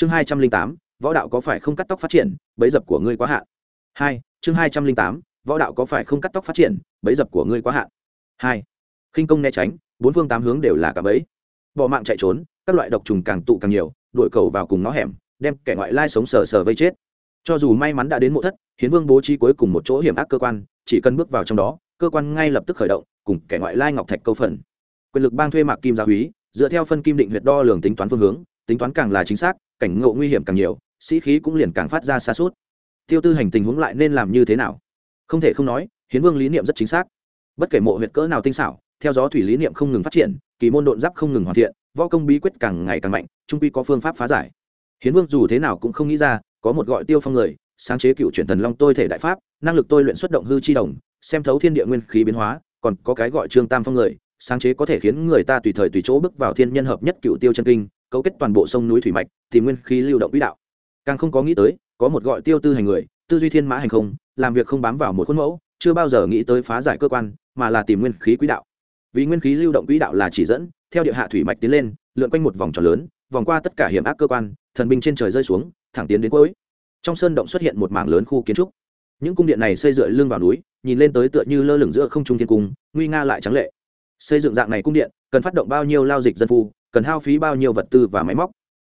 chương hai trăm linh tám võ đạo có phải không cắt tóc phát triển bấy dập của ngươi quá hạn? Hai chương hai trăm linh tám võ đạo có phải không cắt tóc phát triển bấy dập của ngươi quá hạn? Hai khinh công né tránh bốn phương tám hướng đều là cả bẫy, bỏ mạng chạy trốn các loại độc trùng càng tụ càng nhiều đuổi cầu vào cùng nó hẻm đem kẻ ngoại lai sống sờ sờ vây chết. Cho dù may mắn đã đến mộ thất hiến vương bố trí cuối cùng một chỗ hiểm ác cơ quan chỉ cần bước vào trong đó cơ quan ngay lập tức khởi động cùng kẻ ngoại lai ngọc thạch câu phần. Quyền lực bang thuê mạc kim gia húy dựa theo phân kim định huyệt đo lường tính toán phương hướng tính toán càng là chính xác cảnh ngộ nguy hiểm càng nhiều, sĩ khí cũng liền càng phát ra xa suốt. Tiêu tư hành tình huống lại nên làm như thế nào? Không thể không nói, hiến vương lý niệm rất chính xác. Bất kể mộ huyệt cỡ nào tinh xảo, theo gió thủy lý niệm không ngừng phát triển, kỳ môn độn giáp không ngừng hoàn thiện, võ công bí quyết càng ngày càng mạnh, trung quy có phương pháp phá giải. Hiến vương dù thế nào cũng không nghĩ ra, có một gọi tiêu phong người, sáng chế cựu truyền thần long tôi thể đại pháp, năng lực tôi luyện xuất động hư chi đồng, xem thấu thiên địa nguyên khí biến hóa, còn có cái gọi trương tam phong người, sáng chế có thể khiến người ta tùy thời tùy chỗ bước vào thiên nhân hợp nhất cựu tiêu chân kinh cấu kết toàn bộ sông núi thủy mạch, tìm nguyên khí lưu động quỹ đạo. Càng không có nghĩ tới, có một gọi tiêu tư hành người, tư duy thiên mã hành không, làm việc không bám vào một khuôn mẫu, chưa bao giờ nghĩ tới phá giải cơ quan, mà là tìm nguyên khí quỹ đạo. Vì nguyên khí lưu động quỹ đạo là chỉ dẫn, theo địa hạ thủy mạch tiến lên, lượn quanh một vòng tròn lớn, vòng qua tất cả hiểm ác cơ quan, thần binh trên trời rơi xuống, thẳng tiến đến cuối. Trong sơn động xuất hiện một mảng lớn khu kiến trúc. Những cung điện này xây dựa lưng vào núi, nhìn lên tới tựa như lơ lửng giữa không trung thiên cung, nguy nga lại trắng lệ. Xây dựng dạng này cung điện, cần phát động bao nhiêu lao dịch dân phu cần hao phí bao nhiêu vật tư và máy móc.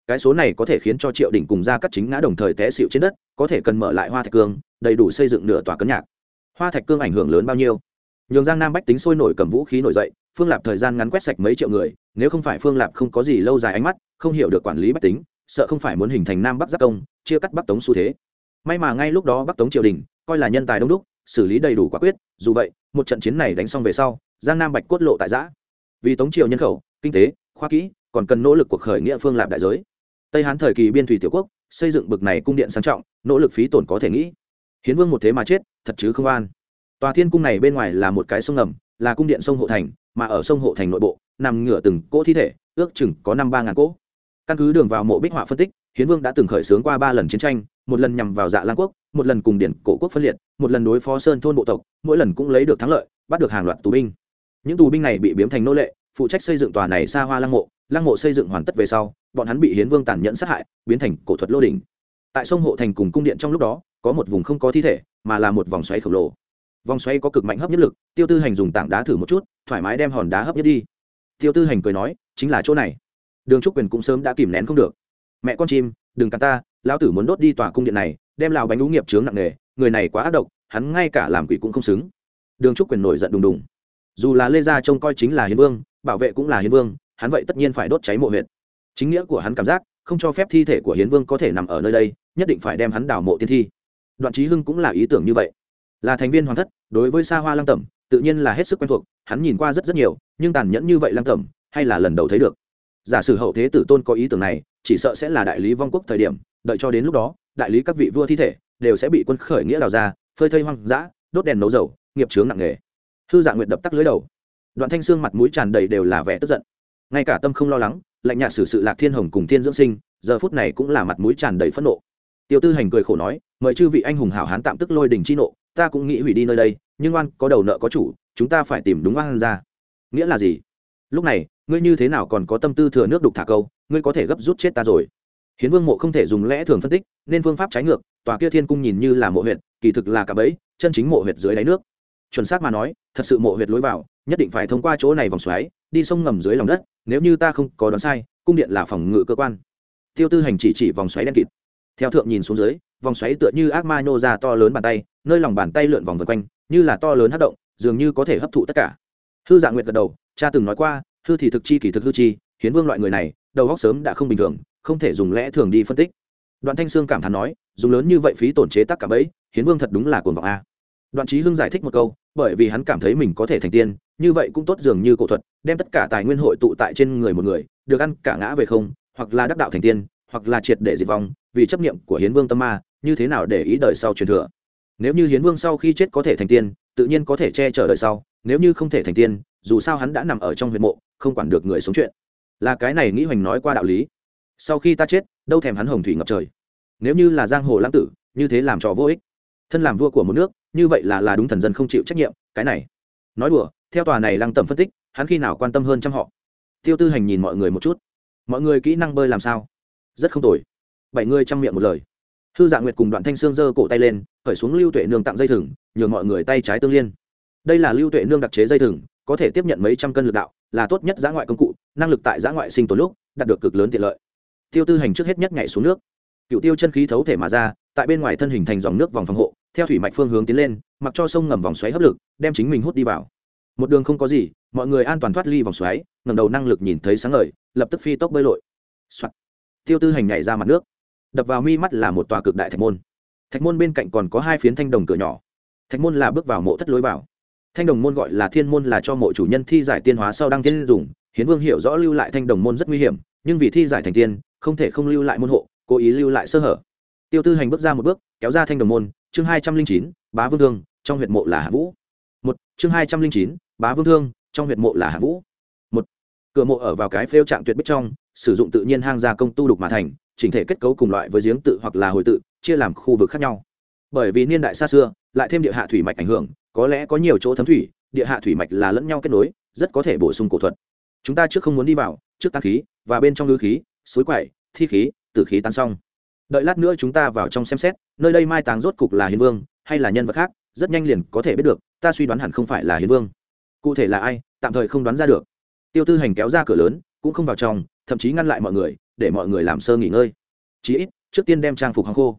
Cái số này có thể khiến cho triệu đỉnh cùng ra cắt chính ngã đồng thời té xịu trên đất, có thể cần mở lại hoa thạch cương, đầy đủ xây dựng nửa tòa cấn nhạc. Hoa thạch cương ảnh hưởng lớn bao nhiêu? Nhường giang nam bách tính sôi nổi cầm vũ khí nổi dậy, phương lạp thời gian ngắn quét sạch mấy triệu người, nếu không phải phương lạp không có gì lâu dài ánh mắt, không hiểu được quản lý bách tính, sợ không phải muốn hình thành nam bắc giáp công, chia cắt bắc tống xu thế. May mà ngay lúc đó bắc tống triều đình, coi là nhân tài đông đúc, xử lý đầy đủ quả quyết, dù vậy, một trận chiến này đánh xong về sau, giang nam bạch cốt lộ tại giã. Vì tống triều nhân khẩu, kinh tế khoa kỹ, còn cần nỗ lực cuộc khởi nghĩa phương lạp đại giới. Tây hán thời kỳ biên thủy tiểu quốc, xây dựng bực này cung điện sang trọng, nỗ lực phí tổn có thể nghĩ. Hiến vương một thế mà chết, thật chứ không an. Tòa thiên cung này bên ngoài là một cái sông ngầm, là cung điện sông hộ thành, mà ở sông hộ thành nội bộ, nằm ngửa từng cỗ thi thể, ước chừng có năm ba ngàn cỗ. Căn cứ đường vào mộ bích họa phân tích, hiến vương đã từng khởi xướng qua ba lần chiến tranh, một lần nhằm vào dạ lan quốc, một lần cùng điển cổ quốc phân liệt, một lần đối phó sơn thôn bộ tộc, mỗi lần cũng lấy được thắng lợi, bắt được hàng loạt tù binh. Những tù binh này bị biếm thành nô lệ phụ trách xây dựng tòa này xa hoa lăng mộ lăng mộ xây dựng hoàn tất về sau, bọn hắn bị hiến vương tàn nhẫn sát hại, biến thành cổ thuật lô đình tại sông hộ thành cùng cung điện trong lúc đó, có một vùng không có thi thể, mà là một vòng xoáy khổng lồ. Vòng xoáy có cực mạnh hấp nhất lực, tiêu tư hành dùng tảng đá thử một chút, thoải mái đem hòn đá hấp nhất đi. Tiêu tư hành cười nói, chính là chỗ này. Đường trúc quyền cũng sớm đã kìm nén không được. Mẹ con chim, đừng cắn ta, lão tử muốn đốt đi tòa cung điện này, đem lào bánh ú nghiệp chướng nặng nề, người này quá ác độc, hắn ngay cả làm quỷ cũng không xứng. Đường trúc quyền nổi giận đùng đùng. Dù là lê gia trông coi chính là hiến vương bảo vệ cũng là hiến vương, hắn vậy tất nhiên phải đốt cháy mộ huyện chính nghĩa của hắn cảm giác, không cho phép thi thể của hiến vương có thể nằm ở nơi đây, nhất định phải đem hắn đào mộ tiên thi. Đoạn trí hưng cũng là ý tưởng như vậy. Là thành viên hoàng thất, đối với xa hoa lăng tẩm, tự nhiên là hết sức quen thuộc, hắn nhìn qua rất rất nhiều, nhưng tàn nhẫn như vậy lăng tẩm, hay là lần đầu thấy được. Giả sử hậu thế tử tôn có ý tưởng này, chỉ sợ sẽ là đại lý vong quốc thời điểm, đợi cho đến lúc đó, đại lý các vị vua thi thể đều sẽ bị quân khởi nghĩa đào ra, phơi thây hoang dã, đốt đèn nấu dầu, nghiệp chướng nặng nề. Thư dạng nguyện đập tắt lưới đầu đoạn thanh xương mặt mũi tràn đầy đều là vẻ tức giận. Ngay cả tâm không lo lắng, lạnh nhạt xử sự lạc thiên hồng cùng thiên dưỡng sinh, giờ phút này cũng là mặt mũi tràn đầy phẫn nộ. Tiêu tư hành cười khổ nói, mời chư vị anh hùng hảo hán tạm tức lôi đình chi nộ, ta cũng nghĩ hủy đi nơi đây, nhưng oan có đầu nợ có chủ, chúng ta phải tìm đúng oan ra. Nghĩa là gì? Lúc này, ngươi như thế nào còn có tâm tư thừa nước đục thả câu, ngươi có thể gấp rút chết ta rồi. Hiến vương mộ không thể dùng lẽ thường phân tích, nên phương pháp trái ngược, tòa kia thiên cung nhìn như là mộ huyệt, kỳ thực là cả bẫy, chân chính mộ huyệt dưới đáy nước chuẩn xác mà nói, thật sự mộ huyệt lối vào, nhất định phải thông qua chỗ này vòng xoáy, đi sông ngầm dưới lòng đất, nếu như ta không có đoán sai, cung điện là phòng ngự cơ quan. Tiêu tư hành chỉ chỉ vòng xoáy đen kịt. Theo thượng nhìn xuống dưới, vòng xoáy tựa như ác ma nhô ra to lớn bàn tay, nơi lòng bàn tay lượn vòng vân quanh, như là to lớn hát động, dường như có thể hấp thụ tất cả. Hư dạ nguyệt gật đầu, cha từng nói qua, hư thì thực chi, kỳ thực hư chi, hiến vương loại người này, đầu góc sớm đã không bình thường, không thể dùng lẽ thường đi phân tích. Đoạn thanh sương cảm thán nói, dùng lớn như vậy phí tổn chế tác cả bẫy, hiến vương thật đúng là cuồng vọng a. Đoạn trí hưng giải thích một câu bởi vì hắn cảm thấy mình có thể thành tiên, như vậy cũng tốt dường như cổ thuật, đem tất cả tài nguyên hội tụ tại trên người một người, được ăn cả ngã về không, hoặc là đắc đạo thành tiên, hoặc là triệt để diệt vong, vì chấp niệm của hiến vương tâm ma, như thế nào để ý đời sau truyền thừa? Nếu như hiến vương sau khi chết có thể thành tiên, tự nhiên có thể che chở đời sau, nếu như không thể thành tiên, dù sao hắn đã nằm ở trong huyện mộ, không quản được người sống chuyện. Là cái này nghĩ hoành nói qua đạo lý. Sau khi ta chết, đâu thèm hắn hồng thủy ngập trời. Nếu như là giang hồ lãng tử, như thế làm trò vô ích. Thân làm vua của một nước như vậy là là đúng thần dân không chịu trách nhiệm, cái này. Nói đùa, theo tòa này lăng tầm phân tích, hắn khi nào quan tâm hơn trăm họ? Tiêu tư hành nhìn mọi người một chút. Mọi người kỹ năng bơi làm sao? Rất không tồi. Bảy người chăm miệng một lời. Thư dạ nguyệt cùng đoạn thanh sương giơ cổ tay lên, khởi xuống lưu tuệ nương tặng dây thừng, nhường mọi người tay trái tương liên. Đây là lưu tuệ nương đặc chế dây thừng, có thể tiếp nhận mấy trăm cân lực đạo, là tốt nhất giã ngoại công cụ, năng lực tại giã ngoại sinh tồn lúc, đạt được cực lớn tiện lợi. Tiêu tư hành trước hết nhất nhảy xuống nước. Cựu tiêu chân khí thấu thể mà ra, tại bên ngoài thân hình thành dòng nước vòng phòng hộ theo thủy mạch phương hướng tiến lên, mặc cho sông ngầm vòng xoáy hấp lực, đem chính mình hút đi vào. Một đường không có gì, mọi người an toàn thoát ly vòng xoáy ngầm đầu năng lực nhìn thấy sáng ngời, lập tức phi tốc bơi lội、Soạn. tiêu tư hành nhảy ra mặt nước. Đập vào mi mắt là một tòa cực đại thạch môn. Thạch môn bên cạnh còn có hai phiến thanh đồng cửa nhỏ. Thạch môn là bước vào mộ thất lối vào. Thanh đồng môn gọi là thiên môn là cho mộ chủ nhân thi giải tiên hóa sau đăng tiên dùng. Hiến vương hiểu rõ lưu lại thanh đồng môn rất nguy hiểm, nhưng vì thi giải thành tiên, không thể không lưu lại môn hộ, cố ý lưu lại sơ hở. Tiêu tư hành bước ra một bước, kéo ra thanh đồng môn chương hai trăm linh chín, bá vương thương, trong huyện mộ là hạ vũ. Một, chương hai trăm linh chín, bá vương thương, trong huyện mộ là hạ vũ. Một, cửa mộ ở vào cái phêu trạng tuyệt bích trong, sử dụng tự nhiên hang gia công tu đục mà thành, chỉnh thể kết cấu cùng loại với giếng tự hoặc là hồi tự, chia làm khu vực khác nhau. Bởi vì niên đại xa xưa, lại thêm địa hạ thủy mạch ảnh hưởng, có lẽ có nhiều chỗ thấm thủy, địa hạ thủy mạch là lẫn nhau kết nối, rất có thể bổ sung cổ thuật. Chúng ta trước không muốn đi vào, trước tăng khí, và bên trong lư khí, suối quậy thi khí, tử khí tan xong đợi lát nữa chúng ta vào trong xem xét, nơi đây mai táng rốt cục là hiến vương, hay là nhân vật khác, rất nhanh liền có thể biết được, ta suy đoán hẳn không phải là hiến vương. Cụ thể là ai, tạm thời không đoán ra được. Tiêu tư hành kéo ra cửa lớn, cũng không vào trong, thậm chí ngăn lại mọi người, để mọi người làm sơ nghỉ ngơi. Chí ít, trước tiên đem trang phục hàng khô.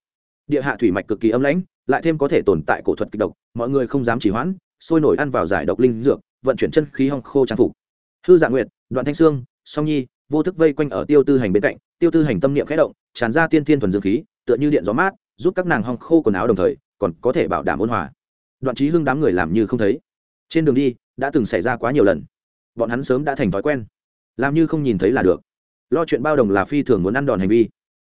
Địa hạ thủy mạch cực kỳ âm lãnh, lại thêm có thể tồn tại cổ thuật kịch độc, mọi người không dám chỉ hoãn, sôi nổi ăn vào giải độc linh dược, vận chuyển chân khí hong khô trang phục. Hư dạ nguyệt, đoạn thanh sương, song nhi, vô thức vây quanh ở tiêu tư hành bên cạnh, tiêu tư hành tâm niệm khẽ động tràn ra tiên tiên thuần dương khí, tựa như điện gió mát, giúp các nàng hong khô quần áo đồng thời, còn có thể bảo đảm ôn hòa. Đoạn trí hưng đám người làm như không thấy. Trên đường đi, đã từng xảy ra quá nhiều lần. Bọn hắn sớm đã thành thói quen. Làm như không nhìn thấy là được. Lo chuyện bao đồng là phi thường muốn ăn đòn hành vi.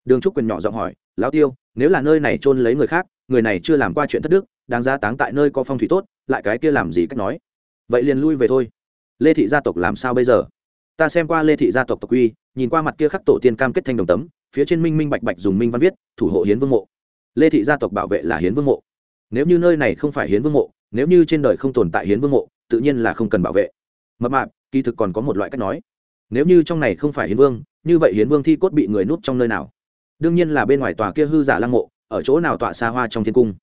Đường trúc quyền nhỏ giọng hỏi, lão tiêu, nếu là nơi này trôn lấy người khác, người này chưa làm qua chuyện thất đức, đáng ra táng tại nơi có phong thủy tốt, lại cái kia làm gì cách nói? Vậy liền lui về thôi. Lê thị gia tộc làm sao bây giờ? Ta xem qua lê thị gia tộc tộc quy, nhìn qua mặt kia khắc tổ tiên cam kết thanh đồng tấm phía trên minh minh bạch bạch dùng minh văn viết, thủ hộ hiến vương mộ. Lê thị gia tộc bảo vệ là hiến vương mộ. Nếu như nơi này không phải hiến vương mộ, nếu như trên đời không tồn tại hiến vương mộ, tự nhiên là không cần bảo vệ. Mập mạp, kỳ thực còn có một loại cách nói. Nếu như trong này không phải hiến vương, như vậy hiến vương thi cốt bị người núp trong nơi nào? Đương nhiên là bên ngoài tòa kia hư giả lăng mộ, ở chỗ nào tọa xa hoa trong thiên cung?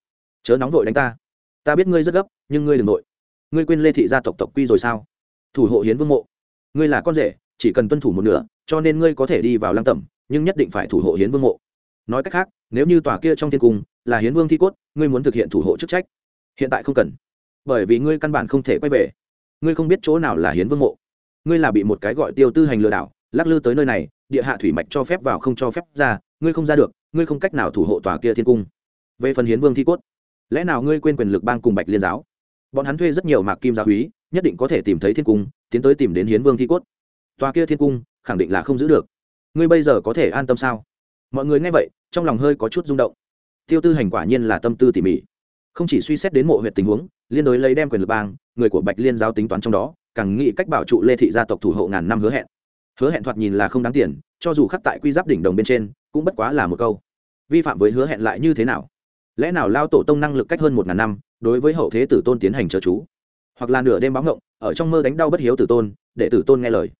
Chớ nóng vội đánh ta. Ta biết ngươi rất gấp, nhưng ngươi đừng nội ngươi quên lê thị gia tộc tộc quy rồi sao? Thủ hộ hiến vương mộ. Ngươi là con rể, chỉ cần tuân thủ một nửa, cho nên ngươi có thể đi vào lăng tẩm nhưng nhất định phải thủ hộ hiến vương mộ. Nói cách khác nếu như tòa kia trong thiên cung là hiến vương thi cốt ngươi muốn thực hiện thủ hộ chức trách. Hiện tại không cần bởi vì ngươi căn bản không thể quay về. Ngươi không biết chỗ nào là hiến vương mộ. Ngươi là bị một cái gọi tiêu tư hành lừa đảo lắc lư tới nơi này địa hạ thủy mạch cho phép vào không cho phép ra ngươi không ra được ngươi không cách nào thủ hộ tòa kia thiên cung. Về phần hiến vương thi cốt lẽ nào ngươi quên quyền lực bang cùng bạch liên giáo? Bọn hắn thuê rất nhiều mạc kim giáo quý, nhất định có thể tìm thấy thiên cung tiến tới tìm đến hiến vương thi cốt. Tòa kia thiên cung khẳng định là không giữ được ngươi bây giờ có thể an tâm sao? Mọi người nghe vậy, trong lòng hơi có chút rung động. Tiêu tư hành quả nhiên là tâm tư tỉ mỉ. Không chỉ suy xét đến mộ huyện tình huống, liên đối lấy đem quyền lực bang, người của bạch liên Giao tính toán trong đó, càng nghĩ cách bảo trụ lê thị gia tộc thủ hộ ngàn năm hứa hẹn. Hứa hẹn thoạt nhìn là không đáng tiền, cho dù khắc tại quy giáp đỉnh đồng bên trên, cũng bất quá là một câu. Vi phạm với hứa hẹn lại như thế nào? Lẽ nào lao tổ tông năng lực cách hơn một ngàn năm, đối với hậu thế tử tôn tiến hành chờ chú? Hoặc là nửa đêm báo ngộng, ở trong mơ đánh đau bất hiếu tử tôn để tử tôn nghe lời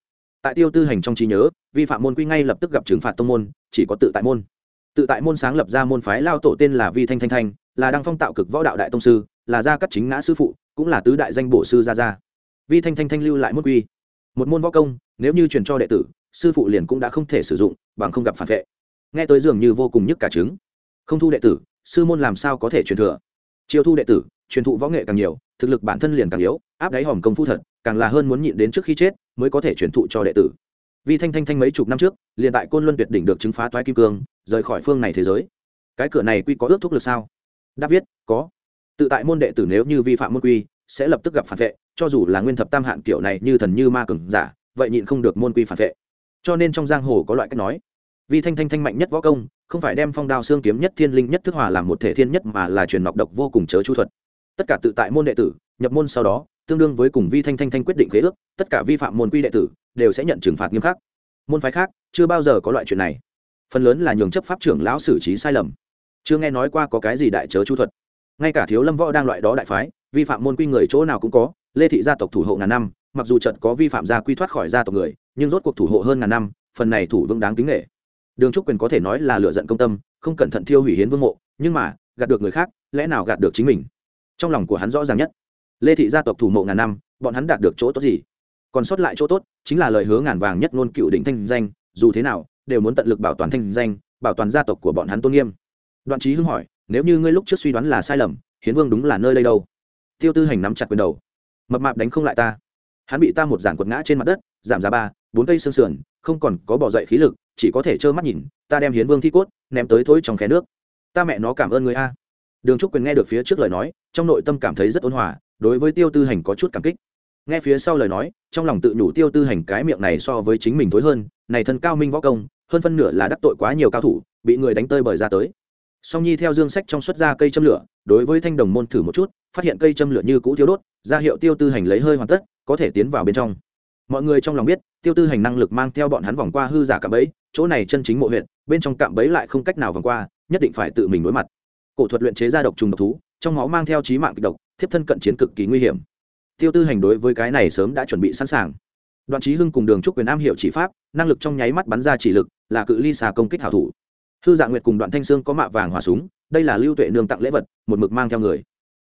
tại tiêu tư hành trong trí nhớ, vi phạm môn quy ngay lập tức gặp trừng phạt tông môn, chỉ có tự tại môn. Tự tại môn sáng lập ra môn phái lao tổ tên là vi thanh thanh thanh, là đăng phong tạo cực võ đạo đại tông sư, là gia cắt chính ngã sư phụ, cũng là tứ đại danh bổ sư gia gia. Vi thanh thanh thanh lưu lại môn quy. Một môn võ công, nếu như truyền cho đệ tử, sư phụ liền cũng đã không thể sử dụng, bằng không gặp phản vệ. Nghe tới dường như vô cùng nhức cả trứng. Không thu đệ tử, sư môn làm sao có thể truyền thừa? Chiêu thu đệ tử, truyền thụ võ nghệ càng nhiều, thực lực bản thân liền càng yếu, áp đáy hòm công phu thật càng là hơn muốn nhịn đến trước khi chết mới có thể truyền thụ cho đệ tử. Vì thanh thanh thanh mấy chục năm trước, liền tại côn luân tuyệt đỉnh được chứng phá toái kim cương, rời khỏi phương này thế giới. Cái cửa này quy có ước thúc lực sao? Đáp viết, có. Tự tại môn đệ tử nếu như vi phạm môn quy, sẽ lập tức gặp phản vệ, cho dù là nguyên thập tam hạn kiểu này như thần như ma cường giả, vậy nhịn không được môn quy phản vệ. Cho nên trong giang hồ có loại cách nói, vì thanh thanh thanh mạnh nhất võ công, không phải đem phong đao xương kiếm nhất thiên linh nhất thức hòa làm một thể thiên nhất mà là truyền nọc độc vô cùng chớ chu thuật. Tất cả tự tại môn đệ tử, nhập môn sau đó tương đương với cùng vi thanh thanh thanh quyết định khế ước, tất cả vi phạm môn quy đệ tử đều sẽ nhận trừng phạt nghiêm khắc. Môn phái khác chưa bao giờ có loại chuyện này. Phần lớn là nhường chấp pháp trưởng lão xử trí sai lầm. Chưa nghe nói qua có cái gì đại chớ chu thuật. Ngay cả thiếu lâm võ đang loại đó đại phái, vi phạm môn quy người chỗ nào cũng có, lê thị gia tộc thủ hộ ngàn năm, mặc dù trận có vi phạm gia quy thoát khỏi gia tộc người, nhưng rốt cuộc thủ hộ hơn ngàn năm, phần này thủ vững đáng kính nghệ đường trúc quyền có thể nói là lựa giận công tâm, không cẩn thận thiêu hủy hiến vương mộ, nhưng mà, gạt được người khác, lẽ nào gạt được chính mình? Trong lòng của hắn rõ ràng nhất lê thị gia tộc thủ mộ ngàn năm, bọn hắn đạt được chỗ tốt gì? Còn sót lại chỗ tốt chính là lời hứa ngàn vàng nhất ngôn cựu định thanh danh, dù thế nào, đều muốn tận lực bảo toàn thanh danh, bảo toàn gia tộc của bọn hắn tôn nghiêm. Đoạn trí hưng hỏi, nếu như ngươi lúc trước suy đoán là sai lầm, hiến vương đúng là nơi đây đâu? Tiêu tư hành nắm chặt quyền đầu. Mập mạp đánh không lại ta. Hắn bị ta một giản quật ngã trên mặt đất, giảm giá ba, bốn cây xương sườn, không còn có bỏ dậy khí lực, chỉ có thể trơ mắt nhìn, ta đem hiến vương thi cốt, ném tới thối trong khe nước. Ta mẹ nó cảm ơn người a. Đường trúc quyền nghe được phía trước lời nói, trong nội tâm cảm thấy rất ôn hòa đối với tiêu tư hành có chút cảm kích. Nghe phía sau lời nói, trong lòng tự nhủ tiêu tư hành cái miệng này so với chính mình thối hơn, này thân cao minh võ công, hơn phân nửa là đắc tội quá nhiều cao thủ, bị người đánh tơi bời ra tới. Song nhi theo dương sách trong xuất ra cây châm lửa, đối với thanh đồng môn thử một chút, phát hiện cây châm lửa như cũ thiếu đốt, ra hiệu tiêu tư hành lấy hơi hoàn tất, có thể tiến vào bên trong. Mọi người trong lòng biết, tiêu tư hành năng lực mang theo bọn hắn vòng qua hư giả cạm bẫy, chỗ này chân chính mộ huyện bên trong cạm bẫy lại không cách nào vòng qua, nhất định phải tự mình đối mặt. Cổ thuật luyện chế ra độc trùng độc thú trong máu mang theo trí mạng kịch độc, thiếp thân cận chiến cực kỳ nguy hiểm. Tiêu tư hành đối với cái này sớm đã chuẩn bị sẵn sàng. Đoạn trí hưng cùng đường trúc quyền am hiểu chỉ pháp, năng lực trong nháy mắt bắn ra chỉ lực, là cự ly xà công kích hảo thủ. Thư dạng nguyệt cùng đoạn thanh sương có mạ vàng hỏa súng, đây là lưu tuệ nương tặng lễ vật, một mực mang theo người.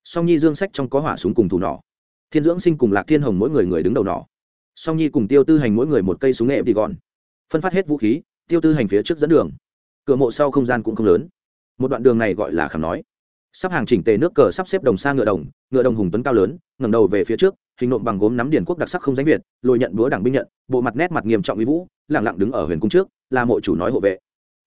Song nhi dương sách trong có hỏa súng cùng thủ nỏ. Thiên dưỡng sinh cùng lạc thiên hồng mỗi người người đứng đầu nỏ. Song nhi cùng tiêu tư hành mỗi người một cây súng nghệ thì gọn. Phân phát hết vũ khí, tiêu tư hành phía trước dẫn đường. Cửa mộ sau không gian cũng không lớn. Một đoạn đường này gọi là khảm nói sắp hàng chỉnh tề nước cờ sắp xếp đồng xa ngựa đồng ngựa đồng hùng tuấn cao lớn, ngẩng đầu về phía trước, hình nộm bằng gốm nắm điển quốc đặc sắc không danh việt lồi nhận búa đảng binh nhận, bộ mặt nét mặt nghiêm trọng uy vũ lẳng lặng đứng ở huyền cung trước, là mộ chủ nói hộ vệ.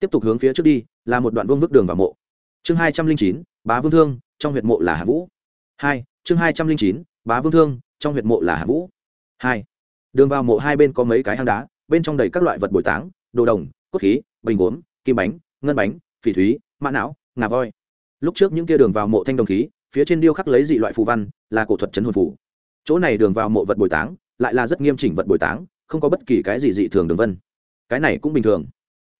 Tiếp tục hướng phía trước đi, là một đoạn vương vức đường vào mộ. Chương hai trăm linh chín, bá vương thương, trong huyệt mộ là hạ vũ. Hai, chương hai trăm linh chín, bá vương thương, trong huyệt mộ là hạ vũ. Hai, đường vào mộ hai bên có mấy cái hang đá, bên trong đầy các loại vật bồi táng, đồ đồng, cốt khí, bình gốm, kim bánh, ngân bánh, phỉ thúy, mã não, ngà voi lúc trước những kia đường vào mộ thanh đồng khí, phía trên điêu khắc lấy dị loại phù văn, là cổ thuật chấn hồn phủ chỗ này đường vào mộ vật bồi táng, lại là rất nghiêm chỉnh vật bồi táng, không có bất kỳ cái gì dị thường đường vân. Cái này cũng bình thường.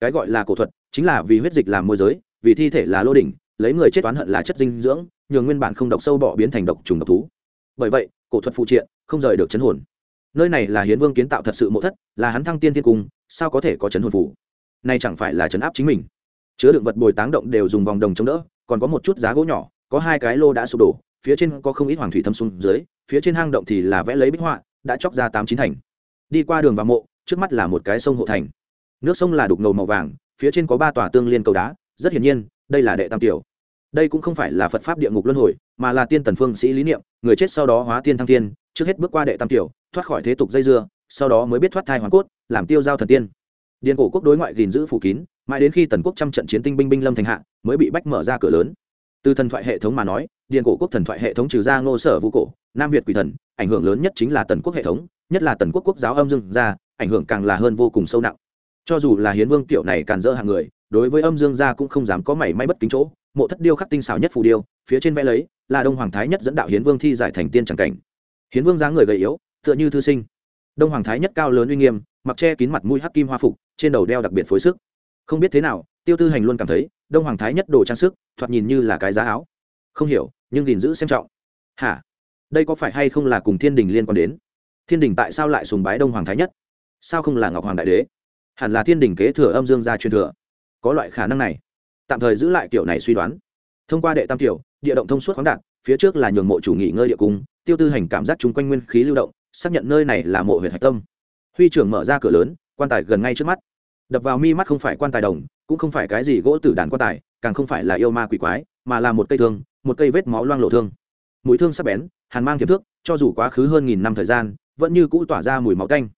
Cái gọi là cổ thuật, chính là vì huyết dịch làm môi giới, vì thi thể là lô đỉnh, lấy người chết oán hận là chất dinh dưỡng, nhường nguyên bản không độc sâu bọ biến thành độc trùng độc thú. Bởi vậy, cổ thuật phụ triện, không rời được chấn hồn. Nơi này là hiến vương kiến tạo thật sự mộ thất, là hắn thăng tiên thiên cung, sao có thể có chấn hồn phủ này chẳng phải là chấn áp chính mình. Chứa đựng vật bồi táng động đều dùng vòng đồng chống đỡ còn có một chút giá gỗ nhỏ, có hai cái lô đã sụp đổ, phía trên có không ít hoàng thủy thâm xuống dưới, phía trên hang động thì là vẽ lấy bích họa, đã chóc ra tám chín thành. Đi qua đường và mộ, trước mắt là một cái sông hộ thành. Nước sông là đục ngầu màu vàng, phía trên có ba tòa tương liên cầu đá, rất hiển nhiên, đây là đệ tam tiểu. Đây cũng không phải là phật pháp địa ngục luân hồi, mà là tiên tần phương sĩ lý niệm, người chết sau đó hóa tiên thăng tiên, trước hết bước qua đệ tam tiểu, thoát khỏi thế tục dây dưa, sau đó mới biết thoát thai hoàn cốt, làm tiêu giao thần tiên. Điền cổ quốc đối ngoại gìn giữ phủ kín mãi đến khi tần quốc trăm trận chiến tinh binh binh lâm thành hạ, mới bị bách mở ra cửa lớn. Từ thần thoại hệ thống mà nói, điền cổ quốc thần thoại hệ thống trừ ra ngô sở vũ cổ, nam việt quỷ thần, ảnh hưởng lớn nhất chính là tần quốc hệ thống, nhất là tần quốc quốc giáo âm dương gia ảnh hưởng càng là hơn vô cùng sâu nặng. Cho dù là hiến vương tiểu này càn dỡ hàng người, đối với âm dương gia cũng không dám có mảy may bất kính chỗ, mộ thất điêu khắc tinh xảo nhất phù điêu, phía trên vẽ lấy, là đông hoàng thái nhất dẫn đạo hiến vương thi giải thành tiên tràng cảnh. Hiến vương dáng người gầy yếu, tựa như thư sinh. Đông hoàng thái nhất cao lớn uy nghiêm, mặc che kín mặt mũi hắc kim hoa phục, trên đầu đeo đặc biệt phối sức không biết thế nào, tiêu tư hành luôn cảm thấy đông hoàng thái nhất đồ trang sức, thoạt nhìn như là cái giá áo. Không hiểu, nhưng gìn giữ xem trọng. Hả? Đây có phải hay không là cùng thiên đình liên quan đến? Thiên đình tại sao lại sùng bái đông hoàng thái nhất? Sao không là ngọc hoàng đại đế? Hẳn là thiên đình kế thừa âm dương gia truyền thừa. Có loại khả năng này. Tạm thời giữ lại kiểu này suy đoán. Thông qua đệ tam tiểu, địa động thông suốt khoáng đạt, phía trước là nhường mộ chủ nghỉ ngơi địa cung, tiêu tư hành cảm giác chung quanh nguyên khí lưu động, xác nhận nơi này là mộ huyện hạch tâm. Huy trưởng mở ra cửa lớn, quan tài gần ngay trước mắt đập vào mi mắt không phải quan tài đồng, cũng không phải cái gì gỗ tử đàn quan tài, càng không phải là yêu ma quỷ quái, mà là một cây thương, một cây vết máu loang lộ thương. Mũi thương sắp bén, hàn mang thiệp thước, cho dù quá khứ hơn nghìn năm thời gian, vẫn như cũ tỏa ra mùi máu canh.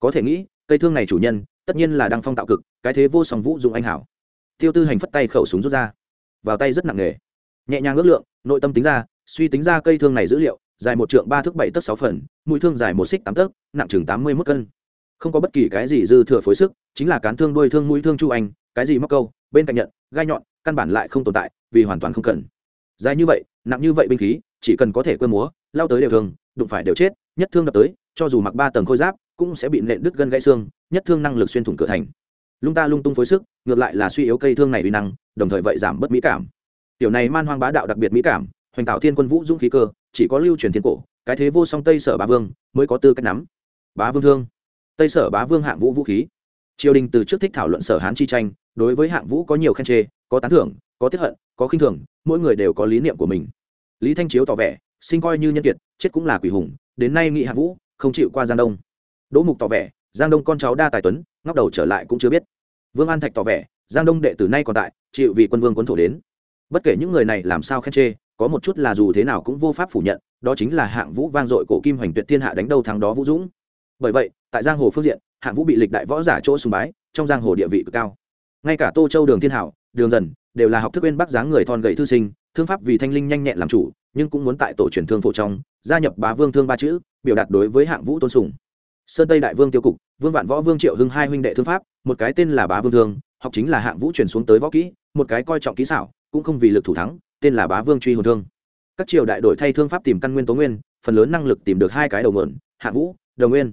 có thể nghĩ, cây thương này chủ nhân, tất nhiên là đăng phong tạo cực, cái thế vô song vũ dụng anh hảo. Tiêu tư hành phất tay khẩu súng rút ra. Vào tay rất nặng nề. Nhẹ nhàng ước lượng, nội tâm tính ra, suy tính ra cây thương này dữ liệu, dài một trượng ba thước bảy tấc sáu phần mũi thương dài một xích tám tấc, nặng chừng tám mươi mốt cân không có bất kỳ cái gì dư thừa phối sức, chính là cán thương đuôi thương mũi thương chu anh, cái gì móc câu, bên cạnh nhận, gai nhọn, căn bản lại không tồn tại, vì hoàn toàn không cần. Dài như vậy, nặng như vậy binh khí, chỉ cần có thể quơ múa, lao tới đều thường đụng phải đều chết, nhất thương đập tới, cho dù mặc ba tầng khôi giáp, cũng sẽ bị nện đứt gân gãy xương, nhất thương năng lực xuyên thủng cửa thành. Lung ta lung tung phối sức, ngược lại là suy yếu cây thương này uy năng, đồng thời vậy giảm bớt mỹ cảm. Tiểu này man hoang bá đạo đặc biệt mỹ cảm, hoành tạo thiên quân vũ dũng khí cơ, chỉ có lưu truyền thiên cổ, cái thế vô song tây sở bá vương mới có tư cách nắm. Bá vương thương tây sở bá vương hạng vũ vũ khí. Triều đình từ trước thích thảo luận sở hán chi tranh, đối với hạng vũ có nhiều khen chê, có tán thưởng, có tiếp hận, có khinh thường, mỗi người đều có lý niệm của mình. Lý thanh chiếu tỏ vẻ, sinh coi như nhân kiệt, chết cũng là quỷ hùng, đến nay nghị hạng vũ, không chịu qua giang đông. Đỗ mục tỏ vẻ, giang đông con cháu đa tài tuấn, ngóc đầu trở lại cũng chưa biết. Vương an thạch tỏ vẻ, giang đông đệ tử nay còn tại, chịu vì quân vương quân thổ đến. Bất kể những người này làm sao khen chê, có một chút là dù thế nào cũng vô pháp phủ nhận, đó chính là hạng vũ vang dội cổ kim hoành tuyệt thiên hạ đánh đầu thắng đó vũ dũng bởi vậy, tại giang hồ phương diện, hạng vũ bị lịch đại võ giả chỗ sùng bái, trong giang hồ địa vị cực cao. Ngay cả tô châu, đường thiên hảo, đường dần đều là học thức bên bắc dáng người thon gậy thư sinh, thương pháp vì thanh linh nhanh nhẹn làm chủ, nhưng cũng muốn tại tổ truyền thương phổ trong, gia nhập bá vương thương ba chữ, biểu đạt đối với hạng vũ tôn sùng. Sơn tây đại vương tiêu cục, vương vạn võ vương triệu hưng hai huynh đệ thương pháp, một cái tên là bá vương thương, học chính là hạng vũ truyền xuống tới võ kỹ, một cái coi trọng kỹ xảo, cũng không vì lực thủ thắng, tên là bá vương truy hồn thương. Các triều đại đổi thay thương pháp tìm căn nguyên tố nguyên, phần lớn năng lực tìm được hai cái đầu mượn hạng vũ đồng nguyên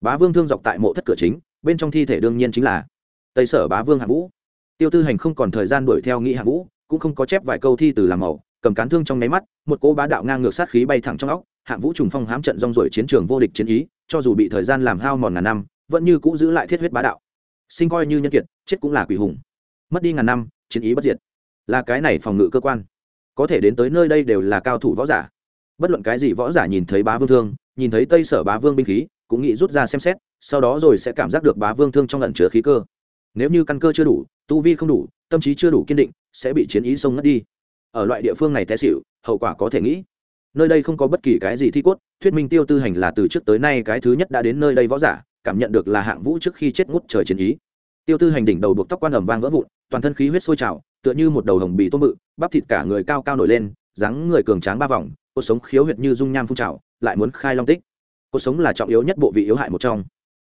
bá vương thương dọc tại mộ thất cửa chính, bên trong thi thể đương nhiên chính là tây sở bá vương hạng vũ. Tiêu tư hành không còn thời gian đuổi theo nghĩ hạng vũ, cũng không có chép vài câu thi từ làm màu, cầm cán thương trong nháy mắt, một cỗ bá đạo ngang ngược sát khí bay thẳng trong óc, hạng vũ trùng phong hám trận rong ruổi chiến trường vô địch chiến ý, cho dù bị thời gian làm hao mòn ngàn năm, vẫn như cũ giữ lại thiết huyết bá đạo. Sinh coi như nhân kiệt, chết cũng là quỷ hùng. Mất đi ngàn năm, chiến ý bất diệt. Là cái này phòng ngự cơ quan. Có thể đến tới nơi đây đều là cao thủ võ giả. Bất luận cái gì võ giả nhìn thấy bá vương thương, nhìn thấy tây sở bá vương binh khí cũng nghĩ rút ra xem xét, sau đó rồi sẽ cảm giác được bá vương thương trong lần chứa khí cơ. Nếu như căn cơ chưa đủ, tu vi không đủ, tâm trí chưa đủ kiên định, sẽ bị chiến ý sông ngất đi. Ở loại địa phương này té xịu hậu quả có thể nghĩ. Nơi đây không có bất kỳ cái gì thi cốt, thuyết minh tiêu tư hành là từ trước tới nay cái thứ nhất đã đến nơi đây võ giả, cảm nhận được là hạng vũ trước khi chết ngút trời chiến ý. Tiêu tư hành đỉnh đầu buộc tóc quan ẩm vang vỡ vụn, toàn thân khí huyết sôi trào, tựa như một đầu hồng bì tôm bự, bắp thịt cả người cao cao nổi lên, dáng người cường tráng ba vòng cuộc sống khiếu huyệt như dung nham phun trào, lại muốn khai long tích cuộc sống là trọng yếu nhất bộ vị yếu hại một trong.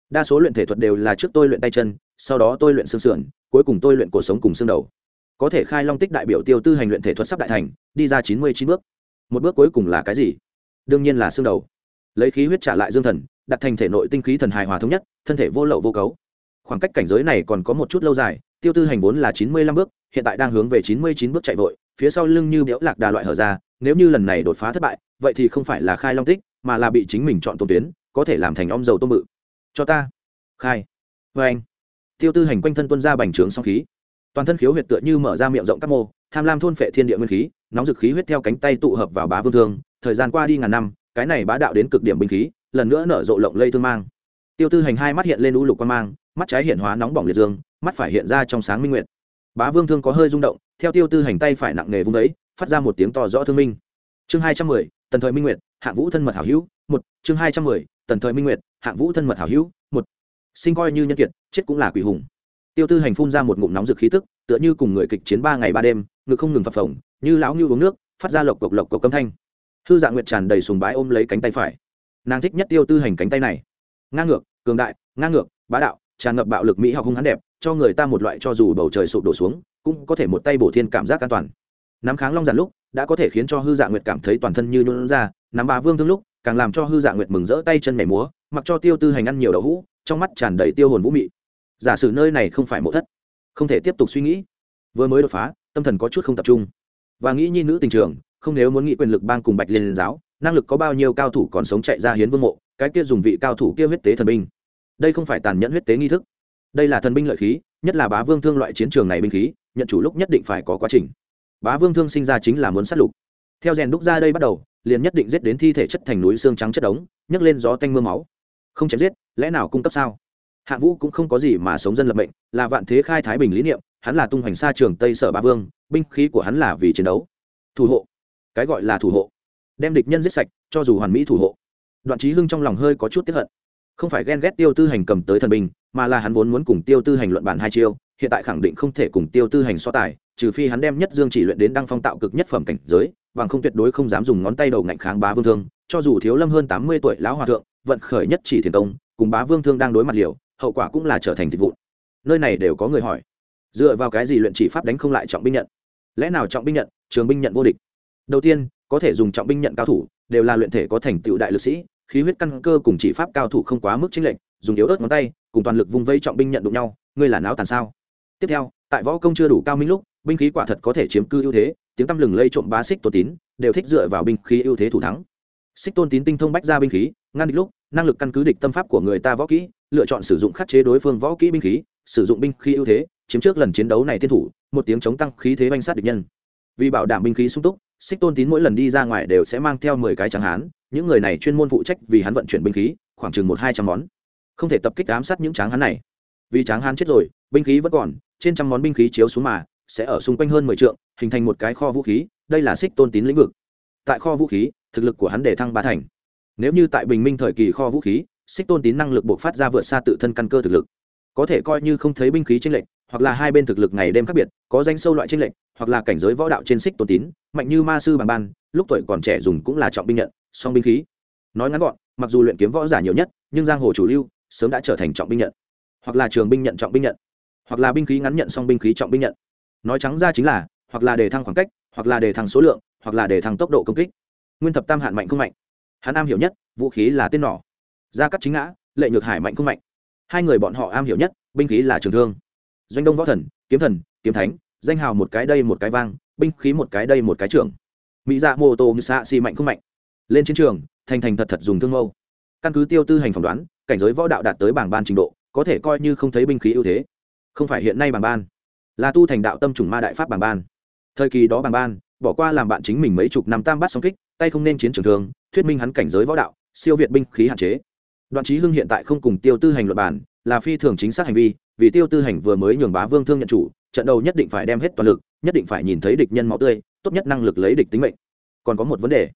Đa số luyện thể thuật đều là trước tôi luyện tay chân, sau đó tôi luyện xương sườn, cuối cùng tôi luyện cuộc sống cùng xương đầu. Có thể khai long tích đại biểu tiêu tư hành luyện thể thuật sắp đại thành, đi ra chín mươi chín bước. Một bước cuối cùng là cái gì? Đương nhiên là xương đầu. Lấy khí huyết trả lại dương thần, đặt thành thể nội tinh khí thần hài hòa thống nhất, thân thể vô lậu vô cấu. Khoảng cách cảnh giới này còn có một chút lâu dài, tiêu tư hành vốn là chín mươi lăm bước, hiện tại đang hướng về chín mươi chín bước chạy vội, phía sau lưng như béo lạc đà loại hở ra, nếu như lần này đột phá thất bại, vậy thì không phải là khai long tích mà là bị chính mình chọn tôm tuyến, có thể làm thành om dầu tôm bự. Cho ta. Khai. Vê anh. Tiêu tư hành quanh thân tuân ra bành trướng song khí. Toàn thân khiếu huyệt tựa như mở ra miệng rộng các mô, tham lam thôn phệ thiên địa nguyên khí, nóng dực khí huyết theo cánh tay tụ hợp vào bá vương thương. Thời gian qua đi ngàn năm, cái này bá đạo đến cực điểm binh khí, lần nữa nở rộ lộng lây thương mang. Tiêu tư hành hai mắt hiện lên u lục quan mang, mắt trái hiện hóa nóng bỏng liệt dương, mắt phải hiện ra trong sáng minh nguyện bá vương thương có hơi rung động, theo tiêu tư hành tay phải nặng nề vung đấy phát ra một tiếng to rõ thương minh. Chương hai trăm mười tần thời minh nguyệt, hạng vũ thân mật hảo hữu, một, chương hai trăm mười, tần thời minh nguyệt, hạng vũ thân mật hảo hữu, một. Sinh coi như nhân kiệt, chết cũng là quỷ hùng. Tiêu tư hành phun ra một ngụm nóng rực khí tức, tựa như cùng người kịch chiến ba ngày ba đêm, ngực không ngừng phập phồng, như lão như uống nước, phát ra lộc cộc lộc cộc câm thanh. Thư dạng nguyệt tràn đầy sùng bái ôm lấy cánh tay phải. Nàng thích nhất tiêu tư hành cánh tay này. Ngang ngược, cường đại, ngang ngược, bá đạo, tràn ngập bạo lực mỹ học hung hắn đẹp, cho người ta một loại cho dù bầu trời sụp đổ xuống, cũng có thể một tay bổ thiên cảm giác an toàn. Nắm kháng long giàn lúc đã có thể khiến cho hư dạ nguyệt cảm thấy toàn thân như nhuận ra, nắm bà vương thương lúc, càng làm cho hư dạ nguyệt mừng rỡ tay chân mẻ múa, mặc cho tiêu tư hành ăn nhiều đậu hũ, trong mắt tràn đầy tiêu hồn vũ mị. Giả sử nơi này không phải mộ thất, không thể tiếp tục suy nghĩ. Vừa mới đột phá, tâm thần có chút không tập trung. Và nghĩ nhi nữ tình trường, không nếu muốn nghĩ quyền lực bang cùng bạch liên giáo, năng lực có bao nhiêu cao thủ còn sống chạy ra hiến vương mộ, cái kia dùng vị cao thủ kia huyết tế thần binh. Đây không phải tàn nhẫn huyết tế nghi thức. Đây là thần binh lợi khí, nhất là bá vương thương loại chiến trường này binh khí, nhận chủ lúc nhất định phải có quá trình bá vương thương sinh ra chính là muốn sát lục. Theo rèn đúc ra đây bắt đầu, liền nhất định giết đến thi thể chất thành núi xương trắng chất đống, nhấc lên gió tanh mưa máu. Không chém giết, lẽ nào cung cấp sao? Hạ vũ cũng không có gì mà sống dân lập mệnh, là vạn thế khai thái bình lý niệm, hắn là tung hoành xa trường tây sở ba vương, binh khí của hắn là vì chiến đấu. Thủ hộ. Cái gọi là thủ hộ. Đem địch nhân giết sạch, cho dù hoàn mỹ thủ hộ. Đoạn trí hưng trong lòng hơi có chút tiếp hận. Không phải ghen ghét tiêu tư hành cầm tới thần bình mà là hắn vốn muốn cùng tiêu tư hành luận bản hai chiêu hiện tại khẳng định không thể cùng tiêu tư hành so tài, trừ phi hắn đem nhất dương chỉ luyện đến đăng phong tạo cực nhất phẩm cảnh giới, bằng không tuyệt đối không dám dùng ngón tay đầu ngạnh kháng bá vương thương, cho dù thiếu lâm hơn tám mươi tuổi lão hòa thượng, vận khởi nhất chỉ thiền công cùng bá vương thương đang đối mặt liều, hậu quả cũng là trở thành thịt vụn. Nơi này đều có người hỏi, dựa vào cái gì luyện chỉ pháp đánh không lại trọng binh nhận? Lẽ nào trọng binh nhận, trường binh nhận vô địch? Đầu tiên, có thể dùng trọng binh nhận cao thủ, đều là luyện thể có thành tựu đại lực sĩ, khí huyết căn cơ cùng chỉ pháp cao thủ không quá mức chính lệnh dùng yếu ớt ngón tay, cùng toàn lực vung vây trọng binh nhận đụng nhau, ngươi là não tàn sao? Tiếp theo, tại võ công chưa đủ cao minh lúc, binh khí quả thật có thể chiếm cư ưu thế, tiếng tăm lừng lây trộm bá xích tôn tín, đều thích dựa vào binh khí ưu thế thủ thắng. Xích tôn tín tinh thông bách ra binh khí, ngăn địch lúc, năng lực căn cứ địch tâm pháp của người ta võ kỹ, lựa chọn sử dụng khắc chế đối phương võ kỹ binh khí, sử dụng binh khí ưu thế, chiếm trước lần chiến đấu này thiên thủ, một tiếng chống tăng khí thế banh sát địch nhân. Vì bảo đảm binh khí sung túc, xích tôn tín mỗi lần đi ra ngoài đều sẽ mang theo mười cái tráng hán, những người này chuyên môn phụ trách vì hắn vận chuyển binh khí, khoảng chừng một hai trăm món. Không thể tập kích ám sát những tráng hán này. Vì tráng hán chết rồi, binh khí vẫn còn trên trăm món binh khí chiếu xuống mà, sẽ ở xung quanh hơn mười trượng, hình thành một cái kho vũ khí, đây là xích tôn tín lĩnh vực. Tại kho vũ khí, thực lực của hắn để thăng ba thành. Nếu như tại bình minh thời kỳ kho vũ khí, xích tôn tín năng lực buộc phát ra vượt xa tự thân căn cơ thực lực. Có thể coi như không thấy binh khí tranh lệch, hoặc là hai bên thực lực ngày đêm khác biệt, có danh sâu loại tranh lệch, hoặc là cảnh giới võ đạo trên xích tôn tín, mạnh như ma sư bằng ban, lúc tuổi còn trẻ dùng cũng là trọng binh nhận, song binh khí. Nói ngắn gọn, mặc dù luyện kiếm võ giả nhiều nhất, nhưng giang hồ chủ lưu sớm đã trở thành trọng binh nhận, hoặc là trường binh nhận trọng binh nhận hoặc là binh khí ngắn nhận song binh khí trọng binh nhận. Nói trắng ra chính là, hoặc là đề thăng khoảng cách, hoặc là đề thăng số lượng, hoặc là đề thăng tốc độ công kích. Nguyên thập tam hạn mạnh không mạnh. Hắn am hiểu nhất, vũ khí là tên nỏ. Gia cắt chính ngã, lệ nhược hải mạnh không mạnh. Hai người bọn họ am hiểu nhất, binh khí là trường thương. Doanh đông võ thần, kiếm thần, kiếm thánh, danh hào một cái đây một cái vang, binh khí một cái đây một cái trưởng. Mỹ dạ mô tô xạ xì mạnh không mạnh. Lên chiến trường, thành thành thật thật dùng thương mâu. Căn cứ tiêu tư hành phỏng đoán, cảnh giới võ đạo đạt tới bảng ban trình độ, có thể coi như không thấy binh khí ưu thế không phải hiện nay bảng ban. Là tu thành đạo tâm trùng ma đại pháp bảng ban. Thời kỳ đó bảng ban, bỏ qua làm bạn chính mình mấy chục năm tam bắt song kích, tay không nên chiến trường thường, thuyết minh hắn cảnh giới võ đạo, siêu việt binh khí hạn chế. Đoạn trí hưng hiện tại không cùng tiêu tư hành luật bản là phi thường chính xác hành vi, vì tiêu tư hành vừa mới nhường bá vương thương nhận chủ, trận đầu nhất định phải đem hết toàn lực, nhất định phải nhìn thấy địch nhân máu tươi, tốt nhất năng lực lấy địch tính mệnh. Còn có một vấn đề.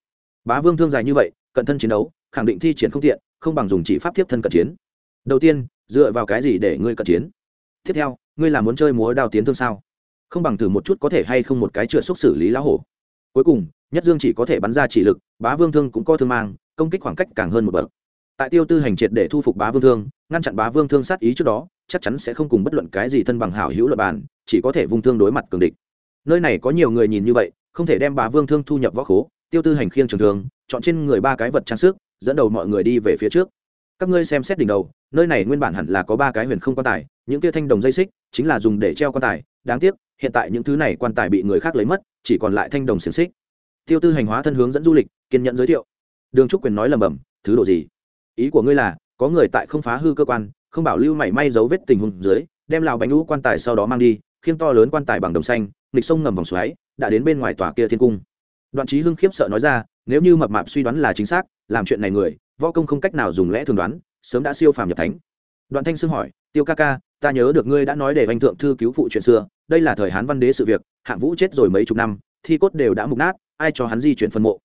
Bá vương thương dài như vậy, cận thân chiến đấu, khẳng định thi triển không tiện, không bằng dùng chỉ pháp tiếp thân cận chiến. Đầu tiên, dựa vào cái gì để ngươi cận chiến? Tiếp theo, ngươi là muốn chơi múa đao tiến thương sao? Không bằng thử một chút có thể hay không một cái chữa xúc xử lý lão hổ. Cuối cùng, nhất dương chỉ có thể bắn ra chỉ lực, bá vương thương cũng có thương mang, công kích khoảng cách càng hơn một bậc. Tại tiêu tư hành triệt để thu phục bá vương thương, ngăn chặn bá vương thương sát ý trước đó, chắc chắn sẽ không cùng bất luận cái gì thân bằng hảo hữu luật bàn, chỉ có thể vung thương đối mặt cường địch. Nơi này có nhiều người nhìn như vậy, không thể đem bá vương thương thu nhập võ khố, tiêu tư hành khiêng trường thương, chọn trên người ba cái vật trang sức, dẫn đầu mọi người đi về phía trước các ngươi xem xét đỉnh đầu, nơi này nguyên bản hẳn là có ba cái huyền không quan tài, những tia thanh đồng dây xích chính là dùng để treo quan tài, đáng tiếc, hiện tại những thứ này quan tài bị người khác lấy mất, chỉ còn lại thanh đồng xiềng xích. Tiêu tư hành hóa thân hướng dẫn du lịch, kiên nhẫn giới thiệu. Đường trúc quyền nói lầm bầm thứ độ gì? Ý của ngươi là, có người tại không phá hư cơ quan, không bảo lưu mảy may dấu vết tình huống dưới, đem lào bánh lũ quan tài sau đó mang đi, khiêng to lớn quan tài bằng đồng xanh, nghịch sông ngầm vòng xoáy, đã đến bên ngoài tòa kia thiên cung. Đoạn trí hưng khiếp sợ nói ra, nếu như mập mạp suy đoán là chính xác, làm chuyện này người võ công không cách nào dùng lẽ thường đoán, sớm đã siêu phàm nhập thánh. Đoạn thanh sương hỏi, tiêu ca ca, ta nhớ được ngươi đã nói để anh thượng thư cứu phụ chuyện xưa, đây là thời hán văn đế sự việc, hạng vũ chết rồi mấy chục năm, thi cốt đều đã mục nát, ai cho hắn di chuyển phân mộ?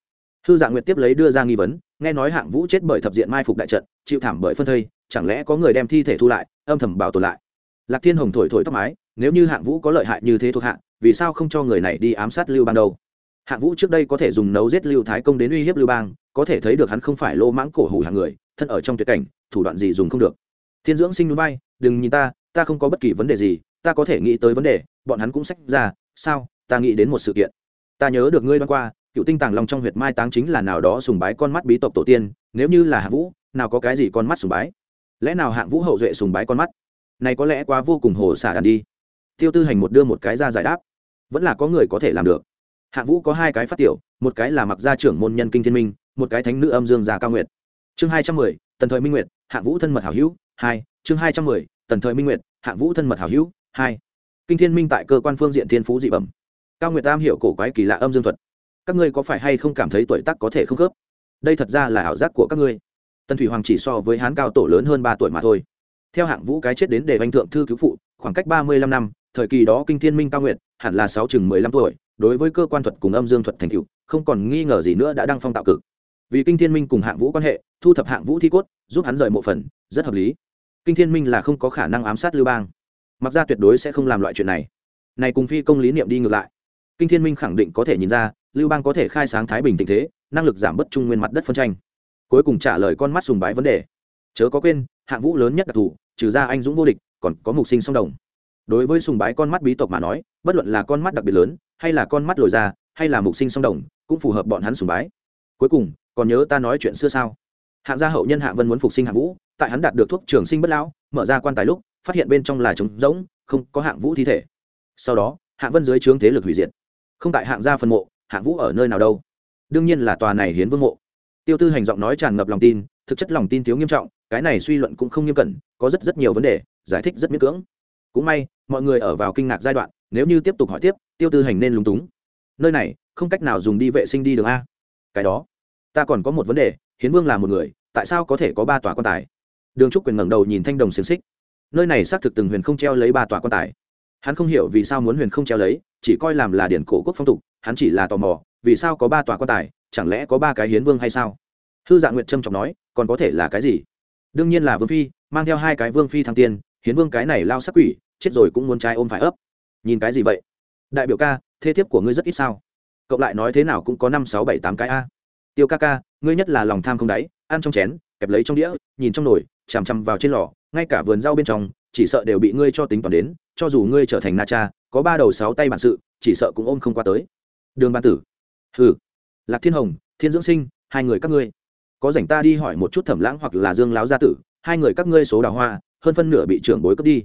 Thư dạng nguyệt tiếp lấy đưa ra nghi vấn, nghe nói hạng vũ chết bởi thập diện mai phục đại trận, chịu thảm bởi phân thây, chẳng lẽ có người đem thi thể thu lại, âm thầm bảo tồn lại? Lạc thiên hồng thổi thổi tóc mái, nếu như hạng vũ có lợi hại như thế thuộc hạng vì sao không cho người này đi ám sát lưu ban đầu hạng vũ trước đây có thể dùng nấu giết lưu thái công đến uy hiếp lưu bang, có thể thấy được hắn không phải lô mãng cổ hủ hàng người, thân ở trong tuyệt cảnh, thủ đoạn gì dùng không được. Thiên dưỡng sinh núi bay đừng nhìn ta ta không có bất kỳ vấn đề gì, ta có thể nghĩ tới vấn đề, bọn hắn cũng sách ra, sao, ta nghĩ đến một sự kiện. Ta nhớ được ngươi đoán qua, cựu tinh tàng long trong huyệt mai táng chính là nào đó sùng bái con mắt bí tộc tổ tiên, nếu như là hạng vũ, nào có cái gì con mắt sùng bái? Lẽ nào hạng vũ hậu duệ sùng bái con mắt? Này có lẽ quá vô cùng hồ xả đàn đi. Tiêu tư hành một đưa một cái ra giải đáp, vẫn là có người có thể làm được hạng vũ có hai cái phát tiểu, một cái là mặc gia trưởng môn nhân kinh thiên minh, một cái thánh nữ âm dương già cao nguyệt. Chương hai trăm mười, tần thời minh nguyệt hạng vũ thân mật hảo hữu, hai, chương hai trăm mười, tần thời minh nguyệt hạng vũ thân mật hảo hữu, hai. Kinh thiên minh tại cơ quan phương diện thiên phú dị bẩm. Cao nguyệt tam hiểu cổ quái kỳ lạ âm dương thuật. Các ngươi có phải hay không cảm thấy tuổi tác có thể không khớp? Đây thật ra là ảo giác của các ngươi. Tần thủy hoàng chỉ so với hán cao tổ lớn hơn ba tuổi mà thôi. Theo hạng vũ cái chết đến để vanh thượng thư cứu phụ, khoảng cách ba mươi lăm năm, thời kỳ đó kinh thiên minh cao nguyệt, hẳn là sáu chừng mười lăm tuổi đối với cơ quan thuật cùng âm dương thuật thành tựu, không còn nghi ngờ gì nữa đã đăng phong tạo cực. Vì kinh thiên minh cùng hạng vũ quan hệ, thu thập hạng vũ thi cốt, giúp hắn rời mộ phần, rất hợp lý. Kinh thiên minh là không có khả năng ám sát lưu bang. Mặc ra tuyệt đối sẽ không làm loại chuyện này. Này cùng phi công lý niệm đi ngược lại. Kinh thiên minh khẳng định có thể nhìn ra, lưu bang có thể khai sáng thái bình tình thế, năng lực giảm bất trung nguyên mặt đất phân tranh. Cuối cùng trả lời con mắt sùng bái vấn đề. Chớ có quên, hạng vũ lớn nhất đặc thù, trừ ra anh dũng vô địch, còn có mục sinh song đồng. Đối với sùng bái con mắt bí tộc mà nói, bất luận là con mắt đặc biệt lớn hay là con mắt lồi ra, hay là mục sinh song đồng, cũng phù hợp bọn hắn sùng bái. Cuối cùng, còn nhớ ta nói chuyện xưa sao? Hạng gia hậu nhân hạng vân muốn phục sinh hạng vũ, tại hắn đạt được thuốc trường sinh bất lão, mở ra quan tài lúc, phát hiện bên trong là trống rỗng, không có hạng vũ thi thể. Sau đó, hạng vân dưới trướng thế lực hủy diệt. Không tại hạng gia phân mộ, hạng vũ ở nơi nào đâu? Đương nhiên là tòa này hiến vương mộ. Tiêu tư hành giọng nói tràn ngập lòng tin, thực chất lòng tin thiếu nghiêm trọng, cái này suy luận cũng không nghiêm cẩn, có rất rất nhiều vấn đề, giải thích rất miễn cưỡng. Cũng may, mọi người ở vào kinh ngạc giai đoạn nếu như tiếp tục hỏi tiếp, tiêu tư hành nên lúng túng. Nơi này, không cách nào dùng đi vệ sinh đi được a. Cái đó, ta còn có một vấn đề, hiến vương là một người, tại sao có thể có ba tòa quan tài? Đường trúc quyền ngẩng đầu nhìn thanh đồng xiềng xích. Nơi này xác thực từng huyền không treo lấy ba tòa quan tài. Hắn không hiểu vì sao muốn huyền không treo lấy, chỉ coi làm là điển cổ quốc phong tục, hắn chỉ là tò mò, vì sao có ba tòa quan tài, chẳng lẽ có ba cái hiến vương hay sao? Hư dạ nguyện trâm trọng nói, còn có thể là cái gì? Đương nhiên là vương phi, mang theo hai cái vương phi thăng tiên, hiến vương cái này lao sắc quỷ, chết rồi cũng muốn trai ôm phải ấp nhìn cái gì vậy? Đại biểu ca, thế thiếp của ngươi rất ít sao? Cộng lại nói thế nào cũng có năm, sáu, bảy, tám cái a. Tiêu ca ca, ngươi nhất là lòng tham không đáy, ăn trong chén, kẹp lấy trong đĩa, nhìn trong nồi, chằm chằm vào trên lò, ngay cả vườn rau bên trong, chỉ sợ đều bị ngươi cho tính toàn đến, cho dù ngươi trở thành na cha, có ba đầu sáu tay bản sự, chỉ sợ cũng ôm không qua tới. Đường ban tử. Hừ. Lạc thiên hồng, thiên dưỡng sinh, hai người các ngươi. Có rảnh ta đi hỏi một chút thẩm lãng hoặc là dương láo gia tử, hai người các ngươi số đào hoa, hơn phân nửa bị trưởng bối cướp đi.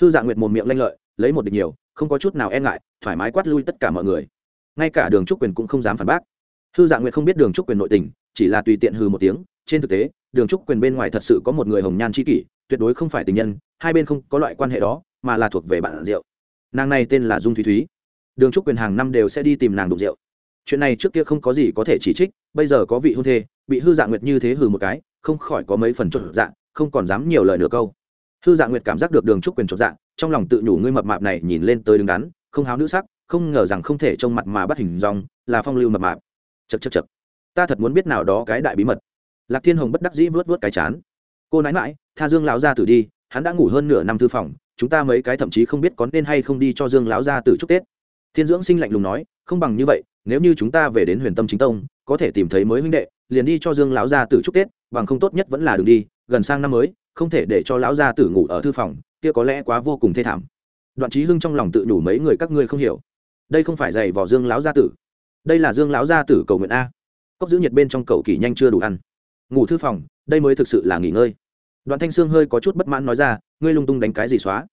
Hư dạng nguyệt một miệng lanh lợi, lấy một địch nhiều không có chút nào e ngại, thoải mái quát lui tất cả mọi người. Ngay cả đường trúc quyền cũng không dám phản bác. Hư Dạng nguyệt không biết đường trúc quyền nội tình, chỉ là tùy tiện hư một tiếng, trên thực tế, đường trúc quyền bên ngoài thật sự có một người hồng nhan c kỷ, tuyệt đối không phải tình nhân, hai bên không có loại quan hệ đó, mà là thuộc về bạn rượu. Nàng này tên là dung thúy thúy. Đường trúc quyền hàng năm đều sẽ đi tìm nàng đụng rượu. Chuyện này trước kia không có gì có thể chỉ trích, bây giờ có vị hôn thê, bị hư Dạng nguyệt như thế hừ một cái, không khỏi có mấy phần trộn dạng không còn dám nhiều lời nửa câu hư dạ nguyệt cảm giác được đường trúc quyền chột dạng trong lòng tự nhủ ngươi mập mạp này nhìn lên tới đứng đắn, không háo nữ sắc, không ngờ rằng không thể trông mặt mà bắt hình dong, là phong lưu mập mạp. Chật chật chật ta thật muốn biết nào đó cái đại bí mật. Lạc thiên hồng bất đắc dĩ vớt vớt cái chán. Cô nãi mãi tha dương lão gia tử đi, hắn đã ngủ hơn nửa năm thư phòng, chúng ta mấy cái thậm chí không biết có nên hay không đi cho dương lão gia tử chúc tết. Thiên dưỡng sinh lạnh lùng nói, không bằng như vậy, nếu như chúng ta về đến huyền tâm chính tông, có thể tìm thấy mới huynh đệ, liền đi cho dương lão gia tử chúc tết, bằng không tốt nhất vẫn là đường đi, gần sang năm mới không thể để cho lão gia tử ngủ ở thư phòng, kia có lẽ quá vô cùng thê thảm. Đoạn trí hưng trong lòng tự đủ mấy người các ngươi không hiểu. Đây không phải giày vỏ dương lão gia tử. Đây là dương lão gia tử cầu nguyện a. Cốc giữ nhiệt bên trong cầu kỳ nhanh chưa đủ ăn. Ngủ thư phòng, đây mới thực sự là nghỉ ngơi. Đoạn thanh sương hơi có chút bất mãn nói ra, ngươi lung tung đánh cái gì xóa?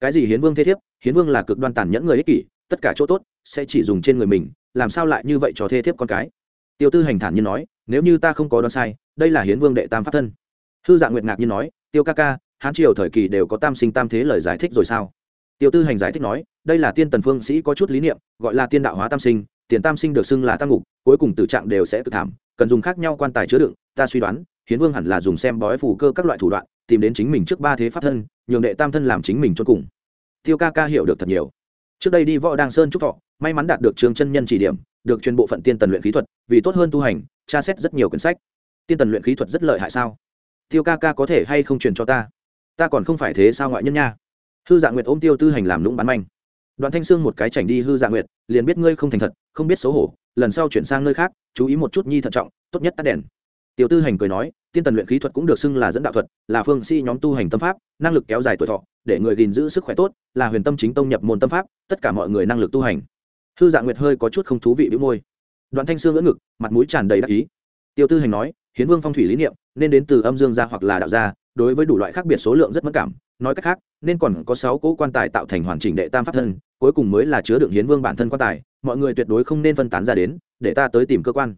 Cái gì hiến vương thế thiếp? Hiến vương là cực đoan tàn nhẫn người ích kỷ, tất cả chỗ tốt sẽ chỉ dùng trên người mình, làm sao lại như vậy cho thế thiếp con cái? Tiêu tư hành thản nhiên nói, nếu như ta không có đoán sai, đây là hiến vương đệ tam pháp thân. Hư dạng nguyệt ngạc nhiên nói tiêu ca ca, hán triều thời kỳ đều có tam sinh tam thế lời giải thích rồi sao? Tiêu tư hành giải thích nói, đây là tiên tần phương sĩ có chút lý niệm, gọi là tiên đạo hóa tam sinh, tiền tam sinh được xưng là tam ngục, cuối cùng tử trạng đều sẽ tự thảm, cần dùng khác nhau quan tài chứa đựng, ta suy đoán, hiến vương hẳn là dùng xem bói phù cơ các loại thủ đoạn, tìm đến chính mình trước ba thế pháp thân, nhường đệ tam thân làm chính mình cho cùng. Tiêu ca ca hiểu được thật nhiều. Trước đây đi võ đăng sơn trúc thọ, may mắn đạt được trường chân nhân chỉ điểm, được truyền bộ phận tiên tần luyện khí thuật, vì tốt hơn tu hành, tra xét rất nhiều quyển sách. Tiên tần luyện khí thuật rất lợi hại sao? Tiêu ca ca có thể hay không truyền cho ta? Ta còn không phải thế sao ngoại nhân nha? Hư dạ nguyệt ôm tiêu tư hành làm lũng bán manh. Đoạn thanh sương một cái chảnh đi hư dạ nguyệt, liền biết ngươi không thành thật, không biết xấu hổ, lần sau chuyển sang nơi khác, chú ý một chút nhi thận trọng, tốt nhất tắt đèn. Tiểu tư hành cười nói, tiên tần luyện khí thuật cũng được xưng là dẫn đạo thuật, là phương si nhóm tu hành tâm pháp, năng lực kéo dài tuổi thọ, để người gìn giữ sức khỏe tốt, là huyền tâm chính tông nhập môn tâm pháp, tất cả mọi người năng lực tu hành. Hư dạ nguyệt hơi có chút không thú vị bĩu môi. Đoạn thanh sương ngỡ ngực, mặt mũi tràn đầy đắc ý. Tiêu tư hành nói hiến vương phong thủy lý niệm, nên đến từ âm dương gia hoặc là đạo gia, đối với đủ loại khác biệt số lượng rất mất cảm. Nói cách khác, nên còn có sáu cỗ quan tài tạo thành hoàn chỉnh đệ tam pháp thân, cuối cùng mới là chứa đựng hiến vương bản thân quan tài. Mọi người tuyệt đối không nên phân tán ra đến, để ta tới tìm cơ quan.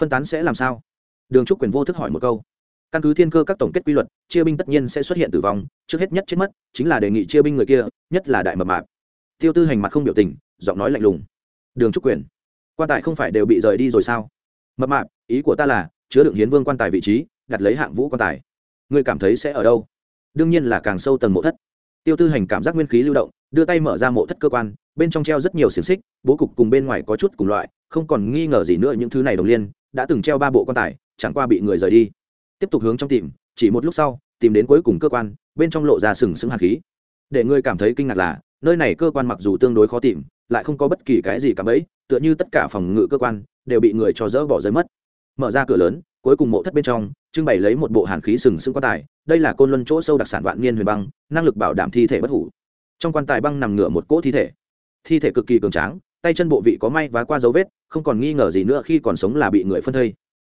Phân tán sẽ làm sao? Đường trúc quyền vô thức hỏi một câu. Căn cứ thiên cơ các tổng kết quy luật, chia binh tất nhiên sẽ xuất hiện tử vong, trước hết nhất chết mất, chính là đề nghị chia binh người kia, nhất là đại mập mạp. Tiêu tư hành mặt không biểu tình, giọng nói lạnh lùng. Đường trúc quyền, quan tài không phải đều bị rời đi rồi sao? Mập mạp, ý của ta là chứa đựng hiến vương quan tài vị trí, đặt lấy hạng vũ quan tài. Ngươi cảm thấy sẽ ở đâu? Đương nhiên là càng sâu tầng mộ thất. Tiêu tư hành cảm giác nguyên khí lưu động, đưa tay mở ra mộ thất cơ quan, bên trong treo rất nhiều xiềng xích, bố cục cùng bên ngoài có chút cùng loại, không còn nghi ngờ gì nữa những thứ này đồng liên, đã từng treo ba bộ quan tài, chẳng qua bị người rời đi. Tiếp tục hướng trong tìm, chỉ một lúc sau, tìm đến cuối cùng cơ quan, bên trong lộ ra sừng sững hạt khí. Để ngươi cảm thấy kinh ngạc là, nơi này cơ quan mặc dù tương đối khó tìm, lại không có bất kỳ cái gì cả bấy tựa như tất cả phòng ngự cơ quan, đều bị người cho dỡ bỏ rơi mất mở ra cửa lớn, cuối cùng mộ thất bên trong, trưng bày lấy một bộ hàn khí sừng sững quan tài. Đây là côn luân chỗ sâu đặc sản vạn niên huyền băng, năng lực bảo đảm thi thể bất hủ. Trong quan tài băng nằm ngửa một cỗ thi thể. Thi thể cực kỳ cường tráng, tay chân bộ vị có may và qua dấu vết, không còn nghi ngờ gì nữa khi còn sống là bị người phân thây.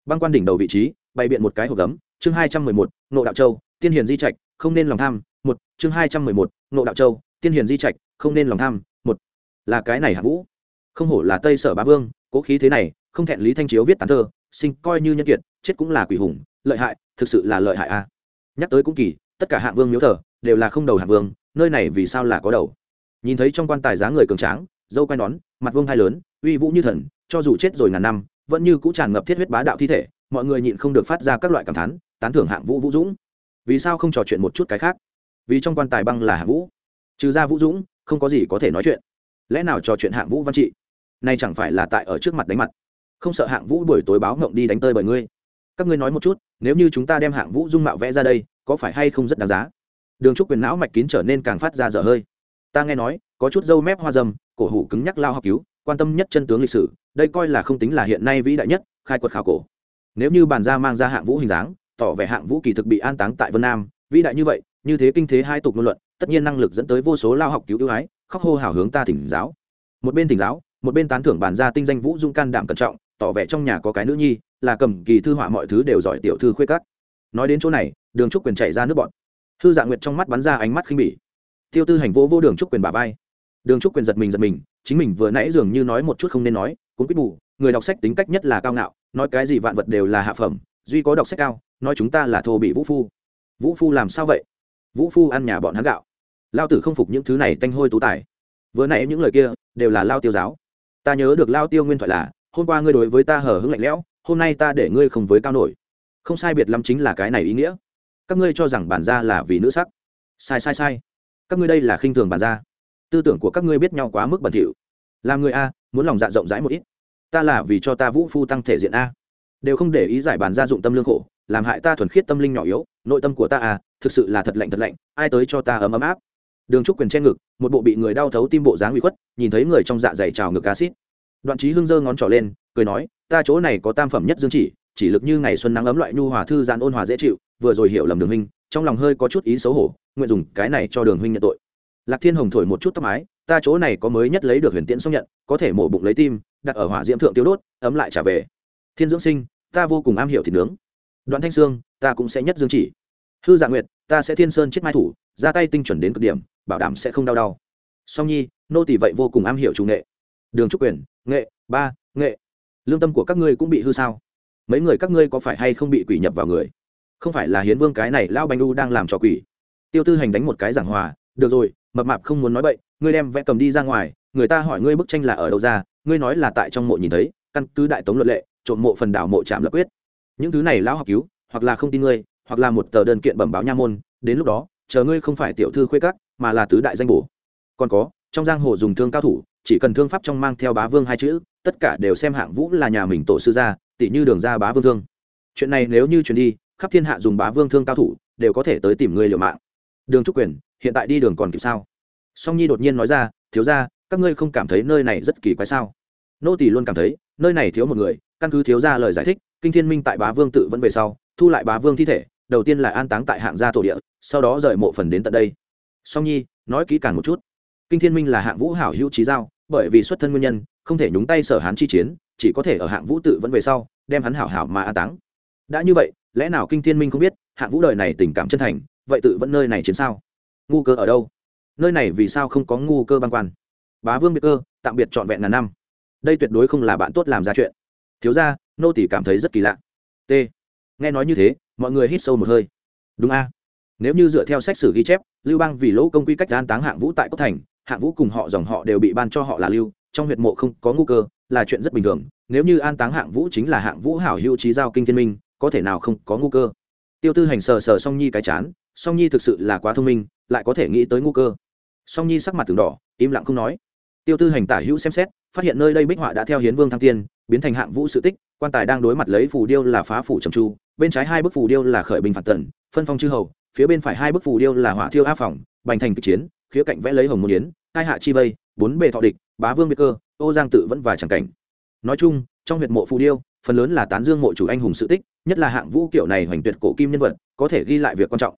Băng quan đỉnh đầu vị trí, bày biện một cái hộp gấm, chương hai trăm mười một nộ đạo châu, tiên hiền di trạch, không nên lòng tham, một, chương hai trăm mười một nộ đạo châu, tiên hiền di trạch, không nên lòng tham, một. Là cái này hạ vũ. Không hổ là tây sở bá vương, cố khí thế này, không thẹn lý thanh chiếu viết tán thơ sinh coi như nhân kiệt, chết cũng là quỷ hùng, lợi hại, thực sự là lợi hại a. Nhắc tới cũng kỳ, tất cả hạng vương miếu thờ, đều là không đầu hạng vương, nơi này vì sao là có đầu? Nhìn thấy trong quan tài giá người cường tráng, dâu quai nón, mặt vương hai lớn, uy vũ như thần, cho dù chết rồi ngàn năm, vẫn như cũ tràn ngập thiết huyết bá đạo thi thể, mọi người nhịn không được phát ra các loại cảm thán, tán thưởng hạng vũ vũ dũng. Vì sao không trò chuyện một chút cái khác? Vì trong quan tài băng là hạng vũ. Trừ ra vũ dũng, không có gì có thể nói chuyện. Lẽ nào trò chuyện hạng vũ văn trị? Nay chẳng phải là tại ở trước mặt đánh mặt không sợ hạng vũ buổi tối báo ngộng đi đánh tơi bởi ngươi. Các ngươi nói một chút, nếu như chúng ta đem hạng vũ dung mạo vẽ ra đây, có phải hay không rất đáng giá? Đường trúc quyền não mạch kín trở nên càng phát ra dở hơi. Ta nghe nói, có chút dâu mép hoa dâm, cổ hủ cứng nhắc lao học cứu, quan tâm nhất chân tướng lịch sử, đây coi là không tính là hiện nay vĩ đại nhất, khai quật khảo cổ. Nếu như bàn ra mang ra hạng vũ hình dáng, tỏ vẻ hạng vũ kỳ thực bị an táng tại vân nam, vĩ đại như vậy, như thế kinh thế hai tục ngôn luận, tất nhiên năng lực dẫn tới vô số lao học cứu ưu ái, khóc hô hào hướng ta thỉnh giáo. Một bên thỉnh giáo, một bên tán thưởng bàn ra tinh danh vũ dung can đảm cẩn trọng tỏ vẻ trong nhà có cái nữ nhi, là cầm kỳ thư họa mọi thứ đều giỏi tiểu thư khuê cắt nói đến chỗ này, đường trúc quyền chạy ra nước bọn. Thư dạ nguyệt trong mắt bắn ra ánh mắt khinh bỉ. Tiêu tư hành vô vô đường trúc quyền bà vai. Đường trúc quyền giật mình giật mình, chính mình vừa nãy dường như nói một chút không nên nói, cũng biết bù, người đọc sách tính cách nhất là cao ngạo, nói cái gì vạn vật đều là hạ phẩm, duy có đọc sách cao, nói chúng ta là thô bị vũ phu. Vũ phu làm sao vậy? Vũ phu ăn nhà bọn hắn gạo. Lao tử không phục những thứ này tanh hôi tú tài. Vừa nãy những lời kia đều là lao tiêu giáo. Ta nhớ được lao tiêu nguyên thoại là hôm qua ngươi đối với ta hở hững lạnh lẽo hôm nay ta để ngươi không với cao nổi. Không sai biệt lắm chính là cái này ý nghĩa. Các ngươi cho rằng bản gia là vì nữ sắc. Sai sai sai. Các ngươi đây là khinh thường bản gia. Tư tưởng của các ngươi biết nhau quá mức bẩn thỉu. Làm người a muốn lòng dạ rộng rãi một ít. Ta là vì cho ta vũ phu tăng thể diện a. Đều không để ý giải bản gia dụng tâm lương khổ làm hại ta thuần khiết tâm linh nhỏ yếu nội tâm của ta à, thực sự là thật lạnh thật lạnh ai tới cho ta ấm ấm áp? Đường trúc quyền che ngực một bộ bị người đau thấu tim bộ dáng bị khuất nhìn thấy người trong dạ dày trào ngực acid đoạn trí hưng giơ ngón trỏ lên, cười nói, ta chỗ này có tam phẩm nhất dương chỉ chỉ lực như ngày xuân nắng ấm loại nhu hòa thư giãn ôn hòa dễ chịu, vừa rồi hiểu lầm đường huynh, trong lòng hơi có chút ý xấu hổ, nguyện dùng cái này cho đường huynh nhận tội. Lạc thiên hồng thổi một chút tóc mái, ta chỗ này có mới nhất lấy được huyền tiễn xong nhận, có thể mổ bụng lấy tim, đặt ở hỏa diễm thượng tiêu đốt, ấm lại trả về. Thiên dưỡng sinh, ta vô cùng am hiểu thịt nướng. Đoạn thanh sương, ta cũng sẽ nhất dương chỉ. Hư dạ nguyệt, ta sẽ thiên sơn chết mai thủ, ra tay tinh chuẩn đến cực điểm, bảo đảm sẽ không đau đau. Song nhi, nô tỷ vậy vô cùng am hiểu chủ nghệ. Đường trúc quyền nghệ, ba, nghệ. Lương tâm của các ngươi cũng bị hư sao? Mấy người các ngươi có phải hay không bị quỷ nhập vào người? Không phải là hiến vương cái này lao banh u đang làm trò quỷ. Tiêu tư hành đánh một cái giảng hòa, được rồi, mập mạp không muốn nói bậy, ngươi đem vẽ cầm đi ra ngoài, người ta hỏi ngươi bức tranh là ở đâu ra, ngươi nói là tại trong mộ nhìn thấy, căn cứ đại tống luật lệ, trộm mộ phần đảo mộ trạm lập quyết. Những thứ này lão học cứu, hoặc là không tin ngươi, hoặc là một tờ đơn kiện bẩm báo nha môn, đến lúc đó, chờ ngươi không phải tiểu thư khuê cắt mà là tứ đại danh bổ. Còn có, trong giang hồ dùng thương cao thủ chỉ cần thương pháp trong mang theo bá vương hai chữ, tất cả đều xem hạng vũ là nhà mình tổ sư gia tỷ như đường ra bá vương thương. Chuyện này nếu như truyền đi, khắp thiên hạ dùng bá vương thương cao thủ, đều có thể tới tìm người liều mạng. Đường trúc quyền, hiện tại đi đường còn kịp sao? Song nhi đột nhiên nói ra, thiếu ra các ngươi không cảm thấy nơi này rất kỳ quái sao? Nô tỷ luôn cảm thấy, nơi này thiếu một người, căn cứ thiếu ra lời giải thích, kinh thiên minh tại bá vương tự vẫn về sau, thu lại bá vương thi thể, đầu tiên là an táng tại hạng gia tổ địa, sau đó rời mộ phần đến tận đây. Song nhi, nói kỹ càng một chút kinh thiên minh là hạng vũ hảo hữu trí giao, bởi vì xuất thân nguyên nhân, không thể nhúng tay sở hán chi chiến, chỉ có thể ở hạng vũ tự vẫn về sau, đem hắn hảo hảo mà an táng. Đã như vậy, lẽ nào kinh thiên minh không biết, hạng vũ đời này tình cảm chân thành, vậy tự vẫn nơi này chiến sao? Ngu cơ ở đâu? Nơi này vì sao không có ngu cơ băng quan? Bá vương biệt cơ, tạm biệt trọn vẹn ngàn năm. Đây tuyệt đối không là bạn tốt làm ra chuyện. Thiếu ra nô tỷ cảm thấy rất kỳ lạ. T. Nghe nói như thế, mọi người hít sâu một hơi. Đúng a. Nếu như dựa theo sách sử ghi chép, lưu bang vì lỗ công quy cách an táng hạng vũ tại cốc thành hạng vũ cùng họ dòng họ đều bị ban cho họ là lưu, trong huyệt mộ không có ngu cơ, là chuyện rất bình thường. Nếu như an táng hạng vũ chính là hạng vũ hảo hữu trí giao kinh thiên minh, có thể nào không có ngu cơ? Tiêu tư hành sờ sờ song nhi cái chán, song nhi thực sự là quá thông minh, lại có thể nghĩ tới ngu cơ. Song nhi sắc mặt từng đỏ, im lặng không nói. Tiêu tư hành tả hữu xem xét, phát hiện nơi đây bích họa đã theo hiến vương thăng tiên, biến thành hạng vũ sự tích, quan tài đang đối mặt lấy phù điêu là phá phủ trầm chu bên trái hai bức phù điêu là khởi bình phạt tần, phân phong chư hầu, phía bên phải hai bức phù điêu là hỏa thiêu áp phòng, bành thành kịch chiến khía cạnh vẽ lấy hồng môn yến hai hạ chi vây, bốn bề thọ địch, bá vương biệt cơ, ô giang tự vẫn và chẳng cảnh. Nói chung, trong huyệt mộ phù điêu, phần lớn là tán dương mộ chủ anh hùng sự tích, nhất là hạng vũ kiểu này hoành tuyệt cổ kim nhân vật, có thể ghi lại việc quan trọng.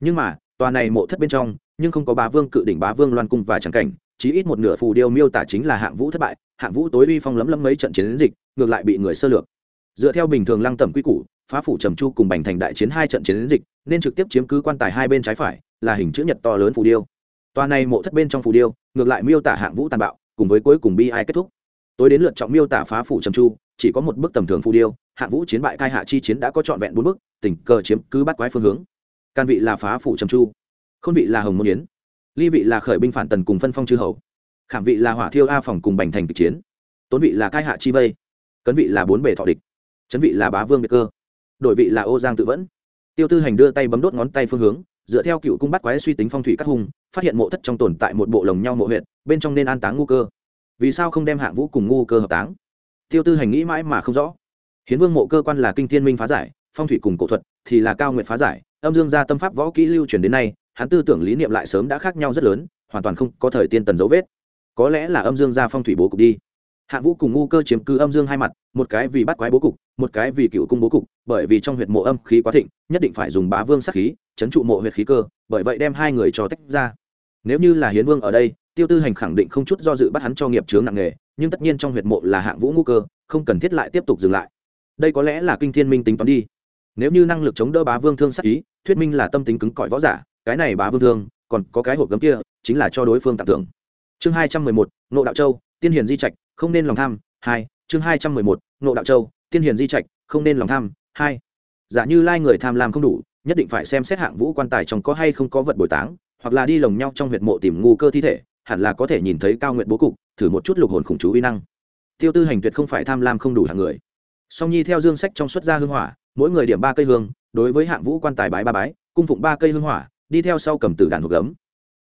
Nhưng mà, tòa này mộ thất bên trong, nhưng không có bá vương cự đỉnh bá vương loan cung và chẳng cảnh, chí ít một nửa phù điêu miêu tả chính là hạng vũ thất bại, hạng vũ tối uy phong lấm lấm mấy trận chiến dịch, ngược lại bị người sơ lược. Dựa theo bình thường lăng tẩm quy củ, phá phủ trầm chu cùng bành thành đại chiến hai trận chiến dịch, nên trực tiếp chiếm cứ quan tài hai bên trái phải, là hình chữ nhật to lớn phù điêu tòa này mộ thất bên trong phù điêu, ngược lại miêu tả hạng vũ tàn bạo, cùng với cuối cùng bi ai kết thúc. Tối đến lượt trọng miêu tả phá phủ trầm chu chỉ có một bức tầm thường phù điêu, hạng vũ chiến bại cai hạ chi chiến đã có trọn vẹn bốn bức, tình cờ chiếm cứ bắt quái phương hướng. Can vị là phá phủ trầm chu khôn vị là hồng môn yến, ly vị là khởi binh phản tần cùng phân phong chư hầu, khảm vị là hỏa thiêu a phòng cùng bành thành kịch chiến, tốn vị là cai hạ chi vây, cấn vị là bốn bề thọ địch, chấn vị là bá vương biệt cơ, đổi vị là ô giang tự vẫn. Tiêu tư hành đưa tay bấm đốt ngón tay phương hướng, dựa theo cựu cung bắt quái suy tính phong thủy các hung phát hiện mộ thất trong tồn tại một bộ lồng nhau mộ huyện bên trong nên an táng ngu cơ. Vì sao không đem hạng vũ cùng ngu cơ hợp táng? Tiêu tư hành nghĩ mãi mà không rõ. Hiến vương mộ cơ quan là kinh thiên minh phá giải, phong thủy cùng cổ thuật thì là cao nguyện phá giải, âm dương gia tâm pháp võ kỹ lưu truyền đến nay, hắn tư tưởng lý niệm lại sớm đã khác nhau rất lớn, hoàn toàn không có thời tiên tần dấu vết. Có lẽ là âm dương gia phong thủy bố cục đi hạ vũ cùng ngu cơ chiếm cứ âm dương hai mặt, một cái vì bắt quái bố cục, một cái vì cựu cung bố cục, bởi vì trong huyệt mộ âm khí quá thịnh, nhất định phải dùng bá vương sát khí, chấn trụ mộ huyệt khí cơ, bởi vậy đem hai người cho tách ra. Nếu như là hiến vương ở đây, tiêu tư hành khẳng định không chút do dự bắt hắn cho nghiệp chướng nặng nghề nhưng tất nhiên trong huyệt mộ là hạng vũ ngu cơ, không cần thiết lại tiếp tục dừng lại. Đây có lẽ là kinh thiên minh tính toán đi. Nếu như năng lực chống đỡ bá vương thương sát ý, thuyết minh là tâm tính cứng cỏi võ giả, cái này bá vương thương, còn có cái hộp gấm kia, chính là cho đối phương tặng thưởng. Chương hai trăm mười một, nộ đạo châu, tiên hiền di trạch không nên lòng tham, hai, chương hai trăm mười một nộ đạo châu, tiên hiền di trạch, không nên lòng tham, hai. Giả như lai người tham lam không đủ, nhất định phải xem xét hạng vũ quan tài trong có hay không có vật bồi táng, hoặc là đi lồng nhau trong huyệt mộ tìm ngu cơ thi thể, hẳn là có thể nhìn thấy cao nguyện bố cục, thử một chút lục hồn khủng chú uy năng. Tiêu tư hành tuyệt không phải tham lam không đủ hạng người. Song nhi theo dương sách trong xuất gia hương hỏa, mỗi người điểm ba cây hương, đối với hạng vũ quan tài bái ba bái, cung phụng ba cây hương hỏa, đi theo sau cầm tử đàn hộp gấm.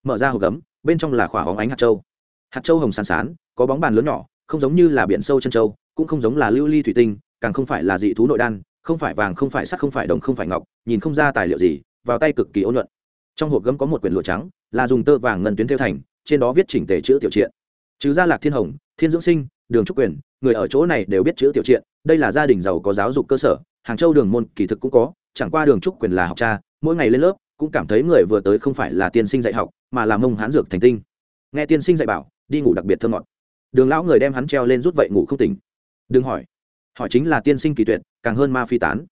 Mở ra hộp gấm, bên trong là khỏa hóng ánh hạt châu. Hạt châu hồng sán sán, có bóng bàn lớn nhỏ không giống như là biển sâu chân châu, cũng không giống là lưu ly thủy tinh, càng không phải là dị thú nội đan, không phải vàng, không phải sắt, không phải đồng, không phải ngọc, nhìn không ra tài liệu gì, vào tay cực kỳ ôn nhuận. Trong hộp gấm có một quyển lụa trắng, là dùng tơ vàng ngân tuyến theo thành, trên đó viết chỉnh tề chữ tiểu triện chữ gia lạc thiên hồng, thiên dưỡng sinh, đường trúc quyền, người ở chỗ này đều biết chữ tiểu triện đây là gia đình giàu có giáo dục cơ sở, hàng châu đường môn kỳ thực cũng có, chẳng qua đường trúc quyền là học cha, mỗi ngày lên lớp, cũng cảm thấy người vừa tới không phải là tiên sinh dạy học, mà là mông hán dược thành tinh. Nghe tiên sinh dạy bảo, đi ngủ đặc biệt thơ ngọt đường lão người đem hắn treo lên rút vậy ngủ không tỉnh. Đừng hỏi. Hỏi chính là tiên sinh kỳ tuyệt, càng hơn ma phi tán.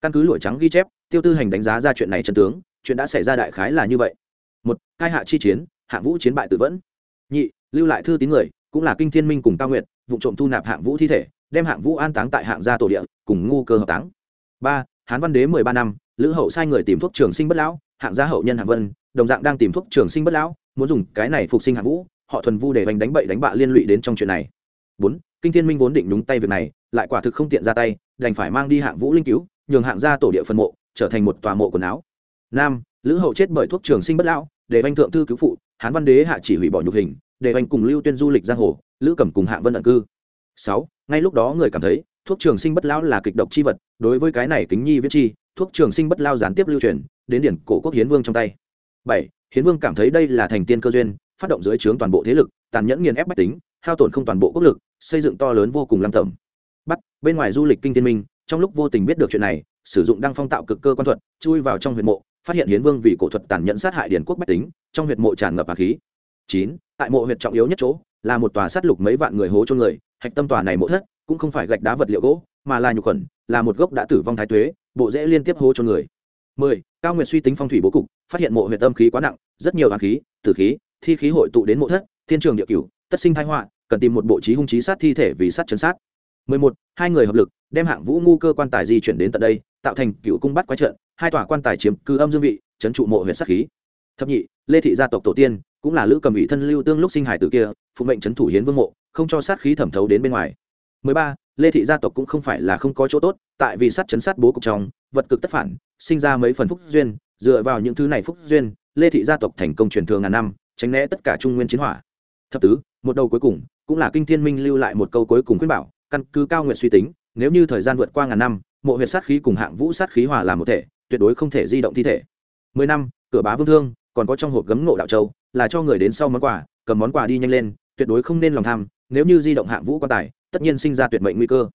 Căn cứ lụa trắng ghi chép, tiêu tư hành đánh giá ra chuyện này chân tướng, chuyện đã xảy ra đại khái là như vậy. Một hai hạ chi chiến hạng vũ chiến bại tự vẫn. Nhị, lưu lại thư tín người, cũng là kinh thiên minh cùng cao nguyện vụ trộm thu nạp hạng vũ thi thể, đem hạng vũ an táng tại hạng gia tổ địa, cùng ngu cơ hợp táng. Ba, hán văn đế mười ba năm, lữ hậu sai người tìm thuốc trường sinh bất lão, hạng gia hậu nhân hạng vân, đồng dạng đang tìm thuốc trường sinh bất lão, muốn dùng cái này phục sinh hạng vũ họ thuần vu để vành đánh bậy đánh bạ liên lụy đến trong chuyện này. Bốn, kinh thiên minh vốn định đúng tay việc này, lại quả thực không tiện ra tay, đành phải mang đi hạng vũ linh cứu, nhường hạng gia tổ địa phân mộ, trở thành một tòa mộ quần áo. Năm lữ hậu chết bởi thuốc trường sinh bất lão, để vanh thượng thư cứu phụ, hán văn đế hạ chỉ hủy bỏ nhục hình, để vanh cùng lưu tuyên du lịch giang hồ, lữ cẩm cùng hạng vân ẩn cư. Sáu, ngay lúc đó người cảm thấy, thuốc trường sinh bất lão là kịch độc chi vật, đối với cái này kính nhi viết chi, thuốc trường sinh bất lao gián tiếp lưu truyền, đến điển cổ quốc hiến vương trong tay. Bảy, hiến vương cảm thấy đây là thành tiên cơ duyên phát động dưới trướng toàn bộ thế lực, tàn nhẫn nghiền ép bách tính, hao tổn không toàn bộ quốc lực, xây dựng to lớn vô cùng lăng tầm bắt, bên ngoài du lịch kinh tiên minh, trong lúc vô tình biết được chuyện này, sử dụng đăng phong tạo cực cơ quan thuật, chui vào trong huyệt mộ, phát hiện hiến vương vì cổ thuật tàn nhẫn sát hại điển quốc bách tính, trong huyệt mộ tràn ngập hà khí. Chín, tại mộ huyệt trọng yếu nhất chỗ, là một tòa sát lục mấy vạn người hố cho người, hạch tâm tòa này mộ thất, cũng không phải gạch đá vật liệu gỗ, mà là nhục khuẩn, là một gốc đã tử vong thái tuế, bộ dễ liên tiếp hố cho người. Mười, cao nguyệt suy tính phong thủy bố cục, phát hiện mộ huyệt tâm khí quá nặng, rất nhiều hoàng khí, tử khí thi khí hội tụ đến mộ thất, thiên trường địa cửu, tất sinh thái họa, cần tìm một bộ trí hung trí sát thi thể vì sát chấn sát. Mười một, hai người hợp lực, đem hạng vũ ngu cơ quan tài di chuyển đến tận đây, tạo thành cựu cung bắt quái trận, hai tòa quan tài chiếm cư âm dương vị trấn trụ mộ huyện sát khí. Thập nhị, lê thị gia tộc tổ tiên, cũng là lữ cầm ủy thân lưu tương lúc sinh hải tử kia, phụ mệnh trấn thủ hiến vương mộ, không cho sát khí thẩm thấu đến bên ngoài. Mười ba, lê thị gia tộc cũng không phải là không có chỗ tốt, tại vì sát chấn sát bố cục trong, vật cực tất phản, sinh ra mấy phần phúc duyên, dựa vào những thứ này phúc duyên, lê thị gia tộc thành công truyền thường ngàn năm tránh né tất cả trung nguyên chiến hỏa. Thập tứ, một đầu cuối cùng, cũng là kinh thiên minh lưu lại một câu cuối cùng khuyên bảo, căn cứ cao nguyện suy tính, nếu như thời gian vượt qua ngàn năm, mộ huyệt sát khí cùng hạng vũ sát khí hòa làm một thể, tuyệt đối không thể di động thi thể. Mười năm, cửa bá vương thương, còn có trong hộp gấm ngộ đạo châu, là cho người đến sau món quà, cầm món quà đi nhanh lên, tuyệt đối không nên lòng tham, nếu như di động hạng vũ quan tài, tất nhiên sinh ra tuyệt mệnh nguy cơ.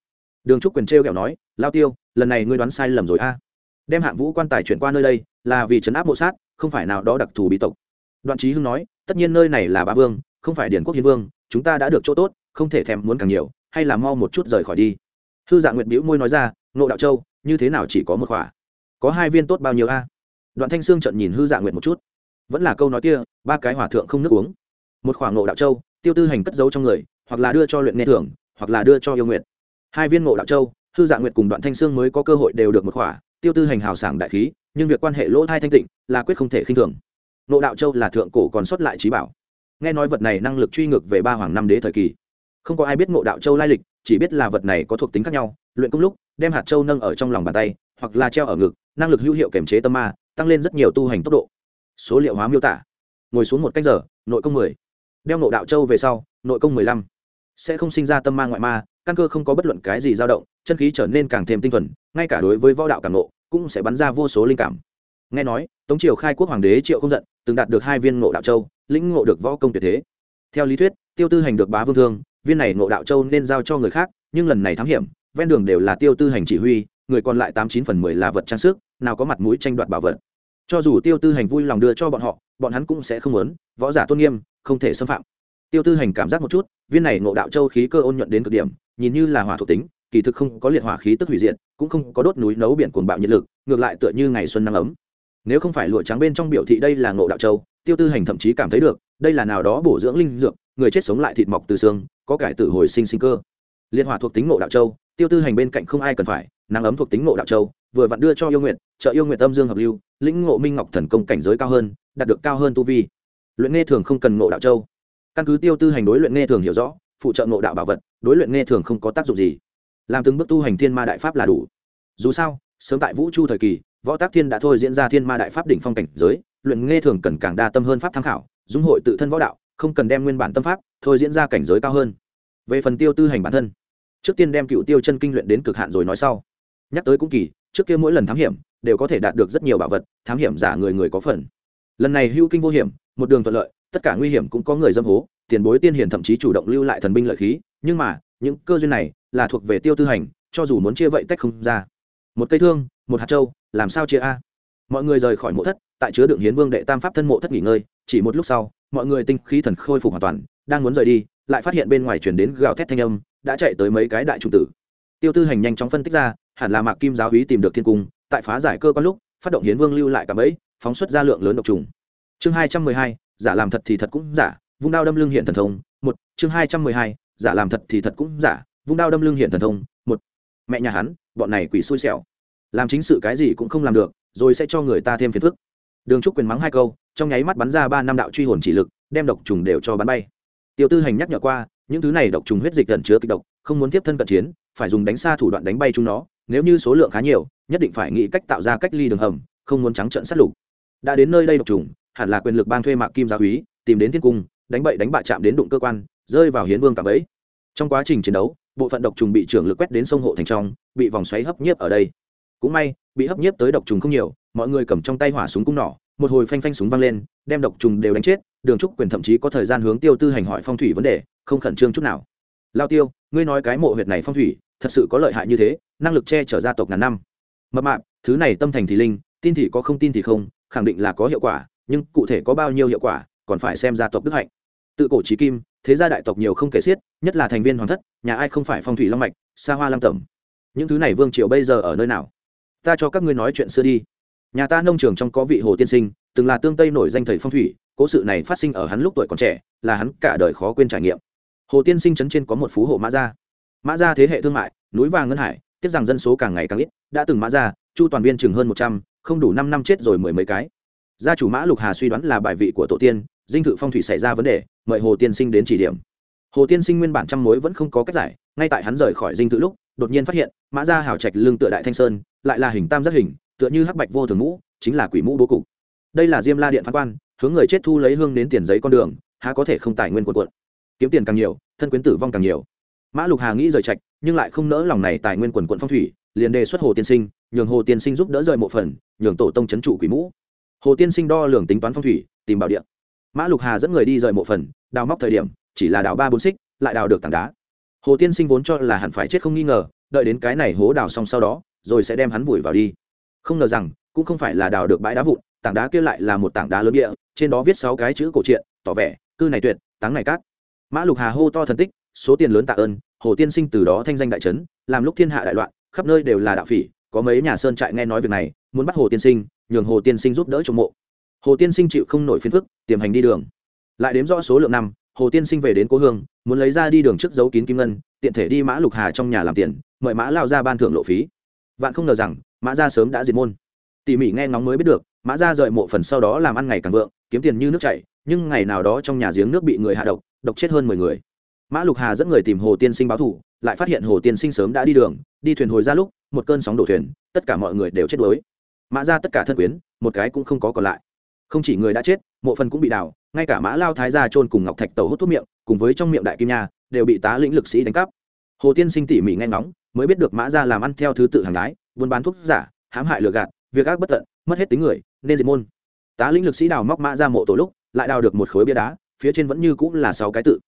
Đường trúc quyền trêu kẹo nói, lao tiêu, lần này ngươi đoán sai lầm rồi a. Đem hạng vũ quan tài chuyển qua nơi đây, là vì trấn áp mộ sát, không phải nào đó đặc thù bí tộc đoạn trí hưng nói, tất nhiên nơi này là ba vương, không phải điển quốc hiến vương, chúng ta đã được chỗ tốt, không thể thèm muốn càng nhiều, hay là mau một chút rời khỏi đi. Hư dạ nguyệt bĩu môi nói ra nộ đạo châu, như thế nào chỉ có một khỏa? Có hai viên tốt bao nhiêu a? Đoạn thanh sương trận nhìn hư dạ nguyệt một chút. Vẫn là câu nói kia, ba cái hỏa thượng không nước uống. Một khoảng Ngộ đạo châu, tiêu tư hành cất giấu trong người, hoặc là đưa cho luyện nghe thưởng, hoặc là đưa cho yêu nguyệt hai viên ngộ đạo châu, hư dạ nguyệt cùng đoạn thanh sương mới có cơ hội đều được một khỏa, tiêu tư hành hào sảng đại khí, nhưng việc quan hệ lỗ thai thanh tịnh là quyết không thể khinh thường nộ đạo châu là thượng cổ còn xuất lại trí bảo. Nghe nói vật này năng lực truy ngược về ba hoàng năm đế thời kỳ. Không có ai biết ngộ đạo châu lai lịch, chỉ biết là vật này có thuộc tính khác nhau, luyện công lúc, đem hạt châu nâng ở trong lòng bàn tay, hoặc là treo ở ngực, năng lực hữu hiệu kiểm chế tâm ma, tăng lên rất nhiều tu hành tốc độ. Số liệu hóa miêu tả. Ngồi xuống một cách giờ, nội công mười. Đeo ngộ đạo châu về sau, nội công mười lăm. Sẽ không sinh ra tâm ma ngoại ma, căn cơ không có bất luận cái gì dao động, chân khí trở nên càng thêm tinh thuần, ngay cả đối với võ đạo càng ngộ, cũng sẽ bắn ra vô số linh cảm nghe nói, tống triều khai quốc hoàng đế triệu không giận, từng đạt được hai viên ngộ đạo châu, lĩnh ngộ được võ công tuyệt thế. Theo lý thuyết, tiêu tư hành được bá vương thương, viên này ngộ đạo châu nên giao cho người khác, nhưng lần này thám hiểm, ven đường đều là tiêu tư hành chỉ huy, người còn lại tám chín phần mười là vật trang sức, nào có mặt mũi tranh đoạt bảo vật. Cho dù tiêu tư hành vui lòng đưa cho bọn họ, bọn hắn cũng sẽ không muốn, võ giả tôn nghiêm, không thể xâm phạm. Tiêu tư hành cảm giác một chút, viên này ngộ đạo châu khí cơ ôn nhuận đến cực điểm, nhìn như là hỏa thuộc tính, kỳ thực không có liệt hỏa khí tức hủy diệt, cũng không có đốt núi nấu biển cuồng bạo nhiệt lực, ngược lại tựa như ngày xuân nắng ấm nếu không phải lụa trắng bên trong biểu thị đây là ngộ đạo châu, tiêu tư hành thậm chí cảm thấy được, đây là nào đó bổ dưỡng linh dược, người chết sống lại thịt mọc từ xương, có cải tử hồi sinh sinh cơ. Liên hỏa thuộc tính ngộ đạo châu, tiêu tư hành bên cạnh không ai cần phải, nắng ấm thuộc tính ngộ đạo châu, vừa vặn đưa cho yêu nguyện trợ yêu nguyện tâm dương hợp lưu, lĩnh ngộ minh ngọc thần công cảnh giới cao hơn, đạt được cao hơn tu vi. Luyện nghe thường không cần ngộ đạo châu. Căn cứ tiêu tư hành đối luyện nghe thường hiểu rõ, phụ trợ ngộ đạo bảo vật, đối luyện nghe thường không có tác dụng gì. Làm từng bước tu hành thiên ma đại pháp là đủ. Dù sao, sớm tại vũ chu thời kỳ võ tác thiên đã thôi diễn ra thiên ma đại pháp đỉnh phong cảnh giới, luyện nghe thường cần càng đa tâm hơn pháp tham khảo dung hội tự thân võ đạo, không cần đem nguyên bản tâm pháp, thôi diễn ra cảnh giới cao hơn. Về phần tiêu tư hành bản thân, trước tiên đem cựu tiêu chân kinh luyện đến cực hạn rồi nói sau. Nhắc tới cũng kỳ, trước kia mỗi lần thám hiểm, đều có thể đạt được rất nhiều bảo vật, thám hiểm giả người người có phần. Lần này hưu kinh vô hiểm, một đường thuận lợi, tất cả nguy hiểm cũng có người dâm hố, tiền bối tiên hiển thậm chí chủ động lưu lại thần binh lợi khí, nhưng mà, những cơ duyên này là thuộc về tiêu tư hành, cho dù muốn chia vậy tách không ra. Một cây thương, một hạt châu làm sao chia a? Mọi người rời khỏi mộ thất, tại chứa đựng hiến vương đệ tam pháp thân mộ thất nghỉ ngơi, chỉ một lúc sau, mọi người tinh khí thần khôi phục hoàn toàn, đang muốn rời đi, lại phát hiện bên ngoài chuyển đến gào thét thanh âm, đã chạy tới mấy cái đại trung tử. Tiêu tư hành nhanh chóng phân tích ra, hẳn là mạc kim giáo hí tìm được thiên cung, tại phá giải cơ quan lúc, phát động hiến vương lưu lại cả bẫy, phóng xuất ra lượng lớn độc trùng. Chương hai trăm mười hai, giả làm thật thì thật cũng giả, vung đao đâm lưng hiện thần thông, một, chương hai trăm mười hai, giả làm thật thì thật cũng giả, vung đao đâm lưng hiện thần thông, một. Mẹ nhà hắn, bọn này quỷ xui xẻo làm chính sự cái gì cũng không làm được, rồi sẽ cho người ta thêm phiền phức. Đường trúc quyền mắng hai câu, trong nháy mắt bắn ra ba năm đạo truy hồn chỉ lực, đem độc trùng đều cho bắn bay. Tiêu tư hành nhắc nhở qua, những thứ này độc trùng huyết dịch gần chứa kịch độc, không muốn tiếp thân cận chiến, phải dùng đánh xa thủ đoạn đánh bay chúng nó, nếu như số lượng khá nhiều, nhất định phải nghĩ cách tạo ra cách ly đường hầm, không muốn trắng trợn sát lục. Đã đến nơi đây độc trùng, hẳn là quyền lực bang thuê mạc kim gia úy tìm đến thiên cung, đánh bậy đánh bạ chạm đến đụng cơ quan, rơi vào hiến vương cả bẫy. Trong quá trình chiến đấu, bộ phận độc trùng bị trưởng lực quét đến sông hộ thành trong, bị vòng xoáy hấp nhiếp ở đây cũng may, bị hấp nhiếp tới độc trùng không nhiều, mọi người cầm trong tay hỏa súng cung nỏ, một hồi phanh phanh súng văng lên, đem độc trùng đều đánh chết, đường trúc quyền thậm chí có thời gian hướng tiêu tư hành hỏi phong thủy vấn đề, không khẩn trương chút nào. Lao tiêu, ngươi nói cái mộ huyệt này phong thủy, thật sự có lợi hại như thế, năng lực che chở gia tộc ngàn năm. Mập mạp, thứ này tâm thành thì linh, tin thì có không tin thì không, khẳng định là có hiệu quả, nhưng cụ thể có bao nhiêu hiệu quả, còn phải xem gia tộc đức hạnh. Tự cổ trí kim, thế gia đại tộc nhiều không kể xiết, nhất là thành viên hoàng thất, nhà ai không phải phong thủy long mạch, xa hoa lam tẩm. Những thứ này vương triều bây giờ ở nơi nào? Ta cho các ngươi nói chuyện xưa đi. Nhà ta nông trường trong có vị hồ tiên sinh, từng là tương tây nổi danh thầy phong thủy, cố sự này phát sinh ở hắn lúc tuổi còn trẻ, là hắn cả đời khó quên trải nghiệm. Hồ tiên sinh trấn trên có một phú hộ mã gia. Mã gia thế hệ thương mại, núi vàng ngân hải, tiếc rằng dân số càng ngày càng ít, đã từng mã gia, chu toàn viên chừng hơn một trăm, không đủ năm năm chết rồi mười mấy cái. Gia chủ mã lục hà suy đoán là bài vị của tổ tiên, dinh thự phong thủy xảy ra vấn đề, mời hồ tiên sinh đến chỉ điểm. Hồ tiên sinh nguyên bản trăm mối vẫn không có cách giải, ngay tại hắn rời khỏi dinh thự lúc, đột nhiên phát hiện, mã gia hảo trạch lương tựa đại thanh sơn lại là hình tam giác hình, tựa như hắc bạch vô thường mũ, chính là quỷ mũ bố cục. Đây là diêm la điện phán quan, hướng người chết thu lấy hương đến tiền giấy con đường, há có thể không tài nguyên quần quận kiếm tiền càng nhiều, thân quyến tử vong càng nhiều. Mã lục hà nghĩ rời trạch, nhưng lại không nỡ lòng này tài nguyên quần quận phong thủy, liền đề xuất hồ tiên sinh, nhường hồ tiên sinh giúp đỡ rời một phần, nhường tổ tông c h ấ n chủ quỷ mũ. Hồ tiên sinh đo lường tính toán phong thủy, tìm bảo điện mã lục hà dẫn người đi rời một phần, đào móc thời điểm, chỉ là đào ba bốn xích, lại đào được tảng đá. Hồ tiên sinh vốn cho là hẳn phải chết không nghi ngờ, đợi đến cái này hố đào xong sau đó rồi sẽ đem hắn vùi vào đi. Không ngờ rằng, cũng không phải là đào được bãi đá vụn, tảng đá kia lại là một tảng đá lớn địa, trên đó viết sáu cái chữ cổ truyện, tỏ vẻ, cư này tuyệt, táng này cát. Mã lục hà hô to thần tích, số tiền lớn tạ ơn, hồ tiên sinh từ đó thanh danh đại trấn, làm lúc thiên hạ đại loạn, khắp nơi đều là đạo phỉ, có mấy nhà sơn trại nghe nói việc này, muốn bắt hồ tiên sinh, nhường hồ tiên sinh giúp đỡ trong mộ. Hồ tiên sinh chịu không nổi phiền phức, tiềm hành đi đường. Lại đếm rõ số lượng năm, hồ tiên sinh về đến cố hương, muốn lấy ra đi đường trước dấu kín kim ngân, tiện thể đi mã lục hà trong nhà làm tiền, mời mã lao ra ban thưởng lộ phí vạn không ngờ rằng, mã gia sớm đã diệt môn. Tỉ mỉ nghe ngóng mới biết được, mã gia rời mộ phần sau đó làm ăn ngày càng vượng, kiếm tiền như nước chảy, nhưng ngày nào đó trong nhà giếng nước bị người hạ độc độc chết hơn mười người. Mã lục hà dẫn người tìm hồ tiên sinh báo thù, lại phát hiện hồ tiên sinh sớm đã đi đường, đi thuyền hồi ra lúc, một cơn sóng đổ thuyền, tất cả mọi người đều chết đuối. Mã ra tất cả thân quyến, một cái cũng không có còn lại. Không chỉ người đã chết, mộ phần cũng bị đào, ngay cả mã lao thái gia trôn cùng ngọc thạch tàu hút thuốc miệng, cùng với trong miệng đại kim nha, đều bị tá lĩnh lực sĩ đánh cắp. Hồ tiên sinh tỉ mỉ nghe ngóng mới biết được mã ra làm ăn theo thứ tự hàng lái, buôn bán thuốc giả hãm hại lừa gạt việc ác bất tận mất hết tính người nên diệt môn. Tá lĩnh lực sĩ đào móc mã ra mộ tổ lúc lại đào được một khối bia đá phía trên vẫn như cũng là sáu cái tự.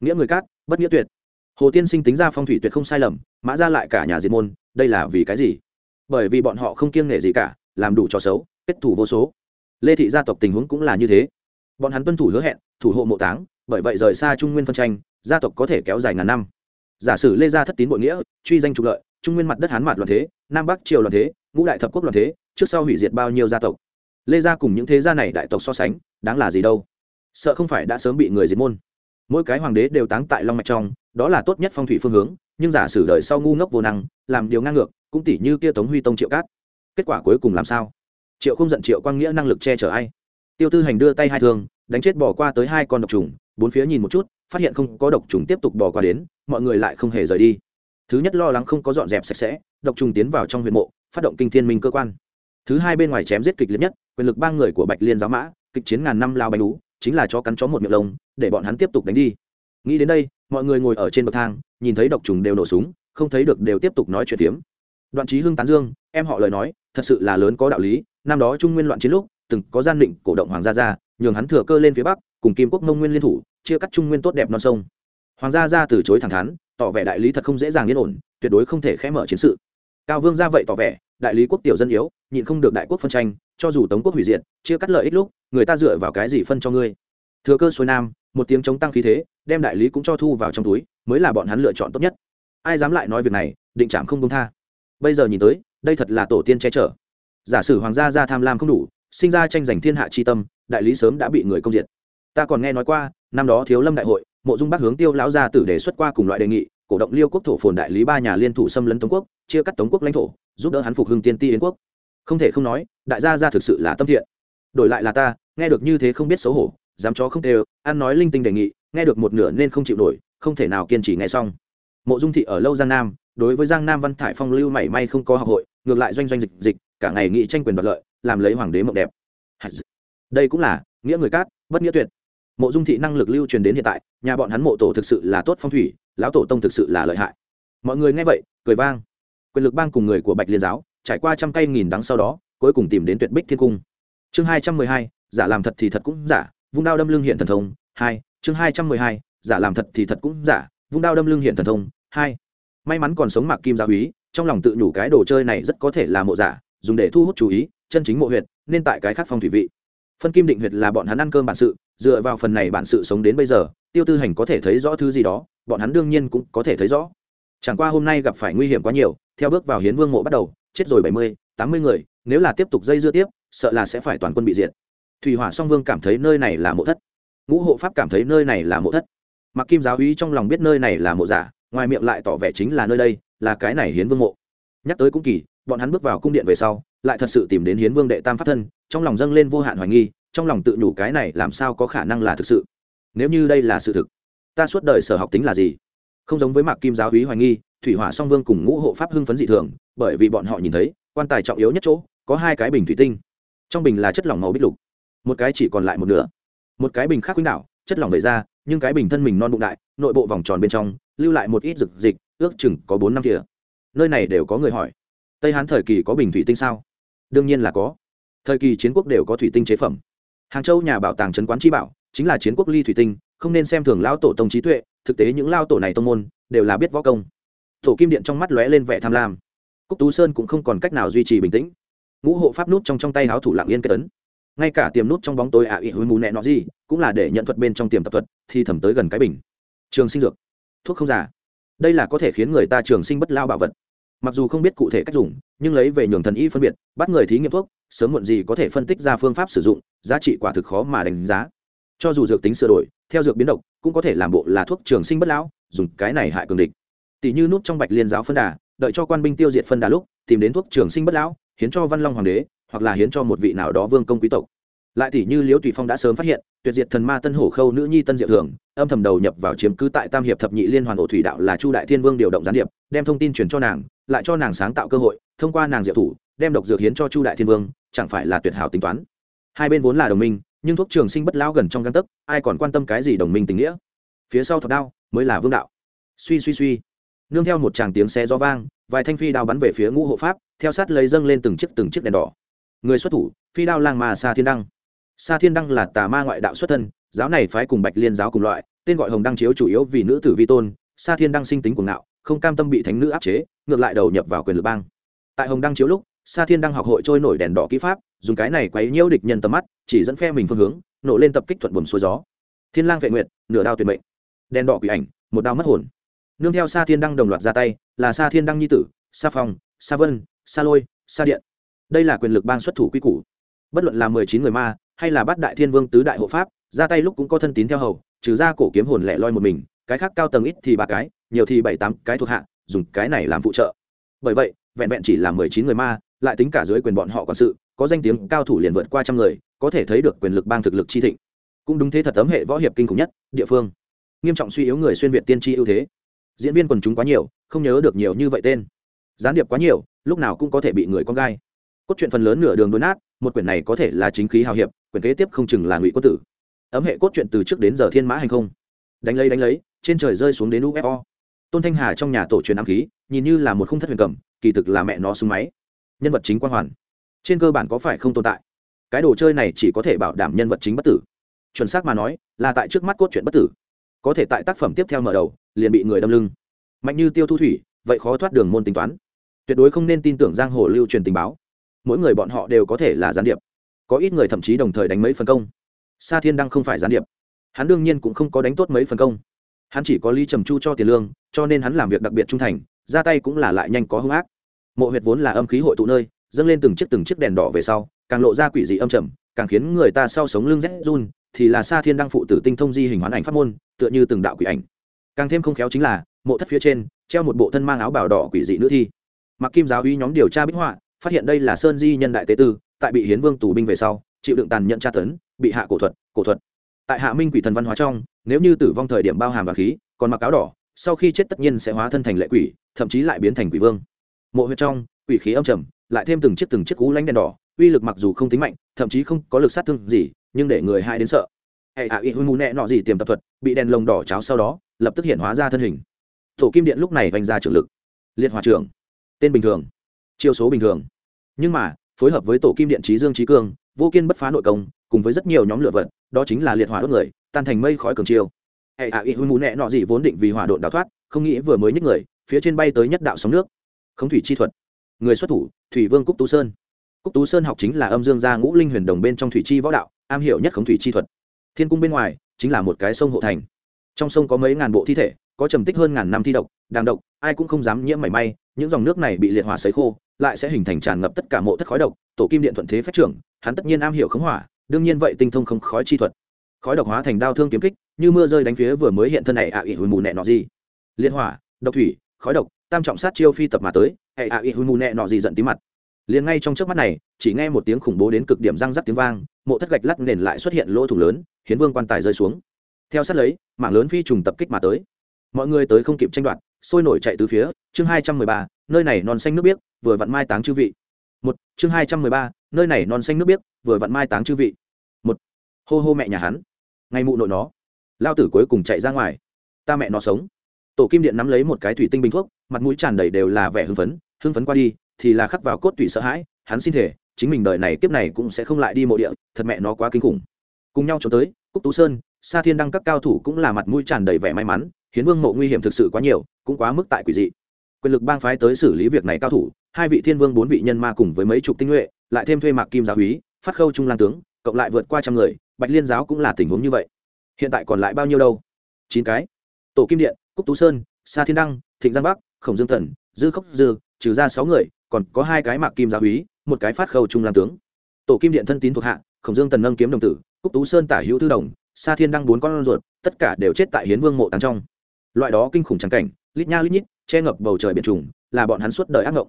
Nghĩa người cát bất nghĩa tuyệt. Hồ tiên sinh tính ra phong thủy tuyệt không sai lầm mã ra lại cả nhà diệt môn đây là vì cái gì? Bởi vì bọn họ không kiêng nể gì cả làm đủ trò xấu kết thủ vô số. Lê thị gia tộc tình huống cũng là như thế. Bọn hắn tuân thủ hứa hẹn thủ hộ mộ táng bởi vậy rời xa trung nguyên phân tranh gia tộc có thể kéo dài ngàn năm giả sử lê gia thất tín bội nghĩa, truy danh trục lợi, trung nguyên mặt đất hán mạt loạn thế, nam bắc triều loạn thế, ngũ đại thập quốc loạn thế, trước sau hủy diệt bao nhiêu gia tộc? Lê gia cùng những thế gia này đại tộc so sánh, đáng là gì đâu? Sợ không phải đã sớm bị người diệt môn. Mỗi cái hoàng đế đều táng tại long mạch trong, đó là tốt nhất phong thủy phương hướng, nhưng giả sử đời sau ngu ngốc vô năng, làm điều ngang ngược, cũng tỷ như kia tống huy tông triệu cát. Kết quả cuối cùng làm sao? Triệu không giận triệu quang nghĩa năng lực che chở ai? Tiêu tư hành đưa tay hai thương, đánh chết bỏ qua tới hai con độc trùng, bốn phía nhìn một chút, phát hiện không có độc trùng tiếp tục bỏ qua đến mọi người lại không hề rời đi. Thứ nhất lo lắng không có dọn dẹp sạch sẽ, độc trùng tiến vào trong huyện mộ, phát động kinh thiên minh cơ quan. Thứ hai bên ngoài chém giết kịch liệt nhất, quyền lực ba người của bạch liên giáo mã, kịch chiến ngàn năm lao bánh ú, chính là cho cắn chó một miệng lông, để bọn hắn tiếp tục đánh đi. Nghĩ đến đây, mọi người ngồi ở trên bậc thang, nhìn thấy độc trùng đều nổ súng, không thấy được đều tiếp tục nói chuyện tiếm. đoạn trí hưng tán dương, em họ lời nói, thật sự là lớn có đạo lý, năm đó trung nguyên loạn chiến lúc, từng có gian định cổ động hoàng gia gia, nhường hắn thừa cơ lên phía bắc, cùng kim quốc mông nguyên liên thủ, chia cắt trung nguyên tốt đẹp non sông hoàng gia gia từ chối thẳng thắn, tỏ vẻ đại lý thật không dễ dàng yên ổn, tuyệt đối không thể khẽ mở chiến sự. Cao vương ra vậy tỏ vẻ, đại lý quốc tiểu dân yếu, nhịn không được đại quốc phân tranh, cho dù tống quốc hủy diệt, chia cắt lợi ích lúc, người ta dựa vào cái gì phân cho ngươi? Thừa cơ xuôi nam, một tiếng chống tăng khí thế, đem đại lý cũng cho thu vào trong túi, mới là bọn hắn lựa chọn tốt nhất. Ai dám lại nói việc này, định trảm không công tha. Bây giờ nhìn tới, đây thật là tổ tiên che chở. Giả sử hoàng gia ra tham lam không đủ, sinh ra tranh giành thiên hạ chi tâm, đại lý sớm đã bị người công diệt. Ta còn nghe nói qua, năm đó thiếu lâm đại hội mộ dung bắc hướng tiêu lão gia tử đề xuất qua cùng loại đề nghị, cổ động liêu quốc thổ phồn đại lý ba nhà liên thủ xâm lấn tống quốc, chia cắt tống quốc lãnh thổ, giúp đỡ hắn phục hưng tiên ti yến quốc. Không thể không nói, đại gia gia thực sự là tâm thiện. Đổi lại là ta, nghe được như thế không biết xấu hổ, dám chó không đều ăn nói linh tinh đề nghị, nghe được một nửa nên không chịu nổi, không thể nào kiên trì nghe xong. Mộ dung thị ở lâu giang nam, đối với giang nam văn thải phong lưu mảy may không có học hội, ngược lại doanh doanh dịch dịch, cả ngày nghị tranh quyền đoạt lợi, làm lấy hoàng đế mộng đẹp. Đây cũng là nghĩa người cát, bất nghĩa tuyệt mộ dung thị năng lực lưu truyền đến hiện tại, nhà bọn hắn mộ tổ thực sự là tốt phong thủy, lão tổ tông thực sự là lợi hại. Mọi người nghe vậy, cười vang. Quyền lực bang cùng người của bạch liên giáo, trải qua trăm cây nghìn đắng sau đó, cuối cùng tìm đến tuyệt bích thiên cung. Chương hai trăm mười hai, giả làm thật thì thật cũng giả, vung đao đâm lưng hiện thần thông, hai, chương hai trăm mười hai, giả làm thật thì thật cũng giả, vung đao đâm lưng hiện thần thông, hai. May mắn còn sống mạc kim gia húy trong lòng tự nhủ cái đồ chơi này rất có thể là mộ giả, dùng để thu hút chú ý, chân chính mộ huyệt, nên tại cái khác phong thủy vị phân kim định huyệt là bọn hắn ăn cơm bản sự, dựa vào phần này bản sự sống đến bây giờ, tiêu tư hành có thể thấy rõ thứ gì đó, bọn hắn đương nhiên cũng có thể thấy rõ. Chẳng qua hôm nay gặp phải nguy hiểm quá nhiều, theo bước vào hiến vương mộ bắt đầu, chết rồi bảy mươi, tám mươi người, nếu là tiếp tục dây dưa tiếp, sợ là sẽ phải toàn quân bị diệt. Thủy hỏa song vương cảm thấy nơi này là mộ thất. Ngũ hộ pháp cảm thấy nơi này là mộ thất. Mặc kim giáo úy trong lòng biết nơi này là mộ giả, ngoài miệng lại tỏ vẻ chính là nơi đây, là cái này hiến vương mộ. Nhắc tới cũng kỳ, bọn hắn bước vào cung điện về sau, lại thật sự tìm đến hiến vương đệ tam pháp thân trong lòng dâng lên vô hạn hoài nghi, trong lòng tự nhủ cái này làm sao có khả năng là thực sự. Nếu như đây là sự thực, ta suốt đời sở học tính là gì? Không giống với mạc kim giáo hí hoài nghi, thủy hỏa song vương cùng ngũ hộ pháp hưng phấn dị thường, bởi vì bọn họ nhìn thấy, quan tài trọng yếu nhất chỗ, có hai cái bình thủy tinh. Trong bình là chất lỏng màu bích lục, một cái chỉ còn lại một nửa. Một cái bình khác khuynh đảo, chất lỏng về ra, nhưng cái bình thân mình non bụng đại, nội bộ vòng tròn bên trong, lưu lại một ít rực dịch ước chừng có bốn năm kia nơi này đều có người hỏi, tây hán thời kỳ có bình thủy tinh sao? Đương nhiên là có thời kỳ chiến quốc đều có thủy tinh chế phẩm. Hàng châu nhà bảo tàng trấn quán chi bảo chính là chiến quốc ly thủy tinh, không nên xem thường lao tổ tông trí tuệ, thực tế những lao tổ này tông môn đều là biết võ công. Tổ kim điện trong mắt lóe lên vẻ tham lam. Cúc tú sơn cũng không còn cách nào duy trì bình tĩnh. Ngũ hộ pháp nút trong trong tay háo thủ lạng yên kết tấn ngay cả tiềm nút trong bóng tối ạ à ị hối mù nẹ nó gì, cũng là để nhận thuật bên trong tiềm tập thuật, thì thẩm tới gần cái bình. Trường sinh dược. Thuốc không giả đây là có thể khiến người ta trường sinh bất lao bảo vật. Mặc dù không biết cụ thể cách dùng, nhưng lấy về nhường thần y phân biệt, bắt người thí nghiệm thuốc sớm muộn gì có thể phân tích ra phương pháp sử dụng, giá trị quả thực khó mà đánh giá. Cho dù dược tính sửa đổi, theo dược biến độc, cũng có thể làm bộ là thuốc trường sinh bất lão, dùng cái này hại cường địch. Tỷ như nút trong bạch liên giáo phân đà, đợi cho quan binh tiêu diệt phân đà lúc, tìm đến thuốc trường sinh bất lão, hiến cho văn long hoàng đế, hoặc là hiến cho một vị nào đó vương công quý tộc. Lại tỷ như liễu tùy phong đã sớm phát hiện, tuyệt diệt thần ma tân hổ khâu nữ nhi tân diệu thường, âm thầm đầu nhập vào chiếm cứ tại tam hiệp thập nhị liên hoàn ổ thủy đạo là chu đại thiên vương điều động gián điệp, đem thông tin truyền cho nàng, lại cho nàng sáng tạo cơ hội, thông qua nàng diệu thủ, đem độc dược hiến cho chu đại thiên vương chẳng phải là tuyệt hảo tính toán. Hai bên vốn là đồng minh, nhưng thuốc trường sinh bất lao gần trong găng tấc, ai còn quan tâm cái gì đồng minh tình nghĩa? Phía sau thọc đao mới là vương đạo. Suy suy suy. Nương theo một tràng tiếng xe gió vang, vài thanh phi đao bắn về phía ngũ hộ pháp, theo sát lấy dâng lên từng chiếc từng chiếc đèn đỏ. Người xuất thủ, phi đao lang mà sa thiên đăng. Sa thiên đăng là tà ma ngoại đạo xuất thân, giáo này phái cùng bạch liên giáo cùng loại, tên gọi hồng đăng chiếu chủ yếu vì nữ tử vi tôn, sa thiên đăng sinh tính cuồng ngạo, không cam tâm bị thánh nữ áp chế, ngược lại đầu nhập vào quyền lực bang. Tại hồng đăng chiếu lúc sa thiên đang học hội trôi nổi đèn đỏ kỹ pháp, dùng cái này quấy nhiễu địch nhân tầm mắt, chỉ dẫn phe mình phương hướng, nổ lên tập kích thuận buồm xuôi gió. Thiên lang vệ nguyệt, nửa đao tuyệt mệnh. Đèn đỏ quỷ ảnh, một đao mất hồn. Nương theo sa thiên đăng đồng loạt ra tay, là sa thiên đăng nhi tử, sa phong, sa vân, sa lôi, sa điện. Đây là quyền lực bang xuất thủ quy củ. Bất luận là mười chín người ma, hay là bát đại thiên vương tứ đại hộ pháp, ra tay lúc cũng có thân tín theo hầu, trừ ra cổ kiếm hồn lẻ loi một mình, cái khác cao tầng ít thì ba cái, nhiều thì bảy tám cái thuộc hạ, dùng cái này làm phụ trợ. Bởi vậy, vẹn vẹn chỉ là mười chín người ma lại tính cả dưới quyền bọn họ quản sự, có danh tiếng cao thủ liền vượt qua trăm người, có thể thấy được quyền lực bang thực lực chi thịnh. Cũng đúng thế thật tấm hệ võ hiệp kinh khủng nhất, địa phương. Nghiêm trọng suy yếu người xuyên việt tiên tri ưu thế. Diễn viên quần chúng quá nhiều, không nhớ được nhiều như vậy tên. Gián điệp quá nhiều, lúc nào cũng có thể bị người con gai. Cốt truyện phần lớn nửa đường đốn nát, một quyển này có thể là chính khí hào hiệp, quyển kế tiếp không chừng là ngụy quốc tử. Ấm hệ cốt truyện từ trước đến giờ thiên mã hành không. Đánh lấy đánh lấy, trên trời rơi xuống đến ufo tôn thanh hà trong nhà tổ truyền ám khí, nhìn như là một khung thất huyền cầm kỳ thực là mẹ nó súng máy nhân vật chính quang hoàn. Trên cơ bản có phải không tồn tại? Cái đồ chơi này chỉ có thể bảo đảm nhân vật chính bất tử. Chuẩn xác mà nói, là tại trước mắt cốt truyện bất tử. Có thể tại tác phẩm tiếp theo mở đầu, liền bị người đâm lưng. Mạnh như tiêu thu thủy, vậy khó thoát đường môn tính toán. Tuyệt đối không nên tin tưởng giang hồ lưu truyền tình báo. Mỗi người bọn họ đều có thể là gián điệp. Có ít người thậm chí đồng thời đánh mấy phần công. Sa thiên đăng không phải gián điệp. Hắn đương nhiên cũng không có đánh tốt mấy phần công. Hắn chỉ có lý trầm chu cho tiền lương, cho nên hắn làm việc đặc biệt trung thành, ra tay cũng là lại nhanh có hung ác mộ huyệt vốn là âm khí hội tụ nơi, dâng lên từng chiếc từng chiếc đèn đỏ về sau, càng lộ ra quỷ dị âm trầm, càng khiến người ta sau sống lưng rét run, thì là sa thiên đăng phụ tử tinh thông di hình hoán ảnh pháp môn, tựa như từng đạo quỷ ảnh. Càng thêm không khéo chính là, mộ thất phía trên, treo một bộ thân mang áo bào đỏ quỷ dị nữ thi. Mặc kim giáo uy nhóm điều tra bích họa, phát hiện đây là sơn di nhân đại tế tư, tại bị hiến vương tù binh về sau, chịu đựng tàn nhận tra tấn, bị hạ cổ thuật cổ thuật. Tại hạ minh quỷ thần văn hóa trong, nếu như tử vong thời điểm bao hàm và khí, còn mặc áo đỏ, sau khi chết tất nhiên sẽ hóa thân thành lệ quỷ, thậm chí lại biến thành quỷ vương mộ huyệt trong, quỷ khí âm trầm, lại thêm từng chiếc từng chiếc cú lánh đèn đỏ, uy lực mặc dù không tính mạnh, thậm chí không có lực sát thương gì, nhưng để người hai đến sợ. Hệ hạ y hôi mù nẹ nọ gì tiềm tập thuật, bị đèn lồng đỏ cháo sau đó, lập tức hiện hóa ra thân hình. Tổ kim điện lúc này vành ra trưởng lực. Liệt hòa trưởng. Tên bình thường. Chiêu số bình thường. Nhưng mà, phối hợp với tổ kim điện trí dương trí cương, vô kiên bất phá nội công, cùng với rất nhiều nhóm lửa vật, đó chính là liệt hỏa đốt người, tan thành mây khói cường chiêu. Hệ hạ y hôi mù nẹ nọ gì vốn định vì hỏa độn đào thoát, không nghĩ vừa mới nhích người, phía trên bay tới nhất đạo sóng nước khống thủy chi thuật. Người xuất thủ, thủy vương cúc tú sơn. Cúc tú sơn học chính là âm dương gia ngũ linh huyền đồng bên trong thủy chi võ đạo, am hiểu nhất khống thủy chi thuật. Thiên cung bên ngoài chính là một cái sông hộ thành. Trong sông có mấy ngàn bộ thi thể, có trầm tích hơn ngàn năm thi độc, đàng độc, ai cũng không dám nhiễm mảy may, những dòng nước này bị liệt hỏa sấy khô, lại sẽ hình thành tràn ngập tất cả mộ thất khói độc, tổ kim điện thuận thế phát trưởng, hắn tất nhiên am hiểu khống hỏa, đương nhiên vậy tinh thông không khói chi thuật. Khói độc hóa thành đao thương kiếm kích, như mưa rơi đánh phía vừa mới hiện thân này ạ à ỉ hồi mù nẹ nọ gì. Liên hỏa, độc thủy, khói độc tam trọng sát chiêu phi tập mà tới, hệ ạ y hư mù nẹ nọ gì giận tí mặt. Liền ngay trong trước mắt này, chỉ nghe một tiếng khủng bố đến cực điểm răng rắc tiếng vang, mộ thất gạch lắt nền lại xuất hiện lỗ thủng lớn, hiến vương quan tài rơi xuống. Theo sát lấy, mạng lớn phi trùng tập kích mà tới. Mọi người tới không kịp tranh đoạt, sôi nổi chạy từ phía, chương hai trăm mười ba, nơi này non xanh nước biếc, vừa vặn mai táng chư vị. Một, chương hai trăm mười ba, nơi này non xanh nước biếc, vừa vặn mai táng chư vị. Một, hô hô mẹ nhà hắn. Ngay mụ nội nó. Lao tử cuối cùng chạy ra ngoài. Ta mẹ nó sống. Tổ kim điện nắm lấy một cái thủy tinh bình thuốc mặt mũi tràn đầy đều là vẻ hưng phấn hưng phấn qua đi, thì là khắc vào cốt tủy sợ hãi, hắn xin thể, chính mình đời này kiếp này cũng sẽ không lại đi mộ địa, thật mẹ nó quá kinh khủng. Cùng nhau trốn tới, cúc tú sơn, sa thiên đăng các cao thủ cũng là mặt mũi tràn đầy vẻ may mắn, hiến vương mộ nguy hiểm thực sự quá nhiều, cũng quá mức tại quỷ dị. Quyền lực bang phái tới xử lý việc này cao thủ, hai vị thiên vương bốn vị nhân ma cùng với mấy chục tinh nhuệ, lại thêm thuê mạc kim giáo húy phát khâu trung lang tướng, cộng lại vượt qua trăm người, bạch liên giáo cũng là tình huống như vậy. Hiện tại còn lại bao nhiêu đâu? Chín cái. Tổ kim điện, cúc tú sơn, sa thiên đăng, thịnh giang bắc khổng dương thần, dư khốc dư, trừ ra sáu người, còn có hai cái mạc kim gia úy, một cái phát khâu trung làm tướng. Tổ kim điện thân tín thuộc hạ, khổng dương tần nâng kiếm đồng tử, cúc tú sơn tả hữu thư đồng, sa thiên đăng bốn con ruột, tất cả đều chết tại hiến vương mộ tàng trong. Loại đó kinh khủng trắng cảnh, lít nha lít nhít, che ngập bầu trời biển trùng, là bọn hắn suốt đời ác ngộng.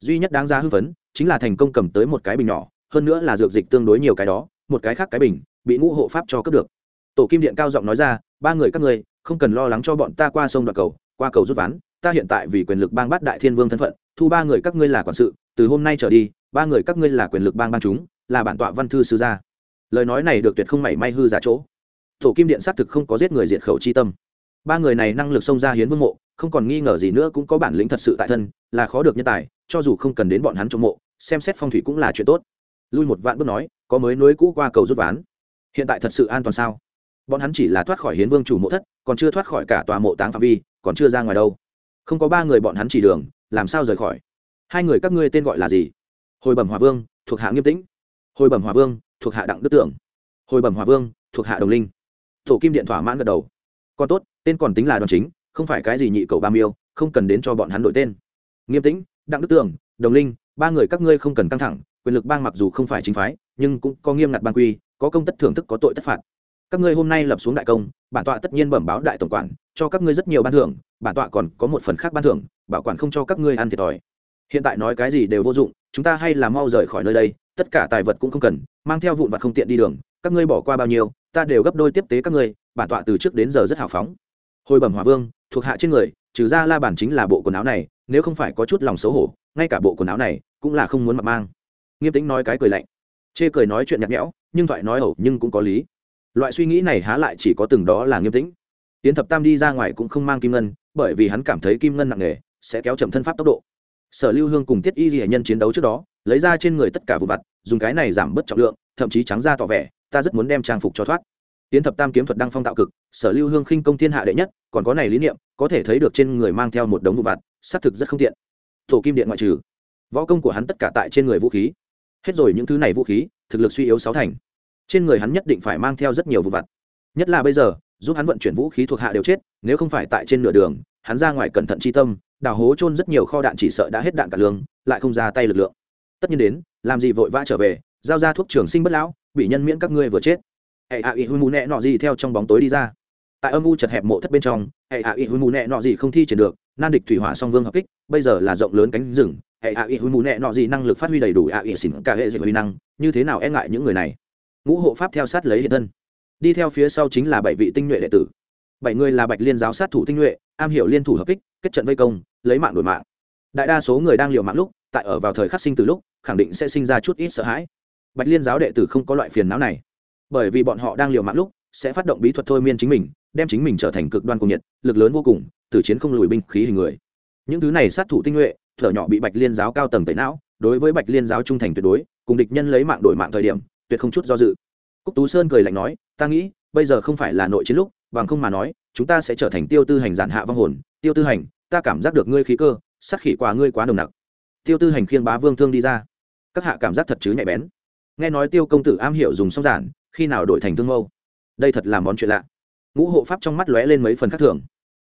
Duy nhất đáng ra hưng phấn, chính là thành công cầm tới một cái bình nhỏ, hơn nữa là dược dịch tương đối nhiều cái đó, một cái khác cái bình, bị ngũ hộ pháp cho cướp được. Tổ kim điện cao giọng nói ra, ba người các ngươi, không cần lo lắng cho bọn ta qua sông đoạt cầu, qua cầu rút ván ta hiện tại vì quyền lực bang bắt đại thiên vương thân phận, thu ba người các ngươi là quản sự, từ hôm nay trở đi, ba người các ngươi là quyền lực bang ban chúng, là bản tọa văn thư sư gia. Lời nói này được tuyệt không mảy may hư giả chỗ. Tổ kim điện xác thực không có giết người diệt khẩu chi tâm. Ba người này năng lực xông ra hiến vương mộ, không còn nghi ngờ gì nữa cũng có bản lĩnh thật sự tại thân, là khó được nhân tài, cho dù không cần đến bọn hắn trong mộ, xem xét phong thủy cũng là chuyện tốt. Lui một vạn bước nói, có mới nối cũ qua cầu rút ván. Hiện tại thật sự an toàn sao? Bọn hắn chỉ là thoát khỏi hiến vương chủ mộ thất, còn chưa thoát khỏi cả tòa mộ táng phạm vi, còn chưa ra ngoài đâu không có ba người bọn hắn chỉ đường, làm sao rời khỏi? Hai người các ngươi tên gọi là gì? Hồi bẩm hòa vương, thuộc hạ nghiêm tĩnh. Hồi bẩm hòa vương, thuộc hạ đặng đức tưởng. Hồi bẩm hòa vương, thuộc hạ đồng linh. Tổ kim điện thỏa mãn gật đầu. Còn tốt, tên còn tính là đoàn chính, không phải cái gì nhị cầu ba miêu, không cần đến cho bọn hắn đổi tên. Nghiêm tĩnh, đặng đức tưởng, đồng linh, ba người các ngươi không cần căng thẳng, quyền lực bang mặc dù không phải chính phái, nhưng cũng có nghiêm ngặt ban quy, có công tất thưởng thức có tội tất phạt. Các ngươi hôm nay lập xuống đại công, bản tọa tất nhiên bẩm báo đại tổng quản, cho các ngươi rất nhiều ban thưởng bản tọa còn có một phần khác ban thưởng, bảo quản không cho các ngươi ăn thiệt thòi. Hiện tại nói cái gì đều vô dụng, chúng ta hay là mau rời khỏi nơi đây, tất cả tài vật cũng không cần, mang theo vụn vặt không tiện đi đường, các ngươi bỏ qua bao nhiêu, ta đều gấp đôi tiếp tế các ngươi, bản tọa từ trước đến giờ rất hào phóng. Hồi bẩm hòa vương, thuộc hạ trên người, trừ ra la bản chính là bộ quần áo này, nếu không phải có chút lòng xấu hổ, ngay cả bộ quần áo này cũng là không muốn mặc mang. Nghiêm tính nói cái cười lạnh. Chê cười nói chuyện nhạt nhẽo, nhưng thoại nói ẩu nhưng cũng có lý. Loại suy nghĩ này há lại chỉ có từng đó là nghiêm tĩnh tiến thập tam đi ra ngoài cũng không mang kim ngân, bởi vì hắn cảm thấy kim ngân nặng nề, sẽ kéo chậm thân pháp tốc độ. Sở lưu hương cùng tiết y ghi nhân chiến đấu trước đó, lấy ra trên người tất cả vụ vặt, dùng cái này giảm bớt trọng lượng, thậm chí trắng ra tỏ vẻ, ta rất muốn đem trang phục cho thoát. Tiến thập tam kiếm thuật đang phong tạo cực, sở lưu hương khinh công thiên hạ đệ nhất, còn có này lý niệm, có thể thấy được trên người mang theo một đống vụ vặt, xác thực rất không tiện. Tổ kim điện ngoại trừ, võ công của hắn tất cả tại trên người vũ khí. Hết rồi những thứ này vũ khí, thực lực suy yếu sáu thành. Trên người hắn nhất định phải mang theo rất nhiều vụ vặt. Nhất là bây giờ giúp hắn vận chuyển vũ khí thuộc hạ đều chết, nếu không phải tại trên nửa đường, hắn ra ngoài cẩn thận chi tâm, đào hố trôn rất nhiều kho đạn chỉ sợ đã hết đạn cả lương, lại không ra tay lực lượng. Tất nhiên đến, làm gì vội vã trở về, giao ra thuốc trường sinh bất lão, bị nhân miễn các ngươi vừa chết. Hệ hạ ỉ hùi mù nẹ nọ gì theo trong bóng tối đi ra. Tại âm u chật hẹp mộ thất bên trong, hệ hạ ỉ hùi mù nẹ nọ gì không thi triển được, nan địch thủy hỏa song vương hợp kích, bây giờ là rộng lớn cánh rừng, hệ hạ ỉ hùi mù nẹ nọ gì năng lực phát huy đầy đủ ạ ỉ xỉn cả hệ dịch huy năng, như thế nào e ngại những người này? Ngũ hộ pháp theo sát lấy hiện thân đi theo phía sau chính là bảy vị tinh nhuệ đệ tử. Bảy người là bạch liên giáo sát thủ tinh nhuệ, am hiểu liên thủ hợp kích, kết trận vây công, lấy mạng đổi mạng. Đại đa số người đang liều mạng lúc, tại ở vào thời khắc sinh từ lúc, khẳng định sẽ sinh ra chút ít sợ hãi. Bạch liên giáo đệ tử không có loại phiền não này. Bởi vì bọn họ đang liều mạng lúc, sẽ phát động bí thuật thôi miên chính mình, đem chính mình trở thành cực đoan cùng nhiệt, lực lớn vô cùng, từ chiến không lùi binh khí hình người. Những thứ này sát thủ tinh nhuệ, thở nhỏ bị bạch liên giáo cao tầng tẩy não, đối với bạch liên giáo trung thành tuyệt đối, cùng địch nhân lấy mạng đổi mạng thời điểm, tuyệt không chút do dự. Cúc tú sơn cười lạnh nói ta nghĩ bây giờ không phải là nội chiến lúc bằng không mà nói chúng ta sẽ trở thành tiêu tư hành giản hạ vong hồn. Tiêu tư hành ta cảm giác được ngươi khí cơ sắc khỉ quả ngươi quá nồng nặc. Tiêu tư hành khiêng bá vương thương đi ra. Các hạ cảm giác thật chứ nhạy bén. Nghe nói tiêu công tử am hiểu dùng song giản khi nào đổi thành thương mâu? Đây thật là món chuyện lạ. Ngũ hộ pháp trong mắt lóe lên mấy phần khác thường.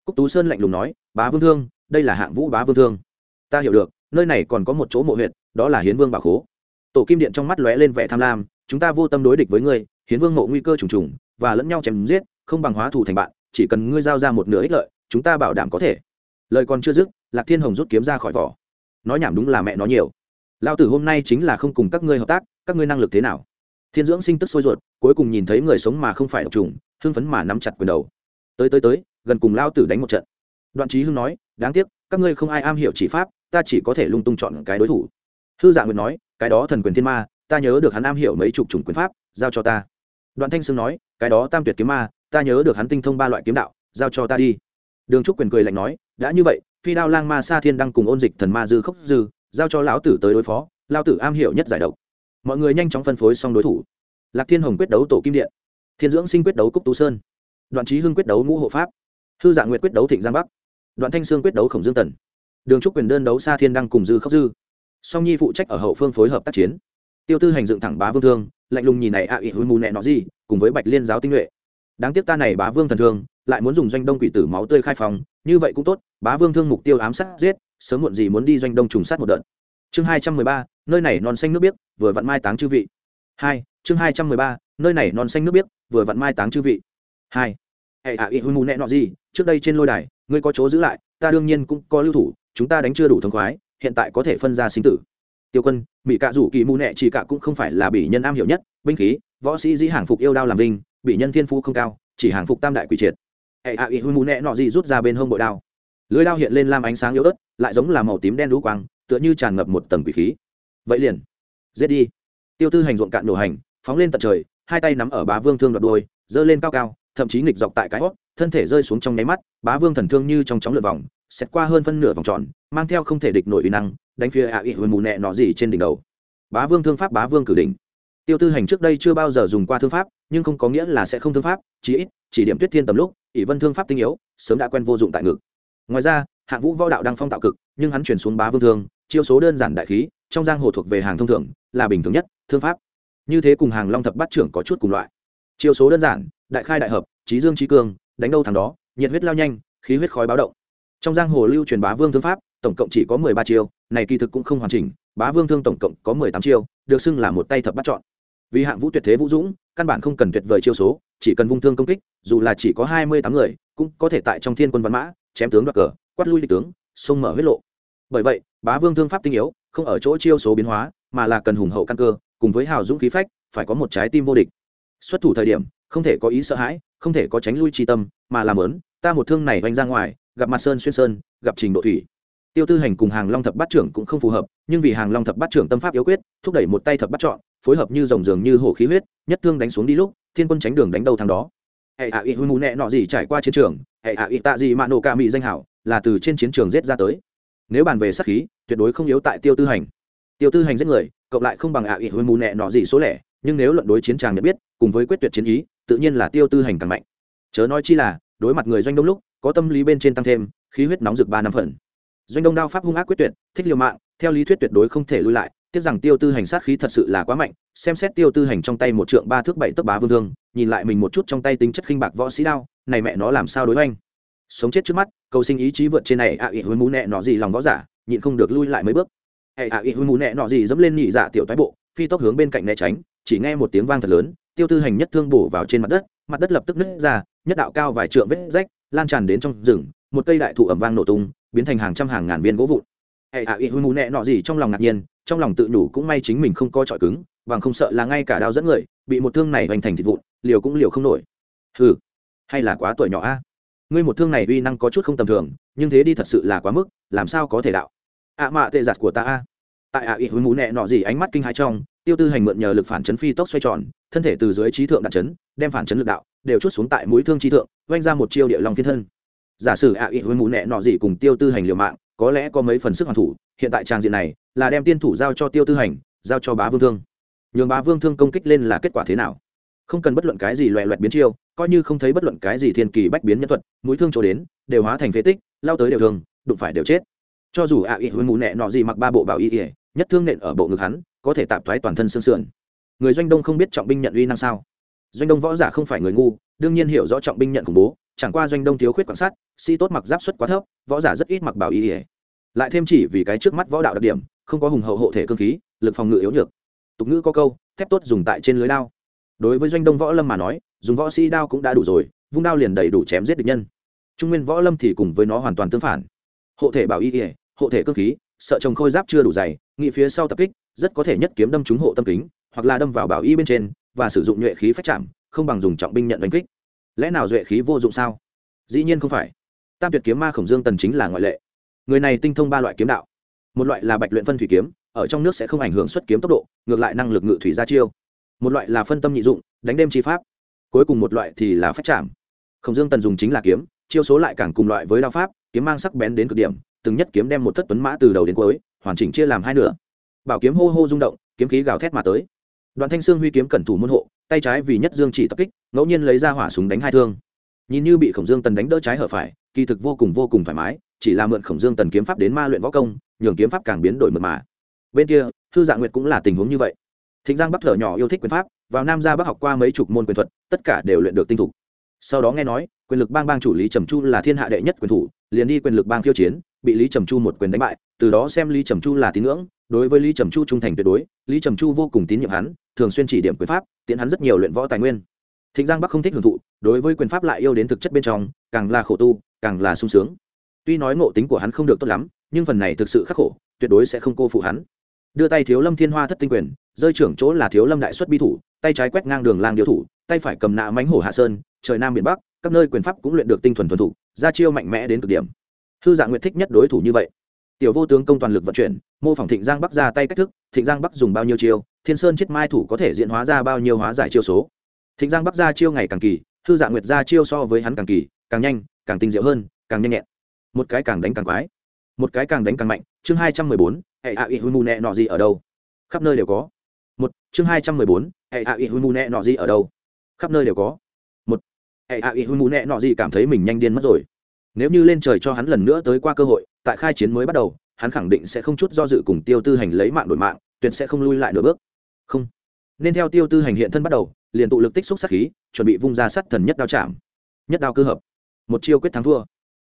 Cúc tú sơn lạnh lùng nói bá vương thương đây là hạng vũ bá vương thương. Ta hiểu được nơi này còn có một chỗ mộ huyệt, đó là hiến vương bảo khố. Tổ kim điện trong mắt lóe lên vẻ tham lam chúng ta vô tâm đối địch với ngươi hiến vương mộ nguy cơ trùng trùng, và lẫn nhau chém giết, không bằng hóa thù thành bạn, chỉ cần ngươi giao ra một nửa ích lợi, chúng ta bảo đảm có thể. Lời còn chưa dứt, lạc thiên hồng rút kiếm ra khỏi vỏ. Nói nhảm đúng là mẹ nó nhiều. Lao tử hôm nay chính là không cùng các ngươi hợp tác, các ngươi năng lực thế nào? Thiên dưỡng sinh tức sôi ruột, cuối cùng nhìn thấy người sống mà không phải độc trùng, hưng phấn mà nắm chặt quyền đầu. Tới tới tới, gần cùng lao tử đánh một trận. Đoạn trí hưng nói, đáng tiếc, các ngươi không ai am hiểu chỉ pháp, ta chỉ có thể lung tung chọn cái đối thủ. Hư dạng nguyệt nói, cái đó thần quyền thiên ma, ta nhớ được hắn am hiểu mấy chục chủng quyền pháp, giao cho ta đoạn thanh sương nói, cái đó tam tuyệt kiếm ma, ta nhớ được hắn tinh thông ba loại kiếm đạo, giao cho ta đi. Đường trúc quyền cười lạnh nói, đã như vậy, phi đao lang ma sa thiên đang cùng ôn dịch thần ma dư khốc dư, giao cho lão tử tới đối phó lao tử am hiểu nhất giải độc. Mọi người nhanh chóng phân phối xong đối thủ. Lạc thiên hồng quyết đấu tổ kim điện, thiên dưỡng sinh quyết đấu cúc tú sơn, đoạn trí hưng quyết đấu ngũ hộ pháp, hư dạng nguyệt quyết đấu thịnh giang bắc, đoạn thanh sương quyết đấu khổng dương tần. Đường trúc quyền đơn đấu sa thiên đăng cùng dư khốc dư. Song nhi phụ trách ở hậu phương phối hợp tác chiến. Tiêu tư hành dựng thẳng bá vương thương lạnh lùng nhìn này ạ à ị mù nẹ nó gì, cùng với bạch liên giáo tinh nhuệ. Đáng tiếc ta này bá vương thần thương, lại muốn dùng doanh đông quỷ tử máu tươi khai phòng như vậy cũng tốt, bá vương thương mục tiêu ám sát giết, sớm muộn gì muốn đi doanh đông trùng sát một đợt. Chương hai trăm mười ba, nơi này non xanh nước biếc, vừa vặn mai táng chư vị. Hai, chương hai trăm mười ba, nơi này non xanh nước biếc, vừa vặn mai táng chư vị. Hai hệ ạ ỉ hôi mù nẹ nọ gì, trước đây trên lôi đài, ngươi có chỗ giữ lại, ta đương nhiên cũng có lưu thủ, chúng ta đánh chưa đủ thông khoái, hiện tại có thể phân ra sinh tử tiêu quân, mỹ cạ rủ kỳ mù nẹ chỉ cạ cũng không phải là bị nhân am hiểu nhất, binh khí, võ sĩ dĩ hàng phục yêu đao làm vinh bị nhân thiên phú không cao, chỉ hàng phục tam đại quỷ triệt. Hệ a y hư mù nẹ nọ gì rút ra bên hông bội đao. Lưới đao hiện lên lam ánh sáng yếu ớt, lại giống là màu tím đen đũ quang, tựa như tràn ngập một tầng quỷ khí. Vậy liền, giết đi. Tiêu tư hành ruộng cạn nổ hành, phóng lên tận trời, hai tay nắm ở bá vương thương đoạt đôi, giơ lên cao cao, thậm chí nghịch dọc tại cái hót, thân thể rơi xuống trong nháy mắt, bá vương thần thương như trong chóng lượt vòng xét qua hơn phân nửa vòng tròn mang theo không thể địch nổi uy năng, đánh phía ạ y hồi mù nẹ nọ gì trên đỉnh đầu. Bá vương thương pháp, bá vương cử đỉnh. Tiêu tư hành trước đây chưa bao giờ dùng qua thương pháp, nhưng không có nghĩa là sẽ không thương pháp, chỉ ít, chỉ điểm tuyết thiên tầm lúc, ỷ vân thương pháp tinh yếu, sớm đã quen vô dụng tại ngực. Ngoài ra, hạng vũ võ đạo đang phong tạo cực, nhưng hắn chuyển xuống bá vương thương, chiêu số đơn giản đại khí, trong giang hồ thuộc về hàng thông thường, là bình thường nhất, thương pháp. Như thế cùng hàng long thập bát trưởng có chút cùng loại. Chiêu số đơn giản, đại khai đại hợp, trí dương trí cường đánh đâu thằng đó, nhiệt huyết lao nhanh, khí huyết khói báo động. Trong giang hồ lưu truyền bá vương thương pháp tổng cộng chỉ có mười ba chiêu, này kỳ thực cũng không hoàn chỉnh, bá vương thương tổng cộng có mười tám chiêu, được xưng là một tay thập bắt chọn. Vì hạng vũ tuyệt thế vũ dũng, căn bản không cần tuyệt vời chiêu số, chỉ cần vung thương công kích, dù là chỉ có hai mươi tám người, cũng có thể tại trong thiên quân văn mã, chém tướng đoạt cờ, quát lui địch tướng, xông mở huyết lộ. Bởi vậy, bá vương thương pháp tinh yếu, không ở chỗ chiêu số biến hóa, mà là cần hùng hậu căn cơ, cùng với hào dũng khí phách, phải có một trái tim vô địch. Xuất thủ thời điểm, không thể có ý sợ hãi, không thể có tránh lui chi tâm, mà làm lớn ta một thương này vành ra ngoài, gặp mặt sơn xuyên sơn, gặp trình độ thủy tiêu tư hành cùng hàng long thập bát trưởng cũng không phù hợp, nhưng vì hàng long thập bát trưởng tâm pháp yếu quyết, thúc đẩy một tay thập bát chọn, phối hợp như rồng dường như hổ khí huyết, nhất thương đánh xuống đi lúc, thiên quân tránh đường đánh đầu thằng đó. Hệ hạ y hư mù nẹ nọ gì trải qua chiến trường, hệ hạ y tạ gì mạ nổ ca mị danh hảo, là từ trên chiến trường giết ra tới. Nếu bàn về sát khí, tuyệt đối không yếu tại tiêu tư hành. Tiêu tư hành giết người, cộng lại không bằng ạ ị hui mù nẹ nọ gì số lẻ, nhưng nếu luận đối chiến tràng nhận biết, cùng với quyết tuyệt chiến ý, tự nhiên là tiêu tư hành càng mạnh. Chớ nói chi là, đối mặt người doanh đông lúc, có tâm lý bên trên tăng thêm, khí huyết nóng rực ba năm phần doanh đông đao pháp hung ác quyết tuyệt, thích liều mạng, theo lý thuyết tuyệt đối không thể lui lại, tiếc rằng tiêu tư hành sát khí thật sự là quá mạnh, xem xét tiêu tư hành trong tay một trượng ba thước bảy tấc bá vương thương nhìn lại mình một chút trong tay tính chất khinh bạc võ sĩ đao, này mẹ nó làm sao đối oanh sống chết trước mắt, cầu sinh ý chí vượt trên này, ạ à ỉ hối mũ nẹ nọ gì lòng võ giả, nhịn không được lui lại mấy bước. Hệ ạ ỉ hối mũ nẹ nọ gì dẫm lên nhị dạ tiểu toái bộ, phi tốc hướng bên cạnh né tránh, chỉ nghe một tiếng vang thật lớn, tiêu tư hành nhất thương bổ vào trên mặt đất mặt đất lập tức nứt ra, nhất đạo cao vài trượng vết rách, lan tràn đến trong rừng, một cây đại thụ ẩm vang nổ tung biến thành hàng trăm hàng ngàn viên gỗ vụn. Hệ ạ y hối mù nẹ nọ gì trong lòng ngạc nhiên trong lòng tự nhủ cũng may chính mình không có trọi cứng bằng không sợ là ngay cả đao dẫn người bị một thương này hoành thành thịt vụn liều cũng liều không nổi. Hừ, hay là quá tuổi nhỏ a? Ngươi một thương này uy năng có chút không tầm thường nhưng thế đi thật sự là quá mức làm sao có thể đạo? Ạ mạ tệ giặt của ta a. Tại ạ ỉ hối mũ nẹ nọ gì ánh mắt kinh hãi trong tiêu tư hành mượn nhờ lực phản chấn phi tốc xoay tròn thân thể từ dưới trí thượng đặt chấn đem phản chấn lực đạo đều chút xuống tại mũi thương trí thượng oanh ra một chiêu địa lòng phiên thân giả sử ạ ỉ hối mụ nẹ nọ gì cùng tiêu tư hành liều mạng, có lẽ có mấy phần sức hoàn thủ, hiện tại trang diện này là đem tiên thủ giao cho tiêu tư hành, giao cho bá vương thương. Nhường bá vương thương công kích lên là kết quả thế nào? Không cần bất luận cái gì loẹ loẹt biến chiêu, coi như không thấy bất luận cái gì thiên kỳ bách biến nhân thuật, mũi thương chỗ đến, đều hóa thành phế tích, lao tới đều thương, đụng phải đều chết. Cho dù ạ ỉ hối mụ nẹ nọ gì mặc ba bộ bảo y ỉa nhất thương nện ở bộ ngực hắn, có thể tạp thoái toàn thân xương sườn. Người doanh đông không biết trọng binh nhận uy năng sao? Doanh đông võ giả không phải người ngu, đương nhiên hiểu rõ trọng binh nhận khủng bố chẳng qua doanh đông thiếu khuyết quan sát, sĩ tốt mặc giáp suất quá thấp, võ giả rất ít mặc bảo y ỉa lại thêm chỉ vì cái trước mắt võ đạo đặc điểm, không có hùng hậu hộ thể cơ khí, lực phòng ngự yếu nhược. Tục ngữ có câu, thép tốt dùng tại trên lưới đao. Đối với doanh đông võ lâm mà nói, dùng võ sĩ đao cũng đã đủ rồi, vung đao liền đầy đủ chém giết địch nhân. Trung nguyên võ lâm thì cùng với nó hoàn toàn tương phản. Hộ thể bảo y ỉa hộ thể cơ khí, sợ chồng khôi giáp chưa đủ dày, nghị phía sau tập kích, rất có thể nhất kiếm đâm trúng hộ tâm kính, hoặc là đâm vào bảo y bên trên, và sử dụng nhuệ khí phách chạm, không bằng dùng trọng binh nhận đánh kích lẽ nào duệ khí vô dụng sao? Dĩ nhiên không phải. Tam tuyệt kiếm ma khổng dương tần chính là ngoại lệ. Người này tinh thông ba loại kiếm đạo. Một loại là bạch luyện phân thủy kiếm, ở trong nước sẽ không ảnh hưởng xuất kiếm tốc độ, ngược lại năng lực ngự thủy ra chiêu. Một loại là phân tâm nhị dụng, đánh đêm chi pháp. Cuối cùng một loại thì là phách chạm khổng dương tần dùng chính là kiếm, chiêu số lại càng cùng loại với đao pháp, kiếm mang sắc bén đến cực điểm, từng nhất kiếm đem một thất tuấn mã từ đầu đến cuối, hoàn chỉnh chia làm hai nửa. Bảo kiếm hô hô rung động, kiếm khí gào thét mà tới. Đoàn thanh sương huy kiếm cẩn thủ môn hộ tay trái vì nhất dương chỉ tập kích, ngẫu nhiên lấy ra hỏa súng đánh hai thương. Nhìn như bị khổng dương tần đánh đỡ trái hở phải, kỳ thực vô cùng vô cùng thoải mái, chỉ là mượn khổng dương tần kiếm pháp đến ma luyện võ công, nhường kiếm pháp càng biến đổi mật mà. Bên kia thư dạ nguyệt cũng là tình huống như vậy. Thịnh giang bắc thở nhỏ yêu thích quyền pháp, vào nam ra bắc học qua mấy chục môn quyền thuật, tất cả đều luyện được tinh thục. Sau đó nghe nói, quyền lực bang bang chủ lý trầm chu là thiên hạ đệ nhất quyền thủ, liền đi quyền lực bang khiêu chiến, bị lý trầm chu một quyền đánh bại từ đó xem lý trầm chu là tín ngưỡng, đối với lý trầm chu trung thành tuyệt đối, lý trầm chu vô cùng tín nhiệm hắn, thường xuyên chỉ điểm quyền pháp tiện hắn rất nhiều luyện võ tài nguyên. Thịnh giang bắc không thích hưởng thụ, đối với quyền pháp lại yêu đến thực chất bên trong, càng là khổ tu, càng là sung sướng. Tuy nói ngộ tính của hắn không được tốt lắm, nhưng phần này thực sự khắc khổ, tuyệt đối sẽ không cô phụ hắn. Đưa tay thiếu lâm thiên hoa thất tinh quyền, rơi trưởng chỗ là thiếu lâm đại xuất bi thủ, tay trái quét ngang đường lang điều thủ, tay phải cầm nạ mánh hổ hạ sơn, trời nam biển bắc, các nơi quyền pháp cũng luyện được tinh thuần thuần thủ ra chiêu mạnh mẽ đến cực điểm. Thư dạng nguyện thích nhất đối thủ như vậy tiểu vô tướng công toàn lực vận chuyển, mô phỏng thịnh giang bắc ra tay cách thức, thịnh giang bắc dùng bao nhiêu chiêu, thiên sơn chết mai thủ có thể diễn hóa ra bao nhiêu hóa giải chiêu số. Thịnh giang bắc ra chiêu ngày càng kỳ Thư dạng nguyệt ra chiêu so với hắn càng kỳ, càng nhanh, càng tinh diệu hơn, càng nhanh nhẹn. Một cái càng đánh càng quái, một cái càng đánh càng mạnh. Chương hai trăm mười bốn, hệ a i hu mu nẹ nọ gì ở đâu? Khắp nơi đều có. Một, chương hai trăm mười bốn, hệ a i hu mu nẹ nọ gì ở đâu? Khắp nơi đều có. Một, hệ a i hu mu nẹ nọ gì cảm thấy mình nhanh điên mất rồi nếu như lên trời cho hắn lần nữa tới qua cơ hội, tại khai chiến mới bắt đầu, hắn khẳng định sẽ không chút do dự cùng tiêu tư hành lấy mạng đổi mạng, tuyệt sẽ không lui lại nửa bước. Không. Nên theo tiêu tư hành hiện thân bắt đầu, liền tụ lực tích xúc sát khí, chuẩn bị vung ra sắt thần nhất đao chạm. Nhất đao cơ hợp. Một chiêu quyết thắng thua.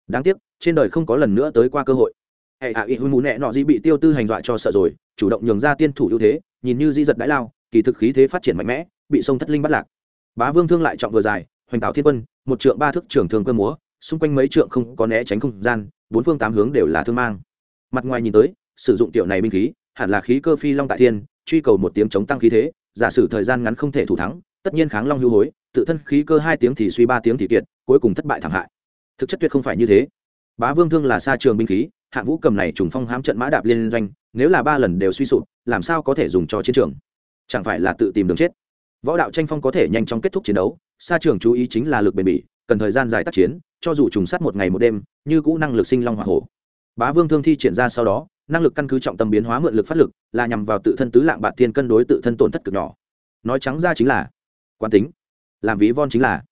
Đáng tiếc, trên đời không có lần nữa tới qua cơ hội. Hệ hạ y hùi mù nẹ nọ gì bị tiêu tư hành dọa cho sợ rồi, chủ động nhường ra tiên thủ ưu thế, nhìn như di giật đãi lao, kỳ thực khí thế phát triển mạnh mẽ, bị sông thất linh bắt lạc. Bá vương thương lại trọng vừa dài, hoành tạo thiên quân, một trượng ba thước trưởng thường cơ múa xung quanh mấy trượng không có né tránh không gian, bốn phương tám hướng đều là thương mang. Mặt ngoài nhìn tới, sử dụng tiểu này binh khí, hẳn là khí cơ phi long tại thiên, truy cầu một tiếng chống tăng khí thế, giả sử thời gian ngắn không thể thủ thắng, tất nhiên kháng long hưu hối, tự thân khí cơ hai tiếng thì suy ba tiếng thì kiệt, cuối cùng thất bại thảm hại. Thực chất tuyệt không phải như thế. Bá vương thương là xa trường binh khí hạng vũ cầm này trùng phong hám trận mã đạp liên doanh, nếu là ba lần đều suy sụp, làm sao có thể dùng cho chiến trường? Chẳng phải là tự tìm đường chết. Võ đạo tranh phong có thể nhanh chóng kết thúc chiến đấu, xa trường chú ý chính là lực bền bỉ cần thời gian dài tác chiến, cho dù trùng sát một ngày một đêm, như cũ năng lực sinh long hoa hổ. Bá vương thương thi triển ra sau đó, năng lực căn cứ trọng tâm biến hóa mượn lực phát lực, là nhằm vào tự thân tứ lạng bạt thiên cân đối tự thân tổn thất cực nhỏ. Nói trắng ra chính là, quán tính, làm ví von chính là,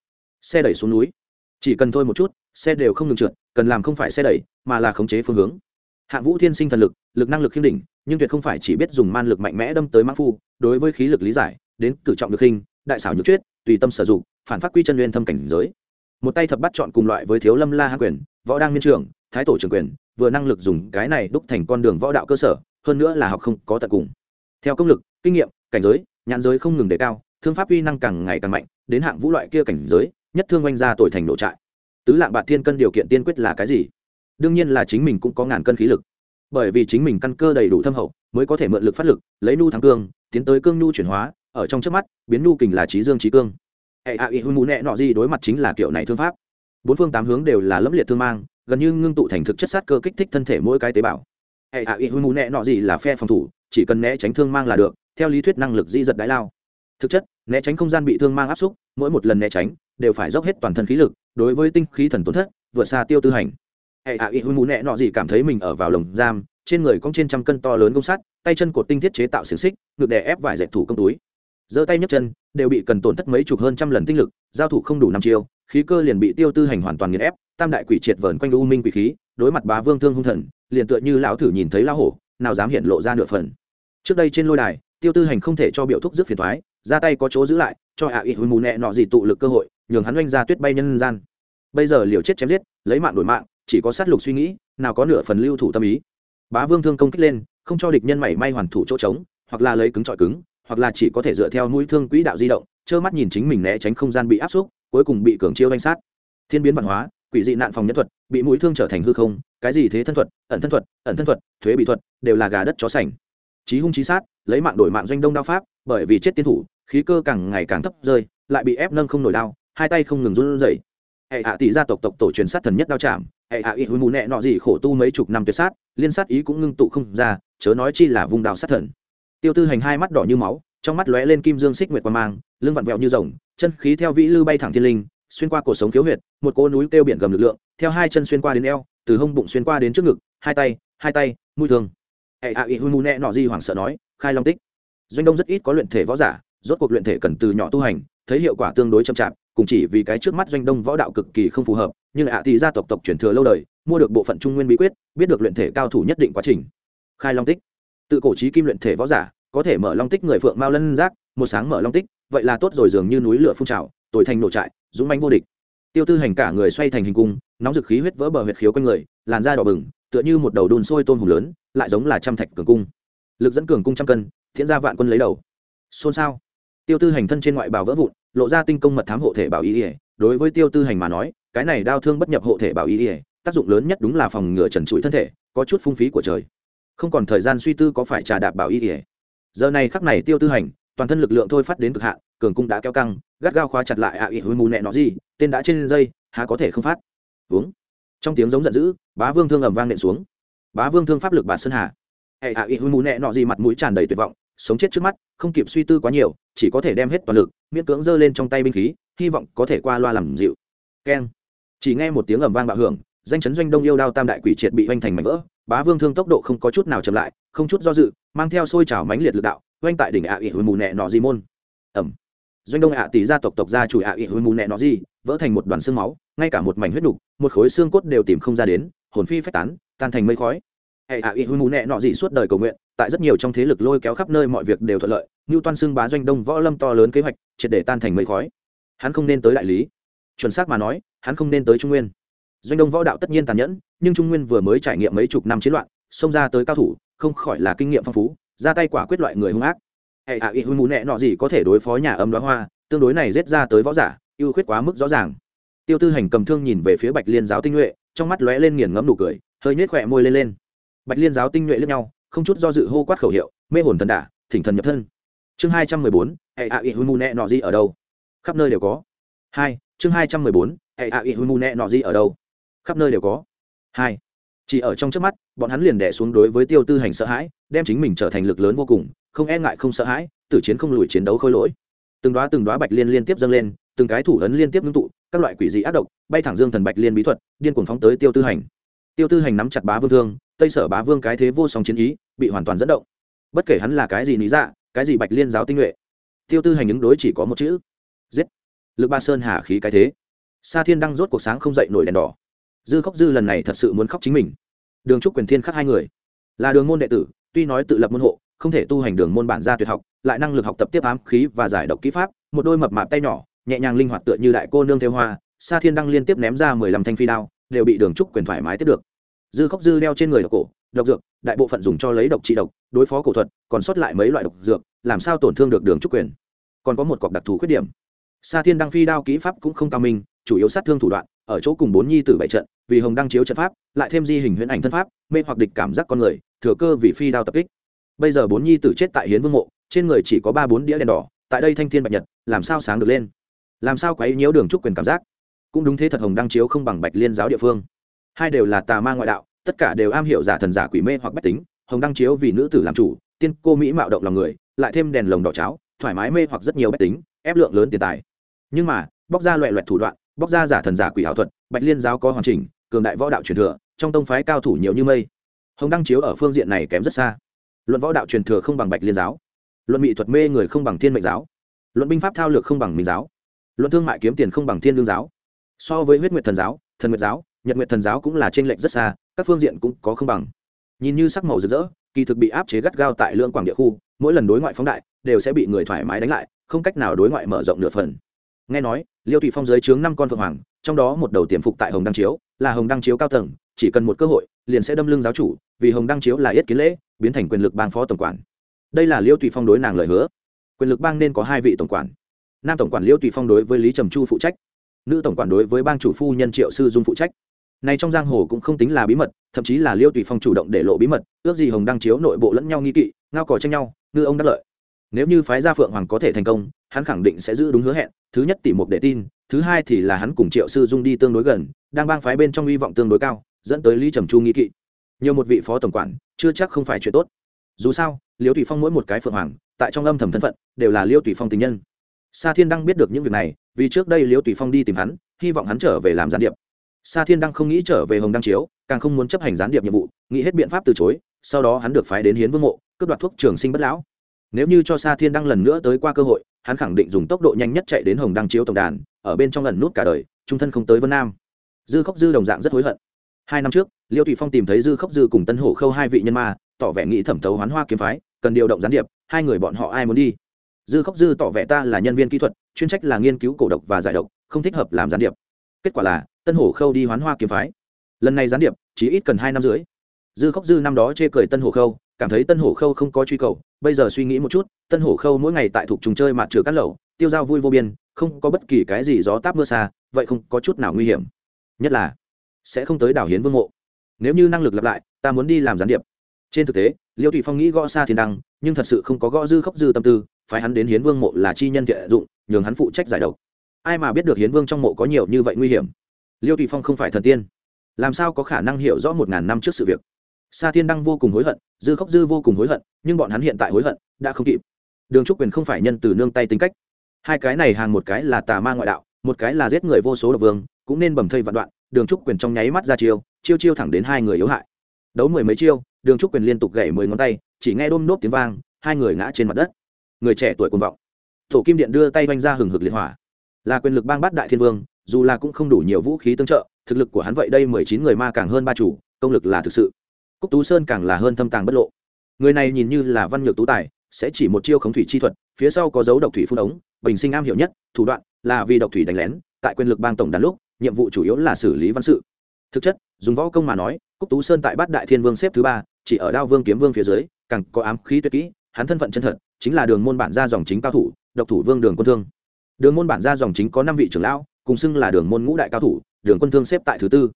xe đẩy xuống núi. Chỉ cần thôi một chút, xe đều không ngừng trượt, cần làm không phải xe đẩy, mà là khống chế phương hướng. Hạng vũ thiên sinh thần lực lực năng lực khiêm đỉnh, nhưng tuyệt không phải chỉ biết dùng man lực mạnh mẽ đâm tới mãn phu, đối với khí lực lý giải, đến cử trọng được khinh đại xảo nhược chuyết tùy tâm sử dụng, phản phát quy chân liên thâm cảnh giới một tay thập bắt chọn cùng loại với thiếu lâm la hạ quyền, võ đang miên trưởng thái tổ trưởng quyền, vừa năng lực dùng cái này đúc thành con đường võ đạo cơ sở, hơn nữa là học không có tận cùng. Theo công lực, kinh nghiệm, cảnh giới, nhãn giới không ngừng đề cao, thương pháp uy năng càng ngày càng mạnh, đến hạng vũ loại kia cảnh giới, nhất thương oanh ra tội thành nội trại. Tứ lạng bạc thiên cân điều kiện tiên quyết là cái gì? Đương nhiên là chính mình cũng có ngàn cân khí lực. Bởi vì chính mình căn cơ đầy đủ thâm hậu, mới có thể mượn lực phát lực, lấy nu thắng cương, tiến tới cương nu chuyển hóa, ở trong trước mắt, biến nu kình là trí dương trí cương hệ a y hư mù nẹ nọ gì đối mặt chính là kiểu này thương pháp. Bốn phương tám hướng đều là lẫm liệt thương mang, gần như ngưng tụ thành thực chất sát cơ kích thích thân thể mỗi cái tế bào. Hệ a y hư mù nẹ nọ gì là phe phòng thủ, chỉ cần né tránh thương mang là được, theo lý thuyết năng lực di giật đái lao. Thực chất, né tránh không gian bị thương mang áp xúc, mỗi một lần né tránh đều phải dốc hết toàn thân khí lực, đối với tinh khí thần tổn thất, vượt xa tiêu tư hành. Hệ a y hư mù nẹ nọ gì cảm thấy mình ở vào lồng giam, trên người cong trên trăm cân to lớn công sắt, tay chân cột tinh thiết chế tạo xiềng xích, ngực đè ép vài dẹp thủ công túi giơ tay nhấc chân, đều bị cần tổn thất mấy chục hơn trăm lần tinh lực, giao thủ không đủ năm chiêu, khí cơ liền bị tiêu tư hành hoàn toàn nghiền ép, tam đại quỷ triệt vờn quanh u minh quỷ khí, đối mặt bá vương thương hung thần, liền tựa như lão thử nhìn thấy lão hổ, nào dám hiện lộ ra nửa phần. Trước đây trên lôi đài, tiêu tư hành không thể cho biểu thúc dứt phiền thoái ra tay có chỗ giữ lại, cho ạ ị hồi mù nẹ nọ gì tụ lực cơ hội, nhường hắn oanh ra tuyết bay nhân gian. Bây giờ liều chết chém giết, lấy mạng đổi mạng, chỉ có sát lục suy nghĩ, nào có nửa phần lưu thủ tâm ý. Bá vương thương công kích lên, không cho địch nhân mảy may hoàn thủ chỗ trống, hoặc là lấy cứng trọi cứng hoặc là chỉ có thể dựa theo mũi thương quỹ đạo di động, trơ mắt nhìn chính mình né tránh không gian bị áp xúc, cuối cùng bị cường chiêu danh sát. Thiên biến văn hóa, quỷ dị nạn phòng nhân thuật, bị mũi thương trở thành hư không, cái gì thế thân thuật, ẩn thân thuật, ẩn thân thuật, thuế bị thuật, đều là gà đất chó sành. Chí hung chí sát, lấy mạng đổi mạng doanh đông đao pháp, bởi vì chết tiên thủ, khí cơ càng ngày càng thấp rơi, lại bị ép nâng không nổi đao, hai tay không ngừng run rẩy. Hệ hạ tỷ gia tộc tộc tổ truyền sát thần nhất đao chạm, hệ hạ y hối mù nẹ nọ gì khổ tu mấy chục năm tuyệt sát, liên sát ý cũng ngưng tụ không ra, chớ nói chi là vùng đao sát thần tiêu tư hành hai mắt đỏ như máu, trong mắt lóe lên kim dương xích nguyệt quang mang, lưng vặn vẹo như rồng, chân khí theo vĩ lư bay thẳng thiên linh, xuyên qua cổ sống khiếu huyệt, một cỗ núi kêu biển gầm lực lượng, theo hai chân xuyên qua đến eo, từ hông bụng xuyên qua đến trước ngực, hai tay hai tay, mũi thương. Hệ hạ Y hùi mù nẹ nọ Di hoảng sợ nói, khai long tích. Doanh đông rất ít có luyện thể võ giả, rốt cuộc luyện thể cần từ nhỏ tu hành, thấy hiệu quả tương đối chậm chạp, cùng chỉ vì cái trước mắt doanh đông võ đạo cực kỳ không phù hợp, nhưng ạ thì gia tộc tộc truyền thừa lâu đời, mua được bộ phận trung nguyên bí quyết, biết được luyện thể cao thủ nhất định quá trình. Khai long tích tự cổ trí kim luyện thể võ giả, có thể mở long tích người phượng mao lân giác, một sáng mở long tích, vậy là tốt rồi, dường như núi lửa phun trào, tồi thành nổ trại, dũng manh vô địch. Tiêu tư hành cả người xoay thành hình cung, nóng dực khí huyết vỡ bờ huyệt khiếu quanh người, làn da đỏ bừng, tựa như một đầu đun sôi tôm hùm lớn, lại giống là trăm thạch cường cung. Lực dẫn cường cung trăm cân, thiện ra vạn quân lấy đầu. Xôn xao. Tiêu tư hành thân trên ngoại bào vỡ vụn, lộ ra tinh công mật thám hộ thể bảo y ỉa đối với tiêu tư hành mà nói, cái này đau thương bất nhập hộ thể bảo y ỉa tác dụng lớn nhất đúng là phòng ngừa trần trụi thân thể, có chút phung phí của trời không còn thời gian suy tư có phải trà đạp bảo y ỉa giờ này khắc này tiêu tư hành, toàn thân lực lượng thôi phát đến cực hạn, cường cung đã kéo căng, gắt gao khóa chặt lại ạ ỉ hôi mù nẹ nó gì, tên đã trên dây, há có thể không phát. Uống. Trong tiếng giống giận dữ, bá vương thương ầm vang nện xuống. Bá vương thương pháp lực bà sơn hà. Hệ ạ ỉ hôi mù nẹ nọ gì mặt mũi tràn đầy tuyệt vọng, sống chết trước mắt, không kịp suy tư quá nhiều, chỉ có thể đem hết toàn lực, miễn cưỡng giơ lên trong tay binh khí, hy vọng có thể qua loa làm dịu. Keng. Chỉ nghe một tiếng ầm vang bạo hưởng, danh chấn doanh đông yêu đao tam đại quỷ triệt bị hoành thành mảnh vỡ bá vương thương tốc độ không có chút nào chậm lại, không chút do dự, mang theo xôi trào mánh liệt lực đạo, oanh tại đỉnh ạ ỉ hồi mù nẹ nọ di môn. Ẩm. Doanh đông ạ tỷ gia tộc tộc gia chủ ạ ỉ hồi mù nẹ nọ di, vỡ thành một đoàn xương máu, ngay cả một mảnh huyết đục một khối xương cốt đều tìm không ra đến, hồn phi phách tán, tan thành mây khói. Hệ ạ ỉ hồi mù nẹ nọ gì suốt đời cầu nguyện, tại rất nhiều trong thế lực lôi kéo khắp nơi mọi việc đều thuận lợi như toan xưng bá doanh đông võ lâm to lớn kế hoạch, triệt để tan thành mây khói. Hắn không nên tới đại lý. Chuẩn xác mà nói, hắn không nên tới trung nguyên doanh đông võ đạo tất nhiên tàn nhẫn, nhưng trung nguyên vừa mới trải nghiệm mấy chục năm chiến loạn, xông ra tới cao thủ, không khỏi là kinh nghiệm phong phú, ra tay quả quyết loại người hung ác. Hệ hạ y hư mù nẹ nọ gì có thể đối phó nhà âm đoá hoa, tương đối này rết ra tới võ giả, ưu khuyết quá mức rõ ràng. Tiêu tư hành cầm thương nhìn về phía bạch liên giáo tinh nhuệ, trong mắt lóe lên nghiền ngẫm nụ cười, hơi nhếch khỏe môi lên lên. Bạch liên giáo tinh nhuệ lẫn nhau, không chút do dự hô quát khẩu hiệu, mê hồn thần đả, thỉnh thần nhập thân. Chương hai trăm mười bốn, hệ hạ y hư mù nẹ nọ gì ở đâu? Khắp nơi đều có. Hai, chương hai trăm mười bốn, hệ hạ y hư mù nẹ nọ gì ở đâu? Khắp nơi đều có. Hai, chỉ ở trong trước mắt, bọn hắn liền đẻ xuống đối với tiêu tư hành sợ hãi, đem chính mình trở thành lực lớn vô cùng, không e ngại không sợ hãi, tử chiến không lùi chiến đấu khôi lỗi. Từng đoá từng đoá bạch liên liên tiếp dâng lên, từng cái thủ ấn liên tiếp ngưng tụ, các loại quỷ dị ác độc, bay thẳng dương thần bạch liên bí thuật, điên cuồng phóng tới tiêu tư hành. Tiêu tư hành nắm chặt bá vương thương, tây sở bá vương cái thế vô song chiến ý, bị hoàn toàn dẫn động. Bất kể hắn là cái gì lý dạ cái gì bạch liên giáo tinh nhuệ, tiêu tư hành ứng đối chỉ có một chữ, giết. Lực ba sơn hà khí cái thế. Sa thiên đăng rốt cuộc sáng không dậy nổi đèn đỏ dư khóc dư lần này thật sự muốn khóc chính mình. Đường trúc quyền thiên khắc hai người. Là đường môn đệ tử, tuy nói tự lập môn hộ, không thể tu hành đường môn bản gia tuyệt học, lại năng lực học tập tiếp ám khí và giải độc kỹ pháp, một đôi mập mạp tay nhỏ, nhẹ nhàng linh hoạt tựa như đại cô nương theo hoa, sa thiên đăng liên tiếp ném ra mười lăm thanh phi đao, đều bị đường trúc quyền thoải mái tiếp được. Dư khóc dư đeo trên người độc cổ, độc dược, đại bộ phận dùng cho lấy độc trị độc, đối phó cổ thuật, còn sót lại mấy loại độc dược, làm sao tổn thương được đường trúc quyền. Còn có một cọc đặc thù khuyết điểm. Sa thiên đăng phi đao kỹ pháp cũng không cao minh, chủ yếu sát thương thủ đoạn ở chỗ cùng bốn nhi tử bảy trận, vì hồng đăng chiếu trận pháp, lại thêm di hình huyễn ảnh thân pháp, mê hoặc địch cảm giác con người, thừa cơ vì phi đao tập kích. Bây giờ bốn nhi tử chết tại hiến vương mộ, trên người chỉ có ba bốn đĩa đèn đỏ, tại đây thanh thiên bạch nhật, làm sao sáng được lên? Làm sao quấy nhiễu đường trúc quyền cảm giác? Cũng đúng thế thật hồng đăng chiếu không bằng bạch liên giáo địa phương. Hai đều là tà ma ngoại đạo, tất cả đều am hiểu giả thần giả quỷ mê hoặc bách tính, hồng đăng chiếu vì nữ tử làm chủ, tiên cô mỹ mạo động lòng người, lại thêm đèn lồng đỏ cháo, thoải mái mê hoặc rất nhiều bách tính, ép lượng lớn tiền tài. Nhưng mà, bóc ra loẹ loẹt thủ đoạn bóc ra giả thần giả quỷ ảo thuật, bạch liên giáo có hoàn chỉnh, cường đại võ đạo truyền thừa, trong tông phái cao thủ nhiều như mây. Hồng đăng chiếu ở phương diện này kém rất xa. Luận võ đạo truyền thừa không bằng bạch liên giáo. Luận mỹ thuật mê người không bằng thiên mệnh giáo. Luận binh pháp thao lược không bằng minh giáo. Luận thương mại kiếm tiền không bằng thiên lương giáo. So với huyết nguyệt thần giáo, thần nguyệt giáo, nhật nguyệt thần giáo cũng là t r ê n lệch rất xa, các phương diện cũng có không bằng. Nhìn như sắc màu rực rỡ, kỳ thực bị áp chế gắt gao tại lương quảng địa khu, mỗi lần đối ngoại phóng đại, đều sẽ bị người thoải mái đánh lại, không cách nào đối ngoại mở rộng nửa phần. Nghe nói liêu thủy phong dưới trướng năm con phượng hoàng, trong đó một đầu tiềm phục tại hồng đăng chiếu, là hồng đăng chiếu cao tầng, chỉ cần một cơ hội, liền sẽ đâm lưng giáo chủ, vì hồng đăng chiếu là yết kiến lễ, biến thành quyền lực bang phó tổng quản. Đây là liêu thủy phong đối nàng lời hứa. Quyền lực bang nên có hai vị tổng quản. Nam tổng quản liêu thủy phong đối với lý trầm chu phụ trách, nữ tổng quản đối với bang chủ phu nhân triệu sư dung phụ trách. Này trong giang hồ cũng không tính là bí mật, thậm chí là liêu tùy phong chủ động để lộ bí mật, ước gì hồng đăng chiếu nội bộ lẫn nhau nghi kỵ, ngao cò tranh nhau, ngư ông đắc lợi. Nếu như phái gia phượng hoàng có thể thành công hắn khẳng định sẽ giữ đúng hứa hẹn, thứ nhất tỷ mục để tin, thứ hai thì là hắn cùng triệu sư dung đi tương đối gần, đang bang phái bên trong hy vọng tương đối cao, dẫn tới lý trầm chu nghĩ kỵ. Nhiều một vị phó tổng quản, chưa chắc không phải chuyện tốt. Dù sao, liêu tùy phong mỗi một cái phượng hoàng, tại trong âm thầm thân phận, đều là liêu tùy phong tình nhân. Sa thiên đăng biết được những việc này, vì trước đây liêu tùy phong đi tìm hắn, hy vọng hắn trở về làm gián điệp. Sa thiên đăng không nghĩ trở về hồng đăng chiếu, càng không muốn chấp hành gián điệp nhiệm vụ, nghĩ hết biện pháp từ chối, sau đó hắn được phái đến hiến vương mộ, cướp đoạt thuốc trường sinh bất lão. Nếu như cho sa thiên đăng lần nữa tới qua cơ hội hắn khẳng định dùng tốc độ nhanh nhất chạy đến hồng đăng chiếu tổng đàn, ở bên trong lần nút cả đời, trung thân không tới vân nam. Dư khóc dư đồng dạng rất hối hận. Hai năm trước, liêu thụy phong tìm thấy dư khóc dư cùng tân hổ khâu hai vị nhân ma, tỏ vẻ nghĩ thẩm thấu hoán hoa kiếm phái, cần điều động gián điệp, hai người bọn họ ai muốn đi? Dư khóc dư tỏ vẻ ta là nhân viên kỹ thuật, chuyên trách là nghiên cứu cổ độc và giải độc, không thích hợp làm gián điệp. Kết quả là, tân hổ khâu đi hoán hoa kiếm phái. Lần này gián điệp, chỉ ít cần hai năm rưỡi. dư khóc dư năm đó chê cười tân hổ khâu cảm thấy tân hổ khâu không có truy cầu, bây giờ suy nghĩ một chút, tân hổ khâu mỗi ngày tại thuộc trùng chơi mặt trừ cắt lẩu, tiêu dao vui vô biên, không có bất kỳ cái gì gió táp mưa xa, vậy không có chút nào nguy hiểm. Nhất là, sẽ không tới đảo hiến vương mộ. Nếu như năng lực lặp lại, ta muốn đi làm gián điệp. Trên thực tế, liêu thủy phong nghĩ gõ xa thiên đăng, nhưng thật sự không có gõ dư khóc dư tâm tư phải hắn đến hiến vương mộ là chi nhân thiện dụng, nhường hắn phụ trách giải độc. Ai mà biết được hiến vương trong mộ có nhiều như vậy nguy hiểm? Liêu tùy phong không phải thần tiên. Làm sao có khả năng hiểu rõ một ngàn năm trước sự việc? Sa thiên đăng vô cùng hối hận, dư khóc dư vô cùng hối hận, nhưng bọn hắn hiện tại hối hận, đã không kịp. Đường trúc quyền không phải nhân từ nương tay tính cách. Hai cái này hàng một cái là tà ma ngoại đạo, một cái là giết người vô số độc vương, cũng nên bầm thây vạn đoạn, đường trúc quyền trong nháy mắt ra chiêu chiêu chiêu thẳng đến hai người yếu hại. Đấu mười mấy chiêu, đường trúc quyền liên tục gãy mười ngón tay, chỉ nghe đôm nốt tiếng vang, hai người ngã trên mặt đất. Người trẻ tuổi cuồng vọng. Tổ kim điện đưa tay vanh ra hừng hực liệt hỏa. Là quyền lực bang bát đại thiên vương, dù là cũng không đủ nhiều vũ khí tương trợ, thực lực của hắn vậy đây mười chín người ma càng hơn ba chủ, công lực là thực sự cúc tú sơn càng là hơn thâm tàng bất lộ. Người này nhìn như là văn nhược tú tài, sẽ chỉ một chiêu khống thủy chi thuật, phía sau có dấu độc thủy phun ống, bình sinh am hiểu nhất, thủ đoạn là vì độc thủy đánh lén, tại quyền lực bang tổng đàn lúc, nhiệm vụ chủ yếu là xử lý văn sự. Thực chất, dùng võ công mà nói, cúc tú sơn tại bát đại thiên vương xếp thứ ba, chỉ ở đao vương kiếm vương phía dưới, càng có ám khí tuyệt kỹ, hắn thân phận chân thật, chính là đường môn bản gia dòng chính cao thủ, độc thủ vương đường quân thương. Đường môn bản gia dòng chính có năm vị trưởng lão, cùng xưng là đường môn ngũ đại cao thủ, đường quân thương xếp tại thứ tư.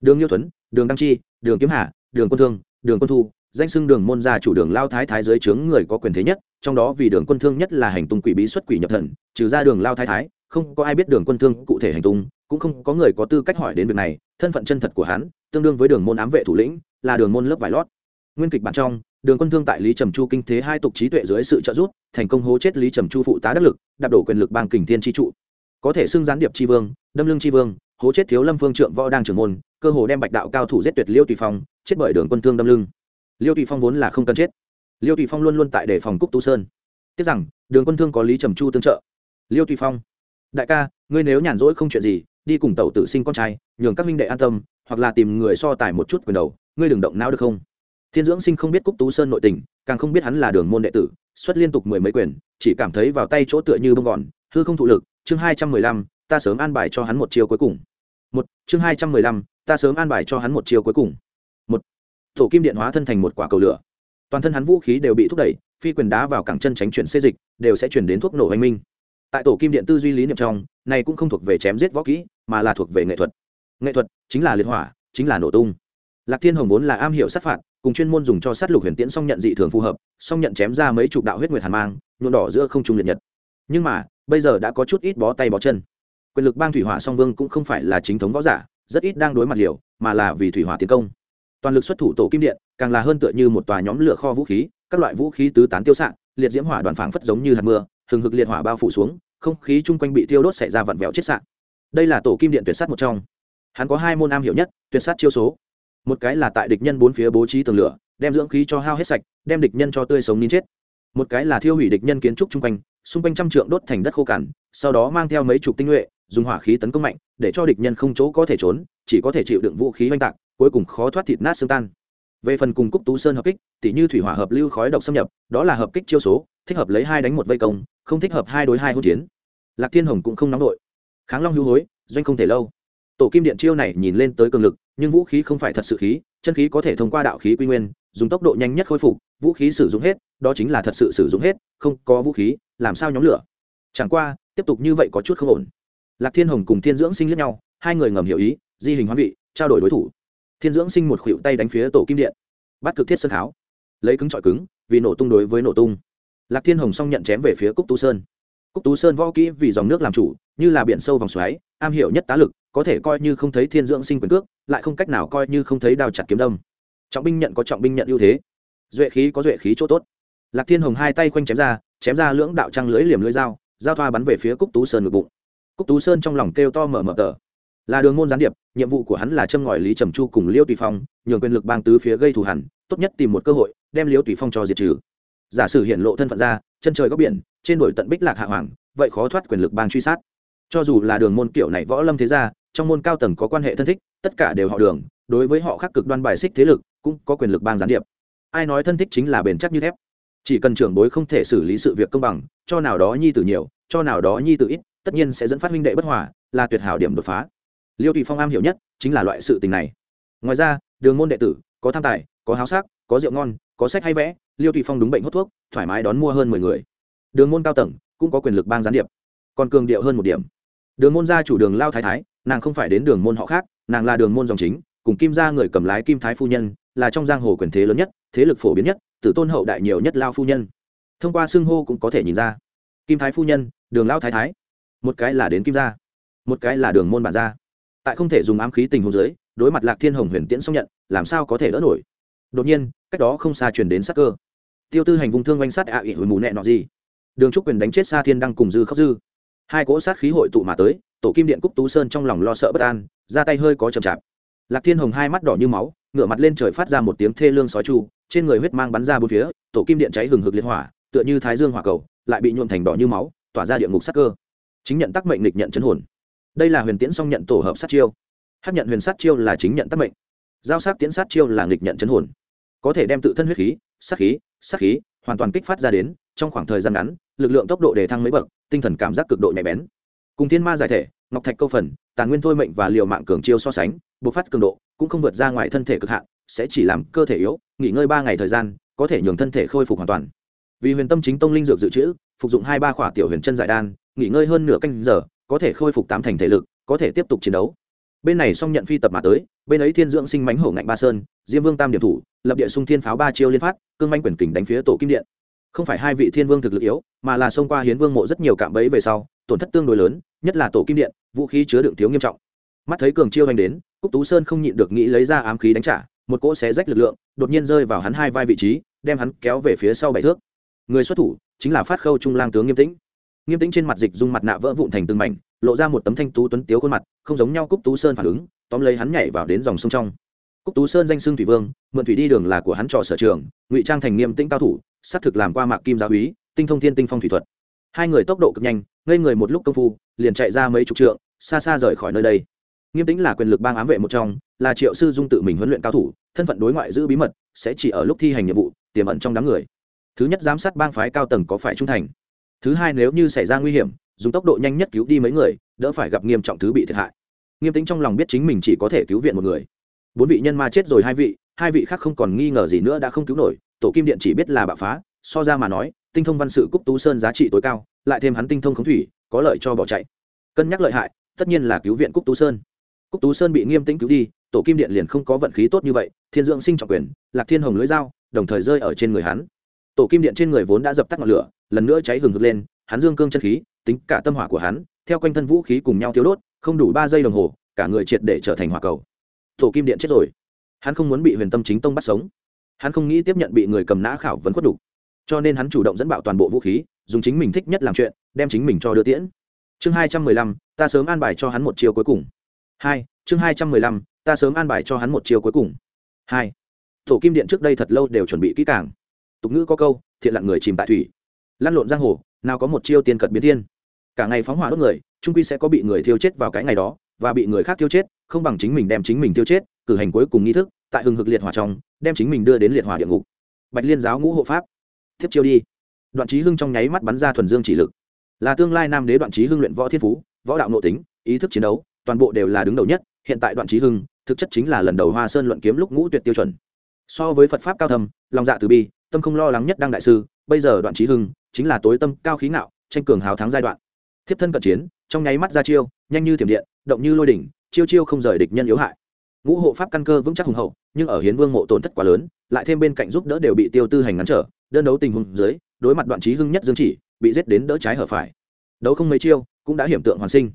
Đường nhiêu tuấn đường đăng chi, đường kiếm hà đường quân thương, đường quân thu, danh xưng đường môn gia chủ đường lao thái thái dưới trướng người có quyền thế nhất, trong đó vì đường quân thương nhất là hành tung quỷ bí xuất quỷ nhập thần, trừ ra đường lao thái thái, không có ai biết đường quân thương cụ thể hành tung, cũng không có người có tư cách hỏi đến việc này, thân phận chân thật của hắn, tương đương với đường môn ám vệ thủ lĩnh, là đường môn lớp vải lót. Nguyên kịch bản trong, đường quân thương tại lý trầm chu kinh thế hai tục trí tuệ dưới sự trợ giúp, thành công hố chết lý trầm chu phụ tá đắc lực, đạp đổ quyền lực bang kình thiên tri trụ. Có thể xưng gián điệp tri vương, đâm lưng tri vương, hố chết thiếu lâm phương trượng võ đang trưởng môn, cơ hồ đem bạch đạo cao thủ giết tuyệt liêu tùy phong chết bởi đường quân thương đâm lưng. Liêu tùy phong vốn là không cần chết. Liêu tùy phong luôn luôn tại đề phòng cúc tu sơn. Tiếc rằng, đường quân thương có lý trầm chu tương trợ. Liêu tùy phong, đại ca, ngươi nếu nhàn rỗi không chuyện gì, đi cùng tàu tự sinh con trai, nhường các minh đệ an tâm, hoặc là tìm người so tài một chút quyền đầu, ngươi đừng động não được không? Thiên dưỡng sinh không biết cúc tú sơn nội tình, càng không biết hắn là đường môn đệ tử, xuất liên tục mười mấy quyền, chỉ cảm thấy vào tay chỗ tựa như bông gòn, hư không thụ lực, chương hai trăm mười lăm, ta sớm an bài cho hắn một chiều cuối cùng. Một, chương hai trăm mười lăm, ta sớm an bài cho hắn một chiều cuối cùng một tổ kim điện hóa thân thành một quả cầu lửa. Toàn thân hắn vũ khí đều bị thúc đẩy, phi quyền đá vào cẳng chân tránh chuyển xê dịch, đều sẽ chuyển đến thuốc nổ oanh minh. Tại tổ kim điện tư duy lý niệm trong, này cũng không thuộc về chém giết võ kỹ, mà là thuộc về nghệ thuật. Nghệ thuật chính là liệt hỏa, chính là nổ tung. Lạc thiên hồng vốn là am hiểu sát phạt, cùng chuyên môn dùng cho sát lục huyền tiễn song nhận dị thường phù hợp, song nhận chém ra mấy chục đạo huyết nguyệt hàn mang, nhuộm đỏ giữa không trung liệt nhật. Nhưng mà, bây giờ đã có chút ít bó tay bó chân. Quyền lực bang thủy hỏa song vương cũng không phải là chính thống võ giả, rất ít đang đối mặt liều, mà là vì thủy hỏa tiến công toàn lực xuất thủ tổ kim điện, càng là hơn tựa như một tòa nhóm lửa kho vũ khí, các loại vũ khí tứ tán tiêu xạ liệt diễm hỏa đoàn phảng phất giống như hạt mưa, hừng hực liệt hỏa bao phủ xuống, không khí chung quanh bị tiêu đốt xảy ra vặn vẹo chết sạn đây là tổ kim điện tuyệt sát một trong. Hắn có hai môn am hiểu nhất, tuyệt sát chiêu số. Một cái là tại địch nhân bốn phía bố trí tường lửa, đem dưỡng khí cho hao hết sạch, đem địch nhân cho tươi sống nín chết. Một cái là thiêu hủy địch nhân kiến trúc chung quanh, xung quanh trăm trượng đốt thành đất khô cằn, sau đó mang theo mấy chục tinh nhuệ, dùng hỏa khí tấn công mạnh, để cho địch nhân không chỗ có thể trốn, chỉ có thể chịu đựng vũ khí oanh tạc cuối cùng khó thoát thịt nát xương tan. Về phần cùng cúc tú sơn hợp kích, tỉ như thủy hỏa hợp lưu khói độc xâm nhập, đó là hợp kích chiêu số, thích hợp lấy hai đánh một vây công, không thích hợp hai đối hai hỗn chiến. Lạc thiên hồng cũng không nóng đội kháng long hưu hối, doanh không thể lâu. Tổ kim điện chiêu này nhìn lên tới cường lực, nhưng vũ khí không phải thật sự khí, chân khí có thể thông qua đạo khí quy nguyên, dùng tốc độ nhanh nhất khôi phục, vũ khí sử dụng hết, đó chính là thật sự sử dụng hết, không có vũ khí, làm sao nhóm lửa? Chẳng qua, tiếp tục như vậy có chút không ổn. Lạc thiên hồng cùng thiên dưỡng sinh lẫn nhau, hai người ngầm hiểu ý, di hình hoán vị, trao đổi đối thủ thiên dưỡng sinh một khuỵu tay đánh phía tổ kim điện, bắt cực thiết sơn tháo lấy cứng trọi cứng, vì nổ tung đối với nổ tung. Lạc thiên hồng xong nhận chém về phía cúc tú sơn. Cúc tú sơn võ kỹ vì dòng nước làm chủ, như là biển sâu vòng xoáy, am hiểu nhất tá lực, có thể coi như không thấy thiên dưỡng sinh quyền cước, lại không cách nào coi như không thấy đao chặt kiếm đông. trọng binh nhận có trọng binh nhận ưu thế. Duệ khí có duệ khí chỗ tốt. Lạc thiên hồng hai tay khoanh chém ra chém ra lưỡng đạo trăng lưới liềm lưới dao, giao thoa bắn về phía cúc tú sơn ngực bụng. Cúc tú sơn trong lòng kêu to mở mở tờ là đường môn gián điệp, nhiệm vụ của hắn là châm ngòi lý trầm chu cùng liêu tùy phong, nhường quyền lực bang tứ phía gây thù hẳn tốt nhất tìm một cơ hội, đem liêu tùy phong cho diệt trừ. Giả sử hiện lộ thân phận ra, chân trời góc biển, trên đổi tận bích lạc hạ hoàng, vậy khó thoát quyền lực bang truy sát. Cho dù là đường môn kiểu này võ lâm thế gia, trong môn cao tầng có quan hệ thân thích, tất cả đều họ đường, đối với họ khắc cực đoan bài xích thế lực, cũng có quyền lực bang gián điệp. Ai nói thân thích chính là bền chắc như thép. Chỉ cần trưởng bối không thể xử lý sự việc công bằng, cho nào đó nhi tử nhiều, cho nào đó nhi tử ít, tất nhiên sẽ dẫn phát huynh đệ bất hòa, là tuyệt hảo điểm đột phá liêu tùy phong am hiểu nhất chính là loại sự tình này. Ngoài ra, đường môn đệ tử, có tham tài, có háo sắc, có rượu ngon, có sách hay vẽ, liêu tùy phong đúng bệnh hút thuốc, thoải mái đón mua hơn mười người. Đường môn cao tầng cũng có quyền lực bang gián điệp, còn cường điệu hơn một điểm. Đường môn gia chủ đường lao thái thái, nàng không phải đến đường môn họ khác, nàng là đường môn dòng chính, cùng kim gia người cầm lái kim thái phu nhân, là trong giang hồ quyền thế lớn nhất, thế lực phổ biến nhất, tử tôn hậu đại nhiều nhất lao phu nhân. Thông qua xưng hô cũng có thể nhìn ra. Kim thái phu nhân, đường lao thái thái. Một cái là đến kim gia, một cái là đường môn bản gia tại không thể dùng ám khí tình huống dưới, đối mặt lạc thiên hồng huyền tiễn xong nhận, làm sao có thể đỡ nổi? Đột nhiên, cách đó không xa truyền đến sắc cơ. Tiêu tư hành vùng thương oanh sát ạ ỉ hồi mù nẹ nọ gì. Đường trúc quyền đánh chết xa thiên đăng cùng dư khóc dư. Hai cỗ sát khí hội tụ mà tới, tổ kim điện cúc tú sơn trong lòng lo sợ bất an, ra tay hơi có chậm chạp. Lạc thiên hồng hai mắt đỏ như máu, ngửa mặt lên trời phát ra một tiếng thê lương sói chu, trên người huyết mang bắn ra bốn phía, tổ kim điện cháy hừng hực liên hỏa, tựa như thái dương hỏa cầu, lại bị nhuộm thành đỏ như máu, tỏa ra địa ngục sắc cơ. Chính nhận tắc mệnh lịch nhận chấn hồn đây là huyền tiễn song nhận tổ hợp sát chiêu. Hát nhận huyền sát chiêu là chính nhận tắc mệnh. Giao sát tiễn sát chiêu là nghịch nhận chấn hồn. Có thể đem tự thân huyết khí, sát khí sát khí hoàn toàn kích phát ra đến, trong khoảng thời gian ngắn, lực lượng tốc độ đề thăng mấy bậc, tinh thần cảm giác cực độ nhạy bén. Cùng thiên ma giải thể, ngọc thạch câu phần, tàn nguyên thôi mệnh và liều mạng cường chiêu so sánh, bộc phát cường độ cũng không vượt ra ngoài thân thể cực hạn, sẽ chỉ làm cơ thể yếu, nghỉ ngơi ba ngày thời gian, có thể nhường thân thể khôi phục hoàn toàn. Vì huyền tâm chính tông linh dược dự trữ, phục dụng hai ba khỏa tiểu huyền chân giải đan, nghỉ ngơi hơn nửa canh giờ có thể khôi phục tám thành thể lực, có thể tiếp tục chiến đấu. Bên này song nhận phi tập mà tới, bên ấy thiên dưỡng sinh mánh hổ ngạnh ba sơn, diêm vương tam điểm thủ, lập địa sung thiên pháo ba chiêu liên phát, cương manh quyền kình đánh phía tổ kim điện. Không phải hai vị thiên vương thực lực yếu, mà là xông qua hiến vương mộ rất nhiều cạm bẫy về sau, tổn thất tương đối lớn, nhất là tổ kim điện, vũ khí chứa đựng thiếu nghiêm trọng. Mắt thấy cường chiêu hành đến, cúc tú sơn không nhịn được nghĩ lấy ra ám khí đánh trả, một cỗ xé rách lực lượng, đột nhiên rơi vào hắn hai vai vị trí, đem hắn kéo về phía sau bảy thước. Người xuất thủ chính là phát khâu trung lang tướng nghiêm tĩnh nghiêm tĩnh trên mặt dịch dung mặt nạ vỡ vụn thành từng mảnh, lộ ra một tấm thanh tú tuấn tiếu khuôn mặt, không giống nhau cúc tú sơn phản ứng, tóm lấy hắn nhảy vào đến dòng sông trong. Cúc tú sơn danh xưng thủy vương, mượn thủy đi đường là của hắn trò sở trường, ngụy trang thành nghiêm tĩnh cao thủ, xác thực làm qua mạc kim gia úy, tinh thông thiên tinh phong thủy thuật. Hai người tốc độ cực nhanh, ngây người một lúc công phu, liền chạy ra mấy chục trượng, xa xa rời khỏi nơi đây. Nghiêm tĩnh là quyền lực bang ám vệ một trong, là triệu sư dung tự mình huấn luyện cao thủ, thân phận đối ngoại giữ bí mật, sẽ chỉ ở lúc thi hành nhiệm vụ, tiềm ẩn trong đám người. Thứ nhất giám sát bang phái cao tầng có phải trung thành thứ hai nếu như xảy ra nguy hiểm, dùng tốc độ nhanh nhất cứu đi mấy người, đỡ phải gặp nghiêm trọng thứ bị thiệt hại. Nghiêm tính trong lòng biết chính mình chỉ có thể cứu viện một người. Bốn vị nhân ma chết rồi hai vị hai vị khác không còn nghi ngờ gì nữa đã không cứu nổi, tổ kim điện chỉ biết là bạo phá, so ra mà nói, tinh thông văn sự cúc tú sơn giá trị tối cao, lại thêm hắn tinh thông khống thủy, có lợi cho bỏ chạy. Cân nhắc lợi hại, tất nhiên là cứu viện cúc tú sơn. Cúc tú sơn bị nghiêm tĩnh cứu đi, tổ kim điện liền không có vận khí tốt như vậy, thiên dưỡng sinh trọng quyền, lạc thiên hồng lưới dao, đồng thời rơi ở trên người hắn. Tổ kim điện trên người vốn đã dập tắt ngọn lửa lần nữa cháy hừng hực lên, hắn dương cương chân khí, tính cả tâm hỏa của hắn, theo quanh thân vũ khí cùng nhau thiếu đốt, không đủ ba giây đồng hồ, cả người triệt để trở thành hỏa cầu. Tổ kim điện chết rồi. Hắn không muốn bị huyền tâm chính tông bắt sống. Hắn không nghĩ tiếp nhận bị người cầm nã khảo vấn khuất đủ. Cho nên hắn chủ động dẫn bạo toàn bộ vũ khí, dùng chính mình thích nhất làm chuyện, đem chính mình cho đưa tiễn. Chương hai trăm mười lăm, ta sớm an bài cho hắn một chiều cuối cùng. Hai, chương hai trăm mười lăm, ta sớm an bài cho hắn một chiều cuối cùng. Hai, tổ kim điện trước đây thật lâu đều chuẩn bị kỹ càng. Tục ngữ có câu, thiện lặn người chìm tại thủy lăn lộn giang hồ nào có một chiêu tiền cật biến thiên. Cả ngày phóng hỏa đốt người trung quy sẽ có bị người thiêu chết vào cái ngày đó và bị người khác thiêu chết không bằng chính mình đem chính mình thiêu chết cử hành cuối cùng nghi thức tại hừng hực liệt hỏa trong đem chính mình đưa đến liệt hỏa địa ngục. Bạch liên giáo ngũ hộ pháp. Tiếp chiêu đi. Đoạn trí hưng trong nháy mắt bắn ra thuần dương chỉ lực. Là tương lai nam đế đoạn trí hưng luyện võ thiên phú võ đạo nội tính ý thức chiến đấu toàn bộ đều là đứng đầu nhất hiện tại đoạn trí hưng thực chất chính là lần đầu hoa sơn luận kiếm lúc ngũ tuyệt tiêu chuẩn. So với phật pháp cao thầm, lòng dạ từ bi tâm không lo lắng nhất đăng đại sư bây giờ đoạn trí hưng chính là tối tâm cao khí ngạo, tranh cường hào thắng giai đoạn. Thiếp thân cận chiến, trong nháy mắt ra chiêu, nhanh như thiểm điện, động như lôi đỉnh, chiêu chiêu không rời địch nhân yếu hại. Ngũ hộ pháp căn cơ vững chắc hùng hậu, nhưng ở hiến vương mộ tổn thất quá lớn, lại thêm bên cạnh giúp đỡ đều bị tiêu tư hành ngắn trở, đơn đấu tình huống dưới, đối mặt đoạn trí hưng nhất dương chỉ, bị giết đến đỡ trái hở phải. Đấu không mấy chiêu, cũng đã hiểm tượng hoàn sinh.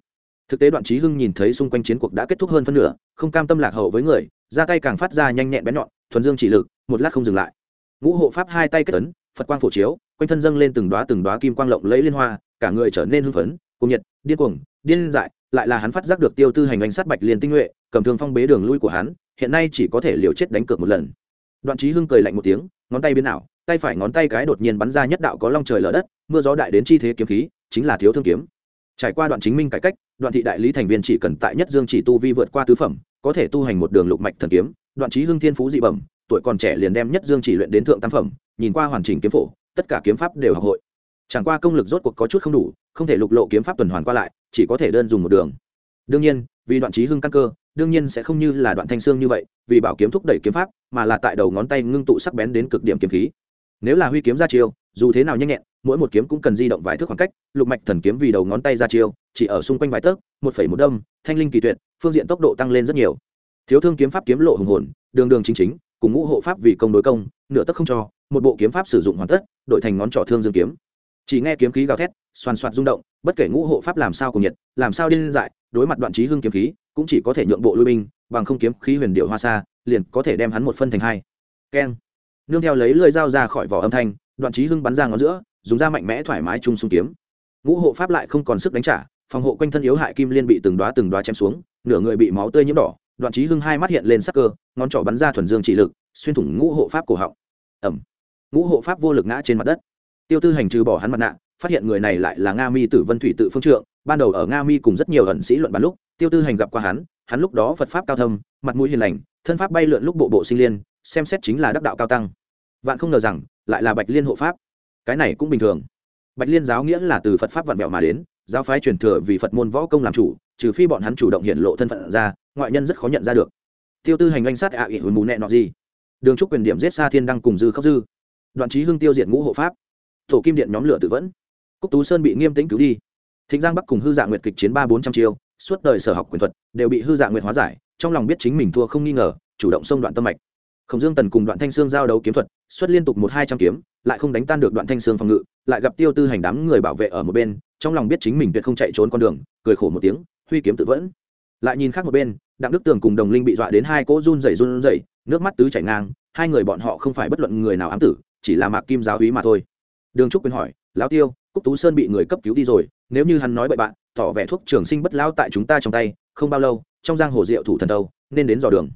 Thực tế đoạn trí hưng nhìn thấy xung quanh chiến cuộc đã kết thúc hơn phân nửa, không cam tâm lạc hậu với người, ra tay càng phát ra nhanh nhẹn bén nhọn, thuần dương chỉ lực, một lát không dừng lại. Ngũ hộ pháp hai tay kết tấn phật quang phổ chiếu quanh thân dâng lên từng đoá từng đoá kim quang lộng lẫy liên hoa, cả người trở nên hưng phấn cùng nhiệt, điên cuồng, điên dại, lại là hắn phát giác được tiêu tư hành anh sát bạch liên tinh nhuệ, cầm thương phong bế đường lui của hắn, hiện nay chỉ có thể liều chết đánh cược một lần. Đoạn trí hưng cười lạnh một tiếng, ngón tay biến ảo, tay phải ngón tay cái đột nhiên bắn ra nhất đạo có long trời lở đất, mưa gió đại đến chi thế kiếm khí, chính là thiếu thương kiếm. Trải qua đoạn chính minh cải cách, đoạn thị đại lý thành viên chỉ cần tại nhất dương chỉ tu vi vượt qua tứ phẩm, có thể tu hành một đường lục mạch thần kiếm. Đoạn trí hưng thiên phú dị bẩm, tuổi còn trẻ liền đem nhất dương chỉ luyện đến thượng tam phẩm, nhìn qua hoàn chỉnh kiếm phổ tất cả kiếm pháp đều học hội. Chẳng qua công lực rốt cuộc có chút không đủ, không thể lục lộ kiếm pháp tuần hoàn qua lại, chỉ có thể đơn dùng một đường. Đương nhiên, vì đoạn trí hưng căn cơ, đương nhiên sẽ không như là đoạn thanh xương như vậy, vì bảo kiếm thúc đẩy kiếm pháp, mà là tại đầu ngón tay ngưng tụ sắc bén đến cực điểm kiếm khí. Nếu là huy kiếm ra chiêu, dù thế nào nhanh nhẹn, mỗi một kiếm cũng cần di động vài thước khoảng cách, lục mạch thần kiếm vì đầu ngón tay ra chiêu, chỉ ở xung quanh vài tấc, một phẩy một đâm, thanh linh kỳ tuyệt, phương diện tốc độ tăng lên rất nhiều. Thiếu thương kiếm pháp kiếm lộ hùng hồn, đường đường chính chính cùng ngũ hộ pháp vì công đối công, nửa tấc không cho, một bộ kiếm pháp sử dụng hoàn tất, đổi thành ngón trỏ thương dương kiếm. Chỉ nghe kiếm khí gào thét, xoàn xoạt rung động, bất kể ngũ hộ pháp làm sao cùng nhiệt, làm sao điên dại, đối mặt đoạn trí hưng kiếm khí, cũng chỉ có thể nhượng bộ lui binh, bằng không kiếm khí huyền điệu hoa xa liền có thể đem hắn một phân thành hai. Keng. Nương theo lấy lưỡi dao ra khỏi vỏ âm thanh, đoạn trí hưng bắn ra ngón giữa, dùng ra mạnh mẽ thoải mái chung xung kiếm. Ngũ hộ pháp lại không còn sức đánh trả, phòng hộ quanh thân yếu hại kim liên bị từng đoá từng đoá chém xuống, nửa người bị máu tươi nhiễm đỏ đoạn trí hưng hai mắt hiện lên sắc cơ, ngón trỏ bắn ra thuần dương trị lực, xuyên thủng ngũ hộ pháp cổ họng. Ẩm ngũ hộ pháp vô lực ngã trên mặt đất. Tiêu tư hành trừ bỏ hắn mặt nạ, phát hiện người này lại là nga mi tử vân thủy tự phương trượng, ban đầu ở nga mi cùng rất nhiều ẩn sĩ luận bàn lúc, tiêu tư hành gặp qua hắn hắn lúc đó phật pháp cao thâm, mặt mũi hiền lành, thân pháp bay lượn lúc bộ bộ sinh liên, xem xét chính là đắc đạo cao tăng. Vạn không ngờ rằng, lại là bạch liên hộ pháp. Cái này cũng bình thường. Bạch liên giáo nghĩa là từ phật pháp vạn mẹo mà đến, giáo phái truyền thừa vì phật môn võ công làm chủ, trừ phi bọn hắn chủ động hiện lộ thân phận ra ngoại nhân rất khó nhận ra được. Tiêu tư hành anh sát ạ à ỉ hồi mù nẹ nọ gì? Đường trúc quyền điểm giết xa thiên đăng cùng dư khóc dư. Đoạn trí hưng tiêu diệt ngũ hộ pháp. Tổ kim điện nhóm lửa tự vẫn. Cúc tú sơn bị nghiêm tĩnh cứu đi. Thịnh giang bắc cùng hư dạng nguyệt kịch chiến ba bốn trăm chiêu, suốt đời sở học quyền thuật, đều bị hư dạng nguyệt hóa giải, trong lòng biết chính mình thua không nghi ngờ, chủ động xông đoạn tâm mạch. Khổng dương tần cùng đoạn thanh sương giao đấu kiếm thuật, xuất liên tục một hai trăm kiếm, lại không đánh tan được đoạn thanh sương phòng ngự, lại gặp tiêu tư hành đám người bảo vệ ở một bên, trong lòng biết chính mình tuyệt không chạy trốn con đường, cười khổ một tiếng, huy kiếm tự vẫn. Lại nhìn khác một bên đặng đức tường cùng đồng linh bị dọa đến hai cỗ run rẩy run rẩy, nước mắt tứ chảy ngang, hai người bọn họ không phải bất luận người nào ám tử, chỉ là mạc kim giáo hí mà thôi. Đường trúc quyền hỏi, lão tiêu, cúc tú sơn bị người cấp cứu đi rồi, nếu như hắn nói bậy bạn, tỏ vẻ thuốc trường sinh bất lao tại chúng ta trong tay, không bao lâu, trong giang hồ diệu thủ thần tâu, nên đến dò đường.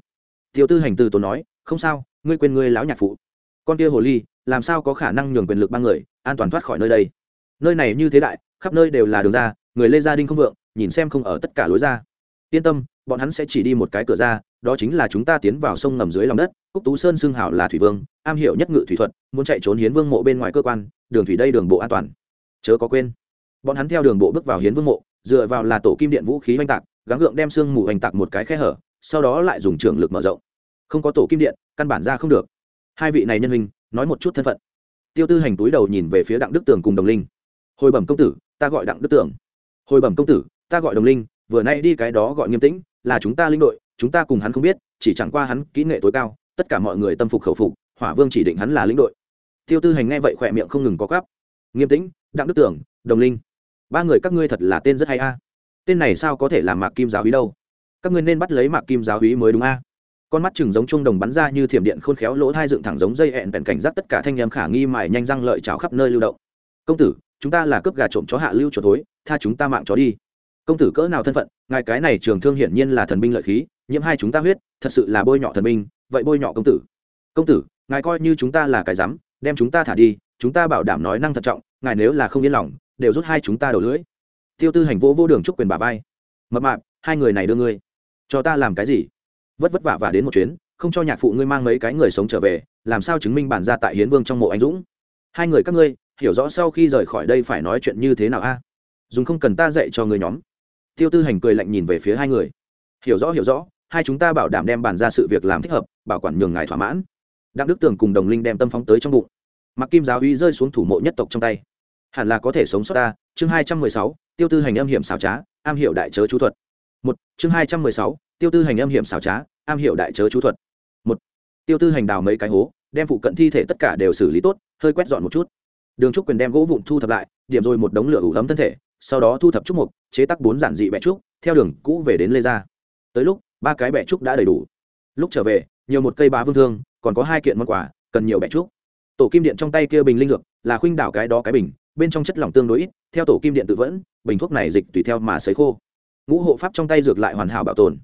Tiêu tư hành từ tốn nói, không sao, ngươi quên ngươi lão nhạc phụ. Con kia hồ ly, làm sao có khả năng nhường quyền lực ba người, an toàn thoát khỏi nơi đây? Nơi này như thế đại, khắp nơi đều là đường ra, người lê gia đinh không vượng, nhìn xem không ở tất cả lối ra yên tâm, bọn hắn sẽ chỉ đi một cái cửa ra, đó chính là chúng ta tiến vào sông ngầm dưới lòng đất, cúc tú sơn xưng hảo là thủy vương, am hiểu nhất ngự thủy thuật, muốn chạy trốn hiến vương mộ bên ngoài cơ quan, đường thủy đây đường bộ an toàn. Chớ có quên. Bọn hắn theo đường bộ bước vào hiến vương mộ, dựa vào là tổ kim điện vũ khí oanh tạc, gắng gượng đem xương mù oanh tạc một cái khe hở, sau đó lại dùng trường lực mở rộng. Không có tổ kim điện, căn bản ra không được. Hai vị này nhân hình nói một chút thân phận. Tiêu tư hành túi đầu nhìn về phía đặng đức tường cùng đồng linh. Hồi bẩm công tử, ta gọi đặng đức tường. Hồi bẩm công tử, ta gọi đồng linh vừa nay đi cái đó gọi nghiêm tĩnh, là chúng ta linh đội, chúng ta cùng hắn không biết, chỉ chẳng qua hắn kỹ nghệ tối cao, tất cả mọi người tâm phục khẩu phục, hỏa vương chỉ định hắn là lĩnh đội. Tiêu tư hành nghe vậy khỏe miệng không ngừng có gắp nghiêm tĩnh, đặng đức tưởng, đồng linh. Ba người các ngươi thật là tên rất hay a. Tên này sao có thể làm mạc kim giáo hí đâu? Các ngươi nên bắt lấy mạc kim giáo hí mới đúng a. Con mắt chừng giống trung đồng bắn ra như thiểm điện khôn khéo lỗ thai dựng thẳng giống dây hẹn bèn cảnh giác tất cả thanh em khả nghi mài nhanh răng lợi cháo khắp nơi lưu động. Công tử, chúng ta là cướp gà trộm chó hạ lưu chuột thối tha chúng ta mạng chó đi công tử cỡ nào thân phận, ngài cái này trường thương hiển nhiên là thần binh lợi khí, nhiễm hai chúng ta huyết, thật sự là bôi nhọ thần binh, vậy bôi nhọ công tử. Công tử, ngài coi như chúng ta là cái rắm, đem chúng ta thả đi, chúng ta bảo đảm nói năng thận trọng, ngài nếu là không yên lòng, đều rút hai chúng ta đầu lưỡi. Tiêu tư hành vô vô đường trúc quyền bà vai. Mập mạp, hai người này đưa ngươi, cho ta làm cái gì? Vất vất vả và đến một chuyến, không cho nhạc phụ ngươi mang mấy cái người sống trở về, làm sao chứng minh bản ra tại hiến vương trong mộ anh dũng? Hai người các ngươi, hiểu rõ sau khi rời khỏi đây phải nói chuyện như thế nào a? Dùng không cần ta dạy cho người nhóm tiêu tư hành cười lạnh nhìn về phía hai người. Hiểu rõ hiểu rõ, hai chúng ta bảo đảm đem bàn ra sự việc làm thích hợp, bảo quản nhường ngài thỏa mãn. Đặng đức tường cùng đồng linh đem tâm phóng tới trong bụng. Mặc kim giáo uy rơi xuống thủ mộ nhất tộc trong tay. Hẳn là có thể sống sót ta. Chương hai trăm mười sáu, tiêu tư hành âm hiểm xảo trá, am hiểu đại chớ chú thuật. Một, chương hai trăm mười sáu, tiêu tư hành âm hiểm xảo trá, am hiểu đại chớ chú thuật. Một, tiêu tư hành đào mấy cái hố, đem phụ cận thi thể tất cả đều xử lý tốt, hơi quét dọn một chút. Đường trúc quyền đem gỗ vụn thu thập lại, điểm rồi một đống lửa ủ ấm thân thể sau đó thu thập trúc mục, chế tắc bốn giản dị bẹ trúc, theo đường cũ về đến lê gia. Tới lúc, ba cái bẹ trúc đã đầy đủ. Lúc trở về, nhiều một cây bá vương thương, còn có hai kiện món quà, cần nhiều bẹ trúc. Tổ kim điện trong tay kia bình linh dược là khuynh đảo cái đó cái bình, bên trong chất lỏng tương đối ít, theo tổ kim điện tự vẫn, bình thuốc này dịch tùy theo mà sấy khô. Ngũ hộ pháp trong tay dược lại hoàn hảo bảo tồn.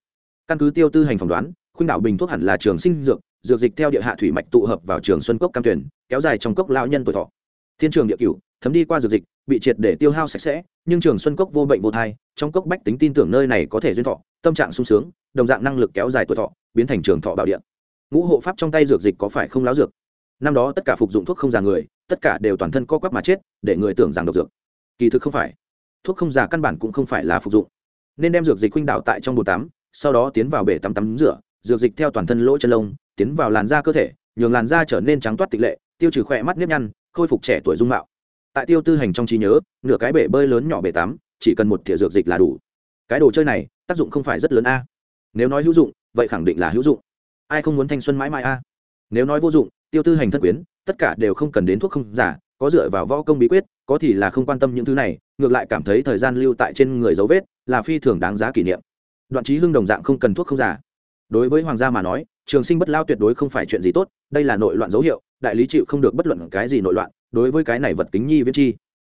Căn cứ tiêu tư hành phỏng đoán, khuynh đảo bình thuốc hẳn là trường sinh dược dược dịch theo địa hạ thủy mạch tụ hợp vào trường xuân cốc cam tuyển kéo dài trong cốc lao nhân tuổi thọ. Thiên trường địa cửu thấm đi qua dược dịch, bị triệt để tiêu hao sạch sẽ, nhưng trường xuân cốc vô bệnh vô thai, trong cốc bách tính tin tưởng nơi này có thể duyên thọ, tâm trạng sung sướng, đồng dạng năng lực kéo dài tuổi thọ, biến thành trường thọ bảo địa. Ngũ hộ pháp trong tay dược dịch có phải không láo dược? Năm đó tất cả phục dụng thuốc không già người, tất cả đều toàn thân co quắp mà chết, để người tưởng rằng độc dược. Kỳ thực không phải. Thuốc không già căn bản cũng không phải là phục dụng. Nên đem dược dịch khuynh đạo tại trong bồn tắm, sau đó tiến vào bể tắm tắm rửa, dược dịch theo toàn thân lỗ chân lông, tiến vào làn da cơ thể, nhường làn da trở nên trắng toát tịch lệ, tiêu trừ khỏe mắt nếp nhăn, khôi phục trẻ tuổi dung mạo tại tiêu tư hành trong trí nhớ, nửa cái bể bơi lớn nhỏ bể tắm, chỉ cần một thìa dược dịch là đủ. Cái đồ chơi này, tác dụng không phải rất lớn a. Nếu nói hữu dụng, vậy khẳng định là hữu dụng. Ai không muốn thanh xuân mãi mãi a? Nếu nói vô dụng, tiêu tư hành thân quyến, tất cả đều không cần đến thuốc không giả, có dựa vào võ công bí quyết, có thì là không quan tâm những thứ này, ngược lại cảm thấy thời gian lưu tại trên người dấu vết là phi thường đáng giá kỷ niệm. Đoạn trí hưng đồng dạng không cần thuốc không giả. Đối với hoàng gia mà nói, trường sinh bất lao tuyệt đối không phải chuyện gì tốt, đây là nội loạn dấu hiệu, đại lý chịu không được bất luận cái gì nội loạn đối với cái này vật kính nhi viễn chi.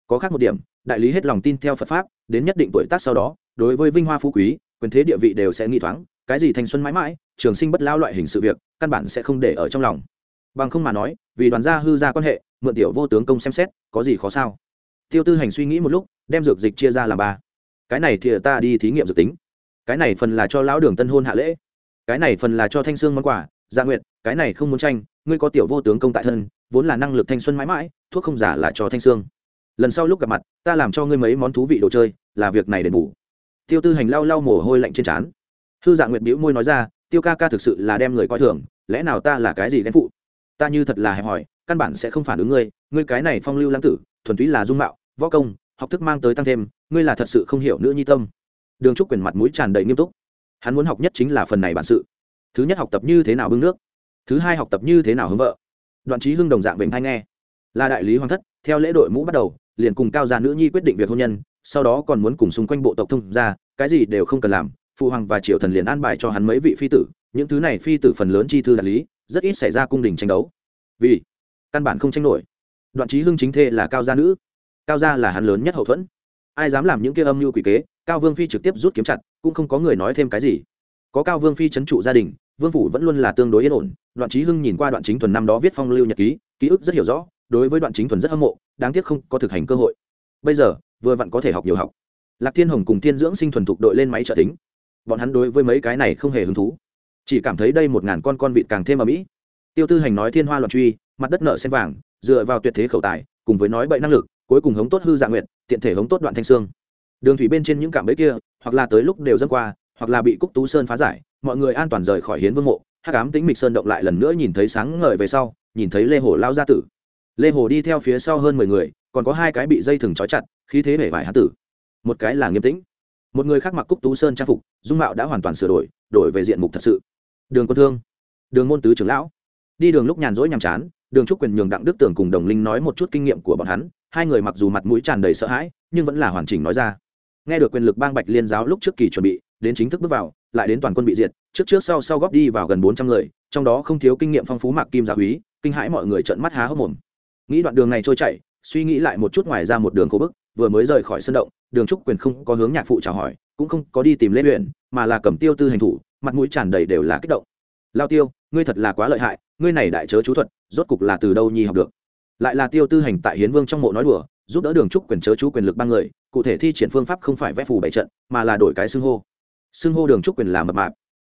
Có khác một điểm, đại lý hết lòng tin theo phật pháp, đến nhất định tuổi tác sau đó, đối với vinh hoa phú quý, quyền thế địa vị đều sẽ nghi thoáng, cái gì thanh xuân mãi mãi, trường sinh bất lao loại hình sự việc, căn bản sẽ không để ở trong lòng. Bằng không mà nói, vì đoàn gia hư ra quan hệ, mượn tiểu vô tướng công xem xét, có gì khó sao? Tiêu tư hành suy nghĩ một lúc, đem dược dịch chia ra làm ba. Cái này thì ta đi thí nghiệm dược tính. Cái này phần là cho lão đường tân hôn hạ lễ. Cái này phần là cho thanh sương món quà. Dạ gia nguyện cái này không muốn tranh, ngươi có tiểu vô tướng công tại thân, vốn là năng lực thanh xuân mãi mãi, thuốc không giả là cho thanh xương. lần sau lúc gặp mặt, ta làm cho ngươi mấy món thú vị đồ chơi, là việc này đền bù. Tiêu tư hành lau lau mồ hôi lạnh trên trán. Thư dạ nguyệt bĩu môi nói ra, tiêu ca ca thực sự là đem người coi thường, lẽ nào ta là cái gì ghen phụ? Ta như thật là hẹp hòi, căn bản sẽ không phản ứng ngươi ngươi cái này phong lưu lãng tử, thuần túy là dung mạo, võ công, học thức mang tới tăng thêm, ngươi là thật sự không hiểu nữ nhi tâm. Đường trúc quyền mặt mũi tràn đầy nghiêm túc. Hắn muốn học nhất chính là phần này bản sự thứ nhất học tập như thế nào bưng nước. Thứ hai học tập như thế nào hướng vợ. Đoạn trí hưng đồng dạng vịnh hay nghe. Là đại lý hoàng thất, theo lễ đội mũ bắt đầu, liền cùng cao gia nữ nhi quyết định việc hôn nhân, sau đó còn muốn cùng xung quanh bộ tộc thông ra cái gì đều không cần làm, phụ hoàng và triều thần liền an bài cho hắn mấy vị phi tử, những thứ này phi tử phần lớn chi thư đại lý, rất ít xảy ra cung đình tranh đấu. Vì căn bản không tranh nổi. Đoạn trí hưng chính thê là cao gia nữ. Cao gia là hắn lớn nhất hậu thuẫn. Ai dám làm những kia âm mưu quỷ kế, cao vương phi trực tiếp rút kiếm chặt, cũng không có người nói thêm cái gì có cao vương phi c h ấ n trụ gia đình, vương phủ vẫn luôn là tương đối yên ổn. Đoạn trí hưng nhìn qua đoạn chính thuần năm đó viết phong lưu nhật ký ký ức rất hiểu rõ, đối với đoạn chính thuần rất hâm mộ, đáng tiếc không có thực hành cơ hội. Bây giờ, vừa vặn có thể học nhiều học. Lạc thiên hồng cùng thiên dưỡng sinh thuần thục đội lên máy trợ tính. Bọn hắn đối với mấy cái này không hề hứng thú. Chỉ cảm thấy đây một ngàn con con vịt càng thêm ở mỹ tiêu tư hành nói thiên hoa loạn truy, mặt đất nợ sen vàng, dựa vào tuyệt thế khẩu tài, cùng với nói bậy năng lực, cuối cùng hống tốt hư dạ nguyện tiện thể hống tốt đoạn thanh sương đường thủy bên trên những cảm bẫy kia, hoặc là tới lúc đều dâng qua hoặc là bị cúc tú sơn phá giải, mọi người an toàn rời khỏi hiến vương mộ. Hắc ám tính mịch sơn động lại lần nữa nhìn thấy sáng ngời về sau, nhìn thấy lê hồ lao gia tử. Lê hồ đi theo phía sau hơn mười người, còn có hai cái bị dây thừng trói chặt, khí thế bể vải hán tử. Một cái là nghiêm tĩnh. Một người khác mặc cúc tú sơn trang phục, dung mạo đã hoàn toàn sửa đổi đổi về diện mục thật sự. Đường quân thương. Đường môn tứ trưởng lão. Đi đường lúc nhàn rỗi nhàm chán, đường trúc quyền nhường đặng đức tưởng cùng đồng linh nói một chút kinh nghiệm của bọn hắn. Hai người mặc dù mặt mũi tràn đầy sợ hãi, nhưng vẫn là hoàn chỉnh nói ra. Nghe được quyền lực bang bạch liên giáo lúc trước kỳ chuẩn bị đến chính thức bước vào, lại đến toàn quân bị diệt, trước trước sau sau góp đi vào gần bốn trăm người, trong đó không thiếu kinh nghiệm phong phú mạc kim gia úy kinh hãi mọi người trợn mắt há hốc mồm. Nghĩ đoạn đường này trôi chảy, suy nghĩ lại một chút ngoài ra một đường cố bức, vừa mới rời khỏi sân động, đường trúc quyền không có hướng nhạc phụ chào hỏi, cũng không có đi tìm lê luyện mà là cầm tiêu tư hành thủ, mặt mũi tràn đầy đều là kích động. Lao tiêu, ngươi thật là quá lợi hại, ngươi này đại chớ chú thuật, rốt cục là từ đâu nhi học được? Lại là tiêu tư hành tại hiến vương trong mộ nói đùa, giúp đỡ đường trúc quyền chớ chú quyền lực ba người, cụ thể thi triển phương pháp không phải vẽ phù bảy trận, mà là đổi cái xưng hô xưng hô đường trúc quyền là mập mạp.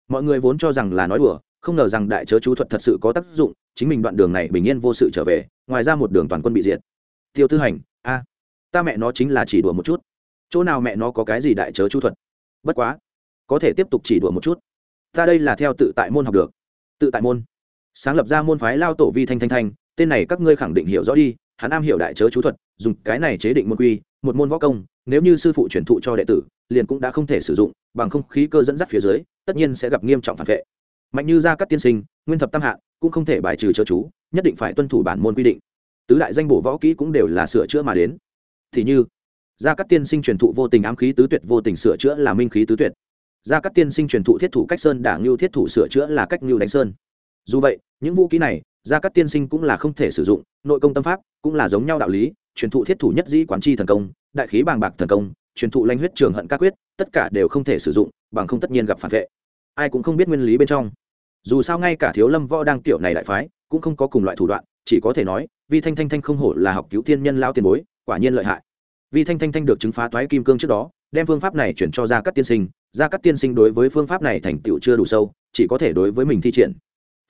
Mọi người vốn cho rằng là nói đùa, không ngờ rằng đại chớ chú thuật thật sự có tác dụng, chính mình đoạn đường này bình yên vô sự trở về, ngoài ra một đường toàn quân bị diệt. Tiêu tư hành, a, ta mẹ nó chính là chỉ đùa một chút. Chỗ nào mẹ nó có cái gì đại chớ chú thuật? Bất quá, có thể tiếp tục chỉ đùa một chút. Ta đây là theo tự tại môn học được. Tự tại môn. Sáng lập ra môn phái lao tổ vi thanh thanh thanh, tên này các ngươi khẳng định hiểu rõ đi hắn am hiểu đại chớ chú thuật, dùng cái này chế định môn quy, một môn võ công, nếu như sư phụ truyền thụ cho đệ tử, liền cũng đã không thể sử dụng, bằng không khí cơ dẫn dắt phía dưới, tất nhiên sẽ gặp nghiêm trọng phản vệ. Mạnh như gia các tiên sinh, nguyên thập tam hạ, cũng không thể bài trừ chớ chú, nhất định phải tuân thủ bản môn quy định. Tứ đại danh bổ võ kỹ cũng đều là sửa chữa mà đến. Thì như, gia các tiên sinh truyền thụ vô tình ám khí tứ tuyệt, vô tình sửa chữa là minh khí tứ tuyệt. Gia các tiên sinh truyền thụ thiết thủ cách sơn đảng lưu thiết thủ sửa chữa là cách lưu đánh sơn. Dù vậy, những vũ khí này gia cát tiên sinh cũng là không thể sử dụng, nội công tâm pháp cũng là giống nhau đạo lý, truyền thụ thiết thủ nhất dĩ quán chi thần công, đại khí bàng bạc thần công, truyền thụ lanh huyết trường hận ca quyết, tất cả đều không thể sử dụng, bằng không tất nhiên gặp phản vệ. Ai cũng không biết nguyên lý bên trong. Dù sao ngay cả thiếu lâm võ đang kiểu này đại phái, cũng không có cùng loại thủ đoạn, chỉ có thể nói, vi thanh thanh thanh không hổ là học cứu thiên nhân lao tiền bối, quả nhiên lợi hại. Vi thanh thanh thanh được chứng phá toái kim cương trước đó, đem phương pháp này chuyển cho gia cát tiên sinh. Gia cát tiên sinh đối với phương pháp này thành tựu chưa đủ sâu, chỉ có thể đối với mình thi triển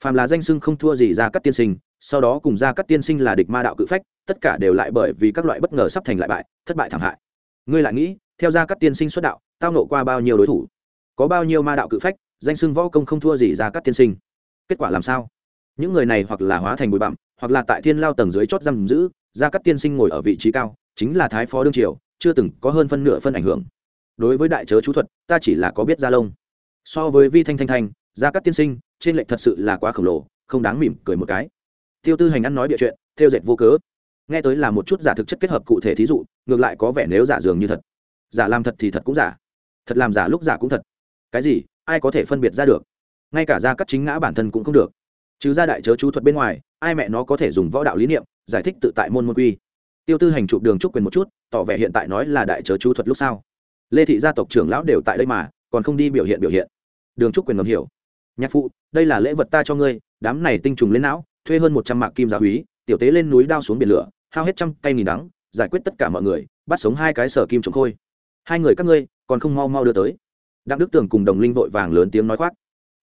phàm là danh sưng không thua gì gia các tiên sinh, sau đó cùng gia các tiên sinh là địch ma đạo cự phách, tất cả đều lại bởi vì các loại bất ngờ sắp thành lại bại, thất bại thảm hại. Ngươi lại nghĩ, theo gia các tiên sinh xuất đạo, tao nộ qua bao nhiêu đối thủ? Có bao nhiêu ma đạo cự phách, danh sưng võ công không thua gì gia các tiên sinh? Kết quả làm sao? Những người này hoặc là hóa thành bụi bặm, hoặc là tại thiên lao tầng dưới chót giam giữ, gia các tiên sinh ngồi ở vị trí cao, chính là thái phó đương triều, chưa từng có hơn phân nửa phân ảnh hưởng. Đối với đại chớ chú thuật, ta chỉ là có biết gia lông so với vi thanh thanh thanh, gia các tiên sinh trên lệnh thật sự là quá khổng lồ, không đáng mỉm cười một cái. Tiêu tư hành ăn nói địa chuyện, theo dệt vô cớ. Nghe tới là một chút giả thực chất kết hợp cụ thể thí dụ, ngược lại có vẻ nếu giả dường như thật. Giả làm thật thì thật cũng giả. Thật làm giả lúc giả cũng thật. Cái gì, ai có thể phân biệt ra được? Ngay cả ra cắt chính ngã bản thân cũng không được. Chứ ra đại chớ chú thuật bên ngoài, ai mẹ nó có thể dùng võ đạo lý niệm, giải thích tự tại môn môn quy. Tiêu tư hành chụp đường trúc quyền một chút, tỏ vẻ hiện tại nói là đại chớ chú thuật lúc sau. Lê thị gia tộc trưởng lão đều tại đây mà, còn không đi biểu hiện biểu hiện. Đường trúc quyền ngầm hiểu nhạc phụ, đây là lễ vật ta cho ngươi, đám này tinh trùng lên não, thuê hơn một trăm mạc kim giáo húy tiểu tế lên núi đao xuống biển lửa, hao hết trăm cây nghìn đắng, giải quyết tất cả mọi người, bắt sống hai cái sở kim trộm khôi. Hai người các ngươi, còn không mau mau đưa tới. Đặng đức tường cùng đồng linh vội vàng lớn tiếng nói khoác.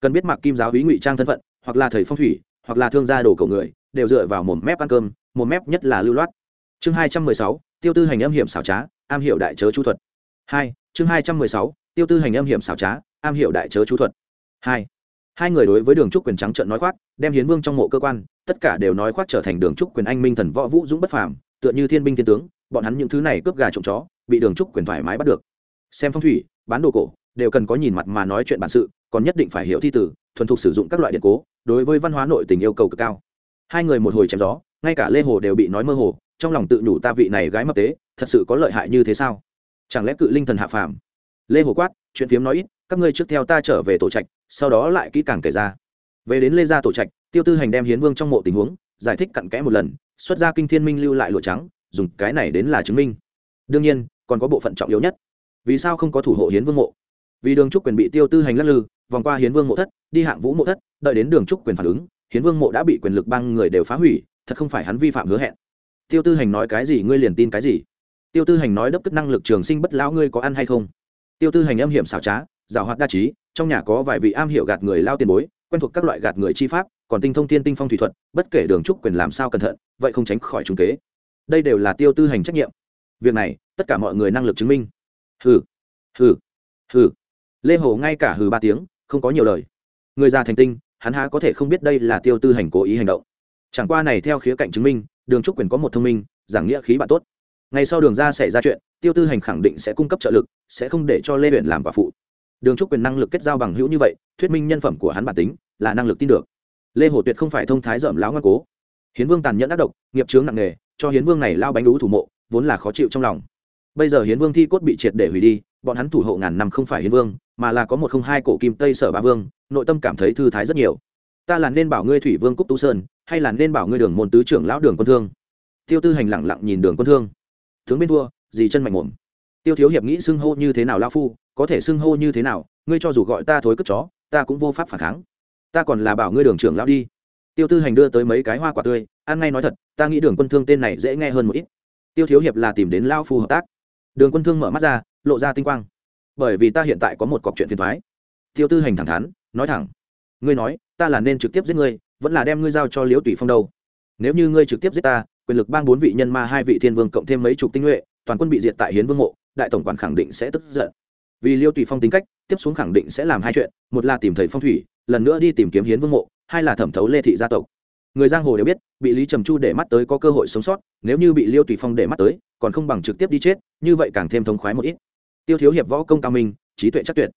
Cần biết mạc kim giáo húy ngụy trang thân phận, hoặc là thầy phong thủy, hoặc là thương gia đồ cầu người, đều dựa vào một mép ăn cơm, một mép nhất là lưu loát. Chương hai trăm mười sáu, tiêu tư hành âm hiểm xảo trá, am hiểu đại chớ chú thuật. Hai, chương hai trăm mười sáu, tiêu tư hành âm hiểm xảo trá, am hiểu đại chớ chú thuật. Hai hai người đối với đường trúc quyền trắng trợn nói khoác, đem hiến vương trong mộ cơ quan, tất cả đều nói khoác trở thành đường trúc quyền anh minh thần võ vũ dũng bất phàm, tựa như thiên binh thiên tướng, bọn hắn những thứ này cướp gà trộm chó, bị đường trúc quyền thoải mái bắt được. Xem phong thủy, bán đồ cổ, đều cần có nhìn mặt mà nói chuyện bản sự, còn nhất định phải hiểu thi tử, thuần thục sử dụng các loại điện cố, đối với văn hóa nội tình yêu cầu cực cao. Hai người một hồi chém gió, ngay cả lê hồ đều bị nói mơ hồ, trong lòng tự nhủ ta vị này gái mập tế, thật sự có lợi hại như thế sao? Chẳng lẽ cự linh thần hạ phàm? Lê hồ quát, chuyện phiếm nói ít, các ngươi trước theo ta trở về tổ trạch sau đó lại kỹ càng kể ra. Về đến lê gia tổ trạch, tiêu tư hành đem hiến vương trong mộ tình huống giải thích cặn kẽ một lần, xuất ra kinh thiên minh lưu lại lụa trắng, dùng cái này đến là chứng minh. Đương nhiên, còn có bộ phận trọng yếu nhất. Vì sao không có thủ hộ hiến vương mộ? Vì đường trúc quyền bị tiêu tư hành lắc lư, vòng qua hiến vương mộ thất, đi hạng vũ mộ thất, đợi đến đường trúc quyền phản ứng, hiến vương mộ đã bị quyền lực băng người đều phá hủy, thật không phải hắn vi phạm hứa hẹn. Tiêu tư hành nói cái gì ngươi liền tin cái gì. Tiêu tư hành nói đấp tức năng lực trường sinh bất lão ngươi có ăn hay không? Tiêu tư hành âm hiểm xảo trá giảo hoạt đa trí, trong nhà có vài vị am hiểu gạt người lao tiền bối, quen thuộc các loại gạt người chi pháp, còn tinh thông thiên tinh phong thủy thuật, bất kể đường trúc quyền làm sao cẩn thận, vậy không tránh khỏi trung kế. Đây đều là tiêu tư hành trách nhiệm. Việc này, tất cả mọi người năng lực chứng minh. Hừ hừ hừ. Lê hồ ngay cả hừ ba tiếng, không có nhiều lời. Người già thành tinh, hắn há có thể không biết đây là tiêu tư hành cố ý hành động. Chẳng qua này theo khía cạnh chứng minh, đường trúc quyền có một thông minh, giảng nghĩa khí bạn tốt. Ngay sau đường ra xảy ra chuyện, tiêu tư hành khẳng định sẽ cung cấp trợ lực, sẽ không để cho lê huyện làm quả phụ đường trúc quyền năng lực kết giao bằng hữu như vậy, thuyết minh nhân phẩm của hắn bản tính, là năng lực tin được. Lê hồ tuyệt không phải thông thái dởm láo ngoan cố. Hiến vương tàn nhẫn ác độc, nghiệp chướng nặng nề, cho hiến vương này lao bánh đú thủ mộ, vốn là khó chịu trong lòng. Bây giờ hiến vương thi cốt bị triệt để hủy đi, bọn hắn thủ hộ ngàn năm không phải hiến vương, mà là có một không hai cổ kim tây sở ba vương, nội tâm cảm thấy thư thái rất nhiều. Ta là nên bảo ngươi thủy vương cúc tu sơn, hay là nên bảo ngươi đường môn tứ trưởng lão đường quân thương? Tiêu tư hành lẳng lặng nhìn đường quân thương. Tướng bên thua gì chân mạnh mồm tiêu thiếu hiệp nghĩ xưng hô như thế nào lao phu, có thể xưng hô như thế nào, ngươi cho dù gọi ta thối cất chó, ta cũng vô pháp phản kháng. Ta còn là bảo ngươi đường trưởng lão đi. Tiêu tư hành đưa tới mấy cái hoa quả tươi, ăn ngay nói thật, ta nghĩ đường quân thương tên này dễ nghe hơn một ít. Tiêu thiếu hiệp là tìm đến lao phu hợp tác. Đường quân thương mở mắt ra, lộ ra tinh quang. Bởi vì ta hiện tại có một cọc chuyện phiền thoái tiêu tư hành thẳng thắn, nói thẳng. Ngươi nói, ta là nên trực tiếp giết ngươi, vẫn là đem ngươi giao cho liễu tùy phong đâu. Nếu như ngươi trực tiếp giết ta, quyền lực bang bốn vị nhân ma hai vị thiên vương cộng thêm mấy chục tinh nhuệ, toàn quân bị diệt tại hiến vương mộ đại tổng quản khẳng định sẽ tức giận. Vì liêu tùy phong tính cách, tiếp xuống khẳng định sẽ làm hai chuyện, một là tìm thầy phong thủy, lần nữa đi tìm kiếm hiến vương mộ, hai là thẩm thấu lê thị gia tộc. Người giang hồ đều biết, bị lý trầm chu để mắt tới có cơ hội sống sót, nếu như bị liêu tùy phong để mắt tới, còn không bằng trực tiếp đi chết, như vậy càng thêm thống khoái một ít. Tiêu thiếu hiệp võ công cao minh, trí tuệ chắc tuyệt.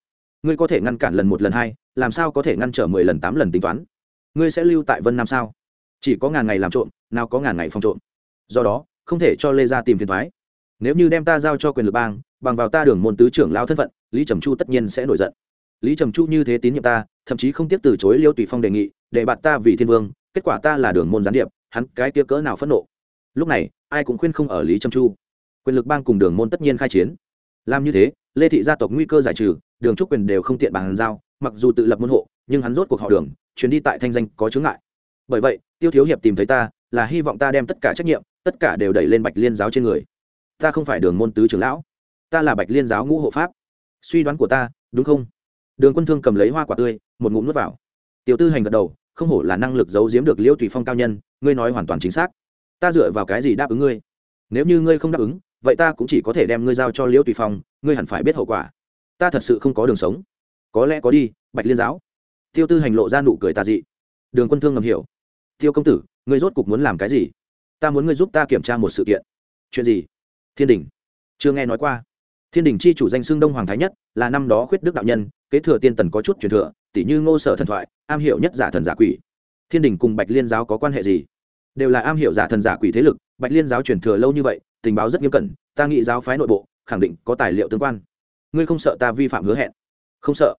Ngươi có thể ngăn cản lần một lần hai, làm sao có thể ngăn trở mười lần tám lần tính toán? Ngươi sẽ lưu tại vân nam sao? Chỉ có ngàn ngày làm trộm, nào có ngàn ngày phòng trộm. Do đó, không thể cho lê gia tìm phiền thoái nếu như đem ta giao cho quyền lực bang, bằng vào ta đường môn tứ trưởng lao thân phận, lý trầm chu tất nhiên sẽ nổi giận. Lý trầm chu như thế tín nhiệm ta, thậm chí không tiếp từ chối liêu tùy phong đề nghị, để bạt ta vì thiên vương, kết quả ta là đường môn gián điệp, hắn cái kia cỡ nào phẫn nộ. Lúc này, ai cũng khuyên không ở lý trầm chu. Quyền lực bang cùng đường môn tất nhiên khai chiến. Làm như thế, lê thị gia tộc nguy cơ giải trừ, đường trúc quyền đều không tiện bàn giao, mặc dù tự lập môn hộ, nhưng hắn rốt cuộc họ đường, chuyến đi tại thanh danh có chướng ngại. Bởi vậy, tiêu thiếu hiệp tìm thấy ta, là hy vọng ta đem tất cả trách nhiệm, tất cả đều đẩy lên bạch liên giáo trên người ta không phải đường môn tứ trưởng lão, ta là bạch liên giáo ngũ hộ pháp. Suy đoán của ta, đúng không? Đường quân thương cầm lấy hoa quả tươi, một ngụm nuốt vào. Tiểu tư hành gật đầu, không hổ là năng lực giấu giếm được liêu tùy phong cao nhân, ngươi nói hoàn toàn chính xác. Ta dựa vào cái gì đáp ứng ngươi? Nếu như ngươi không đáp ứng, vậy ta cũng chỉ có thể đem ngươi giao cho liêu tùy phong, ngươi hẳn phải biết hậu quả. Ta thật sự không có đường sống. Có lẽ có đi, bạch liên giáo. Tiêu tư hành lộ ra nụ cười tà dị. Đường quân thương ngầm hiểu. Tiêu công tử, ngươi rốt cục muốn làm cái gì? Ta muốn ngươi giúp ta kiểm tra một sự kiện. Chuyện gì? Thiên đình. Chưa nghe nói qua. Thiên đình chi chủ danh xương đông hoàng thái nhất, là năm đó khuyết đức đạo nhân, kế thừa tiên tần có chút truyền thừa tỷ như ngô sở thần thoại, am hiểu nhất giả thần giả quỷ. Thiên đình cùng bạch liên giáo có quan hệ gì? Đều là am hiểu giả thần giả quỷ thế lực, bạch liên giáo truyền thừa lâu như vậy, tình báo rất nghiêm cẩn, ta nghĩ giáo phái nội bộ, khẳng định có tài liệu tương quan. Ngươi không sợ ta vi phạm hứa hẹn? Không sợ.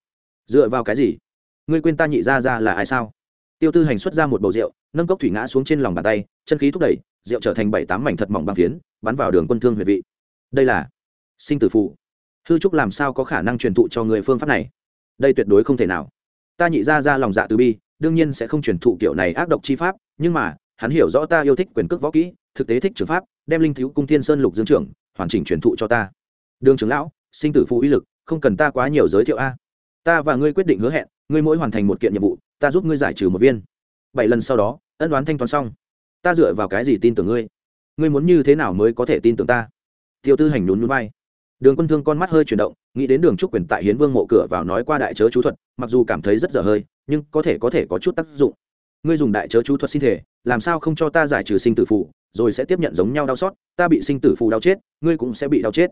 Dựa vào cái gì? Ngươi quên ta nhị ra ra là ai sao? Tiêu tư hành xuất ra một bầu rượu, nâng cốc thủy ngã xuống trên lòng bàn tay, chân khí thúc đẩy, rượu trở thành bảy tám mảnh thật mỏng băng phiến, bắn vào đường quân thương huyệt vị. Đây là sinh tử phụ hư trúc làm sao có khả năng truyền thụ cho người phương pháp này? Đây tuyệt đối không thể nào. Ta nhị ra ra lòng dạ từ bi, đương nhiên sẽ không truyền thụ kiểu này ác độc chi pháp, nhưng mà, hắn hiểu rõ ta yêu thích quyền cước võ kỹ, thực tế thích trường pháp, đem linh thiếu cung thiên sơn lục dương trưởng, hoàn chỉnh truyền thụ cho ta. Đường trưởng lão, sinh tử phụ uy lực, không cần ta quá nhiều giới thiệu a. Ta và ngươi quyết định hứa hẹn, ngươi mỗi hoàn thành một kiện nhiệm vụ ta giúp ngươi giải trừ một viên. Bảy lần sau đó, ân đoán thanh toán xong. Ta dựa vào cái gì tin tưởng ngươi? Ngươi muốn như thế nào mới có thể tin tưởng ta? Tiêu tư hành nhún nhún vai. Đường quân thương con mắt hơi chuyển động, nghĩ đến đường trúc quyền tại hiến vương mộ cửa vào nói qua đại chớ chú thuật, mặc dù cảm thấy rất dở hơi, nhưng có thể có thể có chút tác dụng. Ngươi dùng đại chớ chú thuật sinh thể, làm sao không cho ta giải trừ sinh tử phụ rồi sẽ tiếp nhận giống nhau đau xót, ta bị sinh tử phụ đau chết, ngươi cũng sẽ bị đau chết.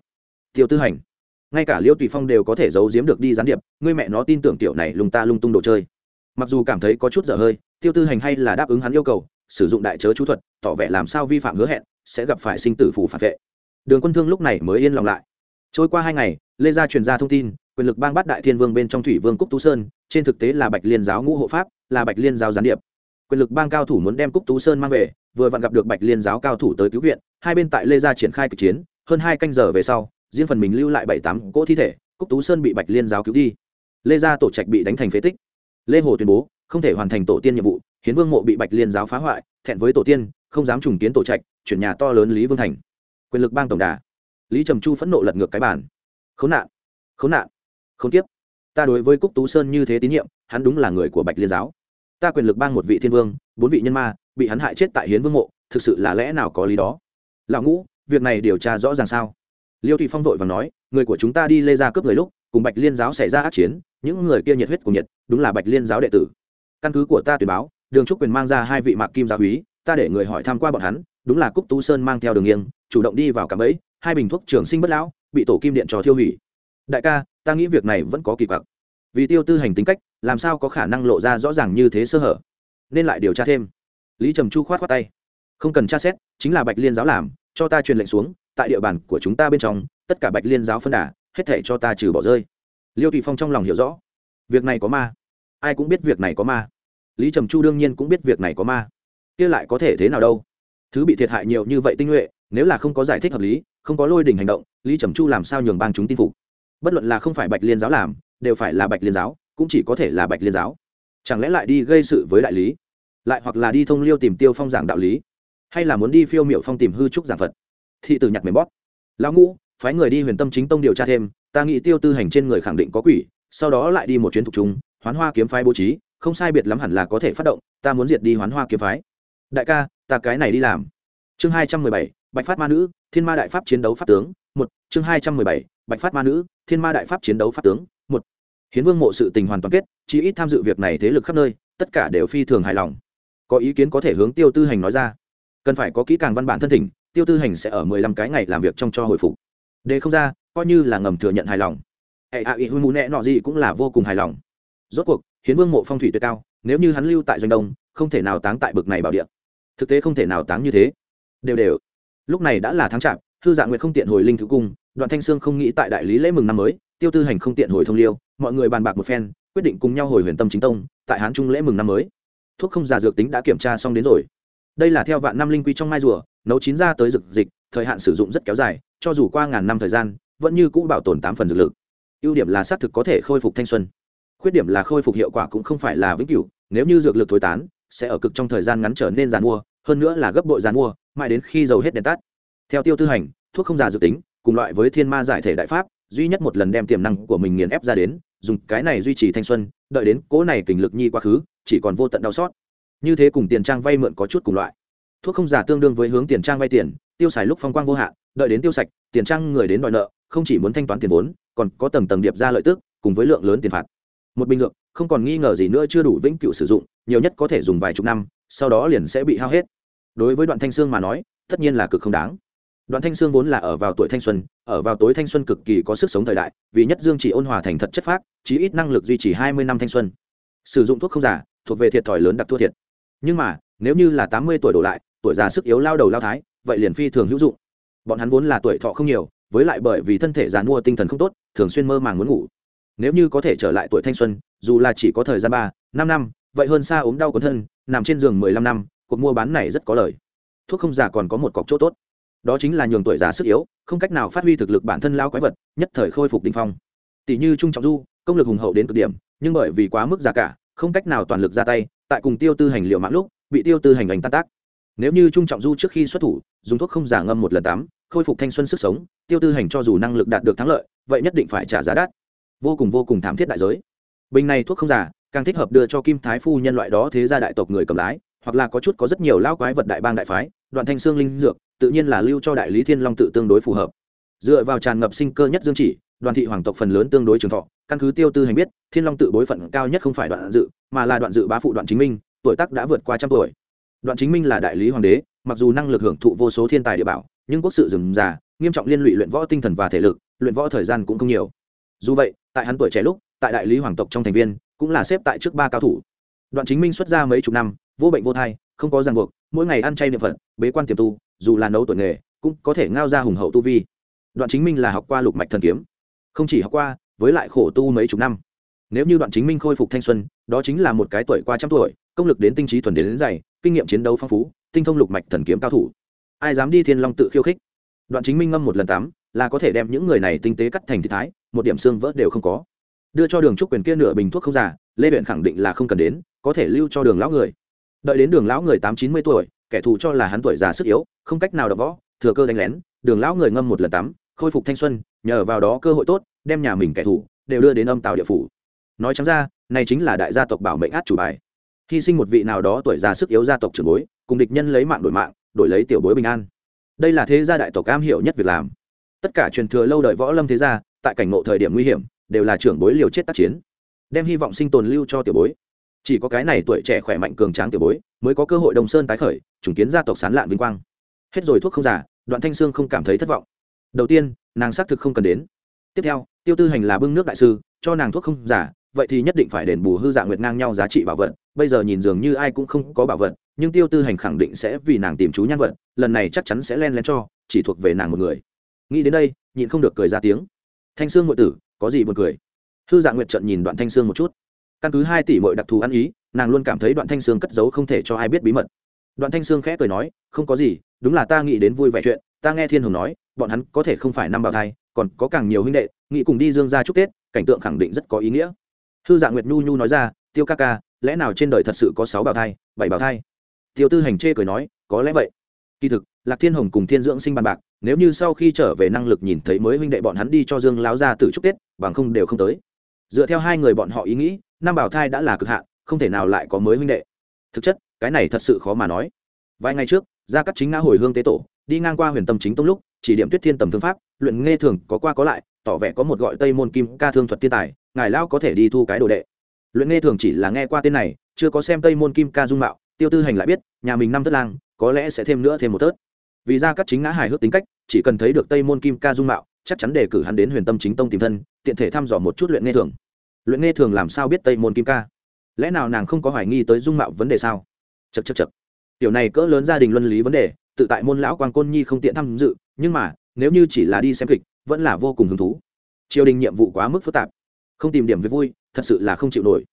Tiêu tư hành, ngay cả liêu tùy phong đều có thể giấu giếm được đi gián điệp, ngươi mẹ nó tin tưởng tiểu này lùng ta lung tung đồ chơi mặc dù cảm thấy có chút dở hơi, tiêu tư hành hay là đáp ứng hắn yêu cầu, sử dụng đại chớ chú thuật, tỏ vẻ làm sao vi phạm hứa hẹn, sẽ gặp phải sinh tử phù phản vệ. Đường quân thương lúc này mới yên lòng lại. Trôi qua hai ngày, lê gia truyền ra thông tin, quyền lực bang bắt đại thiên vương bên trong thủy vương cúc tú sơn, trên thực tế là bạch liên giáo ngũ hộ pháp, là bạch liên giáo gián điệp. Quyền lực bang cao thủ muốn đem cúc tú sơn mang về, vừa vặn gặp được bạch liên giáo cao thủ tới cứu viện, hai bên tại lê gia triển khai kịch chiến, hơn hai canh giờ về sau, riêng phần mình lưu lại bảy tám cỗ thi thể, cúc tú sơn bị bạch liên giáo cứu đi. Lê gia tổ trạch bị đánh thành phế tích lê hồ tuyên bố, không thể hoàn thành tổ tiên nhiệm vụ, hiến vương mộ bị bạch liên giáo phá hoại, thẹn với tổ tiên, không dám trùng kiến tổ trạch, chuyển nhà to lớn lý vương thành. Quyền lực bang tổng đà. Lý trầm chu phẫn nộ lật ngược cái bản khốn nạn khốn nạn, khốn kiếp. Ta đối với cúc tú sơn như thế tín nhiệm, hắn đúng là người của bạch liên giáo. Ta quyền lực bang một vị thiên vương, bốn vị nhân ma, bị hắn hại chết tại hiến vương mộ, thực sự là lẽ nào có lý đó? Lão ngũ, việc này điều tra rõ ràng sao? Liêu thị phong vội và nói, người của chúng ta đi lê ra cướp người lúc, cùng bạch liên giáo xảy ra ác chiến những người kia nhiệt huyết cùng nhiệt, đúng là bạch liên giáo đệ tử. Căn cứ của ta tuyển báo, đường trúc quyền mang ra hai vị mạc kim giáo úy ta để người hỏi tham qua bọn hắn, đúng là cúc tú sơn mang theo đường nghiêng, chủ động đi vào cạm bẫy, hai bình thuốc trường sinh bất lão, bị tổ kim điện trò thiêu hủy. Đại ca, ta nghĩ việc này vẫn có kỳ quặc. Vì tiêu tư hành tính cách, làm sao có khả năng lộ ra rõ ràng như thế sơ hở? Nên lại điều tra thêm. Lý trầm chu khoát khoát tay. Không cần tra xét, chính là bạch liên giáo làm, cho ta truyền lệnh xuống, tại địa bàn của chúng ta bên trong, tất cả bạch liên giáo phân đà, hết thể cho ta trừ bỏ rơi liêu tùy phong trong lòng hiểu rõ. Việc này có ma. Ai cũng biết việc này có ma. Lý trầm chu đương nhiên cũng biết việc này có ma. Kia lại có thể thế nào đâu? Thứ bị thiệt hại nhiều như vậy tinh nhuệ, nếu là không có giải thích hợp lý, không có lôi đình hành động, lý trầm chu làm sao nhường bang chúng tin phục? Bất luận là không phải bạch liên giáo làm, đều phải là bạch liên giáo, cũng chỉ có thể là bạch liên giáo. Chẳng lẽ lại đi gây sự với đại lý? Lại hoặc là đi thông liêu tìm tiêu phong giảng đạo lý? Hay là muốn đi phiêu miệu phong tìm hư trúc giảng phật? Thị tử nhặt mềm bóp. Lão ngũ, phái người đi huyền tâm chính tông điều tra thêm ta nghĩ tiêu tư hành trên người khẳng định có quỷ, sau đó lại đi một chuyến thuộc chúng hoán hoa kiếm phái bố trí, không sai biệt lắm hẳn là có thể phát động, ta muốn diệt đi hoán hoa kiếm phái. Đại ca, ta cái này đi làm. Chương hai trăm mười bảy, bạch phát ma nữ, thiên ma đại pháp chiến đấu pháp tướng, một. Chương hai trăm mười bảy, bạch phát ma nữ, thiên ma đại pháp chiến đấu pháp tướng, một. Hiến vương mộ sự tình hoàn toàn kết chỉ ít tham dự việc này thế lực khắp nơi, tất cả đều phi thường hài lòng. Có ý kiến có thể hướng tiêu tư hành nói ra. Cần phải có kỹ càng văn bản thân thỉnh, tiêu tư hành sẽ ở mười lăm cái ngày làm việc trong cho hồi phục. Để không ra coi như là ngầm thừa nhận hài lòng. Hệ hạ ý hư mù nẹ nọ gì cũng là vô cùng hài lòng. Rốt cuộc, hiến vương mộ phong thủy tuyệt cao, nếu như hắn lưu tại doanh đông, không thể nào táng tại bực này bảo địa. Thực tế không thể nào táng như thế. Đều đều. Lúc này đã là tháng chạp thư dạng nguyện không tiện hồi linh thứ cung, đoạn thanh sương không nghĩ tại đại lý lễ mừng năm mới, tiêu tư hành không tiện hồi thông liêu, mọi người bàn bạc một phen, quyết định cùng nhau hồi huyền tâm chính tông, tại hán trung lễ mừng năm mới. Thuốc không già dược tính đã kiểm tra xong đến rồi. Đây là theo vạn năm linh quy trong mai rùa, nấu chín ra tới dược dịch, thời hạn sử dụng rất kéo dài, cho dù qua ngàn năm thời gian vẫn như cũ bảo tồn tám phần dược lực. Ưu điểm là xác thực có thể khôi phục thanh xuân. Khuyết điểm là khôi phục hiệu quả cũng không phải là vĩnh cửu, nếu như dược lực thối tán, sẽ ở cực trong thời gian ngắn trở nên giàn mua hơn nữa là gấp bội giàn mua mãi đến khi dầu hết đèn tắt. Theo tiêu tư hành, thuốc không già dự tính, cùng loại với thiên ma giải thể đại pháp, duy nhất một lần đem tiềm năng của mình nghiền ép ra đến, dùng cái này duy trì thanh xuân, đợi đến cỗ này kình lực nhi quá khứ, chỉ còn vô tận đau xót. Như thế cùng tiền trang vay mượn có chút cùng loại. Thuốc không giả tương đương với hướng tiền trang vay tiền, tiêu xài lúc phong quang vô hạn, đợi đến tiêu sạch, tiền trang người đến đòi nợ không chỉ muốn thanh toán tiền vốn, còn có tầng tầng điệp ra lợi tức, cùng với lượng lớn tiền phạt. Một bình dược, không còn nghi ngờ gì nữa chưa đủ vĩnh cửu sử dụng, nhiều nhất có thể dùng vài chục năm, sau đó liền sẽ bị hao hết. Đối với đoạn thanh sương mà nói, tất nhiên là cực không đáng. Đoạn thanh sương vốn là ở vào tuổi thanh xuân, ở vào tối thanh xuân cực kỳ có sức sống thời đại, vì nhất dương chỉ ôn hòa thành thật chất phác, chí ít năng lực duy trì hai mươi năm thanh xuân. Sử dụng thuốc không giả, thuộc về thiệt thòi lớn đặc thua thiệt. Nhưng mà, nếu như là tám mươi tuổi đổ lại, tuổi già sức yếu lao đầu lao thái, vậy liền phi thường hữu dụng. Bọn hắn vốn là tuổi thọ không nhiều với lại bởi vì thân thể giàn mua tinh thần không tốt, thường xuyên mơ màng muốn ngủ. Nếu như có thể trở lại tuổi thanh xuân, dù là chỉ có thời gian ba, năm năm, vậy hơn xa ốm đau cuốn thân, nằm trên giường mười lăm năm, cuộc mua bán này rất có lời thuốc không già còn có một cọc chỗ tốt. Đó chính là nhường tuổi già sức yếu, không cách nào phát huy thực lực bản thân lao quái vật, nhất thời khôi phục đình phong. Tỷ như trung trọng du, công lực hùng hậu đến cực điểm, nhưng bởi vì quá mức già cả, không cách nào toàn lực ra tay, tại cùng tiêu tư hành liệu mạng lúc, bị tiêu tư hành ảnh tan tác. Nếu như trung trọng du trước khi xuất thủ, dùng thuốc không giả ngâm một lần tắm khôi phục thanh xuân sức sống, tiêu tư hành cho dù năng lực đạt được thắng lợi, vậy nhất định phải trả giá đắt. Vô cùng vô cùng thảm thiết đại giới. Bình này thuốc không giả càng thích hợp đưa cho kim thái phu nhân loại đó thế gia đại tộc người cầm lái, hoặc là có chút có rất nhiều lao quái vật đại bang đại phái, đoạn thanh xương linh dược, tự nhiên là lưu cho đại lý thiên long tự tương đối phù hợp. Dựa vào tràn ngập sinh cơ nhất dương chỉ, đoàn thị hoàng tộc phần lớn tương đối trường thọ, căn cứ tiêu tư hành biết, thiên long tự bối phận cao nhất không phải đoạn dự, mà là đoạn dự bá phụ đoạn chính minh, tuổi tác đã vượt qua trăm tuổi. Đoạn chính minh là đại lý hoàng đế, mặc dù năng lực hưởng thụ vô số thiên tài địa bảo nhưng quốc sự rừng già nghiêm trọng liên lụy luyện võ tinh thần và thể lực luyện võ thời gian cũng không nhiều. Dù vậy tại hắn tuổi trẻ lúc tại đại lý hoàng tộc trong thành viên cũng là xếp tại trước ba cao thủ. Đoạn chính minh xuất ra mấy chục năm vô bệnh vô thai không có ràng buộc mỗi ngày ăn chay niệm phật bế quan tiềm tu dù là nấu tuổi nghề cũng có thể ngao ra hùng hậu tu vi. Đoạn chính minh là học qua lục mạch thần kiếm không chỉ học qua với lại khổ tu mấy chục năm. Nếu như đoạn chính minh khôi phục thanh xuân đó chính là một cái tuổi qua trăm tuổi công lực đến tinh trí thuần đến, đến dày kinh nghiệm chiến đấu phong phú tinh thông lục mạch thần kiếm cao thủ ai dám đi thiên long tự khiêu khích? Đoạn chính minh ngâm một lần tắm là có thể đem những người này tinh tế cắt thành thị thái, một điểm xương vỡ đều không có. Đưa cho đường trúc quyền kia nửa bình thuốc không giả lê huyện khẳng định là không cần đến, có thể lưu cho đường lão người. Đợi đến đường lão người tám chín mươi tuổi, kẻ thù cho là hắn tuổi già sức yếu, không cách nào đập võ, thừa cơ đánh lén, đường lão người ngâm một lần tắm khôi phục thanh xuân, nhờ vào đó cơ hội tốt, đem nhà mình kẻ thù đều đưa đến âm tàu địa phủ. Nói chẳng ra, này chính là đại gia tộc bảo mệnh át chủ bài. Hy sinh một vị nào đó tuổi già sức yếu gia tộc trưởng bối, cùng địch nhân lấy mạng đổi mạng đổi lấy tiểu bối bình an. Đây là thế gia đại tộc cam hiểu nhất việc làm. Tất cả truyền thừa lâu đời võ lâm thế gia, tại cảnh ngộ thời điểm nguy hiểm, đều là trưởng bối liều chết tác chiến. Đem hy vọng sinh tồn lưu cho tiểu bối. Chỉ có cái này tuổi trẻ khỏe mạnh cường tráng tiểu bối, mới có cơ hội đồng sơn tái khởi chứng kiến gia tộc sán lạn vinh quang. Hết rồi thuốc không giả, đoạn thanh sương không cảm thấy thất vọng. Đầu tiên, nàng xác thực không cần đến. Tiếp theo, tiêu tư hành là bưng nước đại sư, cho nàng thuốc không giả, vậy thì nhất định phải đền bù hư dạng nguyệt ngang nhau giá trị bảo vật, bây giờ nhìn dường như ai cũng không có bảo vật nhưng tiêu tư hành khẳng định sẽ vì nàng tìm chú nhan vật, lần này chắc chắn sẽ len lén cho, chỉ thuộc về nàng một người. Nghĩ đến đây, nhịn không được cười ra tiếng. Thanh sương ngụy tử, có gì buồn cười? Thư dạng nguyệt trận nhìn đoạn thanh sương một chút. Căn cứ hai tỷ mọi đặc thù ăn ý, nàng luôn cảm thấy đoạn thanh sương cất giấu không thể cho ai biết bí mật. Đoạn thanh sương khẽ cười nói, không có gì, đúng là ta nghĩ đến vui vẻ chuyện, ta nghe thiên hồng nói, bọn hắn có thể không phải năm bào thai, còn có càng nhiều huynh đệ, nghĩ cùng đi dương ra chúc tết, cảnh tượng khẳng định rất có ý nghĩa. Thư dạng nguyệt nhu nhu nói ra, tiêu ca ca, lẽ nào trên đời thật sự có sáu bào thai, bảy bào thai? Tiêu tư hành chê cười nói, có lẽ vậy. Kỳ thực, lạc thiên hồng cùng thiên dưỡng sinh bàn bạc, nếu như sau khi trở về năng lực nhìn thấy mới huynh đệ bọn hắn đi cho dương láo ra từ chúc tết, bằng không đều không tới. Dựa theo hai người bọn họ ý nghĩ năm bảo thai đã là cực hạn, không thể nào lại có mới huynh đệ. Thực chất, cái này thật sự khó mà nói. Vài ngày trước, gia cắt chính ngã hồi hương tế tổ, đi ngang qua huyền tâm chính tông lúc, chỉ điểm tuyết thiên tầm thương pháp, luyện nghe thường có qua có lại, tỏ vẻ có một gọi tây môn kim ca thương thuật thiên tài, ngài lao có thể đi thu cái đồ đệ. Luyện nghe thường chỉ là nghe qua tên này, chưa có xem tây môn kim ca dung mạo tiêu tư hành lại biết, nhà mình năm thất lang, có lẽ sẽ thêm nữa thêm một tớt vì ra các chính ngã hài hước tính cách, chỉ cần thấy được tây môn kim ca dung mạo, chắc chắn đề cử hắn đến huyền tâm chính tông tìm thân, tiện thể thăm dò một chút luyện nghe thường. Luyện nghe thường làm sao biết tây môn kim ca? Lẽ nào nàng không có hoài nghi tới dung mạo vấn đề sao? Chật chật chật tiểu này cỡ lớn gia đình luân lý vấn đề, tự tại môn lão quang côn nhi không tiện tham dự, nhưng mà, nếu như chỉ là đi xem kịch, vẫn là vô cùng hứng thú. Triều đình nhiệm vụ quá mức phức tạp. Không tìm điểm với vui, thật sự là không chịu nổi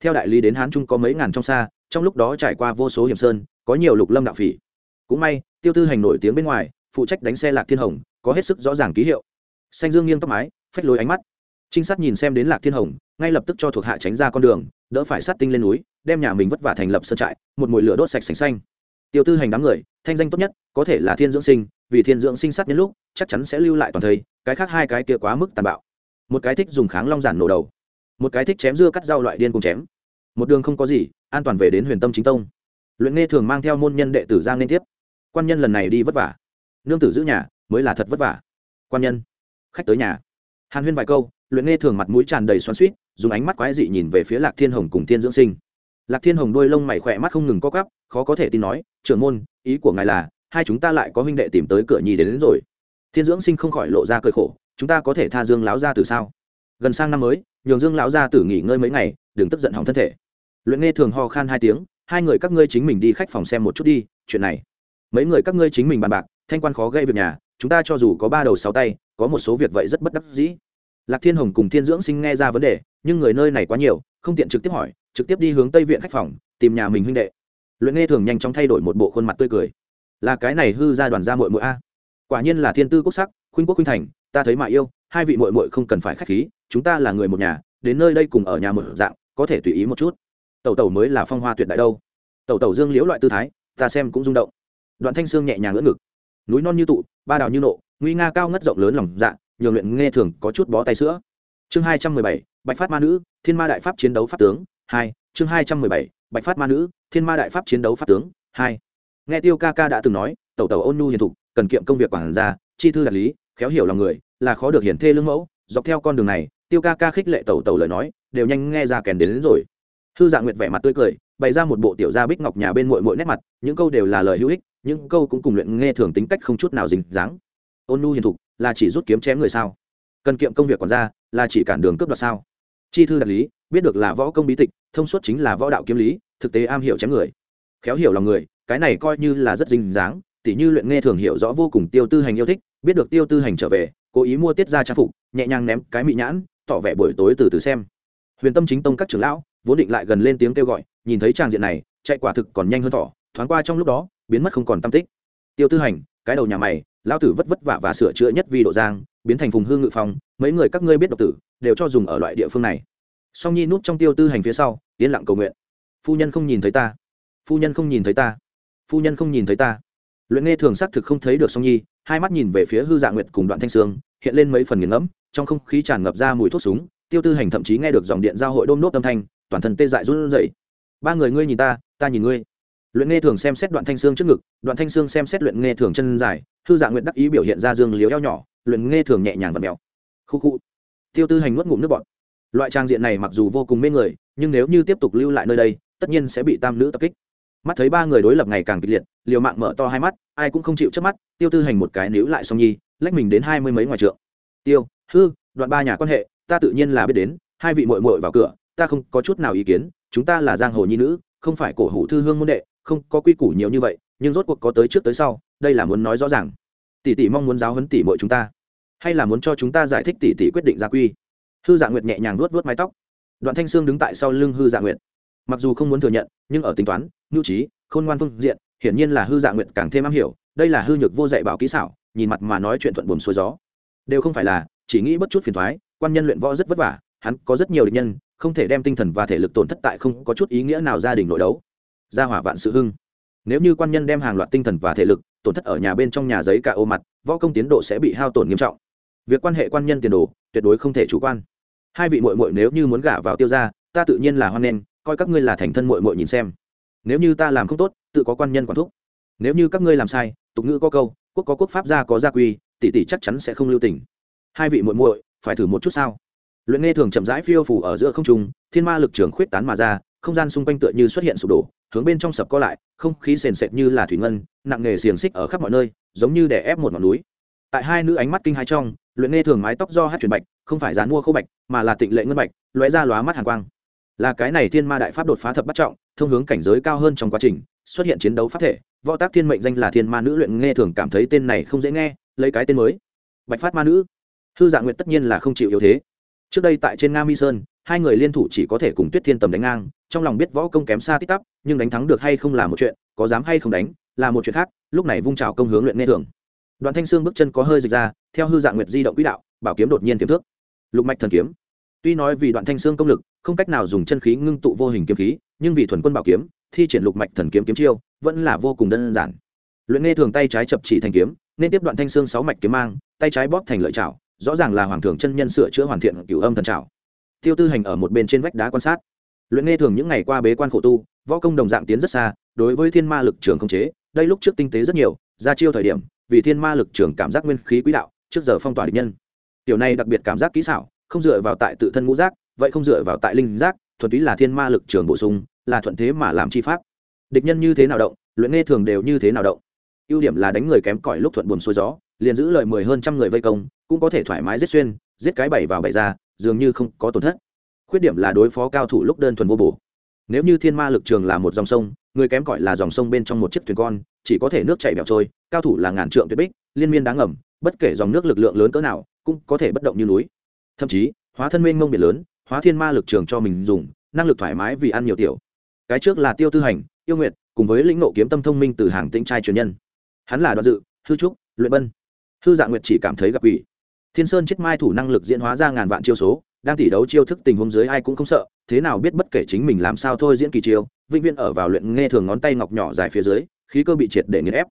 theo đại lý đến hán trung có mấy ngàn trong xa, trong lúc đó trải qua vô số hiểm sơn, có nhiều lục lâm đạo phỉ. Cũng may, tiêu tư hành nổi tiếng bên ngoài, phụ trách đánh xe lạc thiên hồng, có hết sức rõ ràng ký hiệu. Xanh dương nghiêng tóc mái, phách lối ánh mắt. Trinh sát nhìn xem đến lạc thiên hồng, ngay lập tức cho thuộc hạ tránh ra con đường, đỡ phải sát tinh lên núi, đem nhà mình vất vả thành lập sơn trại, một mùi lửa đốt sạch sành xanh. Tiêu tư hành đám người, thanh danh tốt nhất, có thể là thiên dưỡng sinh, vì thiên dưỡng sinh sát nhân lúc, chắc chắn sẽ lưu lại toàn thây cái khác hai cái kia quá mức tàn bạo. Một cái thích dùng kháng long giản nổ đầu một cái thích chém dưa cắt rau loại điên cùng chém. Một đường không có gì an toàn về đến huyền tâm chính tông. Luyện nghe thường mang theo môn nhân đệ tử giang liên tiếp. Quan nhân lần này đi vất vả. Nương tử giữ nhà mới là thật vất vả. Quan nhân khách tới nhà. Hàn huyên vài câu luyện nghe thường mặt mũi tràn đầy xoắn suýt dùng ánh mắt quái dị nhìn về phía lạc thiên hồng cùng thiên dưỡng sinh. Lạc thiên hồng đôi lông mày khỏe mắt không ngừng co cắp khó có thể tin nói trưởng môn ý của ngài là hai chúng ta lại có huynh đệ tìm tới cửa nhì đến, đến rồi. Thiên dưỡng sinh không khỏi lộ ra cười khổ chúng ta có thể tha dương láo ra từ sao? Gần sang năm mới, nhường dương lão gia tử nghỉ ngơi mấy ngày, đừng tức giận hỏng thân thể. Luyện nghe thường ho khan hai tiếng, hai người các ngươi chính mình đi khách phòng xem một chút đi, chuyện này. Mấy người các ngươi chính mình bàn bạc, thanh quan khó gây việc nhà, chúng ta cho dù có ba đầu sáu tay, có một số việc vậy rất bất đắc dĩ. Lạc thiên hồng cùng thiên dưỡng sinh nghe ra vấn đề, nhưng người nơi này quá nhiều, không tiện trực tiếp hỏi, trực tiếp đi hướng tây viện khách phòng, tìm nhà mình huynh đệ. Luyện nghe thường nhanh chóng thay đổi một bộ khuôn mặt tươi cười. Là cái này hư ra đoàn gia mội mội a. Quả nhiên là thiên tư quốc sắc, khuynh quốc khuynh thành, ta thấy mà yêu hai vị muội muội không cần phải khách khí, chúng ta là người một nhà, đến nơi đây cùng ở nhà một dạng, có thể tùy ý một chút. Tẩu tẩu mới là phong hoa tuyệt đại đâu. Tẩu tẩu dương liễu loại tư thái, ta xem cũng rung động. Đoạn thanh sương nhẹ nhàng ngửa ngực. Núi non như tụ, ba đào như nộ, nguy nga cao ngất rộng lớn lòng dạ nhường luyện nghe thường có chút bó tay sữa. Chương hai trăm mười bảy, bạch phát ma nữ, thiên ma đại pháp chiến đấu pháp tướng, hai. Chương hai trăm mười bảy, bạch phát ma nữ, thiên ma đại pháp chiến đấu pháp tướng, hai. Nghe tiêu ca ca đã từng nói, tẩu tẩu ôn nhu hiền thục, cần kiệm công việc quản gia, chi thư đạt lý, khéo hiểu lòng người là khó được hiển thê lương mẫu dọc theo con đường này tiêu ca ca khích lệ tẩu tẩu lời nói đều nhanh nghe ra kèn đến, đến rồi. Thư dạng nguyệt vẻ mặt tươi cười bày ra một bộ tiểu gia bích ngọc nhà bên mội mội nét mặt những câu đều là lời hữu ích những câu cũng cùng luyện nghe thường tính cách không chút nào dính dáng. Ôn nu hiền thục là chỉ rút kiếm chém người sao? Cần kiệm công việc còn ra là chỉ cản đường cướp đoạt sao? Chi thư đạt lý biết được là võ công bí tịch thông suốt chính là võ đạo kiếm lý thực tế am hiểu chém người. Khéo hiểu lòng người cái này coi như là rất dính dáng tỉ như luyện nghe thường hiểu rõ vô cùng tiêu tư hành yêu thích biết được tiêu tư hành trở về cố ý mua tiết ra trang phục, nhẹ nhàng ném cái mị nhãn, tỏ vẻ buổi tối từ từ xem. Huyền tâm chính tông các trưởng lão, vốn định lại gần lên tiếng kêu gọi, nhìn thấy tràng diện này, chạy quả thực còn nhanh hơn thỏ, thoáng qua trong lúc đó, biến mất không còn tâm tích. Tiêu tư hành, cái đầu nhà mày lao tử vất vất vả và sửa chữa nhất vì độ giang, biến thành vùng hương ngự phong, mấy người các ngươi biết độc tử, đều cho dùng ở loại địa phương này. Song nhi núp trong tiêu tư hành phía sau, yên lặng cầu nguyện. Phu nhân không nhìn thấy ta. Phu nhân không nhìn thấy ta. Phu nhân không nhìn thấy ta. Luyện nghe thường xác thực không thấy được song nhi hai mắt nhìn về phía hư dạ nguyệt cùng đoạn thanh sương, hiện lên mấy phần nghiền ngẫm, trong không khí tràn ngập ra mùi thuốc súng, tiêu tư hành thậm chí nghe được dòng điện giao hội đôm nốt âm thanh, toàn thân tê dại run rẩy. Ba người ngươi nhìn ta ta nhìn ngươi. Luyện nghe thường xem xét đoạn thanh xương trước ngực, đoạn thanh xương xem xét luyện nghe thường chân dài, hư dạ nguyện đắc ý biểu hiện ra dương liếu eo nhỏ, luyện nghe thường nhẹ nhàng và mèo khu khu. Tiêu tư hành nuốt ngụm nước bọt. Loại trang diện này mặc dù vô cùng mê người, nhưng nếu như tiếp tục lưu lại nơi đây, tất nhiên sẽ bị tam nữ tập kích. Mắt thấy ba người đối lập ngày càng kịch liệt liều mạng mở to hai mắt, ai cũng không chịu chớp mắt, tiêu tư hành một cái níu lại song nhi, lách mình đến hai mươi mấy ngoài trượng. Tiêu, hư, đoạn ba nhà quan hệ, ta tự nhiên là biết đến, hai vị mội mội vào cửa, ta không có chút nào ý kiến, chúng ta là giang hồ nhi nữ, không phải cổ hủ thư hương môn đệ, không có quy củ nhiều như vậy, nhưng rốt cuộc có tới trước tới sau, đây là muốn nói rõ ràng. Tỷ tỷ mong muốn giáo huấn tỷ mội chúng ta, hay là muốn cho chúng ta giải thích tỷ tỷ quyết định gia quy? Hư dạ nguyệt nhẹ nhàng nuốt nuốt mái tóc. Đoạn thanh sương đứng tại sau lưng hư dạ nguyệt. Mặc dù không muốn thừa nhận, nhưng ở tính toán, nhu trí, khôn ngoan phương diện hiển nhiên là hư dạ nguyệt càng thêm am hiểu, đây là hư nhược vô dạy bảo kỹ xảo, nhìn mặt mà nói chuyện thuận buồm xuôi gió. Đều không phải là, chỉ nghĩ bất chút phiền thoái quan nhân luyện võ rất vất vả, hắn có rất nhiều địch nhân, không thể đem tinh thần và thể lực tổn thất tại không có chút ý nghĩa nào gia đình nội đấu. Gia hỏa vạn sự hưng. Nếu như quan nhân đem hàng loạt tinh thần và thể lực tổn thất ở nhà bên trong nhà giấy cả ô mặt, võ công tiến độ sẽ bị hao tổn nghiêm trọng. Việc quan hệ quan nhân tiền đồ, tuyệt đối không thể chủ quan. Hai vị muội muội nếu như muốn gả vào tiêu gia, ta tự nhiên là hoan nghênh, coi các ngươi là thành thân muội muội nhìn xem nếu như ta làm không tốt, tự có quan nhân quản thúc. Nếu như các ngươi làm sai, tục ngữ có câu, quốc có quốc pháp gia có gia quy, tỷ tỷ chắc chắn sẽ không lưu tình. Hai vị muội muội, phải thử một chút sao? Luyện nghe thường chậm rãi phiêu phủ ở giữa không trung, thiên ma lực trường khuyết tán mà ra, không gian xung quanh tựa như xuất hiện sụp đổ, hướng bên trong sập co lại, không khí sền sệt như là thủy ngân, nặng nề xiềng xích ở khắp mọi nơi, giống như để ép một ngọn núi. Tại hai nữ ánh mắt kinh hai trong, luyện nghe thường mái tóc do hát chuyển bạch, không phải dán mua khô bạch, mà là tịnh lệ ngân bạch, lóe ra lóa mắt hàng quang. Là cái này thiên ma đại pháp đột phá thập bắt trọng thông hướng cảnh giới cao hơn trong quá trình, xuất hiện chiến đấu phát thể, võ tác thiên mệnh danh là thiên ma nữ luyện nghe thường cảm thấy tên này không dễ nghe, lấy cái tên mới. Bạch phát ma nữ. Hư dạ nguyệt tất nhiên là không chịu yếu thế. Trước đây tại trên nga mi sơn, hai người liên thủ chỉ có thể cùng tuyết thiên tầm đánh ngang, trong lòng biết võ công kém xa tích tắp, nhưng đánh thắng được hay không là một chuyện, có dám hay không đánh, là một chuyện khác, lúc này vung trào công hướng luyện nghe thường. Đoạn thanh sương bước chân có hơi dịch ra, theo hư dạng nguyệt di động quỹ đạo, bảo kiếm đột nhiên tiềm thước lục mạch thần kiếm. Tuy nói vì đoạn thanh sương công lực không cách nào dùng chân khí ngưng tụ vô hình kiếm khí, nhưng vì thuần quân bảo kiếm, thi triển lục mạch thần kiếm kiếm chiêu, vẫn là vô cùng đơn giản. Luyện nghe thường tay trái chập chỉ thành kiếm, nên tiếp đoạn thanh xương sáu mạch kiếm mang, tay trái bóp thành lợi chảo, rõ ràng là hoàng thường chân nhân sửa chữa hoàn thiện cửu âm thần trảo tiêu tư hành ở một bên trên vách đá quan sát. Luyện nghe thường những ngày qua bế quan khổ tu, võ công đồng dạng tiến rất xa, đối với thiên ma lực trường không chế, đây lúc trước tinh tế rất nhiều, ra chiêu thời điểm, vì thiên ma lực trường cảm giác nguyên khí quỹ đạo, trước giờ phong tỏa địch nhân. Tiểu này đặc biệt cảm giác kỹ xảo, không dựa vào tại tự thân ngũ giác vậy không dựa vào tại linh giác, thuần túy là thiên ma lực trường bổ sung, là thuận thế mà làm chi pháp. Địch nhân như thế nào động, luyện nghe thường đều như thế nào động. Ưu điểm là đánh người kém cỏi lúc thuận buồn xuôi gió, liền giữ lời mười hơn trăm người vây công, cũng có thể thoải mái giết xuyên, giết cái bảy vào bảy ra, dường như không có tổn thất. Khuyết điểm là đối phó cao thủ lúc đơn thuần vô bổ. Nếu như thiên ma lực trường là một dòng sông, người kém cỏi là dòng sông bên trong một chiếc thuyền con, chỉ có thể nước chảy bẹo trôi, cao thủ là ngàn trượng tuyệt bích, liên miên đáng ngầm, bất kể dòng nước lực lượng lớn cỡ nào, cũng có thể bất động như núi. Thậm chí, hóa thân mênh mông biển lớn hóa thiên ma lực trường cho mình dùng, năng lực thoải mái vì ăn nhiều tiểu. Cái trước là tiêu tư hành, yêu nguyện cùng với lĩnh nộ kiếm tâm thông minh từ hàng tĩnh trai truyền nhân. Hắn là đoạn dự, hư trúc, luyện bân. Hư dạ nguyệt chỉ cảm thấy gặp ủy thiên sơn chết mai thủ năng lực diễn hóa ra ngàn vạn chiêu số, đang tỉ đấu chiêu thức tình huống dưới ai cũng không sợ, thế nào biết bất kể chính mình làm sao thôi diễn kỳ chiêu, vĩnh viễn ở vào luyện nghe thường ngón tay ngọc nhỏ dài phía dưới, khí cơ bị triệt để nghiền ép.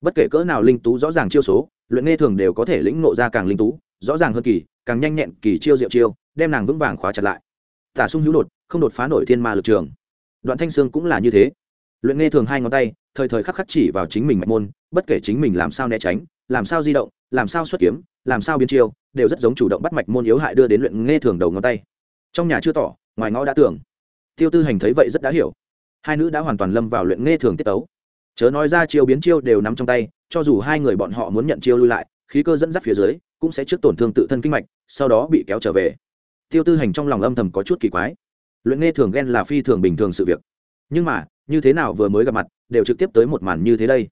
Bất kể cỡ nào linh tú rõ ràng chiêu số, luyện nghe thường đều có thể lĩnh nộ ra càng linh tú, rõ ràng hơn kỳ càng nhanh nhẹn kỳ chiêu diệu chiêu, đem nàng vững vàng khóa chặt lại. Tả sung hữu đột, không đột phá nổi thiên ma lực trường. Đoạn thanh sương cũng là như thế. Luyện nghe thường hai ngón tay, thời thời khắc khắc chỉ vào chính mình mạch môn, bất kể chính mình làm sao né tránh, làm sao di động, làm sao xuất kiếm, làm sao biến chiêu, đều rất giống chủ động bắt mạch môn yếu hại đưa đến luyện nghe thường đầu ngón tay. Trong nhà chưa tỏ, ngoài ngõ đã tưởng. Tiêu tư hành thấy vậy rất đã hiểu. Hai nữ đã hoàn toàn lâm vào luyện nghe thường tiết tấu. Chớ nói ra chiêu biến chiêu đều nắm trong tay, cho dù hai người bọn họ muốn nhận chiêu lui lại, khí cơ dẫn dắt phía dưới cũng sẽ trước tổn thương tự thân kinh mạch, sau đó bị kéo trở về. Tiêu tư hành trong lòng âm thầm có chút kỳ quái. Luyện nghe thường ghen là phi thường bình thường sự việc. Nhưng mà, như thế nào vừa mới gặp mặt, đều trực tiếp tới một màn như thế đây?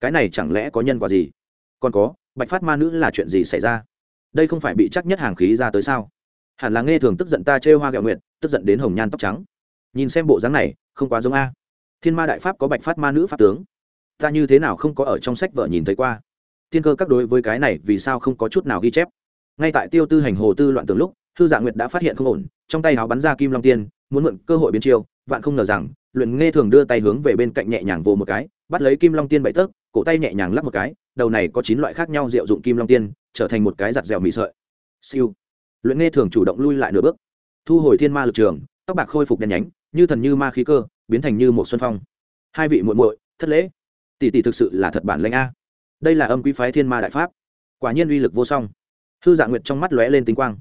Cái này chẳng lẽ có nhân quả gì? Còn có, bạch phát ma nữ là chuyện gì xảy ra? Đây không phải bị chắc nhất hàng khí ra tới sao? Hẳn là nghe thường tức giận ta trêu hoa gạo nguyện tức giận đến hồng nhan tóc trắng. Nhìn xem bộ dáng này, không quá giống a. Thiên ma đại pháp có bạch phát ma nữ pháp tướng. Ta như thế nào không có ở trong sách vợ nhìn thấy qua? Thiên cơ các đối với cái này vì sao không có chút nào ghi chép? Ngay tại tiêu tư hành hồ tư loạn tường lúc, thư dạ nguyệt đã phát hiện không ổn, trong tay háo bắn ra kim long tiên, muốn mượn cơ hội biến chiêu, vạn không ngờ rằng, luyện nghe thường đưa tay hướng về bên cạnh nhẹ nhàng vồ một cái, bắt lấy kim long tiên bảy tấc, cổ tay nhẹ nhàng lắp một cái, đầu này có chín loại khác nhau diệu dụng kim long tiên, trở thành một cái giặt dẻo mị sợi. Siêu. Luyện nghe thường chủ động lui lại nửa bước, thu hồi thiên ma lực trường, tóc bạc khôi phục đen nhánh, như thần như ma khí cơ, biến thành như một xuân phong. Hai vị muội muội, thất lễ. Tỷ tỷ thực sự là thật bản lãnh a đây là âm quý phái thiên ma đại pháp. Quả nhiên uy lực vô song. Hư dạ nguyệt trong mắt lóe lên tinh quang.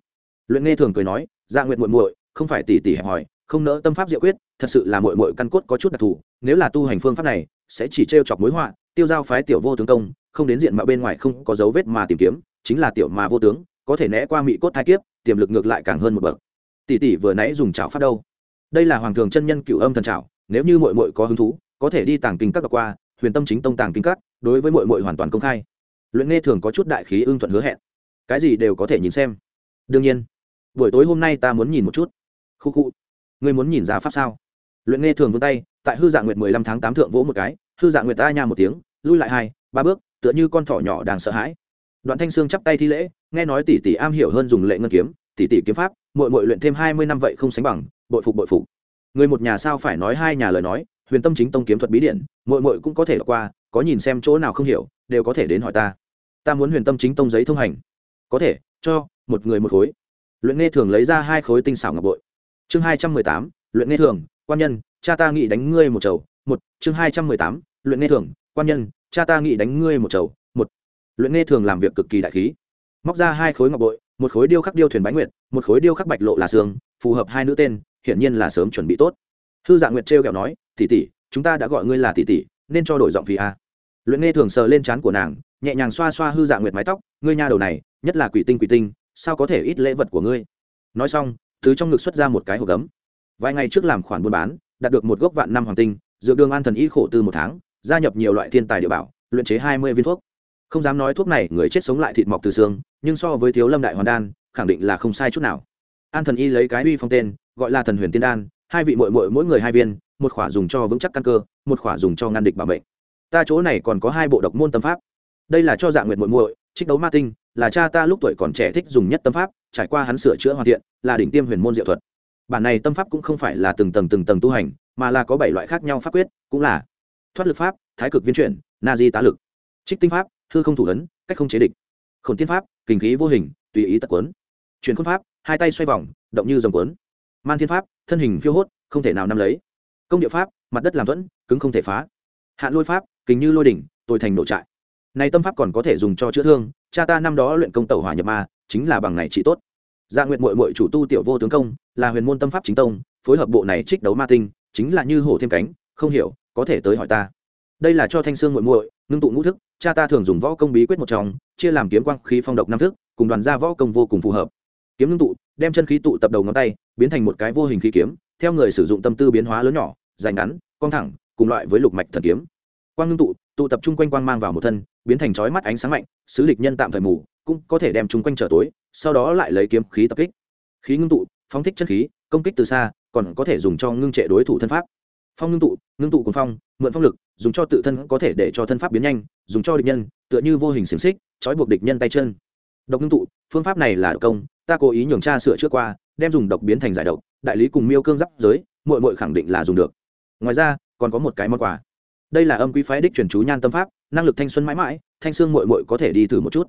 Luyện nghe thường cười nói dạ nguyệt muội muội, không phải tỷ tỷ hẹp hòi, không nỡ tâm pháp diệu quyết, thật sự là muội muội căn cốt có chút đặc thù, nếu là tu hành phương pháp này, sẽ chỉ trêu chọc mối họa, tiêu giao phái tiểu vô tướng công, không đến diện mà bên ngoài không có dấu vết mà tìm kiếm, chính là tiểu mà vô tướng, có thể né qua mị cốt thai kiếp, tiềm lực ngược lại càng hơn một bậc. Tỷ tỷ vừa nãy dùng chảo pháp đâu? Đây là hoàng thường chân nhân cửu âm thần chảo, nếu như muội muội có hứng thú, có thể đi tàng kinh các đọc qua huyền tâm chính tông tàng kinh các, đối với muội muội hoàn toàn công khai. Luyện nghe thường có chút đại khí ưng thuận hứa hẹn. Cái gì đều có thể nhìn xem. Đương nhiên, buổi tối hôm nay ta muốn nhìn một chút. Khu khu, ngươi muốn nhìn ra pháp sao? Luyện nghe thường vươn tay, tại hư dạng nguyệt mười lăm tháng tám thượng vỗ một cái, hư dạng nguyệt ta nha một tiếng, lui lại hai, ba bước, tựa như con thỏ nhỏ đang sợ hãi. Đoạn thanh sương chắp tay thi lễ, nghe nói tỷ tỷ am hiểu hơn dùng lệ ngân kiếm, tỷ tỷ kiếm pháp mội mội luyện thêm hai mươi năm vậy không sánh bằng, bội phục bội phục. Người một nhà sao phải nói hai nhà lời nói huyền tâm chính tông kiếm thuật bí điện mội mội cũng có thể đọc qua, có nhìn xem chỗ nào không hiểu, đều có thể đến hỏi ta. Ta muốn huyền tâm chính tông giấy thông hành. Có thể, cho, một người một khối. Luyện nghe thường lấy ra hai khối tinh xảo ngọc bội. Chương hai trăm mười tám, luyện nghe thường, quan nhân, cha ta nghĩ đánh ngươi một chầu. Một, chương hai trăm mười tám, luyện nghe thường, quan nhân, cha ta nghĩ đánh ngươi một chầu. Một, luyện nghe thường làm việc cực kỳ đại khí. Móc ra hai khối ngọc bội, một khối điêu khắc điêu thuyền bái nguyệt, một khối điêu khắc bạch lộ là xương, phù hợp hai nữ tên, hiển nhiên là sớm chuẩn bị tốt hư dạ nguyệt trêu kẹo nói, tỷ tỷ, chúng ta đã gọi ngươi là tỷ tỷ, nên cho đổi giọng vì a. Luyện nghe thường sờ lên trán của nàng, nhẹ nhàng xoa xoa hư dạ nguyệt mái tóc, ngươi nha đầu này, nhất là quỷ tinh quỷ tinh, sao có thể ít lễ vật của ngươi? Nói xong, thứ trong ngực xuất ra một cái hộp gấm. Vài ngày trước làm khoản buôn bán, đạt được một gốc vạn năm hoàng tinh, dược đường an thần y khổ tư một tháng, gia nhập nhiều loại thiên tài địa bảo, luyện chế hai mươi viên thuốc. Không dám nói thuốc này, người chết sống lại thịt mọc từ xương, nhưng so với thiếu lâm đại hoàn đan, khẳng định là không sai chút nào. An thần y lấy cái uy phong tên, gọi là thần huyền tiên đan hai vị mội mội mỗi người hai viên, một khỏa dùng cho vững chắc căn cơ, một khỏa dùng cho ngăn địch bảo mệnh. Ta chỗ này còn có hai bộ độc môn tâm pháp. Đây là cho dạng nguyện muội muội, trích đấu ma tinh, là cha ta lúc tuổi còn trẻ thích dùng nhất tâm pháp, trải qua hắn sửa chữa hoàn thiện, là đỉnh tiêm huyền môn diệu thuật. Bản này tâm pháp cũng không phải là từng tầng từng tầng tu hành, mà là có bảy loại khác nhau pháp quyết, cũng là thoát lực pháp, thái cực viên chuyển na di tá lực, trích tinh pháp, hư không thủ ấn, cách không chế địch, khổn tiên pháp, kinh khí vô hình, tùy ý tật quấn, chuyển khôn pháp, hai tay xoay vòng, động như dòng quấn man thiên pháp thân hình phiêu hốt không thể nào nắm lấy. Công địa pháp mặt đất làm thuẫn cứng không thể phá. Hạn lôi pháp kính như lôi đỉnh tôi thành nổ trại. Này tâm pháp còn có thể dùng cho chữa thương cha ta năm đó luyện công tẩu hỏa nhập ma chính là bằng này trị tốt. Gia dạ nguyện mội mội chủ tu tiểu vô tướng công là huyền môn tâm pháp chính tông phối hợp bộ này trích đấu ma tinh chính là như hổ thêm cánh không hiểu có thể tới hỏi ta. Đây là cho thanh sương Mội Mội, ngưng tụ ngũ thức cha ta thường dùng võ công bí quyết một trong chia làm kiếm quang khí phong độc năm thức cùng đoàn gia võ công vô cùng phù hợp. Kiếm ngưng tụ đem chân khí tụ tập đầu ngón tay, biến thành một cái vô hình khí kiếm, theo người sử dụng tâm tư biến hóa lớn nhỏ, dài ngắn, cong thẳng, cùng loại với lục mạch thần kiếm. Quang ngưng tụ tụ tập trung quanh quang mang vào một thân, biến thành chói mắt ánh sáng mạnh xứ địch nhân tạm thời mù, cũng có thể đem chung quanh trở tối, sau đó lại lấy kiếm khí tập kích. Khí ngưng tụ, phóng thích chân khí, công kích từ xa, còn có thể dùng cho ngưng trệ đối thủ thân pháp. Phong ngưng tụ ngưng tụ cùng phong, mượn phong lực, dùng cho tự thân có thể để cho thân pháp biến nhanh, dùng cho địch nhân, tựa như vô hình xiềng xích, trói buộc địch nhân tay chân. Độc ngưng tụ, phương pháp này là độc công ta cố ý nhường cha sửa trước qua, đem dùng độc biến thành giải độc, đại lý cùng miêu cương giáp giới mội mội khẳng định là dùng được. Ngoài ra, còn có một cái món quà. Đây là âm quý phái đích truyền chú nhan tâm pháp, năng lực thanh xuân mãi mãi, thanh xương mội mội có thể đi thử một chút.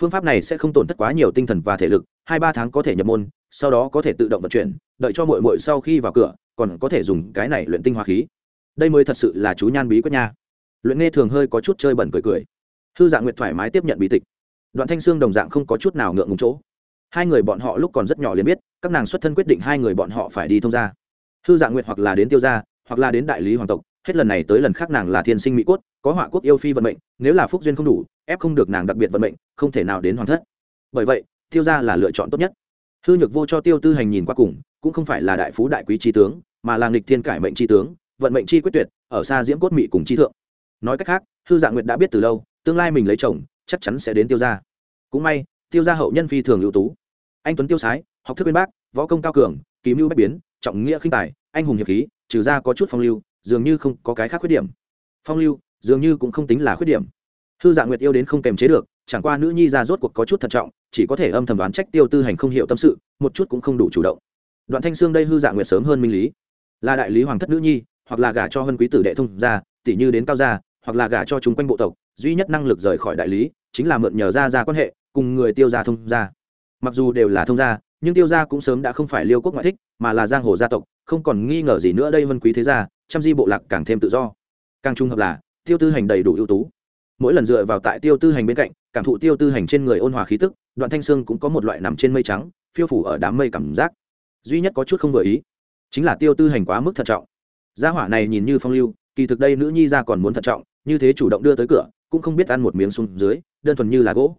Phương pháp này sẽ không tổn thất quá nhiều tinh thần và thể lực, hai ba tháng có thể nhập môn, sau đó có thể tự động vận chuyển, đợi cho mội mội sau khi vào cửa, còn có thể dùng cái này luyện tinh hoa khí. Đây mới thật sự là chú nhan bí quyết nha. Luyện nghe thường hơi có chút chơi bẩn cười cười. Thư dạng nguyệt thoải mái tiếp nhận bí tịch. Đoạn thanh sương đồng dạng không có chút nào ngượng ngùng chỗ hai người bọn họ lúc còn rất nhỏ liền biết, các nàng xuất thân quyết định hai người bọn họ phải đi thông gia. Hư dạng nguyệt hoặc là đến tiêu gia, hoặc là đến đại lý hoàng tộc, hết lần này tới lần khác nàng là thiên sinh mỹ cốt, có họa quốc yêu phi vận mệnh, nếu là phúc duyên không đủ, ép không được nàng đặc biệt vận mệnh, không thể nào đến hoàng thất. Bởi vậy, tiêu gia là lựa chọn tốt nhất. Hư nhược vô cho tiêu tư hành nhìn qua cùng, cũng không phải là đại phú đại quý trí tướng, mà là nghịch thiên cải mệnh tri tướng, vận mệnh chi quyết tuyệt, ở xa diễm cốt mị cùng chi thượng. Nói cách khác, hư dạng nguyệt đã biết từ lâu, tương lai mình lấy chồng, chắc chắn sẽ đến tiêu gia. Cũng may, tiêu gia hậu nhân phi thường ưu tú anh tuấn tiêu sái, học thức bên bác, võ công cao cường, kỳ mưu bách biến, trọng nghĩa khinh tài, anh hùng hiệp khí, trừ ra có chút phong lưu, dường như không có cái khác khuyết điểm. Phong lưu, dường như cũng không tính là khuyết điểm. Hư dạng nguyệt yêu đến không kềm chế được, chẳng qua nữ nhi ra rốt cuộc có chút thận trọng, chỉ có thể âm thầm đoán trách tiêu tư hành không hiểu tâm sự, một chút cũng không đủ chủ động. Đoạn thanh sương đây hư dạng nguyệt sớm hơn minh lý. Là đại lý hoàng thất nữ nhi, hoặc là gả cho hân quý tử đệ thông gia, tỷ như đến cao gia, hoặc là gả cho chúng quanh bộ tộc, duy nhất năng lực rời khỏi đại lý, chính là mượn nhờ ra ra quan hệ, cùng người tiêu gia thông gia mặc dù đều là thông gia, nhưng tiêu gia cũng sớm đã không phải liêu quốc ngoại thích, mà là giang hồ gia tộc, không còn nghi ngờ gì nữa đây vân quý thế gia, chăm di bộ lạc càng thêm tự do. Càng trung hợp là, tiêu tư hành đầy đủ ưu tú. Mỗi lần dựa vào tại tiêu tư hành bên cạnh, cảm thụ tiêu tư hành trên người ôn hòa khí tức, đoạn thanh sương cũng có một loại nằm trên mây trắng, phiêu phủ ở đám mây cảm giác. Duy nhất có chút không vừa ý, chính là tiêu tư hành quá mức thận trọng. Gia hỏa này nhìn như phong lưu, kỳ thực đây nữ nhi ra còn muốn thận trọng, như thế chủ động đưa tới cửa, cũng không biết ăn một miếng xuống dưới, đơn thuần như là gỗ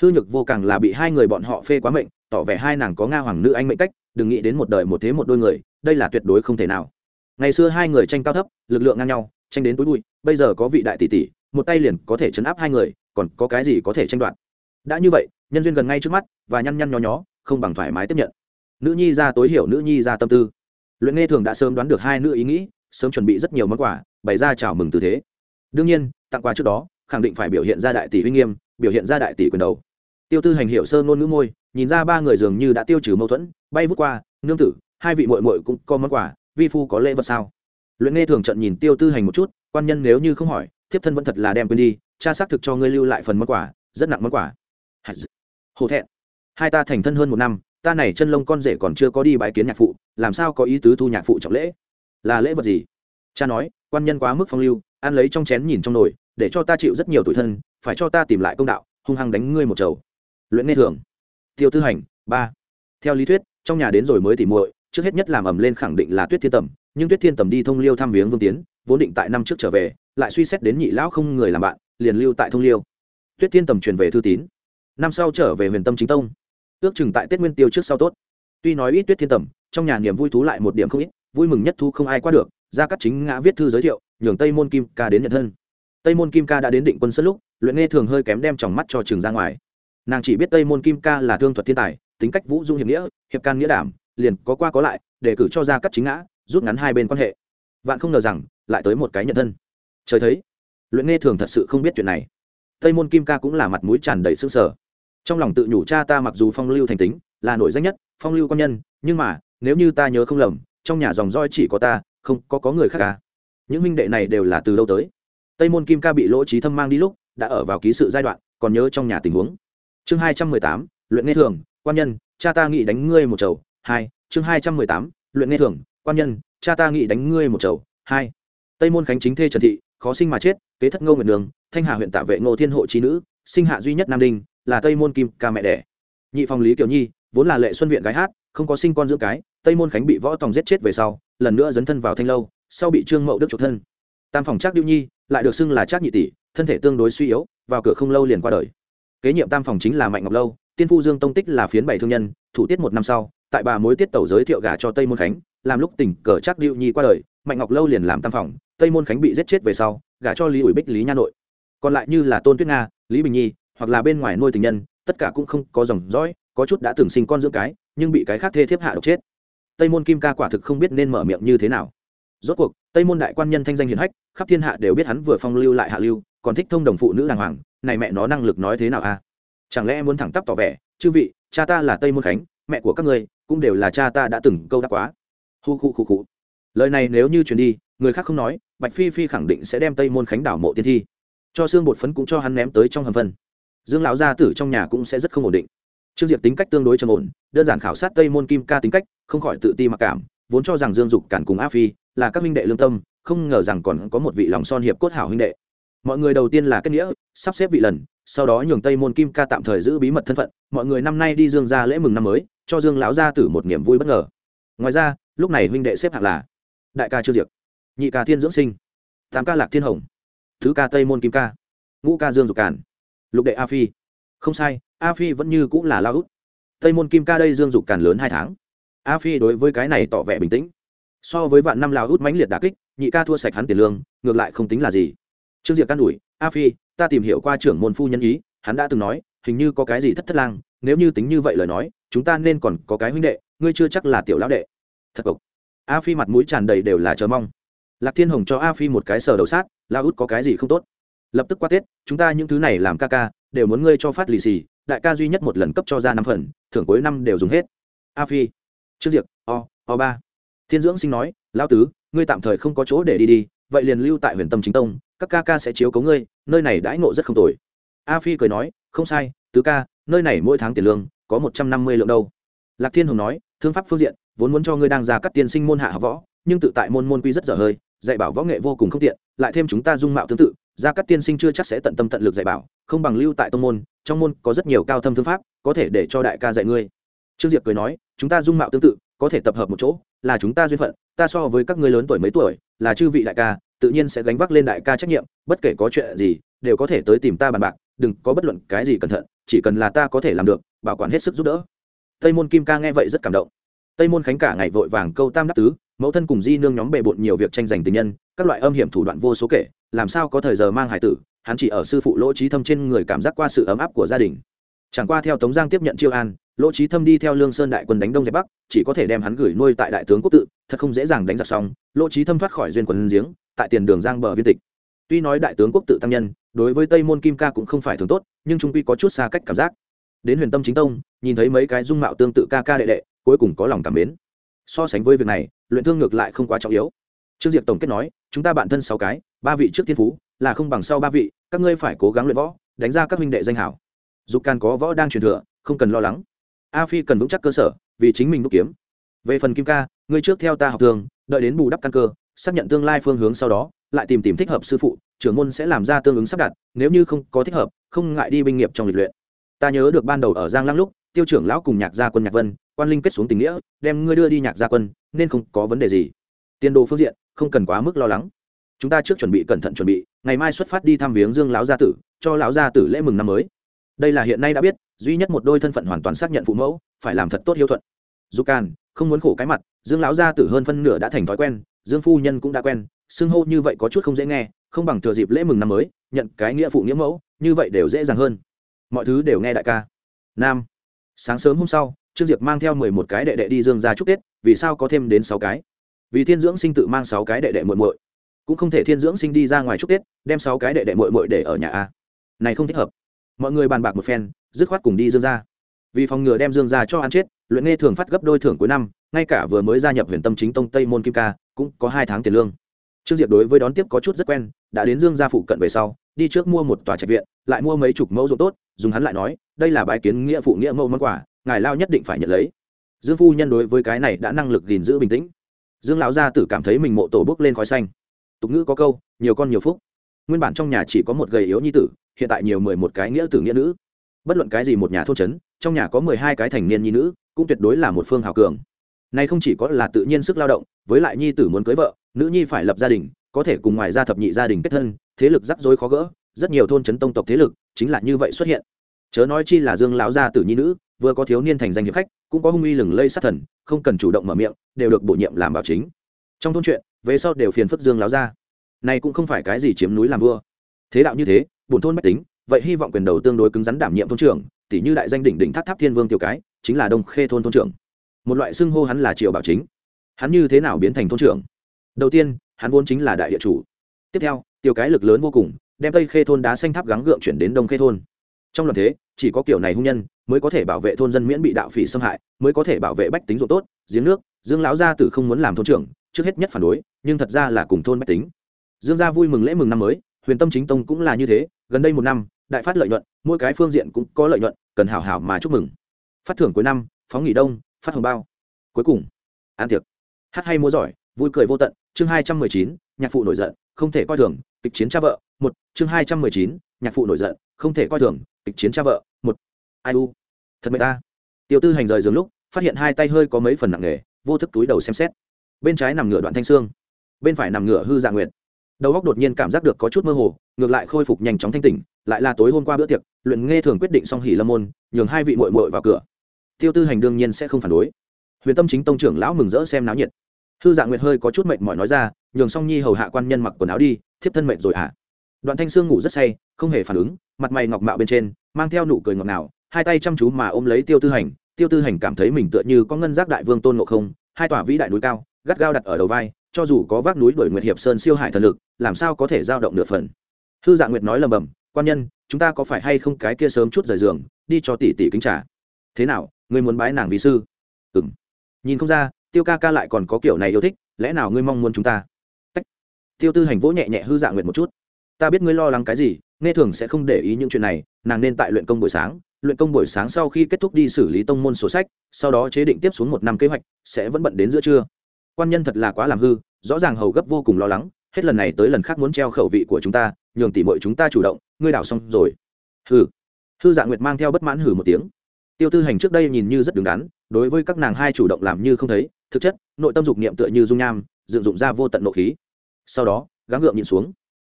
hư nhược vô càng là bị hai người bọn họ phê quá mệnh, tỏ vẻ hai nàng có nga hoàng nữ anh mệnh cách, đừng nghĩ đến một đời một thế một đôi người, đây là tuyệt đối không thể nào. Ngày xưa hai người tranh cao thấp, lực lượng ngang nhau, tranh đến túi bụi, bây giờ có vị đại tỷ tỷ, một tay liền có thể chấn áp hai người, còn có cái gì có thể tranh đoạt? Đã như vậy, nhân duyên gần ngay trước mắt, và nhăn nhăn nhó nhó, không bằng thoải mái tiếp nhận. Nữ nhi ra tối hiểu nữ nhi ra tâm tư. Luyện nghe thường đã sớm đoán được hai nữ ý nghĩ, sớm chuẩn bị rất nhiều món quà, bày ra chào mừng tư thế. Đương nhiên, tặng quà trước đó, khẳng định phải biểu hiện ra đại tỷ uy nghiêm biểu hiện ra đại tỷ quyền đầu. Tiêu tư hành hiệu sơ ngôn ngữ môi, nhìn ra ba người dường như đã tiêu trừ mâu thuẫn, bay vút qua, nương tử, hai vị mội mội cũng có món quà, vi phu có lễ vật sao? Luyện nghe thường trận nhìn tiêu tư hành một chút, quan nhân nếu như không hỏi, thiếp thân vẫn thật là đem quên đi, cha xác thực cho ngươi lưu lại phần món quà, rất nặng món quà. Hổ thẹn. Hai ta thành thân hơn một năm, ta này chân lông con rể còn chưa có đi bãi kiến nhạc phụ, làm sao có ý tứ thu nhạc phụ trọng lễ? Là lễ vật gì? Cha nói, quan nhân quá mức phong lưu, ăn lấy trong chén nhìn trong nồi, để cho ta chịu rất nhiều tuổi thân phải cho ta tìm lại công đạo, hung hăng đánh ngươi một chầu. Luyện nghe thường. Tiêu tư hành, ba. Theo lý thuyết, trong nhà đến rồi mới tỉ muội, trước hết nhất làm ầm lên khẳng định là tuyết thiên tầm, nhưng tuyết thiên tầm đi thông liêu thăm viếng vương tiến, vốn định tại năm trước trở về, lại suy xét đến nhị lão không người làm bạn, liền lưu tại thông liêu. Tuyết thiên tầm truyền về thư tín. Năm sau trở về huyền tâm chính tông. Ước chừng tại tết nguyên tiêu trước sau tốt. Tuy nói ít tuyết thiên tầm, trong nhà niềm vui thú lại một điểm không ít, vui mừng nhất thu không ai qua được ra các chính ngã viết thư giới thiệu, nhường tây môn kim ca đến nhận thân tây môn kim ca đã đến định quân sân lúc, luyện nghe thường hơi kém đem tròng mắt cho trường ra ngoài. Nàng chỉ biết tây môn kim ca là thương thuật thiên tài, tính cách vũ dung hiệp nghĩa, hiệp can nghĩa đảm, liền có qua có lại, để cử cho ra các chính ngã, rút ngắn hai bên quan hệ. Vạn không ngờ rằng, lại tới một cái nhận thân. Trời thấy, luyện nghe thường thật sự không biết chuyện này. Tây môn kim ca cũng là mặt mũi tràn đầy s ư sở trong lòng tự nhủ cha ta mặc dù phong lưu thành tính, là nổi danh nhất, phong lưu quan nhân, nhưng mà, nếu như ta nhớ không lầm, trong nhà dòng roi chỉ có ta, không có có người khác cả những minh đệ này đều là từ đâu tới? Tây môn kim ca bị lỗ trí thâm mang đi lúc, đã ở vào ký sự giai đoạn, còn nhớ trong nhà tình huống. Chương hai trăm mười tám, luyện nghe thường, quan nhân, cha ta nghĩ đánh ngươi một chầu, hai, chương hai trăm mười tám, luyện nghe thường, quan nhân, cha ta nghĩ đánh ngươi một chầu, hai. Tây môn khánh chính thê trần thị, khó sinh mà chết, kế thất ngô nguyệt đường, thanh hà huyện tạ vệ ngô thiên hộ trí nữ, sinh hạ duy nhất nam đinh, là tây môn kim ca mẹ đẻ. Nhị phòng lý kiều nhi, vốn là lệ xuân viện gái hát, không có sinh con dưỡng cái, tây môn khánh bị võ tòng giết chết về sau, lần nữa dấn thân vào thanh lâu, sau bị trương mậu đức trục thân. Tam phòng trác điêu nhi lại được xưng là trác nhị tỷ, thân thể tương đối suy yếu, vào cửa không lâu liền qua đời. Kế nhiệm tam phòng chính là mạnh ngọc lâu, tiên phu dương tông tích là phiến bảy thương nhân, thủ tiết một năm sau, tại bà mối tiết tẩu giới thiệu gả cho tây môn khánh, làm lúc tỉnh cờ trác điệu nhi qua đời, mạnh ngọc lâu liền làm tam phòng, tây môn khánh bị giết chết về sau, gả cho lý ủi bích, lý nha nội. Còn lại như là tôn tuyết nga, lý bình nhi, hoặc là bên ngoài nuôi tình nhân, tất cả cũng không có dòng dõi, có chút đã từng sinh con dưỡng cái, nhưng bị cái khác thê thiếp hạ độc chết. Tây môn kim ca quả thực không biết nên mở miệng như thế nào rốt cuộc, tây môn đại quan nhân thanh danh hiền hách, khắp thiên hạ đều biết hắn vừa phong lưu lại hạ lưu, còn thích thông đồng phụ nữ đàng hoàng, này mẹ nó năng lực nói thế nào a? Chẳng lẽ muốn thẳng tắp tỏ vẻ, chư vị, cha ta là tây môn khánh, mẹ của các ngươi cũng đều là cha ta đã từng câu đáp quá. Hu khu khu khu. Lời này nếu như truyền đi, người khác không nói, bạch phi phi khẳng định sẽ đem tây môn khánh đảo mộ tiên thi. Cho xương bột phấn cũng cho hắn ném tới trong hầm phân dương lão gia tử trong nhà cũng sẽ rất không ổn định. Trương diệp tính cách tương đối trầm ổn, đơn giản khảo sát tây môn kim ca tính cách, không khỏi tự ti mặc cảm, vốn cho rằng dương dục cản cùng a phi là các huynh đệ lương tâm, không ngờ rằng còn có một vị lòng son hiệp cốt hảo huynh đệ. Mọi người đầu tiên là kết nghĩa, sắp xếp vị lần, sau đó nhường tây môn kim ca tạm thời giữ bí mật thân phận, mọi người năm nay đi dương ra lễ mừng năm mới, cho dương lão gia tử một niềm vui bất ngờ. Ngoài ra, lúc này huynh đệ xếp hạng là đại ca trương diệp, nhị ca thiên dưỡng sinh, tám ca lạc thiên hồng, thứ ca tây môn kim ca, ngũ ca dương dục cản lục đệ a phi. Không sai, a phi vẫn như cũng là lao út. Tây môn kim ca đây dương dục cản lớn hai tháng. A phi đối với cái này tỏ vẻ bình tĩnh so với vạn năm lao hút mãnh liệt đà kích, nhị ca thua sạch hắn tiền lương, ngược lại không tính là gì. Trương diệp can đủi a phi, ta tìm hiểu qua trưởng môn phu nhân ý, hắn đã từng nói, hình như có cái gì thất thất lang, nếu như tính như vậy lời nói, chúng ta nên còn có cái huynh đệ, ngươi chưa chắc là tiểu lão đệ. Thật cộc. A phi mặt mũi tràn đầy đều là chờ mong. Lạc thiên hồng cho a phi một cái sờ đầu sát la út có cái gì không tốt? Lập tức qua tết, chúng ta những thứ này làm ca ca, đều muốn ngươi cho phát lì xì, đại ca duy nhất một lần cấp cho ra năm phần, thưởng cuối năm đều dùng hết. A phi. Trước diệp, o o ba thiên dưỡng sinh nói, lão tứ, ngươi tạm thời không có chỗ để đi đi, vậy liền lưu tại huyền tâm chính tông, các ca ca sẽ chiếu cấu ngươi, nơi này đãi ngộ rất không tồi. A phi cười nói, không sai, tứ ca, nơi này mỗi tháng tiền lương có một trăm năm mươi lượng đâu. Lạc thiên hồng nói, thương pháp phương diện, vốn muốn cho ngươi đang ra các tiên sinh môn hạ học võ, nhưng tự tại môn môn quy rất dở hơi, dạy bảo võ nghệ vô cùng không tiện, lại thêm chúng ta dung mạo tương tự, ra các tiên sinh chưa chắc sẽ tận tâm tận lực dạy bảo, không bằng lưu tại tông môn, trong môn có rất nhiều cao thâm thương pháp, có thể để cho đại ca dạy ngươi. Trương diệp cười nói, chúng ta dung mạo tương tự có thể tập hợp một chỗ, là chúng ta duyên phận, ta so với các ngươi lớn tuổi mấy tuổi, là chư vị đại ca, tự nhiên sẽ gánh vác lên đại ca trách nhiệm, bất kể có chuyện gì, đều có thể tới tìm ta bàn bạc, đừng có bất luận cái gì cẩn thận, chỉ cần là ta có thể làm được, bảo quản hết sức giúp đỡ. Tây môn kim ca nghe vậy rất cảm động. Tây môn khánh cả ngày vội vàng câu tam đắc tứ, mẫu thân cùng di nương nhóm bề bộn nhiều việc tranh giành tình nhân, các loại âm hiểm thủ đoạn vô số kể, làm sao có thời giờ mang hải tử, hắn chỉ ở sư phụ lỗ trí thâm trên người cảm giác qua sự ấm áp của gia đình. Chẳng qua theo tống giang tiếp nhận chiêu an lỗ trí thâm đi theo lương sơn đại quân đánh đông dẹp bắc, chỉ có thể đem hắn gửi nuôi tại đại tướng quốc tự, thật không dễ dàng đánh giặc xong. Lỗ trí thâm thoát khỏi duyên quần giếng, tại tiền đường giang bờ viên tịch. Tuy nói đại tướng quốc tự tăng nhân, đối với tây môn kim ca cũng không phải thường tốt, nhưng trung quy có chút xa cách cảm giác. Đến huyền tâm chính tông, nhìn thấy mấy cái dung mạo tương tự ca ca đệ đệ, cuối cùng có lòng cảm mến. So sánh với việc này, luyện thương ngược lại không quá trọng yếu. Trương diệp tổng kết nói, chúng ta bản thân sáu cái, ba vị trước thiên phú, là không bằng sau ba vị, các ngươi phải cố gắng luyện võ, đánh ra các huynh đệ danh hảo. Dục can có võ đang truyền thừa, không cần lo lắng a phi cần vững chắc cơ sở, vì chính mình đúc kiếm. Về phần kim ca, ngươi trước theo ta học thường, đợi đến bù đắp căn cơ, xác nhận tương lai phương hướng sau đó, lại tìm tìm thích hợp sư phụ, trưởng môn sẽ làm ra tương ứng sắp đặt, nếu như không có thích hợp, không ngại đi binh nghiệp trong lịch luyện. Ta nhớ được ban đầu ở giang lăng lúc, tiêu trưởng lão cùng nhạc gia quân nhạc vân, quan linh kết xuống tình nghĩa, đem ngươi đưa đi nhạc gia quân, nên không có vấn đề gì. Tiền đồ phương diện, không cần quá mức lo lắng. Chúng ta trước chuẩn bị cẩn thận chuẩn bị, ngày mai xuất phát đi thăm viếng dương lão gia tử, cho lão gia tử lễ mừng năm mới đây là hiện nay đã biết, duy nhất một đôi thân phận hoàn toàn xác nhận phụ mẫu, phải làm thật tốt hiếu thuận. Dù can không muốn khổ cái mặt, dương lão gia tử hơn phân nửa đã thành thói quen, dương phu nhân cũng đã quen, xưng hô như vậy có chút không dễ nghe, không bằng thừa dịp lễ mừng năm mới, nhận cái nghĩa phụ nghĩa mẫu, như vậy đều dễ dàng hơn. Mọi thứ đều nghe đại ca. Nam, sáng sớm hôm sau, trương diệp mang theo mười một cái đệ đệ đi dương ra chúc tết, vì sao có thêm đến sáu cái? Vì thiên dưỡng sinh tự mang sáu cái đệ đệ muội muội. Cũng không thể thiên dưỡng sinh đi ra ngoài chúc tết, đem sáu cái đệ đệ muội muội để ở nhà a. Này không thích hợp mọi người bàn bạc một phen, dứt khoát cùng đi dương ra vì phòng ngừa đem dương ra cho ăn chết, luyện nghe thường phát gấp đôi thưởng cuối năm, ngay cả vừa mới gia nhập huyền tâm chính tông tây môn kim ca, cũng có hai tháng tiền lương. Trương diệp đối với đón tiếp có chút rất quen, đã đến dương gia phụ cận về sau, đi trước mua một tòa trạch viện, lại mua mấy chục mẫu ruộng tốt, dùng hắn lại nói, đây là bài kiến nghĩa phụ nghĩa mẫu món quà, ngài lao nhất định phải nhận lấy. Dương phu nhân đối với cái này đã năng lực gìn giữ bình tĩnh. Dương lão gia tử cảm thấy mình mộ tổ bước lên khói xanh. Tục ngữ có câu, nhiều con nhiều phúc. Nguyên bản trong nhà chỉ có một gầy yếu nhi tử hiện tại nhiều mười một cái nghĩa tử nghĩa nữ. Bất luận cái gì một nhà thôn trấn, trong nhà có mười hai cái thành niên nhi nữ, cũng tuyệt đối là một phương hào cường. Này không chỉ có là tự nhiên sức lao động, với lại nhi tử muốn cưới vợ, nữ nhi phải lập gia đình, có thể cùng ngoài gia thập nhị gia đình kết thân, thế lực rắc rối khó gỡ, rất nhiều thôn trấn tông tộc thế lực chính là như vậy xuất hiện. Chớ nói chi là dương lão gia tử nhi nữ, vừa có thiếu niên thành danh hiệp khách, cũng có hung uy lừng lây sát thần, không cần chủ động mở miệng, đều được bổ nhiệm làm bảo chính. Trong thôn chuyện, về sau đều phiền phức dương lão gia. Này cũng không phải cái gì chiếm núi làm vua. Thế đạo như thế bổn thôn bách tính, vậy hy vọng quyền đầu tương đối cứng rắn đảm nhiệm thôn trưởng tỷ như đại danh đỉnh đỉnh tháp tháp thiên vương tiểu cái, chính là đông khê thôn thôn trưởng. Một loại xưng hô hắn là triệu bảo chính. Hắn như thế nào biến thành thôn trưởng? Đầu tiên, hắn vốn chính là đại địa chủ. Tiếp theo, tiểu cái lực lớn vô cùng, đem tây khê thôn đá xanh tháp gắng gượng chuyển đến đông khê thôn. Trong lần thế, chỉ có kiểu này hung nhân mới có thể bảo vệ thôn dân miễn bị đạo phỉ xâm hại, mới có thể bảo vệ bách tính ruộng tốt, giếng nước, dương lão gia tử không muốn làm thôn trưởng, trước hết nhất phản đối, nhưng thật ra là cùng thôn bách tính. Dương gia vui mừng lễ mừng năm mới huyền tâm chính tông cũng là như thế, gần đây một năm, đại phát lợi nhuận, mỗi cái phương diện cũng có lợi nhuận, cần hảo hảo mà chúc mừng. Phát thưởng cuối năm, phóng nghỉ đông, phát hồng bao. Cuối cùng an tiệc. Hát hay múa giỏi, vui cười vô tận, chương hai trăm mười chín, nhạc phụ nổi giận, không thể coi thường, kịch chiến cha vợ, một, chương hai trăm mười chín, nhạc phụ nổi giận, không thể coi thường, kịch chiến cha vợ, một. Ai u? Thật mệt ta. Tiêu tư hành rời giường lúc, phát hiện hai tay hơi có mấy phần nặng nề, vô thức túi đầu xem xét. Bên trái nằm ngửa đoạn thanh xương bên phải nằm ngửa hư dạ nguyệt đầu óc đột nhiên cảm giác được có chút mơ hồ, ngược lại khôi phục nhanh chóng thanh tỉnh, lại là tối hôm qua bữa tiệc, luyện nghe thường quyết định xong hỉ lâm môn, nhường hai vị mội mội vào cửa. Tiêu tư hành đương nhiên sẽ không phản đối. Huyền tâm chính tông trưởng lão mừng rỡ xem náo nhiệt. Thư dạng nguyệt hơi có chút mệt mỏi nói ra, nhường song nhi hầu hạ quan nhân mặc quần áo đi, thiếp thân mệt rồi ạ à. đoạn thanh sương ngủ rất say, không hề phản ứng, mặt mày ngọc mạo bên trên, mang theo nụ cười ngọt ngào, hai tay chăm chú mà ôm lấy tiêu tư hành. Tiêu tư hành cảm thấy mình tựa như có ngân giác đại vương tôn ngộ không, hai tòa vĩ đại núi cao, gắt gao đặt ở đầu vai cho dù có vác núi đổi nguyệt hiệp sơn siêu hải thần lực, làm sao có thể giao động nửa phần? Hư dạ nguyệt nói lầm bầm, quan nhân, chúng ta có phải hay không cái kia sớm chút rời giường, đi cho tỷ tỷ kính trả thế nào, ngươi muốn bái nàng vì sư? Ừng nhìn không ra, tiêu ca ca lại còn có kiểu này yêu thích, lẽ nào ngươi mong muốn chúng ta? Tách. tiêu tư hành vỗ nhẹ nhẹ hư dạ nguyệt một chút. Ta biết ngươi lo lắng cái gì, nghe thường sẽ không để ý những chuyện này, nàng nên tại luyện công buổi sáng, luyện công buổi sáng sau khi kết thúc đi xử lý tông môn sổ sách, sau đó chế định tiếp xuống một năm kế hoạch, sẽ vẫn bận đến giữa trưa quan nhân thật là quá làm hư, rõ ràng hầu gấp vô cùng lo lắng, hết lần này tới lần khác muốn treo khẩu vị của chúng ta, nhường tỉ mọi chúng ta chủ động, ngươi đảo xong rồi. Hừ. Hư dạ nguyệt mang theo bất mãn hử một tiếng. Tiêu tư hành trước đây nhìn như rất đứng đắn, đối với các nàng hai chủ động làm như không thấy, thực chất, nội tâm dục niệm tựa như dung nham, dựng dụng ra vô tận nộ khí. Sau đó, gắng gượng nhìn xuống.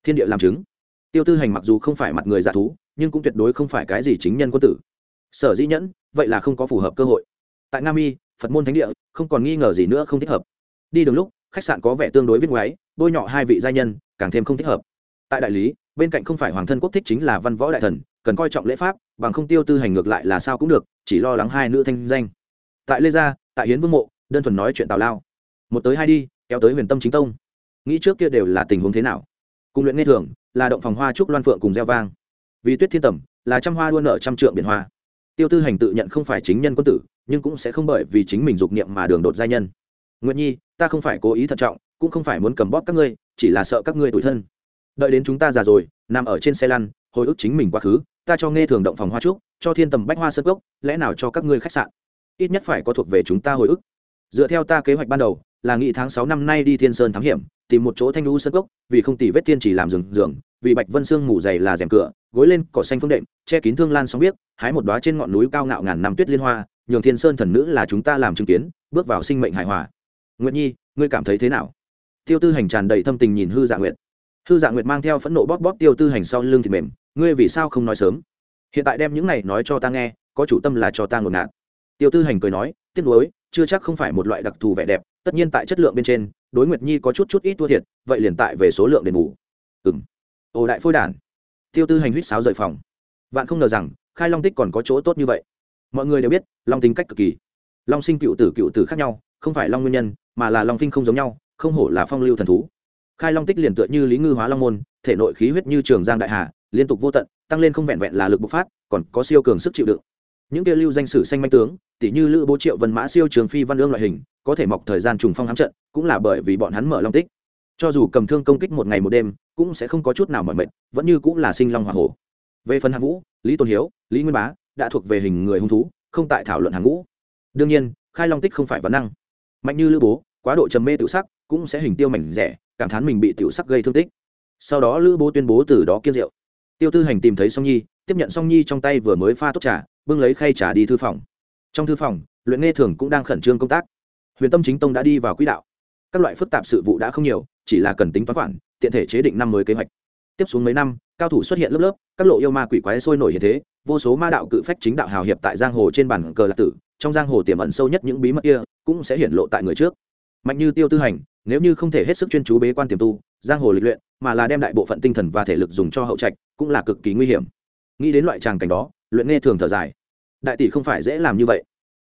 Thiên địa làm chứng. Tiêu tư hành mặc dù không phải mặt người giả thú, nhưng cũng tuyệt đối không phải cái gì chính nhân quân tử. Sở dĩ nhẫn, vậy là không có phù hợp cơ hội. Tại nga mi, phật môn thánh địa, không còn nghi ngờ gì nữa không thích hợp đi đường lúc, khách sạn có vẻ tương đối viết ngoáy, bôi nhọ hai vị gia nhân, càng thêm không thích hợp. Tại đại lý, bên cạnh không phải hoàng thân quốc thích chính là văn võ đại thần, cần coi trọng lễ pháp, bằng không tiêu tư hành ngược lại là sao cũng được, chỉ lo lắng hai nữ thanh danh. Tại lê gia, tại hiến vương mộ, đơn thuần nói chuyện tào lao. Một tới hai đi, kéo tới huyền tâm chính tông. Nghĩ trước kia đều là tình huống thế nào? Cùng luyện nghe thường, là động phòng hoa trúc loan phượng cùng gieo vang. Vì tuyết thiên tẩm là trăm hoa luôn nợ trăm trượng biển hoa. Tiêu tư hành tự nhận không phải chính nhân quân tử, nhưng cũng sẽ không bởi vì chính mình dục niệm mà đường đột gia nhân nguyện nhi, ta không phải cố ý thận trọng, cũng không phải muốn cầm bóp các ngươi, chỉ là sợ các ngươi tủi thân. Đợi đến chúng ta già rồi, nằm ở trên xe lăn, hồi ức chính mình quá khứ, ta cho nghe thường động phòng hoa trúc, cho thiên tầm bách hoa sơ gốc lẽ nào cho các ngươi khách sạn? Ít nhất phải có thuộc về chúng ta hồi ức. Dựa theo ta kế hoạch ban đầu, là nghị tháng sáu năm nay đi thiên sơn thám hiểm, tìm một chỗ thanh lũ sơ gốc vì không tỷ vết thiên chỉ làm giường giường vì bạch vân sương mù dày là rèm cửa, gối lên cỏ xanh phương đệm, che kín thương lan sóng biết hái một đóa trên ngọn núi cao ngạo ngàn năm tuyết liên hoa, nhường thiên sơn thần nữ là chúng ta làm chứng kiến, bước vào sinh mệnh hài hòa nguyệt nhi, ngươi cảm thấy thế nào? Tiêu tư hành tràn đầy thâm tình nhìn hư dạ nguyệt. Hư dạ nguyệt mang theo phẫn nộ bóp bóp tiêu tư hành sau lưng thịt mềm, ngươi vì sao không nói sớm? Hiện tại đem những này nói cho ta nghe, có chủ tâm là cho ta ngột ngạt. Tiêu tư hành cười nói, tiếc nuối, chưa chắc không phải một loại đặc thù vẻ đẹp, tất nhiên tại chất lượng bên trên, đối nguyệt nhi có chút chút ít thua thiệt, vậy liền tại về số lượng đền bù. Ừng ồ đại phôi đản. Tiêu tư hành huýt sáo rời phòng. Vạn không ngờ rằng, khai long tích còn có chỗ tốt như vậy. Mọi người đều biết, long tính cách cực kỳ long sinh cựu tử cựu tử khác nhau, không phải long nguyên nhân, mà là long phinh không giống nhau, không hổ là phong lưu thần thú. Khai long tích liền tựa như lý ngư hóa long môn, thể nội khí huyết như trường giang đại hà, liên tục vô tận, tăng lên không vẹn vẹn là lực bộc phát, còn có siêu cường sức chịu đựng. Những kia lưu danh sử xanh manh tướng tỷ như lữ bố triệu vân mã siêu trường phi văn lương loại hình, có thể mọc thời gian trùng phong hám trận, cũng là bởi vì bọn hắn mở long tích. Cho dù cầm thương công kích một ngày một đêm, cũng sẽ không có chút nào mỏi mệt, vẫn như cũng là sinh long hoa hổ. Về phần hạng vũ, lý tôn hiếu, lý nguyên bá, đã thuộc về hình người hung thú, không tại thảo luận hàng ngũ đương nhiên, khai long tích không phải vấn năng. Mạnh như lữ bố, quá độ trầm mê tự sắc, cũng sẽ hình tiêu mảnh rẻ, cảm thán mình bị tiểu sắc gây thương tích. Sau đó lữ bố tuyên bố từ đó kiên rượu. Tiêu tư hành tìm thấy song nhi, tiếp nhận song nhi trong tay vừa mới pha tốt trà, bưng lấy khay trà đi thư phòng. Trong thư phòng, luyện nghe thường cũng đang khẩn trương công tác. Huyền tâm chính tông đã đi vào quỹ đạo. Các loại phức tạp sự vụ đã không nhiều, chỉ là cần tính toán khoản, tiện thể chế định năm mới kế hoạch. Tiếp xuống mấy năm, cao thủ xuất hiện lớp lớp, các lộ yêu ma quỷ quái sôi nổi như thế, vô số ma đạo cự phách chính đạo hào hiệp tại giang hồ trên bản cờ lạc tử trong giang hồ tiềm ẩn sâu nhất những bí mật kia cũng sẽ hiển lộ tại người trước. Mạnh như tiêu tư hành, nếu như không thể hết sức chuyên chú bế quan tiềm tu, giang hồ lịch luyện mà là đem đại bộ phận tinh thần và thể lực dùng cho hậu trạch cũng là cực kỳ nguy hiểm. Nghĩ đến loại tràng cảnh đó, luyện nghe thường thở dài. Đại tỷ không phải dễ làm như vậy.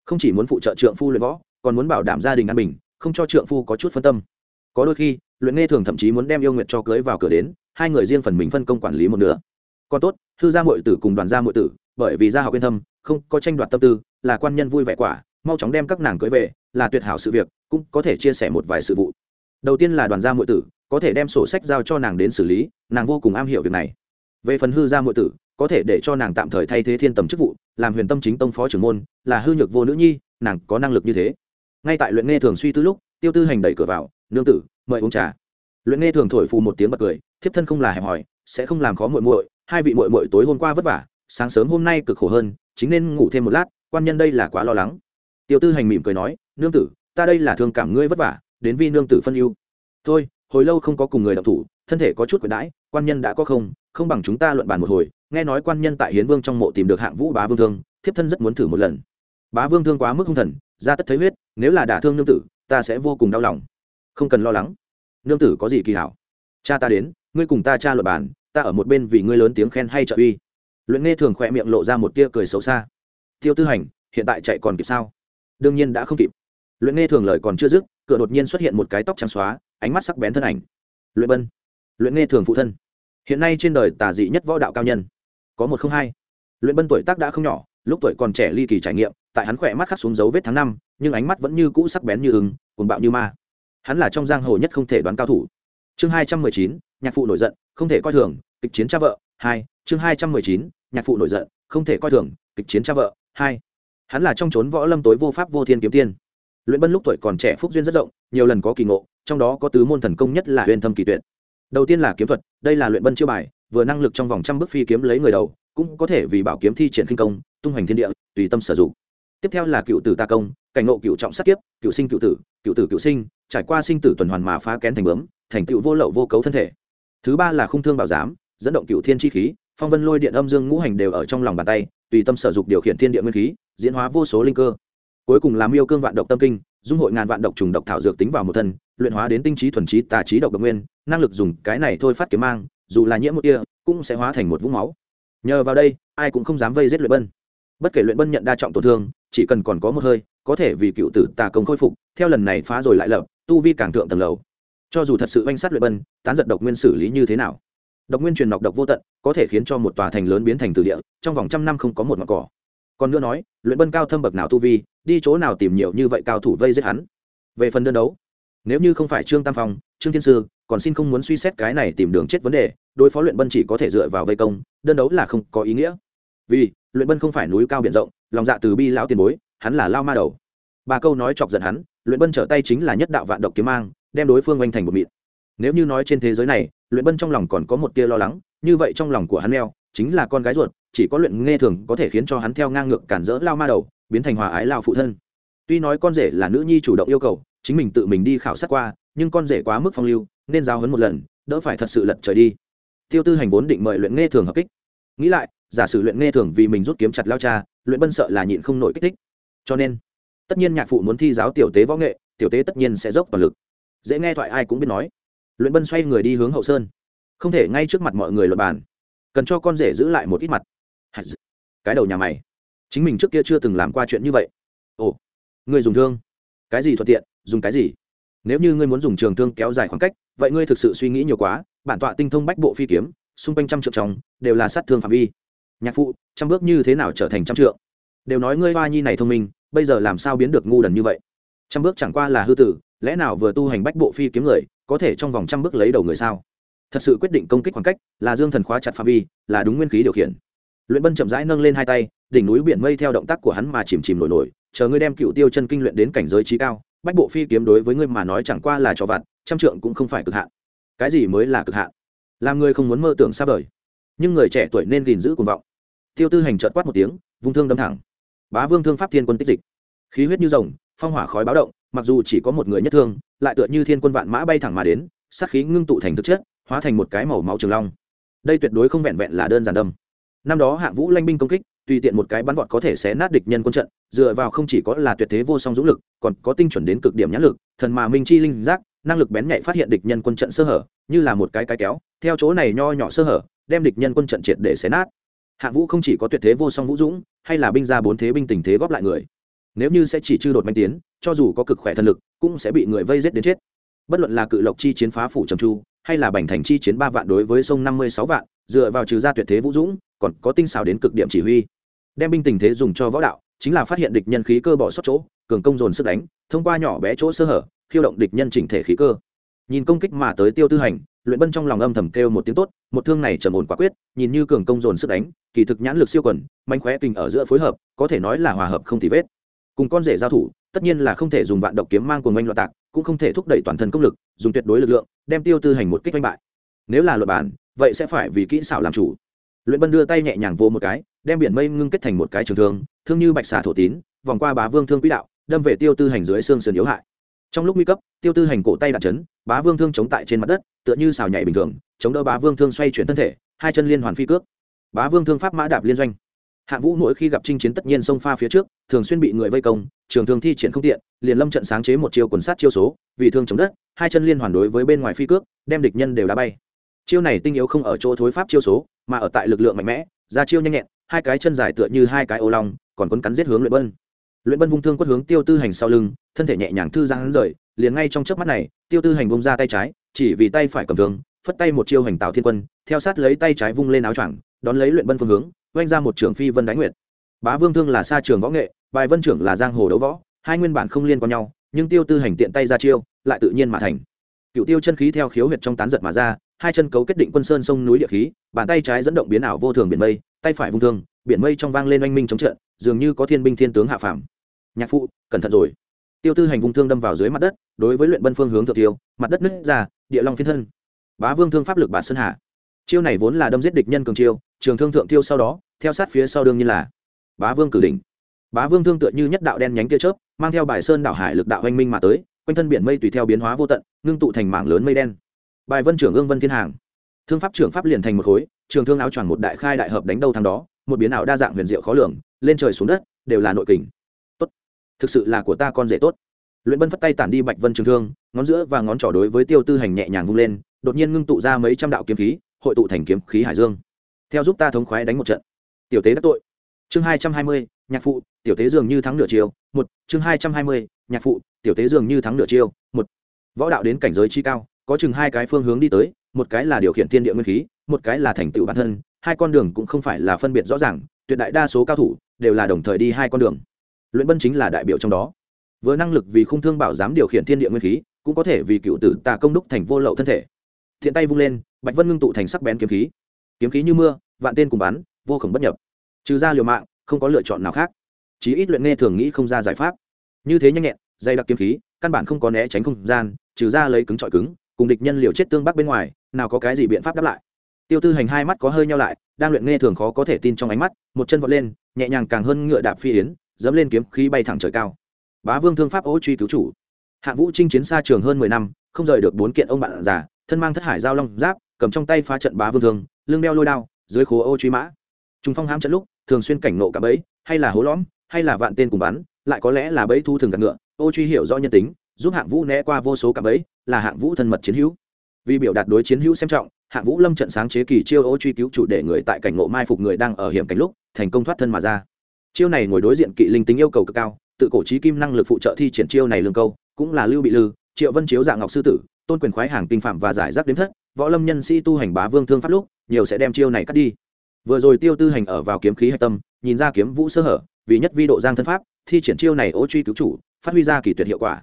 Không chỉ muốn phụ trợ trượng phu luyện võ, còn muốn bảo đảm gia đình an bình, không cho trượng phu có chút phân tâm. Có đôi khi, luyện nghe thường thậm chí muốn đem yêu nguyện cho cưới vào cửa đến, hai người riêng phần mình phân công quản lý một nửa. Còn tốt thư gia muội tử cùng đoàn gia muội tử, bởi vì gia học yên tâm, không có tranh đoạt tâm tư là quan nhân vui vẻ quả, mau chóng đem các nàng cưới về, là tuyệt hảo sự việc, cũng có thể chia sẻ một vài sự vụ. Đầu tiên là đoàn gia muội tử, có thể đem sổ sách giao cho nàng đến xử lý, nàng vô cùng am hiểu việc này. Về phần hư gia muội tử, có thể để cho nàng tạm thời thay thế thiên tầm chức vụ, làm huyền tâm chính tông phó trưởng môn, là hư nhược vô nữ nhi, nàng có năng lực như thế. Ngay tại luyện nghe thường suy tư lúc, tiêu tư hành đẩy cửa vào, nương tử, mời uống trà. Luyện nghe thường thổi phù một tiếng bật cười, thiếp thân không là hẹp hòi, sẽ không làm khó muội muội, hai vị muội muội tối hôm qua vất vả, sáng sớm hôm nay cực khổ hơn, chính nên ngủ thêm một lát quan nhân đây là quá lo lắng. Tiêu tư hành mỉm cười nói, nương tử, ta đây là thương cảm ngươi vất vả, đến vi nương tử phân ưu. Thôi, hồi lâu không có cùng người đọc thủ, thân thể có chút quyền đãi, quan nhân đã có không không bằng chúng ta luận bàn một hồi, nghe nói quan nhân tại hiến vương trong mộ tìm được hạng vũ bá vương thương, thiếp thân rất muốn thử một lần. Bá vương thương quá mức hung thần ra tất thấy huyết, nếu là đả thương nương tử, ta sẽ vô cùng đau lòng. Không cần lo lắng. Nương tử có gì kỳ hảo? Cha ta đến, ngươi cùng ta cha luật bàn, ta ở một bên vì ngươi lớn tiếng khen hay trợ uy. Luyện nghe thường khỏe miệng lộ ra một tia cười xấu xa tiêu tư hành, hiện tại chạy còn kịp sao? Đương nhiên đã không kịp. Luyện nghe thường lời còn chưa dứt, cửa đột nhiên xuất hiện một cái tóc trắng xóa, ánh mắt sắc bén thân ảnh. Luyện bân. Luyện nghe thường phụ thân. Hiện nay trên đời tà dị nhất võ đạo cao nhân. Có một không hai. Luyện bân tuổi tác đã không nhỏ, lúc tuổi còn trẻ ly kỳ trải nghiệm, tại hắn khỏe mắt khắc xuống dấu vết tháng năm, nhưng ánh mắt vẫn như cũ sắc bén như ứng cuồng bạo như ma. Hắn là trong giang hồ nhất không thể đoán cao thủ. Chương hai trăm mười chín, nhạc phụ nổi giận, không thể coi thường, kịch chiến cha vợ. Hai, chương hai trăm mười chín, nhạc phụ nổi giận, không thể coi thường, kịch chiến cha vợ hai, hắn là trong trốn võ lâm tối vô pháp vô thiên kiếm tiên. Luyện bân lúc tuổi còn trẻ phúc duyên rất rộng, nhiều lần có kỳ ngộ, trong đó có tứ môn thần công nhất là huyền thâm kỳ tuyệt. Đầu tiên là kiếm thuật, đây là luyện bân chiêu bài, vừa năng lực trong vòng trăm bước phi kiếm lấy người đầu, cũng có thể vì bảo kiếm thi triển kinh công, tung hoành thiên địa, tùy tâm sử dụng. Tiếp theo là cựu tử ta công, cảnh ngộ cựu trọng sát kiếp, cựu sinh cựu tử cựu tử cựu sinh, trải qua sinh tử tuần hoàn mà phá kén thành bướm, thành tựu vô lậu vô cấu thân thể. Thứ ba là khung thương bảo giám, dẫn động cựu thiên chi khí, phong vân lôi điện âm dương ngũ hành đều ở trong lòng bàn tay tùy tâm sở dục điều khiển thiên địa nguyên khí, diễn hóa vô số linh cơ. Cuối cùng làm yêu cương vạn độc tâm kinh, dung hội ngàn vạn độc trùng độc thảo dược tính vào một thân, luyện hóa đến tinh trí thuần trí, tà trí độc độc nguyên, năng lực dùng cái này thôi phát kiếm mang, dù là nhiễm một kia cũng sẽ hóa thành một vũng máu. Nhờ vào đây, ai cũng không dám vây giết luyện bân. Bất kể luyện bân nhận đa trọng tổn thương, chỉ cần còn có một hơi, có thể vì cựu tử tà công khôi phục, theo lần này phá rồi lại lập, tu vi càng thượng tầng lầu. Cho dù thật sự oanh sát luyện bân, tán giật độc nguyên xử lý như thế nào? Độc nguyên truyền nọc độc vô tận, có thể khiến cho một tòa thành lớn biến thành từ địa, trong vòng trăm năm không có một mặt cỏ. Còn nữa nói, luyện bân cao thâm bậc nào tu vi, đi chỗ nào tìm nhiều như vậy cao thủ vây giết hắn? Về phần đơn đấu, nếu như không phải trương tam phong, trương thiên sư, còn xin không muốn suy xét cái này tìm đường chết vấn đề, đối phó luyện bân chỉ có thể dựa vào vây công, đơn đấu là không có ý nghĩa. Vì, luyện bân không phải núi cao biển rộng, lòng dạ từ bi lão tiền bối, hắn là lao ma đầu. Ba câu nói chọc giận hắn, luyện bân trở tay chính là nhất đạo vạn độc kiếm mang, đem đối phương oanh thành một mịn nếu như nói trên thế giới này, luyện bân trong lòng còn có một tia lo lắng, như vậy trong lòng của hắn neo, chính là con gái ruột, chỉ có luyện nghe thường có thể khiến cho hắn theo ngang ngược cản rỡ lao ma đầu, biến thành hòa ái lao phụ thân. Tuy nói con rể là nữ nhi chủ động yêu cầu, chính mình tự mình đi khảo sát qua, nhưng con rể quá mức phong lưu, nên giao hấn một lần, đỡ phải thật sự lật trời đi. Tiêu tư hành vốn định mời luyện nghe thường hợp kích. Nghĩ lại, giả sử luyện nghe thường vì mình rút kiếm chặt lao cha, luyện bân sợ là nhịn không nổi kích thích. Cho nên, tất nhiên nhạc phụ muốn thi giáo tiểu tế võ nghệ, tiểu tế tất nhiên sẽ dốc toàn lực. Dễ nghe thoại ai cũng biết nói luyện bân xoay người đi hướng hậu sơn. Không thể ngay trước mặt mọi người luật bàn. Cần cho con rể giữ lại một ít mặt. Cái đầu nhà mày. Chính mình trước kia chưa từng làm qua chuyện như vậy. Ồ người dùng thương. Cái gì thuận tiện, dùng cái gì? Nếu như ngươi muốn dùng trường thương kéo dài khoảng cách, vậy ngươi thực sự suy nghĩ nhiều quá, bản tọa tinh thông bách bộ phi kiếm, xung quanh trăm trượng trong, đều là sát thương phạm vi. Nhạc phụ, trăm bước như thế nào trở thành trăm trượng? Đều nói ngươi hoa nhi này thông minh, bây giờ làm sao biến được ngu đần như vậy? Trăm bước chẳng qua là hư tử, lẽ nào vừa tu hành bách bộ phi kiếm người có thể trong vòng trăm bước lấy đầu người sao? Thật sự quyết định công kích khoảng cách là dương thần khóa chặt pha vi, là đúng nguyên khí điều khiển. Luyện bân chậm rãi nâng lên hai tay, đỉnh núi biển mây theo động tác của hắn mà chìm chìm nổi nổi, chờ ngươi đem cựu tiêu chân kinh luyện đến cảnh giới trí cao, bách bộ phi kiếm đối với ngươi mà nói chẳng qua là trò vặt, trăm trượng cũng không phải cực hạn. Cái gì mới là cực hạn? Làm người không muốn mơ tưởng xa vời. Nhưng người trẻ tuổi nên gìn giữ cuồng vọng. Tiêu tư hành trợt quát một tiếng, vung thương đâm thẳng. Bá vương thương pháp thiên quân tích dịch. Khí huyết như rồng, phong hỏa khói báo động mặc dù chỉ có một người nhất thương, lại tựa như thiên quân vạn mã bay thẳng mà đến, sát khí ngưng tụ thành thực chất, hóa thành một cái màu máu trường long. Đây tuyệt đối không vẹn vẹn là đơn giản đâm. Năm đó hạng vũ lanh binh công kích, tùy tiện một cái bắn vọt có thể xé nát địch nhân quân trận, dựa vào không chỉ có là tuyệt thế vô song dũng lực, còn có tinh chuẩn đến cực điểm nhãn lực, thần mà minh chi linh giác, năng lực bén nhạy phát hiện địch nhân quân trận sơ hở, như là một cái cái kéo, theo chỗ này nho nhỏ sơ hở, đem địch nhân quân trận triệt để xé nát. Hạng vũ không chỉ có tuyệt thế vô song vũ dũng, hay là binh ra bốn thế binh tình thế góp lại người nếu như sẽ chỉ chư đột manh tiến, cho dù có cực khỏe thần lực, cũng sẽ bị người vây giết đến chết. Bất luận là cự lộc chi chiến phá phủ trầm chu, hay là bành thành chi chiến ba vạn đối với sông năm mươi sáu vạn, dựa vào trừ gia tuyệt thế vũ dũng, còn có tinh xào đến cực điểm chỉ huy. Đem binh tình thế dùng cho võ đạo, chính là phát hiện địch nhân khí cơ bỏ sót chỗ, cường công dồn sức đánh, thông qua nhỏ bé chỗ sơ hở, khiêu động địch nhân chỉnh thể khí cơ. Nhìn công kích mà tới tiêu tư hành, luyện bân trong lòng âm thầm kêu một tiếng tốt, một thương này trầm ổn quả quyết, nhìn như cường công dồn sức đánh, kỳ thực nhãn lực siêu quần, manh khóe kinh ở giữa phối hợp, có thể nói là hòa hợp không thì vết cùng con rể giao thủ, tất nhiên là không thể dùng vạn độc kiếm mang của oanh loạn tạc, cũng không thể thúc đẩy toàn thân công lực, dùng tuyệt đối lực lượng, đem tiêu tư hành một kích oanh bại. Nếu là luật bản, vậy sẽ phải vì kỹ xảo làm chủ. Luyện bân đưa tay nhẹ nhàng vô một cái, đem biển mây ngưng kết thành một cái trường thương thương như bạch xà thổ tín, vòng qua bá vương thương quỹ đạo, đâm về tiêu tư hành dưới xương sườn yếu hại. Trong lúc nguy cấp, tiêu tư hành cổ tay đặt chấn, bá vương thương chống tại trên mặt đất, tựa như xào nhảy bình thường, chống đỡ bá vương thương xoay chuyển thân thể, hai chân liên hoàn phi cước. Bá vương thương pháp mã đạp liên doanh. Hạ vũ mỗi khi gặp chinh chiến tất nhiên sông pha phía trước thường xuyên bị người vây công, trường thương thi triển không tiện, liền lâm trận sáng chế một chiêu quần sát chiêu số, vì thương chống đất, hai chân liên hoàn đối với bên ngoài phi cước, đem địch nhân đều đá bay. Chiêu này tinh yếu không ở chỗ thối pháp chiêu số, mà ở tại lực lượng mạnh mẽ, ra chiêu nhanh nhẹn, hai cái chân dài tựa như hai cái ô long, còn quấn cắn giết hướng luyện bân. Luyện bân vung thương quất hướng tiêu tư hành sau lưng, thân thể nhẹ nhàng thư giãn rời, liền ngay trong chớp mắt này, tiêu tư hành bông ra tay trái, chỉ vì tay phải cầm thương, phất tay một chiêu hành tạo thiên quân, theo sát lấy tay trái vung lên áo choàng, đón lấy luyện bân phương hướng, oanh ra một trường phi vân đánh nguyệt bá vương thương là xa trường võ nghệ, bài vân trưởng là giang hồ đấu võ, hai nguyên bản không liên quan nhau, nhưng tiêu tư hành tiện tay ra chiêu, lại tự nhiên mà thành. Cựu tiêu chân khí theo khiếu huyệt trong tán giật mà ra, hai chân cấu kết định quân sơn sông núi địa khí, bàn tay trái dẫn động biến ảo vô thường biển mây, tay phải vung thương, biển mây trong vang lên oanh minh chống trận, dường như có thiên binh thiên tướng hạ phàm. Nhạc phụ, cẩn thận rồi. Tiêu tư hành vung thương đâm vào dưới mặt đất, đối với luyện bân phương hướng thượng tiêu, mặt đất nứt ra, địa long phiên thân. Bá vương thương pháp lực bản sơn hạ. Chiêu này vốn là đâm giết địch nhân cường chiêu, trường thương thượng tiêu sau đó, theo sát phía sau đương nhiên là bá vương cử đỉnh. Bá vương thương tựa như nhất đạo đen nhánh tia chớp, mang theo bài sơn đảo hải lực đạo hoanh minh mà tới, quanh thân biển mây tùy theo biến hóa vô tận, ngưng tụ thành mảng lớn mây đen. Bài vân trưởng ương vân thiên hàng. Thương pháp trưởng pháp liền thành một khối, trường thương áo choàng một đại khai đại hợp đánh đầu thằng đó, một biến ảo đa dạng huyền diệu khó lường, lên trời xuống đất, đều là nội kình. Tốt. Thực sự là của ta con rể tốt. Luyện bân phất tay tản đi bạch vân trường thương, ngón giữa và ngón trỏ đối với tiêu tư hành nhẹ nhàng vung lên, đột nhiên ngưng tụ ra mấy trăm đạo kiếm khí, hội tụ thành kiếm khí hải dương. Theo giúp ta thống khoái đánh một trận. Tiểu tế đắc tội chương hai trăm hai mươi, nhạc phụ, tiểu tế dường như thắng nửa chiều, một, chương hai trăm hai mươi, nhạc phụ, tiểu tế dường như thắng nửa chiều, một. Võ đạo đến cảnh giới chi cao, có chừng hai cái phương hướng đi tới, một cái là điều khiển thiên địa nguyên khí, một cái là thành tựu bản thân, hai con đường cũng không phải là phân biệt rõ ràng, tuyệt đại đa số cao thủ đều là đồng thời đi hai con đường. Luyện bân chính là đại biểu trong đó. Vừa năng lực vì khung thương bảo giám điều khiển thiên địa nguyên khí, cũng có thể vì cựu tử tà công đúc thành vô lậu thân thể. Thiện tay vung lên, bạch vân ngưng tụ thành sắc bén kiếm khí. Kiếm khí như mưa, vạn tên cùng bắn, vô khổng bất nhập trừ ra liều mạng, không có lựa chọn nào khác. Chí ít luyện nghe thường nghĩ không ra giải pháp. Như thế nhanh nhẹn, dày đặc kiếm khí, căn bản không có né tránh không gian, trừ ra lấy cứng trọi cứng, cùng địch nhân liều chết tương bắc bên ngoài, nào có cái gì biện pháp đáp lại. Tiêu tư hành hai mắt có hơi nhau lại, đang luyện nghe thường khó có thể tin trong ánh mắt, một chân vọt lên, nhẹ nhàng càng hơn ngựa đạp phi yến, dẫm lên kiếm khí bay thẳng trời cao. Bá vương thương pháp ô truy cứu chủ. Hạng vũ chinh chiến xa trường hơn mười năm, không rời được bốn kiện ông bạn già, thân mang thất hải giao long giáp, cầm trong tay phá trận bá vương thương, lưng đeo lôi đao, dưới khố ô truy mã. Trùng phong hãm trận lúc thường xuyên cảnh nộ cả bẫy, hay là hố lõm, hay là vạn tên cùng bắn, lại có lẽ là bẫy thu thường gạt ngựa. Ô truy hiểu rõ nhân tính, giúp hạng vũ né qua vô số cả bẫy, là hạng vũ thân mật chiến hữu. Vì biểu đạt đối chiến hữu xem trọng, hạng vũ lâm trận sáng chế kỳ chiêu ô truy cứu chủ để người tại cảnh ngộ mai phục người đang ở hiểm cảnh lúc, thành công thoát thân mà ra. Chiêu này ngồi đối diện kỵ linh tính yêu cầu cực cao, tự cổ trí kim năng lực phụ trợ thi triển chiêu này lương câu, cũng là lưu bị lư, triệu vân chiếu dạng ngọc sư tử, tôn quyền khoái hàng kinh phạm và giải rác đến thất, võ lâm nhân sĩ tu hành bá vương thương pháp lúc, nhiều sẽ đem chiêu này cắt đi vừa rồi tiêu tư hành ở vào kiếm khí hạch tâm, nhìn ra kiếm vũ sơ hở, vì nhất vi độ giang thân pháp, thi triển chiêu này ô truy cứu chủ, phát huy ra kỳ tuyệt hiệu quả.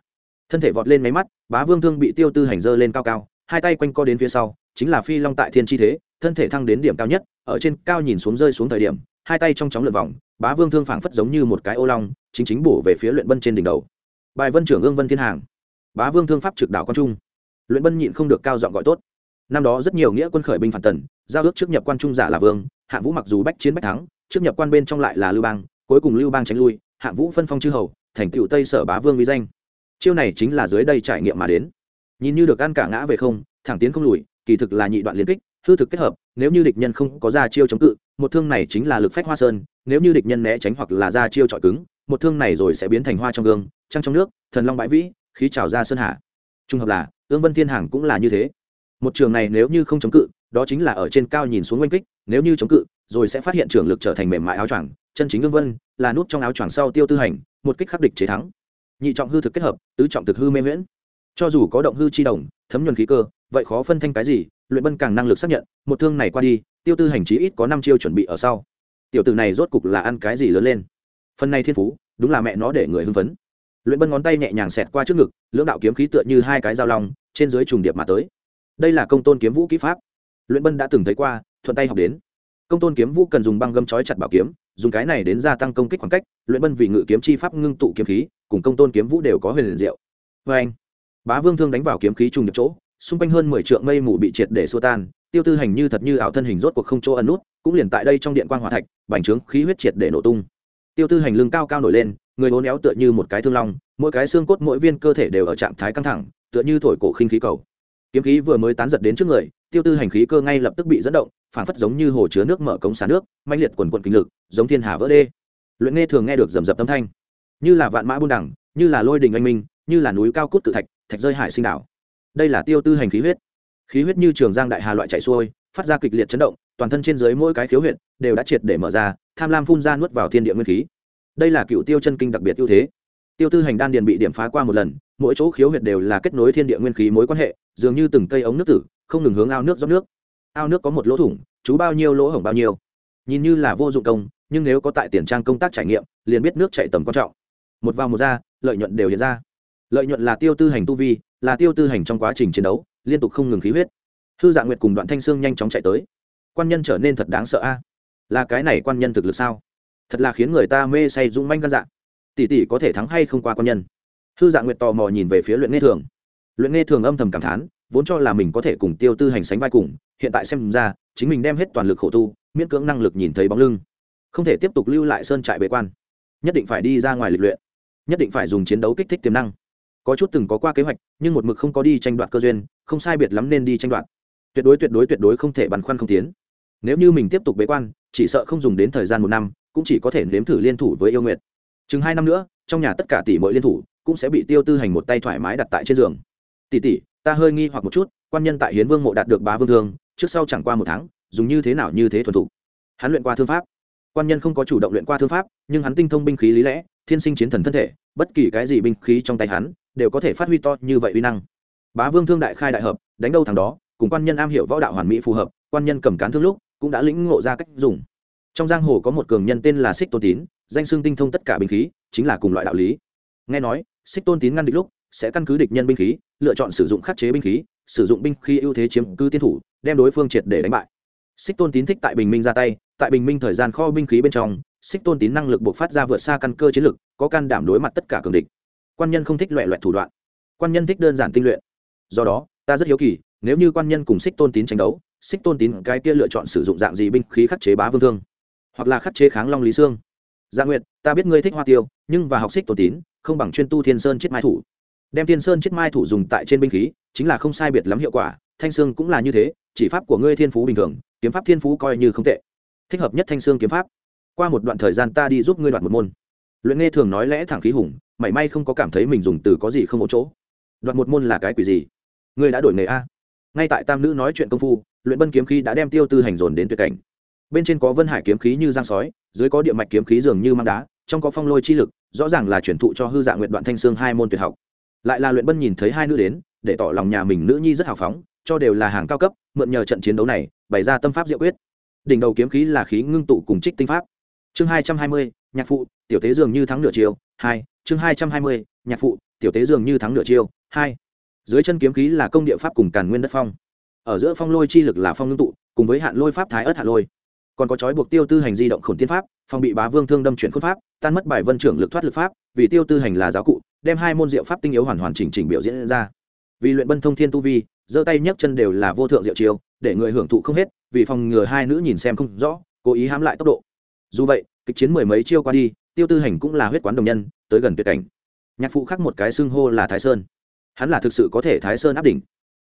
Thân thể vọt lên máy mắt, bá vương thương bị tiêu tư hành dơ lên cao cao, hai tay quanh co đến phía sau, chính là phi long tại thiên chi thế, thân thể thăng đến điểm cao nhất, ở trên cao nhìn xuống rơi xuống thời điểm, hai tay trong chóng lượt vòng, bá vương thương phảng phất giống như một cái ô long, chính chính bổ về phía luyện bân trên đỉnh đầu. Bài vân trưởng ương vân thiên hàng. Bá vương thương pháp trực đảo quan trung. Luyện bân nhịn không được cao giọng gọi tốt. Năm đó rất nhiều nghĩa quân khởi binh phản tần, giao ước trước nhập quan trung giả là vương hạng vũ mặc dù bách chiến bách thắng, trước nhập quan bên trong lại là lưu bang, cuối cùng lưu bang tránh lui hạng vũ phân phong chư hầu, thành tựu tây sở bá vương vi danh. Chiêu này chính là dưới đây trải nghiệm mà đến. Nhìn như được ăn cả ngã về không, thẳng tiến không lùi, kỳ thực là nhị đoạn liên kích, hư thực kết hợp, nếu như địch nhân không có ra chiêu chống cự, một thương này chính là lực phách hoa sơn, nếu như địch nhân né tránh hoặc là ra chiêu trọi cứng, một thương này rồi sẽ biến thành hoa trong gương, trăng trong nước, thần long bãi vĩ, khí trào ra sơn hạ. Trung hợp là, ương vân thiên hàng cũng là như thế. Một trường này nếu như không chống cự, đó chính là ở trên cao nhìn xuống oanh kích nếu như chống cự, rồi sẽ phát hiện trường lực trở thành mềm mại áo choàng, chân chính ngưng vân, là nút trong áo choàng sau tiêu tư hành, một kích khắc địch chế thắng. Nhị trọng hư thực kết hợp, tứ trọng thực hư mê nguyễn cho dù có động hư chi đồng, thấm nhuần khí cơ, vậy khó phân thanh cái gì, luyện bân càng năng lực xác nhận, một thương này qua đi, tiêu tư hành chí ít có năm chiêu chuẩn bị ở sau. Tiểu tử này rốt cục là ăn cái gì lớn lên. Phần này thiên phú, đúng là mẹ nó để người hưng phấn. Luyện bân ngón tay nhẹ nhàng xẹt qua trước ngực, lưỡng đạo kiếm khí tựa như hai cái dao long, trên dưới trùng điệp mà tới. Đây là công tôn kiếm vũ kỹ pháp. Luyện bân đã từng thấy qua thuận tay học đến. Công tôn kiếm vũ cần dùng băng gâm chói chặt bảo kiếm, dùng cái này đến gia tăng công kích khoảng cách, luyện bân vì ngự kiếm chi pháp ngưng tụ kiếm khí, cùng công tôn kiếm vũ đều có huyền liền diệu. Vê anh, bá vương thương đánh vào kiếm khí trùng nhập chỗ, xung quanh hơn mười trượng mây mù bị triệt để xua tan, tiêu tư hành như thật như ảo thân hình rốt cuộc không chỗ ẩn nút, cũng liền tại đây trong điện quan hỏa thạch, bành trướng khí huyết triệt để nổ tung. Tiêu tư hành lưng cao cao nổi lên, người hố néo tựa như một cái thương long, mỗi cái xương cốt mỗi viên cơ thể đều ở trạng thái căng thẳng, tựa như thổi cổ khinh khí cầu. Kiếm khí vừa mới tán giật đến trước người tiêu tư hành khí cơ ngay lập tức bị dẫn động phản phất giống như hồ chứa nước mở cống xả nước manh liệt quần quận kinh lực, giống thiên hà vỡ đê. Luyện nghe thường nghe được rầm rập âm thanh. Như là vạn mã buôn đẳng, như là lôi đình anh minh, như là núi cao cút tự thạch thạch rơi hải sinh đảo. Đây là tiêu tư hành khí huyết. Khí huyết như trường giang đại hà loại chạy xuôi, phát ra kịch liệt chấn động, toàn thân trên dưới mỗi cái khiếu huyệt đều đã triệt để mở ra, tham lam phun ra nuốt vào thiên địa nguyên khí. Đây là cựu tiêu chân kinh đặc biệt ưu thế. Tiêu tư hành đan điền bị điểm phá qua một lần, mỗi chỗ khiếu huyệt đều là kết nối thiên địa nguyên khí mối quan hệ, dường như từng cây ống nước tử không ngừng hướng ao nước rót nước. Ao nước có một lỗ thủng, chú bao nhiêu lỗ hổng bao nhiêu. Nhìn như là vô dụng công, nhưng nếu có tại tiền trang công tác trải nghiệm, liền biết nước chạy tầm quan trọng. Một vào một ra, lợi nhuận đều hiện ra. Lợi nhuận là tiêu tư hành tu vi, là tiêu tư hành trong quá trình chiến đấu, liên tục không ngừng khí huyết. Hư dạ nguyệt cùng đoạn thanh sương nhanh chóng chạy tới. Quan nhân trở nên thật đáng sợ a. Là cái này quan nhân thực lực sao? Thật là khiến người ta mê say rung manh gan dạ. Tỷ tỷ có thể thắng hay không qua quan nhân? Hư dạ nguyệt tò mò nhìn về phía luyện nghe thường. Luyện nghe thường âm thầm cảm thán vốn cho là mình có thể cùng tiêu tư hành sánh vai cùng, hiện tại xem ra, chính mình đem hết toàn lực khổ tu, miễn cưỡng năng lực nhìn thấy bóng lưng. Không thể tiếp tục lưu lại sơn trại bế quan. Nhất định phải đi ra ngoài lịch luyện. Nhất định phải dùng chiến đấu kích thích tiềm năng. Có chút từng có qua kế hoạch, nhưng một mực không có đi tranh đoạt cơ duyên, không sai biệt lắm nên đi tranh đoạt. Tuyệt đối tuyệt đối tuyệt đối không thể băn khoăn không tiến. Nếu như mình tiếp tục bế quan, chỉ sợ không dùng đến thời gian một năm, cũng chỉ có thể nếm thử liên thủ với yêu nguyệt. Chừng hai năm nữa, trong nhà tất cả tỷ mọi liên thủ cũng sẽ bị tiêu tư hành một tay thoải mái đặt tại trên giường. Tỷ tỷ ta hơi nghi hoặc một chút, quan nhân tại hiến vương mộ đạt được bá vương thương, trước sau chẳng qua một tháng, dùng như thế nào như thế thuần thục. Hắn luyện qua thương pháp. Quan nhân không có chủ động luyện qua thương pháp, nhưng hắn tinh thông binh khí lý lẽ, thiên sinh chiến thần thân thể, bất kỳ cái gì binh khí trong tay hắn, đều có thể phát huy to như vậy uy năng. Bá vương thương đại khai đại hợp, đánh đâu thằng đó, cùng quan nhân am hiểu võ đạo hoàn mỹ phù hợp, quan nhân cầm cán thương lúc, cũng đã lĩnh ngộ ra cách dùng. Trong giang hồ có một cường nhân tên là xích tôn tín, danh xương tinh thông tất cả binh khí, chính là cùng loại đạo lý. Nghe nói xích tôn tín ngăn địch lúc, sẽ căn cứ địch nhân binh khí, lựa chọn sử dụng khắc chế binh khí, sử dụng binh khí ưu thế chiếm cứ tiên thủ, đem đối phương triệt để đánh bại. Xích tôn tín thích tại bình minh ra tay, tại bình minh thời gian kho binh khí bên trong, xích tôn tín năng lực buộc phát ra vượt xa căn cơ chiến lực, có can đảm đối mặt tất cả cường địch. Quan nhân không thích loại loại thủ đoạn. Quan nhân thích đơn giản tinh luyện. Do đó, ta rất hiếu kỳ, nếu như quan nhân cùng xích tôn tín tranh đấu, xích tôn tín cái kia lựa chọn sử dụng dạng gì binh khí khắc chế bá vương thương? Hoặc là khắc chế kháng long lý sương gia dạ nguyệt, ta biết ngươi thích hoa tiêu, nhưng và học xích tôn tín không bằng chuyên tu thiên sơn chết mai thủ. Đem thiên sơn chết mai thủ dùng tại trên binh khí, chính là không sai biệt lắm hiệu quả, thanh sương cũng là như thế, chỉ pháp của ngươi thiên phú bình thường, kiếm pháp thiên phú coi như không tệ. Thích hợp nhất thanh sương kiếm pháp. Qua một đoạn thời gian ta đi giúp ngươi đoạt một môn. Luyện nghe thường nói lẽ thẳng khí hùng, mảy may không có cảm thấy mình dùng từ có gì không một chỗ. Đoạt một môn là cái quỷ gì? Ngươi đã đổi nghề a. Ngay tại tam nữ nói chuyện công phu, luyện bân kiếm khí đã đem tiêu tư hành dồn đến tuyệt cảnh. Bên trên có vân hải kiếm khí như giang sói, dưới có địa mạch kiếm khí dường như mang đá trong có phong lôi chi lực, rõ ràng là chuyển thụ cho hư dạng nguyện đoạn thanh sương hai môn tuyệt học. Lại là luyện bân nhìn thấy hai nữ đến, để tỏ lòng nhà mình nữ nhi rất hào phóng, cho đều là hàng cao cấp, mượn nhờ trận chiến đấu này, bày ra tâm pháp diệu quyết. Đỉnh đầu kiếm khí là khí ngưng tụ cùng trích tinh pháp. Chương hai trăm hai mươi, nhạc phụ, tiểu tế dường như thắng nửa chiều hai, chương hai trăm hai mươi, nhạc phụ, tiểu tế dường như thắng nửa chiều hai. Dưới chân kiếm khí là công địa pháp cùng càn nguyên đất phong. Ở giữa phong lôi chi lực là phong ngưng tụ, cùng với hạn lôi pháp thái ớt hạ lôi. Còn có chói buộc tiêu tư hành di động khổn tiên pháp phong bị bá vương thương đâm chuyển khôn pháp, tan mất bài vân trưởng lực thoát lực pháp, vì tiêu tư hành là giáo cụ, đem hai môn diệu pháp tinh yếu hoàn hoàn chỉnh chỉnh biểu diễn ra. Vì luyện bân thông thiên tu vi, giơ tay nhấc chân đều là vô thượng diệu chiêu, để người hưởng thụ không hết, vì phòng ngừa hai nữ nhìn xem không rõ, cố ý hãm lại tốc độ. Dù vậy, kịch chiến mười mấy chiêu qua đi, tiêu tư hành cũng là huyết quán đồng nhân, tới gần tuyệt cảnh. Nhạc phụ khác một cái xưng hô là thái sơn. Hắn là thực sự có thể thái sơn áp đỉnh.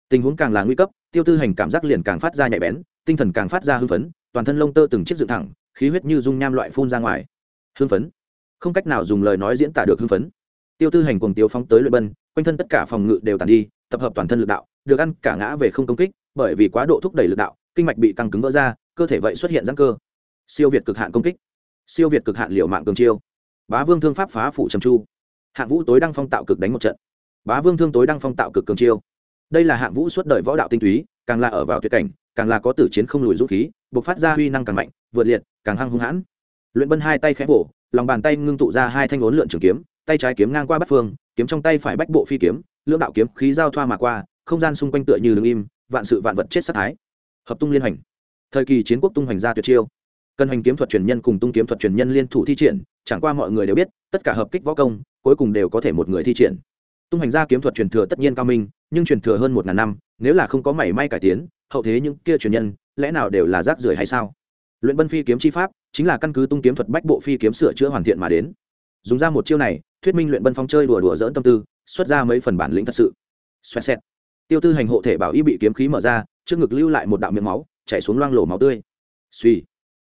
Tình huống càng là nguy cấp, tiêu tư hành cảm giác liền càng phát ra nhạy bén, tinh thần càng phát ra hư phấn, toàn thân lông tơ từng chiếc dựng thẳng khí huyết như dung nham loại phun ra ngoài. Hưng phấn. Không cách nào dùng lời nói diễn tả được hưng phấn. Tiêu tư hành cùng tiêu phóng tới luyện bân, quanh thân tất cả phòng ngự đều tàn đi, tập hợp toàn thân lực đạo, được ăn cả ngã về không công kích, bởi vì quá độ thúc đẩy lực đạo, kinh mạch bị căng cứng vỡ ra, cơ thể vậy xuất hiện răng cơ. Siêu việt cực hạn công kích. Siêu việt cực hạn liệu mạng cường chiêu. Bá vương thương pháp phá phủ trầm chu hạng vũ tối đăng phong tạo cực đánh một trận. Bá vương thương tối đăng phong tạo cực cường chiêu. Đây là hạng vũ suốt đời võ đạo tinh túy, càng là ở vào tuyệt cảnh, càng là có tử chiến không lùi dũng khí buộc phát ra huy năng càng mạnh vượt liệt, càng hăng hung hãn. Luyện bân hai tay khẽ vỗ, lòng bàn tay ngưng tụ ra hai thanh ốn lượn trường kiếm, tay trái kiếm ngang qua bắt phương, kiếm trong tay phải bách bộ phi kiếm, lưỡng đạo kiếm khí giao thoa mà qua, không gian xung quanh tựa như đứng im, vạn sự vạn vật chết sát thái. Hợp tung liên hành thời kỳ chiến quốc tung hoành ra tuyệt chiêu. Cần hành kiếm thuật truyền nhân cùng tung kiếm thuật truyền nhân liên thủ thi triển, chẳng qua mọi người đều biết, tất cả hợp kích võ công, cuối cùng đều có thể một người thi triển. Tung hành ra kiếm thuật truyền thừa tất nhiên cao minh, nhưng truyền thừa hơn một ngàn năm, nếu là không có mảy may cải tiến, hậu thế những kia truyền nhân, lẽ nào đều là rác rưởi hay sao? Luyện bân phi kiếm chi pháp, chính là căn cứ tung kiếm thuật bách bộ phi kiếm sửa chữa hoàn thiện mà đến. Dùng ra một chiêu này, thuyết minh luyện bân phong chơi đùa đùa dỡn tâm tư, xuất ra mấy phần bản lĩnh thật sự. Xoẹt xẹt. Tiêu tư hành hộ thể bảo y bị kiếm khí mở ra, trước ngực lưu lại một đạo miệng máu, chảy xuống loang lổ máu tươi. Suy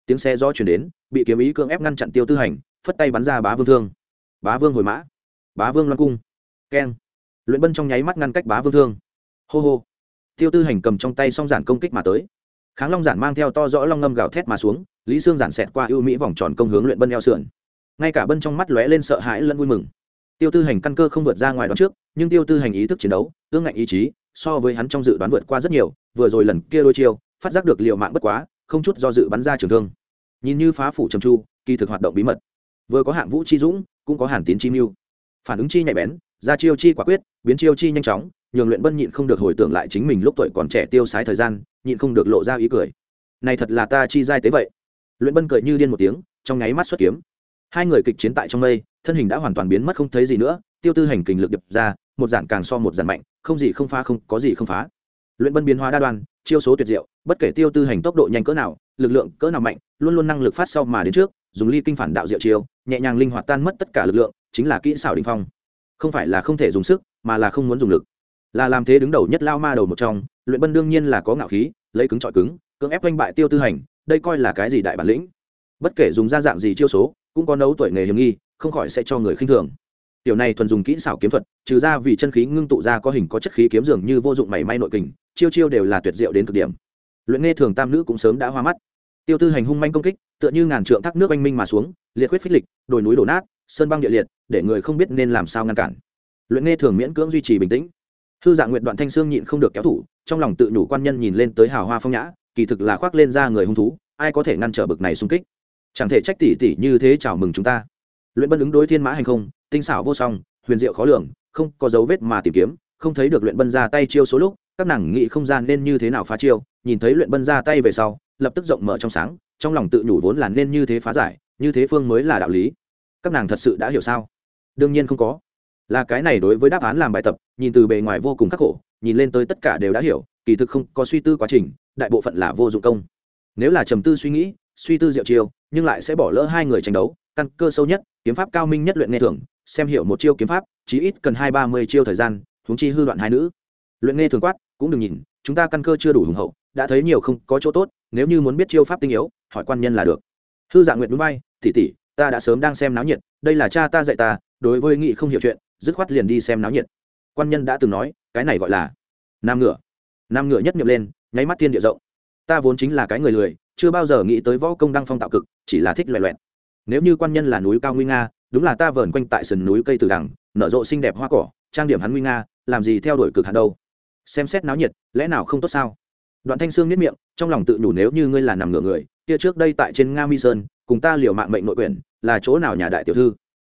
tiếng xe do chuyển đến, bị kiếm ý cưỡng ép ngăn chặn tiêu tư hành, phất tay bắn ra bá vương thương. Bá vương hồi mã. Bá vương loan cung. Keng. Luyện bân trong nháy mắt ngăn cách bá vương thương. Hô hô. Tiêu tư hành cầm trong tay song giản công kích mà tới kháng long giản mang theo to rõ long ngâm gào thét mà xuống, lý sương giản xẹt qua ưu mỹ vòng tròn công hướng luyện bân eo sườn. Ngay cả bân trong mắt lóe lên sợ hãi lẫn vui mừng. Tiêu tư hành căn cơ không vượt ra ngoài đoạn trước, nhưng tiêu tư hành ý thức chiến đấu ương ngạnh ý chí, so với hắn trong dự đoán vượt qua rất nhiều, vừa rồi lần kia đôi chiêu, phát giác được liệu mạng bất quá, không chút do dự bắn ra trường thương. Nhìn như phá phủ trầm chu kỳ thực hoạt động bí mật. Vừa có hạng vũ chi dũng, cũng có hàn tín chi mưu. Phản ứng chi nhạy bén, ra chiêu chi quả quyết, biến chiêu chi nhanh chóng, nhường luyện bân nhịn không được hồi tưởng lại chính mình lúc tuổi còn trẻ tiêu sái thời gian nhịn không được lộ ra ý cười. Này thật là ta chi giai tế vậy. Luyện bân cười như điên một tiếng, trong nháy mắt xuất kiếm. Hai người kịch chiến tại trong mây, thân hình đã hoàn toàn biến mất không thấy gì nữa, tiêu tư hành kình lực đập ra, một giản càng so một giản mạnh, không gì không phá không, có gì không phá. Luyện bân biến hóa đa đoan, chiêu số tuyệt diệu, bất kể tiêu tư hành tốc độ nhanh cỡ nào, lực lượng cỡ nào mạnh, luôn luôn năng lực phát sau mà đến trước, dùng ly kinh phản đạo diệu chiêu, nhẹ nhàng linh hoạt tan mất tất cả lực lượng, chính là kỹ xảo đình phong. Không phải là không thể dùng sức, mà là không muốn dùng lực là làm thế đứng đầu nhất lao ma đầu một trong, luyện bân đương nhiên là có ngạo khí, lấy cứng trọi cứng, cưỡng ép oanh bại tiêu tư hành, đây coi là cái gì đại bản lĩnh? Bất kể dùng ra dạng gì chiêu số, cũng có nấu tuổi nghề hiểm nghi, không khỏi sẽ cho người khinh thường. Tiểu này thuần dùng kỹ xảo kiếm thuật, trừ ra vì chân khí ngưng tụ ra có hình có chất khí kiếm dường như vô dụng mảy may nội kình, chiêu chiêu đều là tuyệt diệu đến cực điểm. Luyện nghe thường tam nữ cũng sớm đã hoa mắt. Tiêu tư hành hung manh công kích, tựa như ngàn trượng thác nước oanh minh mà xuống, liệt huyết phích lịch, đồi núi đổ nát, sơn băng địa liệt, để người không biết nên làm sao ngăn cản. Luyện nghe thường miễn cưỡng duy trì bình tĩnh thư dạng nguyện đoạn thanh sương nhịn không được kéo thủ, trong lòng tự nhủ quan nhân nhìn lên tới hào hoa phong nhã, kỳ thực là khoác lên ra người hung thú, ai có thể ngăn trở bực này xung kích? Chẳng thể trách tỷ tỷ như thế chào mừng chúng ta. Luyện bân ứng đối thiên mã hành không, tinh xảo vô song, huyền diệu khó lường, không có dấu vết mà tìm kiếm, không thấy được luyện bân ra tay chiêu số lúc, các nàng nghĩ không gian nên như thế nào phá chiêu, nhìn thấy luyện bân ra tay về sau, lập tức rộng mở trong sáng, trong lòng tự nhủ vốn là nên như thế phá giải, như thế phương mới là đạo lý. Các nàng thật sự đã hiểu sao? Đương nhiên không có là cái này đối với đáp án làm bài tập, nhìn từ bề ngoài vô cùng khắc khổ, nhìn lên tới tất cả đều đã hiểu, kỳ thực không có suy tư quá trình, đại bộ phận là vô dụng công. Nếu là trầm tư suy nghĩ, suy tư diệu chiêu, nhưng lại sẽ bỏ lỡ hai người tranh đấu, căn cơ sâu nhất, kiếm pháp cao minh nhất luyện nghe thường xem hiểu một chiêu kiếm pháp, chí ít cần hai ba mươi chiêu thời gian, huống chi hư đoạn hai nữ. Luyện nghe thường quát, cũng đừng nhìn, chúng ta căn cơ chưa đủ hùng hậu, đã thấy nhiều không có chỗ tốt, nếu như muốn biết chiêu pháp tinh yếu, hỏi quan nhân là được. Hư dạng nguyện núi bay tỉ tỉ ta đã sớm đang xem náo nhiệt, đây là cha ta dạy ta, đối với nghị không hiểu chuyện dứt khoát liền đi xem náo nhiệt. Quan nhân đã từng nói, cái này gọi là nam ngựa. Nam ngựa nhất miệng lên, nháy mắt thiên địa rộng. Ta vốn chính là cái người lười, chưa bao giờ nghĩ tới võ công đăng phong tạo cực, chỉ là thích loẹ loẹt. Nếu như quan nhân là núi cao nguy nga, đúng là ta vờn quanh tại sườn núi cây từ đằng, nở rộ xinh đẹp hoa cỏ, trang điểm hắn nguy nga, làm gì theo đuổi cực hạt đâu. Xem xét náo nhiệt, lẽ nào không tốt sao? Đoạn thanh sương miết miệng, trong lòng tự nhủ nếu như ngươi là nằm ngửa người, kia trước đây tại trên nga mi sơn, cùng ta liều mạng mệnh nội quyền, là chỗ nào nhà đại tiểu thư?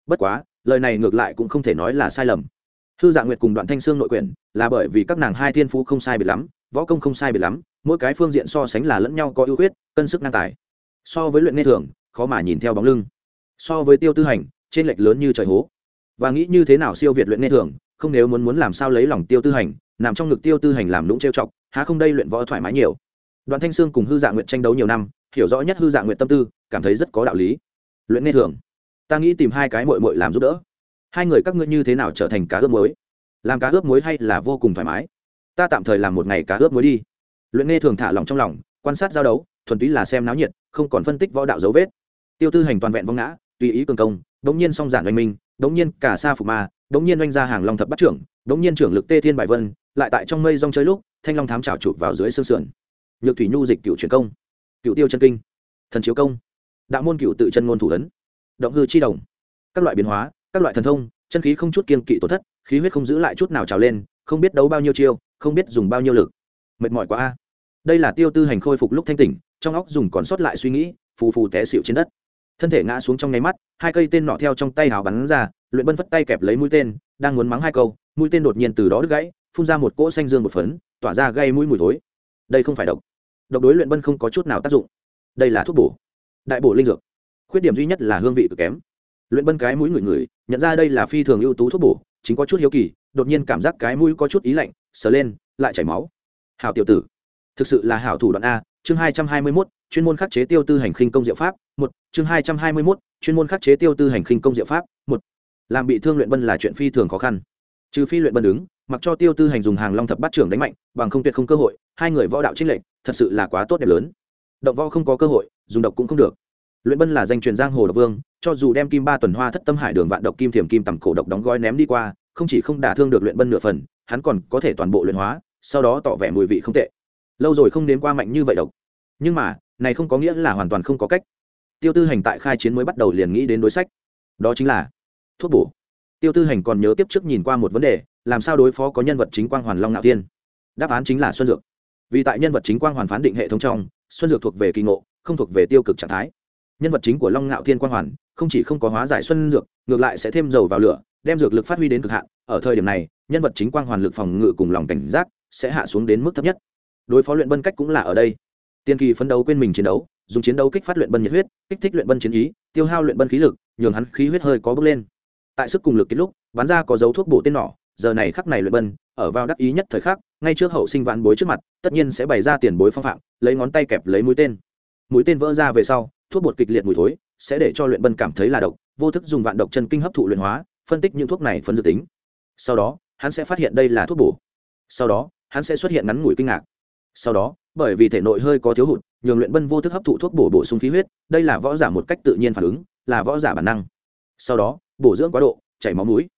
Bất quá lời này ngược lại cũng không thể nói là sai lầm. Thư dạ nguyệt cùng đoạn thanh sương nội quyền, là bởi vì các nàng hai thiên phú không sai biệt lắm, võ công không sai biệt lắm, mỗi cái phương diện so sánh là lẫn nhau có ưu khuyết, cân sức ngang tài. So với luyện nghe thường, khó mà nhìn theo bóng lưng. So với tiêu tư hành, trên lệch lớn như trời hố. Và nghĩ như thế nào siêu việt luyện nghe thường, không nếu muốn muốn làm sao lấy lòng tiêu tư hành, nằm trong ngực tiêu tư hành làm lũng trêu chọc, há không đây luyện võ thoải mái nhiều. Đoạn thanh sương cùng hư dạ nguyện tranh đấu nhiều năm, hiểu rõ nhất hư dạ nguyện tâm tư, cảm thấy rất có đạo lý. Luyện nghe thường ta nghĩ tìm hai cái mội mội làm giúp đỡ. Hai người các ngươi như thế nào trở thành cá ướp muối? Làm cá ướp muối hay là vô cùng thoải mái? Ta tạm thời làm một ngày cá ướp muối đi. Luyện nghe thường thả lòng trong lòng, quan sát giao đấu, thuần túy là xem náo nhiệt, không còn phân tích võ đạo dấu vết. Tiêu tư hành toàn vẹn vong ngã, tùy ý cường công đống nhiên song giản oanh minh đống nhiên cả sa phục ma đống nhiên oanh ra hàng long thập bắt trưởng đống nhiên trưởng lực tê thiên bài vân, lại tại trong mây rong chơi lúc, thanh long thám trào chụp vào dưới xương sườn. Nhược thủy nhu dịch cựu truyền công, cựu tiêu chân kinh, thần chiếu công. Đạo môn cựu tự chân ngôn thủ ấn động hư chi đồng. Các loại biến hóa, các loại thần thông, chân khí không chút kiên kỵ tổn thất, khí huyết không giữ lại chút nào trào lên, không biết đấu bao nhiêu chiêu, không biết dùng bao nhiêu lực. Mệt mỏi quá a. Đây là tiêu tư hành khôi phục lúc thanh tỉnh, trong óc dùng còn sót lại suy nghĩ, phù phù té xịu trên đất. Thân thể ngã xuống trong nháy mắt, hai cây tên nọ theo trong tay hào bắn ra, luyện bân phất tay kẹp lấy mũi tên, đang muốn mắng hai câu, mũi tên đột nhiên từ đó đứt gãy, phun ra một cỗ xanh dương một phấn, tỏa ra gây mũi mùi thối. Đây không phải độc. Độc đối luyện bân không có chút nào tác dụng. Đây là thuốc bổ. Đại bổ linh dược khuyết điểm duy nhất là hương vị cực kém. Luyện bân cái mũi ngửi ngửi, nhận ra đây là phi thường ưu tú thuốc bổ, chính có chút hiếu kỳ, đột nhiên cảm giác cái mũi có chút ý lạnh, sờ lên, lại chảy máu. Hảo tiểu tử. Thực sự là hảo thủ đoạn a, chương hai trăm hai mươi mốt, chuyên môn khắc chế tiêu tư hành khinh công diệu pháp, một, chương hai trăm hai mươi mốt, chuyên môn khắc chế tiêu tư hành khinh công diệu pháp, một. Làm bị thương luyện bân là chuyện phi thường khó khăn. Trừ phi luyện bân đứng, mặc cho tiêu tư hành dùng hàng long thập bát trưởng đánh mạnh, bằng không tuyệt không cơ hội, hai người võ đạo trích lệnh thật sự là quá tốt đẹp lớn. Động võ không có cơ hội, dùng độc cũng không được luyện bân là danh truyền giang hồ độc vương, cho dù đem kim ba tuần hoa thất tâm hải đường vạn độc kim thiềm kim tầm cổ độc đóng gói ném đi qua, không chỉ không đả thương được luyện bân nửa phần, hắn còn có thể toàn bộ luyện hóa, sau đó tỏ vẻ mùi vị không tệ. Lâu rồi không đến qua mạnh như vậy độc. Nhưng mà, này không có nghĩa là hoàn toàn không có cách. Tiêu tư hành tại khai chiến mới bắt đầu liền nghĩ đến đối sách. Đó chính là thuốc bổ. Tiêu tư hành còn nhớ tiếp trước nhìn qua một vấn đề, làm sao đối phó có nhân vật chính quang hoàn long ngạo tiên đáp án chính là xuân dược. Vì tại nhân vật chính quang hoàn phán định hệ thống trong, xuân dược thuộc về kỳ ngộ, không thuộc về tiêu cực trạng thái nhân vật chính của long ngạo thiên quang hoàn không chỉ không có hóa giải xuân dược, ngược lại sẽ thêm dầu vào lửa, đem dược lực phát huy đến cực hạn. Ở thời điểm này, nhân vật chính quang hoàn lực phòng ngự cùng lòng cảnh giác sẽ hạ xuống đến mức thấp nhất. Đối phó luyện bân cách cũng là ở đây. Tiên kỳ phấn đấu quên mình chiến đấu, dùng chiến đấu kích phát luyện bân nhiệt huyết, kích thích luyện bân chiến ý, tiêu hao luyện bân khí lực, nhường hắn khí huyết hơi có bước lên. Tại sức cùng lực kết lúc, bắn ra có dấu thuốc bổ tên nỏ, giờ này khắc này luyện bân, ở vào đắc ý nhất thời khắc, ngay trước hậu sinh vạn bối trước mặt, tất nhiên sẽ bày ra tiền bối phong phạm, lấy ngón tay kẹp lấy mũi tên. Mũi tên vỡ ra về sau thuốc bột kịch liệt mùi thối, sẽ để cho luyện bân cảm thấy là độc, vô thức dùng vạn độc chân kinh hấp thụ luyện hóa, phân tích những thuốc này phân dự tính. Sau đó, hắn sẽ phát hiện đây là thuốc bổ. Sau đó, hắn sẽ xuất hiện ngắn ngủi kinh ngạc. Sau đó, bởi vì thể nội hơi có thiếu hụt, nhường luyện bân vô thức hấp thụ thuốc bổ bổ sung khí huyết, đây là võ giả một cách tự nhiên phản ứng, là võ giả bản năng. Sau đó, bổ dưỡng quá độ, chảy máu mũi.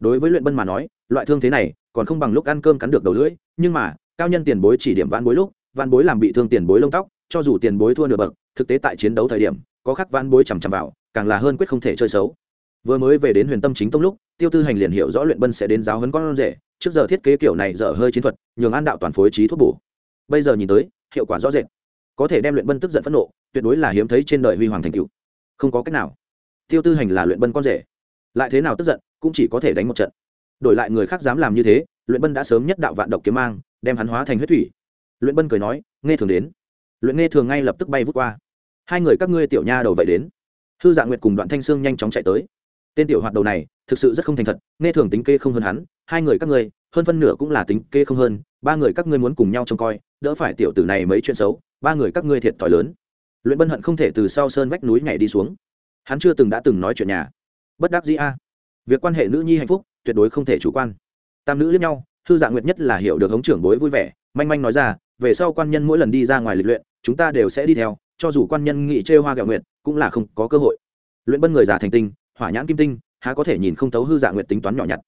Đối với luyện bân mà nói, loại thương thế này còn không bằng lúc ăn cơm cắn được đầu lưỡi, nhưng mà, cao nhân tiền bối chỉ điểm vạn bối lúc vạn bối làm bị thương tiền bối lông tóc, cho dù tiền bối thua nửa bậc thực tế tại chiến đấu thời điểm, có khắc van bối chằm chằm vào, càng là hơn quyết không thể chơi xấu. Vừa mới về đến huyền tâm chính tông lúc, tiêu tư hành liền hiểu rõ luyện bân sẽ đến giáo hấn con rể, trước giờ thiết kế kiểu này dở hơi chiến thuật, nhường an đạo toàn phối trí thuốc bổ. Bây giờ nhìn tới, hiệu quả rõ rệt. Có thể đem luyện bân tức giận phẫn nộ, tuyệt đối là hiếm thấy trên đời huy hoàng thành cựu không có cách nào. Tiêu tư hành là luyện bân con rể. Lại thế nào tức giận, cũng chỉ có thể đánh một trận. Đổi lại người khác dám làm như thế, luyện bân đã sớm nhất đạo vạn độc kiếm mang, đem hắn hóa thành huyết thủy. Luyện bân cười nói, nghe thường đến. Luyện nghe thường ngay lập tức bay vút qua hai người các ngươi tiểu nha đầu vậy đến. Hư dạ nguyệt cùng đoạn thanh sương nhanh chóng chạy tới. Tên tiểu hoạt đầu này, thực sự rất không thành thật, nghe thường tính kê không hơn hắn, hai người các ngươi, hơn phân nửa cũng là tính kê không hơn, ba người các ngươi muốn cùng nhau trông coi, đỡ phải tiểu tử này mấy chuyện xấu, ba người các ngươi thiệt thòi lớn. Luyện bân hận không thể từ sau sơn vách núi nhảy đi xuống. Hắn chưa từng đã từng nói chuyện nhà. Bất đắc dĩ a. Việc quan hệ nữ nhi hạnh phúc, tuyệt đối không thể chủ quan. Tam nữ lẫn nhau thư dạng nguyệt nhất là hiểu được hống trưởng bối vui vẻ, manh manh nói ra về sau quan nhân mỗi lần đi ra ngoài lịch luyện chúng ta đều sẽ đi theo cho dù quan nhân nghị trêu hoa gạo nguyện, cũng là không có cơ hội. Luyện bân người già thành tinh hỏa nhãn kim tinh há có thể nhìn không thấu hư dạ nguyện tính toán nhỏ nhặt.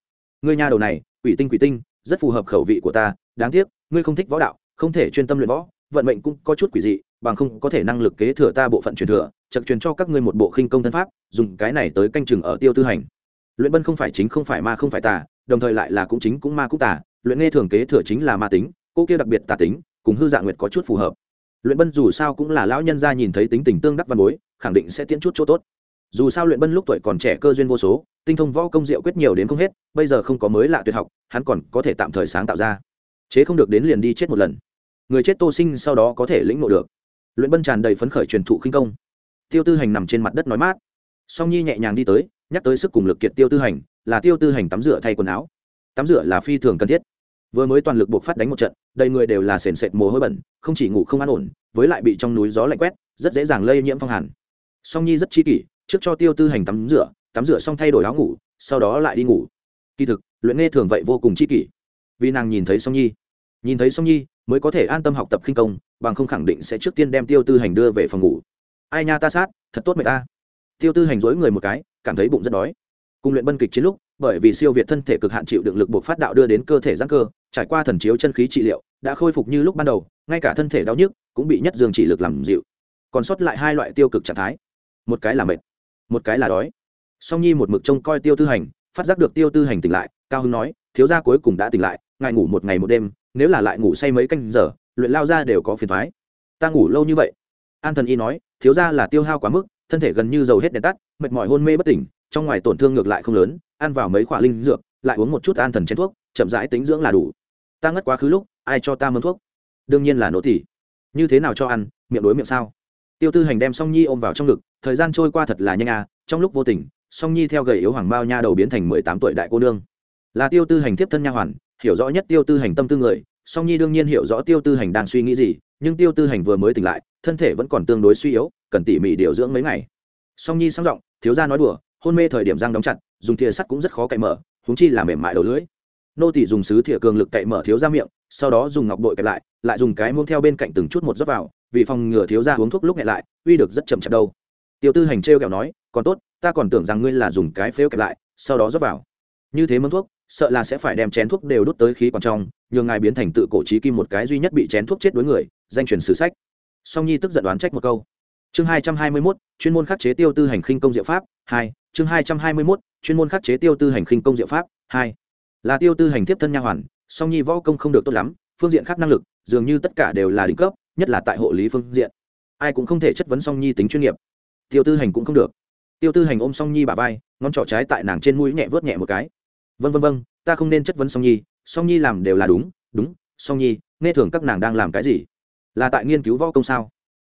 Ngươi nha đầu này quỷ tinh quỷ tinh rất phù hợp khẩu vị của ta đáng tiếc ngươi không thích võ đạo không thể chuyên tâm luyện võ vận mệnh cũng có chút quỷ dị bằng không có thể năng lực kế thừa ta bộ phận truyền thừa chậm truyền cho các ngươi một bộ khinh công thân pháp dùng cái này tới canh chừng ở tiêu tư hành. Luyện bân không phải chính không phải ma không phải tà đồng thời lại là cũng chính cũng ma cũng tà luyện nghe thường kế thừa chính là ma tính cô kia đặc biệt tà tính cùng hư dạng nguyệt có chút phù hợp. Luyện bân dù sao cũng là lão nhân gia nhìn thấy tính tình tương đắc văn bối, khẳng định sẽ tiễn chút chỗ tốt. Dù sao luyện bân lúc tuổi còn trẻ cơ duyên vô số, tinh thông võ công diệu quyết nhiều đến không hết, bây giờ không có mới lạ tuyệt học, hắn còn có thể tạm thời sáng tạo ra. Chế không được đến liền đi chết một lần. Người chết tô sinh sau đó có thể lĩnh ngộ được. Luyện bân tràn đầy phấn khởi truyền thụ khinh công. Tiêu tư hành nằm trên mặt đất nói mát. Song nhi nhẹ nhàng đi tới, nhắc tới sức cùng lực kiệt tiêu tư hành, là tiêu tư hành tắm rửa thay quần áo. Tắm rửa là phi thường cần thiết vừa mới toàn lực buộc phát đánh một trận, đầy người đều là sền sệt mồ hôi bẩn, không chỉ ngủ không an ổn, với lại bị trong núi gió lạnh quét, rất dễ dàng lây nhiễm phong hàn. Song nhi rất chi kỷ, trước cho tiêu tư hành tắm rửa tắm rửa xong thay đổi áo ngủ, sau đó lại đi ngủ. Kỳ thực, luyện nghe thường vậy vô cùng chi kỷ. Vì nàng nhìn thấy song nhi, nhìn thấy song nhi mới có thể an tâm học tập khinh công, bằng không khẳng định sẽ trước tiên đem tiêu tư hành đưa về phòng ngủ. Ai nha ta sát, thật tốt mẹ ta. Tiêu tư hành dối người một cái, cảm thấy bụng rất đói. Cùng luyện bân kịch chiến lúc bởi vì siêu việt thân thể cực hạn chịu đựng lực buộc phát đạo đưa đến cơ thể giãn cơ, trải qua thần chiếu chân khí trị liệu, đã khôi phục như lúc ban đầu, ngay cả thân thể đau nhức cũng bị nhất dương chỉ lực làm dịu. Còn sót lại hai loại tiêu cực trạng thái. Một cái là mệt, một cái là đói. Song nhi một mực trông coi tiêu tư hành, phát giác được tiêu tư hành tỉnh lại, cao hưng nói, thiếu gia cuối cùng đã tỉnh lại, ngài ngủ một ngày một đêm, nếu là lại ngủ say mấy canh giờ, luyện lao ra đều có phiền thoái. Ta ngủ lâu như vậy. An thần y nói, thiếu gia là tiêu hao quá mức, thân thể gần như dầu hết đèn tắt, mệt mỏi hôn mê bất tỉnh, trong ngoài tổn thương ngược lại không lớn ăn vào mấy khoả linh dược, lại uống một chút an thần chén thuốc, chậm rãi tính dưỡng là đủ. Ta ngất quá khứ lúc, ai cho ta mớn thuốc? Đương nhiên là nỗ tỳ. như thế nào cho ăn, miệng đối miệng sao? Tiêu tư hành đem song nhi ôm vào trong ngực, thời gian trôi qua thật là nhanh à trong lúc vô tình, song nhi theo gầy yếu hoàng bao nha đầu biến thành mười tám tuổi đại cô nương. Là tiêu tư hành tiếp thân nha hoàn, hiểu rõ nhất tiêu tư hành tâm tư người, song nhi đương nhiên hiểu rõ tiêu tư hành đang suy nghĩ gì, nhưng tiêu tư hành vừa mới tỉnh lại, thân thể vẫn còn tương đối suy yếu, cần tỉ mỉ điều dưỡng mấy ngày. Song nhi sang giọng, thiếu gia nói đùa, hôn mê thời điểm răng đóng chặt dùng thìa sắt cũng rất khó cậy mở húng chi là mềm mại đầu lưỡi. Nô tỷ dùng sứ thìa cường lực cậy mở thiếu ra miệng, sau đó dùng ngọc bội kẹp lại lại dùng cái muông theo bên cạnh từng chút một dốc vào, vì phòng ngừa thiếu ra uống thuốc lúc nhẹ lại, uy được rất chậm chạp đâu. Tiêu tư hành trêu kẹo nói, còn tốt, ta còn tưởng rằng ngươi là dùng cái phếu kẹp lại, sau đó dốc vào. Như thế mâm thuốc, sợ là sẽ phải đem chén thuốc đều đút tới khí còn trong nhường ngài biến thành tự cổ trí kim một cái duy nhất bị chén thuốc chết đối người, danh truyền sử sách. Song nhi tức giận đoán trách một câu chương hai trăm hai mươi mốt, chuyên môn khắc chế tiêu tư hành khinh công diệu pháp, hai, chương hai trăm hai mươi mốt, chuyên môn khắc chế tiêu tư hành khinh công diệu pháp, hai. Là tiêu tư hành tiếp thân nha hoàn, song nhi võ công không được tốt lắm, phương diện khác năng lực, dường như tất cả đều là đỉnh cấp, nhất là tại hộ lý phương diện. Ai cũng không thể chất vấn song nhi tính chuyên nghiệp. Tiêu tư hành cũng không được. Tiêu tư hành ôm song nhi bà vai, ngón trỏ trái tại nàng trên mũi nhẹ vớt nhẹ một cái. Vân vân vân, ta không nên chất vấn song nhi song nhi làm đều là đúng đúng, song nhi, nghe thường các nàng đang làm cái gì? Là tại nghiên cứu võ công sao?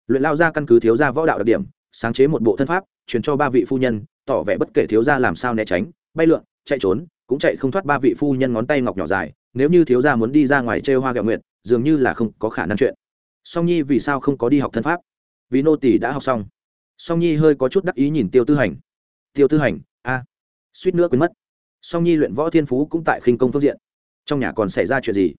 Luyện lao ra căn cứ thiếu gia võ đạo đặc điểm, sáng chế một bộ thân pháp, truyền cho ba vị phu nhân, tỏ vẻ bất kể thiếu gia làm sao né tránh, bay lượn, chạy trốn, cũng chạy không thoát ba vị phu nhân ngón tay ngọc nhỏ dài, nếu như thiếu gia muốn đi ra ngoài chơi hoa gạo nguyện dường như là không có khả năng chuyện. Song nhi vì sao không có đi học thân pháp? Vì nô tỷ đã học xong. Song nhi hơi có chút đắc ý nhìn tiêu tư hành. Tiêu tư hành, a, suýt nữa quên mất. Song nhi luyện võ thiên phú cũng tại khinh công phương diện. Trong nhà còn xảy ra chuyện gì?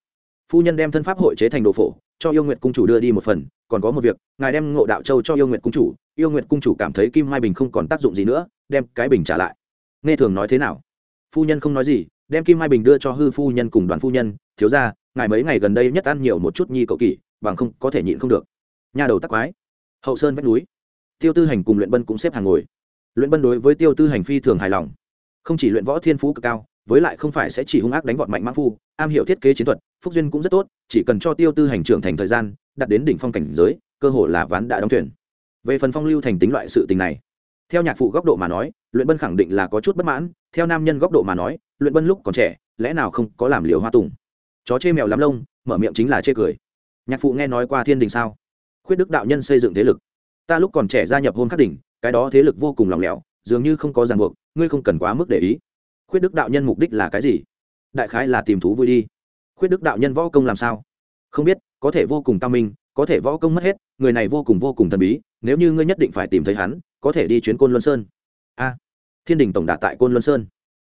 Phu nhân đem thân pháp hội chế thành đồ phổ, cho yêu nguyện cung chủ đưa đi một phần, còn có một việc, ngài đem ngộ đạo châu cho yêu nguyện cung chủ, yêu nguyện cung chủ cảm thấy kim mai bình không còn tác dụng gì nữa, đem cái bình trả lại. Nghe thường nói thế nào? Phu nhân không nói gì, đem kim mai bình đưa cho hư phu nhân cùng đoàn phu nhân, thiếu ra ngài mấy ngày gần đây nhất ăn nhiều một chút nhi cậu kỷ, bằng không có thể nhịn không được. Nhà đầu tắc quái. Hậu sơn vách núi. Tiêu tư hành cùng luyện bân cũng xếp hàng ngồi. Luyện bân đối với tiêu tư hành phi thường hài lòng. Không chỉ luyện võ thiên phú cực cao với lại không phải sẽ chỉ hung ác đánh vọt mạnh mã phu, am hiểu thiết kế chiến thuật, phúc duyên cũng rất tốt, chỉ cần cho tiêu tư hành trưởng thành thời gian đặt đến đỉnh phong cảnh giới, cơ hội là ván đã đóng thuyền. Về phần phong lưu thành tính loại sự tình này, theo nhạc phụ góc độ mà nói, luyện bân khẳng định là có chút bất mãn, theo nam nhân góc độ mà nói, luyện bân lúc còn trẻ, lẽ nào không có làm liều hoa tùng? Chó chê mèo lắm lông, mở miệng chính là chê cười. Nhạc phụ nghe nói qua thiên đình sao? Khuyết đức đạo nhân xây dựng thế lực. Ta lúc còn trẻ gia nhập hôn khắc đỉnh, cái đó thế lực vô cùng lòng lẻo, dường như không có ràng buộc, ngươi không cần quá mức để ý khuyết đức đạo nhân mục đích là cái gì? Đại khái là tìm thú vui đi. Khuyết đức đạo nhân võ công làm sao? Không biết, có thể vô cùng cao minh, có thể võ công mất hết, người này vô cùng vô cùng thần bí, nếu như ngươi nhất định phải tìm thấy hắn, có thể đi chuyến côn luân sơn. A, thiên đình tổng đạt tại côn luân sơn.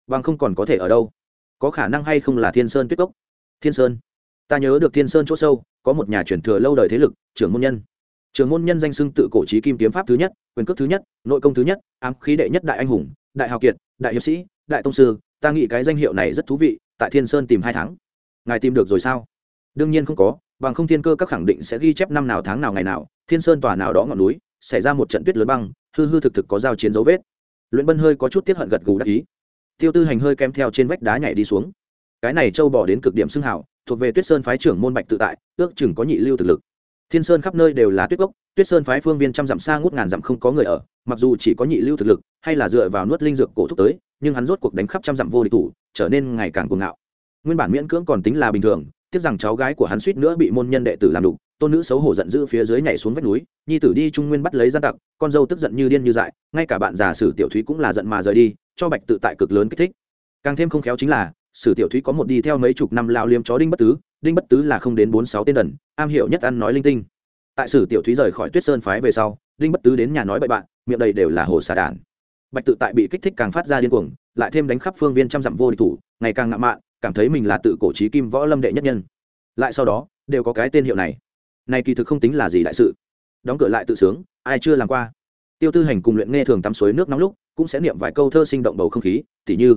Bằng không còn có thể ở đâu. Có khả năng hay không là thiên sơn tuyết cốc? Thiên sơn. Ta nhớ được thiên sơn chỗ sâu, có một nhà truyền thừa lâu đời thế lực, trưởng môn nhân. Trưởng môn nhân danh xưng tự cổ trí kim kiếm pháp thứ nhất, quyền cước thứ nhất, nội công thứ nhất, ám khí đệ nhất đại anh hùng, đại hào kiệt, đại hiệp sĩ đại tông sư, ta nghĩ cái danh hiệu này rất thú vị, tại thiên sơn tìm hai tháng. Ngài tìm được rồi sao? Đương nhiên không có, bằng không thiên cơ các khẳng định sẽ ghi chép năm nào tháng nào ngày nào, thiên sơn tòa nào đó ngọn núi, xảy ra một trận tuyết lớn băng, hư hư thực thực có giao chiến dấu vết. Luyện bân hơi có chút tiếp hận gật gù đắc ý. Tiêu tư hành hơi kèm theo trên vách đá nhảy đi xuống. Cái này châu bỏ đến cực điểm xưng hảo thuộc về tuyết sơn phái trưởng môn bạch tự tại, ước chừng có nhị lưu thực lực. Thiên sơn khắp nơi đều là tuyết gốc tuyết sơn phái phương viên trăm dặm xa ngút ngàn dặm không có người ở, mặc dù chỉ có nhị lưu thực lực, hay là dựa vào nuốt linh dược cổ thúc tới nhưng hắn rốt cuộc đánh khắp trăm dặm vô địch thủ, trở nên ngày càng cuồng ngạo. Nguyên bản miễn cưỡng còn tính là bình thường, tiếc rằng cháu gái của hắn suýt nữa bị môn nhân đệ tử làm đục, tôn nữ xấu hổ giận dữ phía dưới nhảy xuống vách núi, nhi tử đi trung nguyên bắt lấy gian tặc, con dâu tức giận như điên như dại, ngay cả bạn già sử tiểu thúy cũng là giận mà rời đi, cho bạch tự tại cực lớn kích thích. Càng thêm không khéo chính là, sử tiểu thúy có một đi theo mấy chục năm lao liêm chó đinh bất tứ, đinh bất tứ là không đến bốn sáu tên đần, am hiểu nhất ăn nói linh tinh. Tại sử tiểu thúy rời khỏi tuyết sơn phái về sau, đinh bất tứ đến nhà nói bậy bạn, miệng đầy đều là hồ xà đản bạch tự tại bị kích thích càng phát ra điên cuồng, lại thêm đánh khắp phương viên trăm dặm vô địch thủ, ngày càng ngạo mạn, cảm thấy mình là tự cổ trí kim võ lâm đệ nhất nhân. Lại sau đó, đều có cái tên hiệu này. Này kỳ thực không tính là gì đại sự. Đóng cửa lại tự sướng, ai chưa làm qua. Tiêu tư hành cùng luyện nghe thường tắm suối nước nóng lúc, cũng sẽ niệm vài câu thơ sinh động bầu không khí, tỉ như,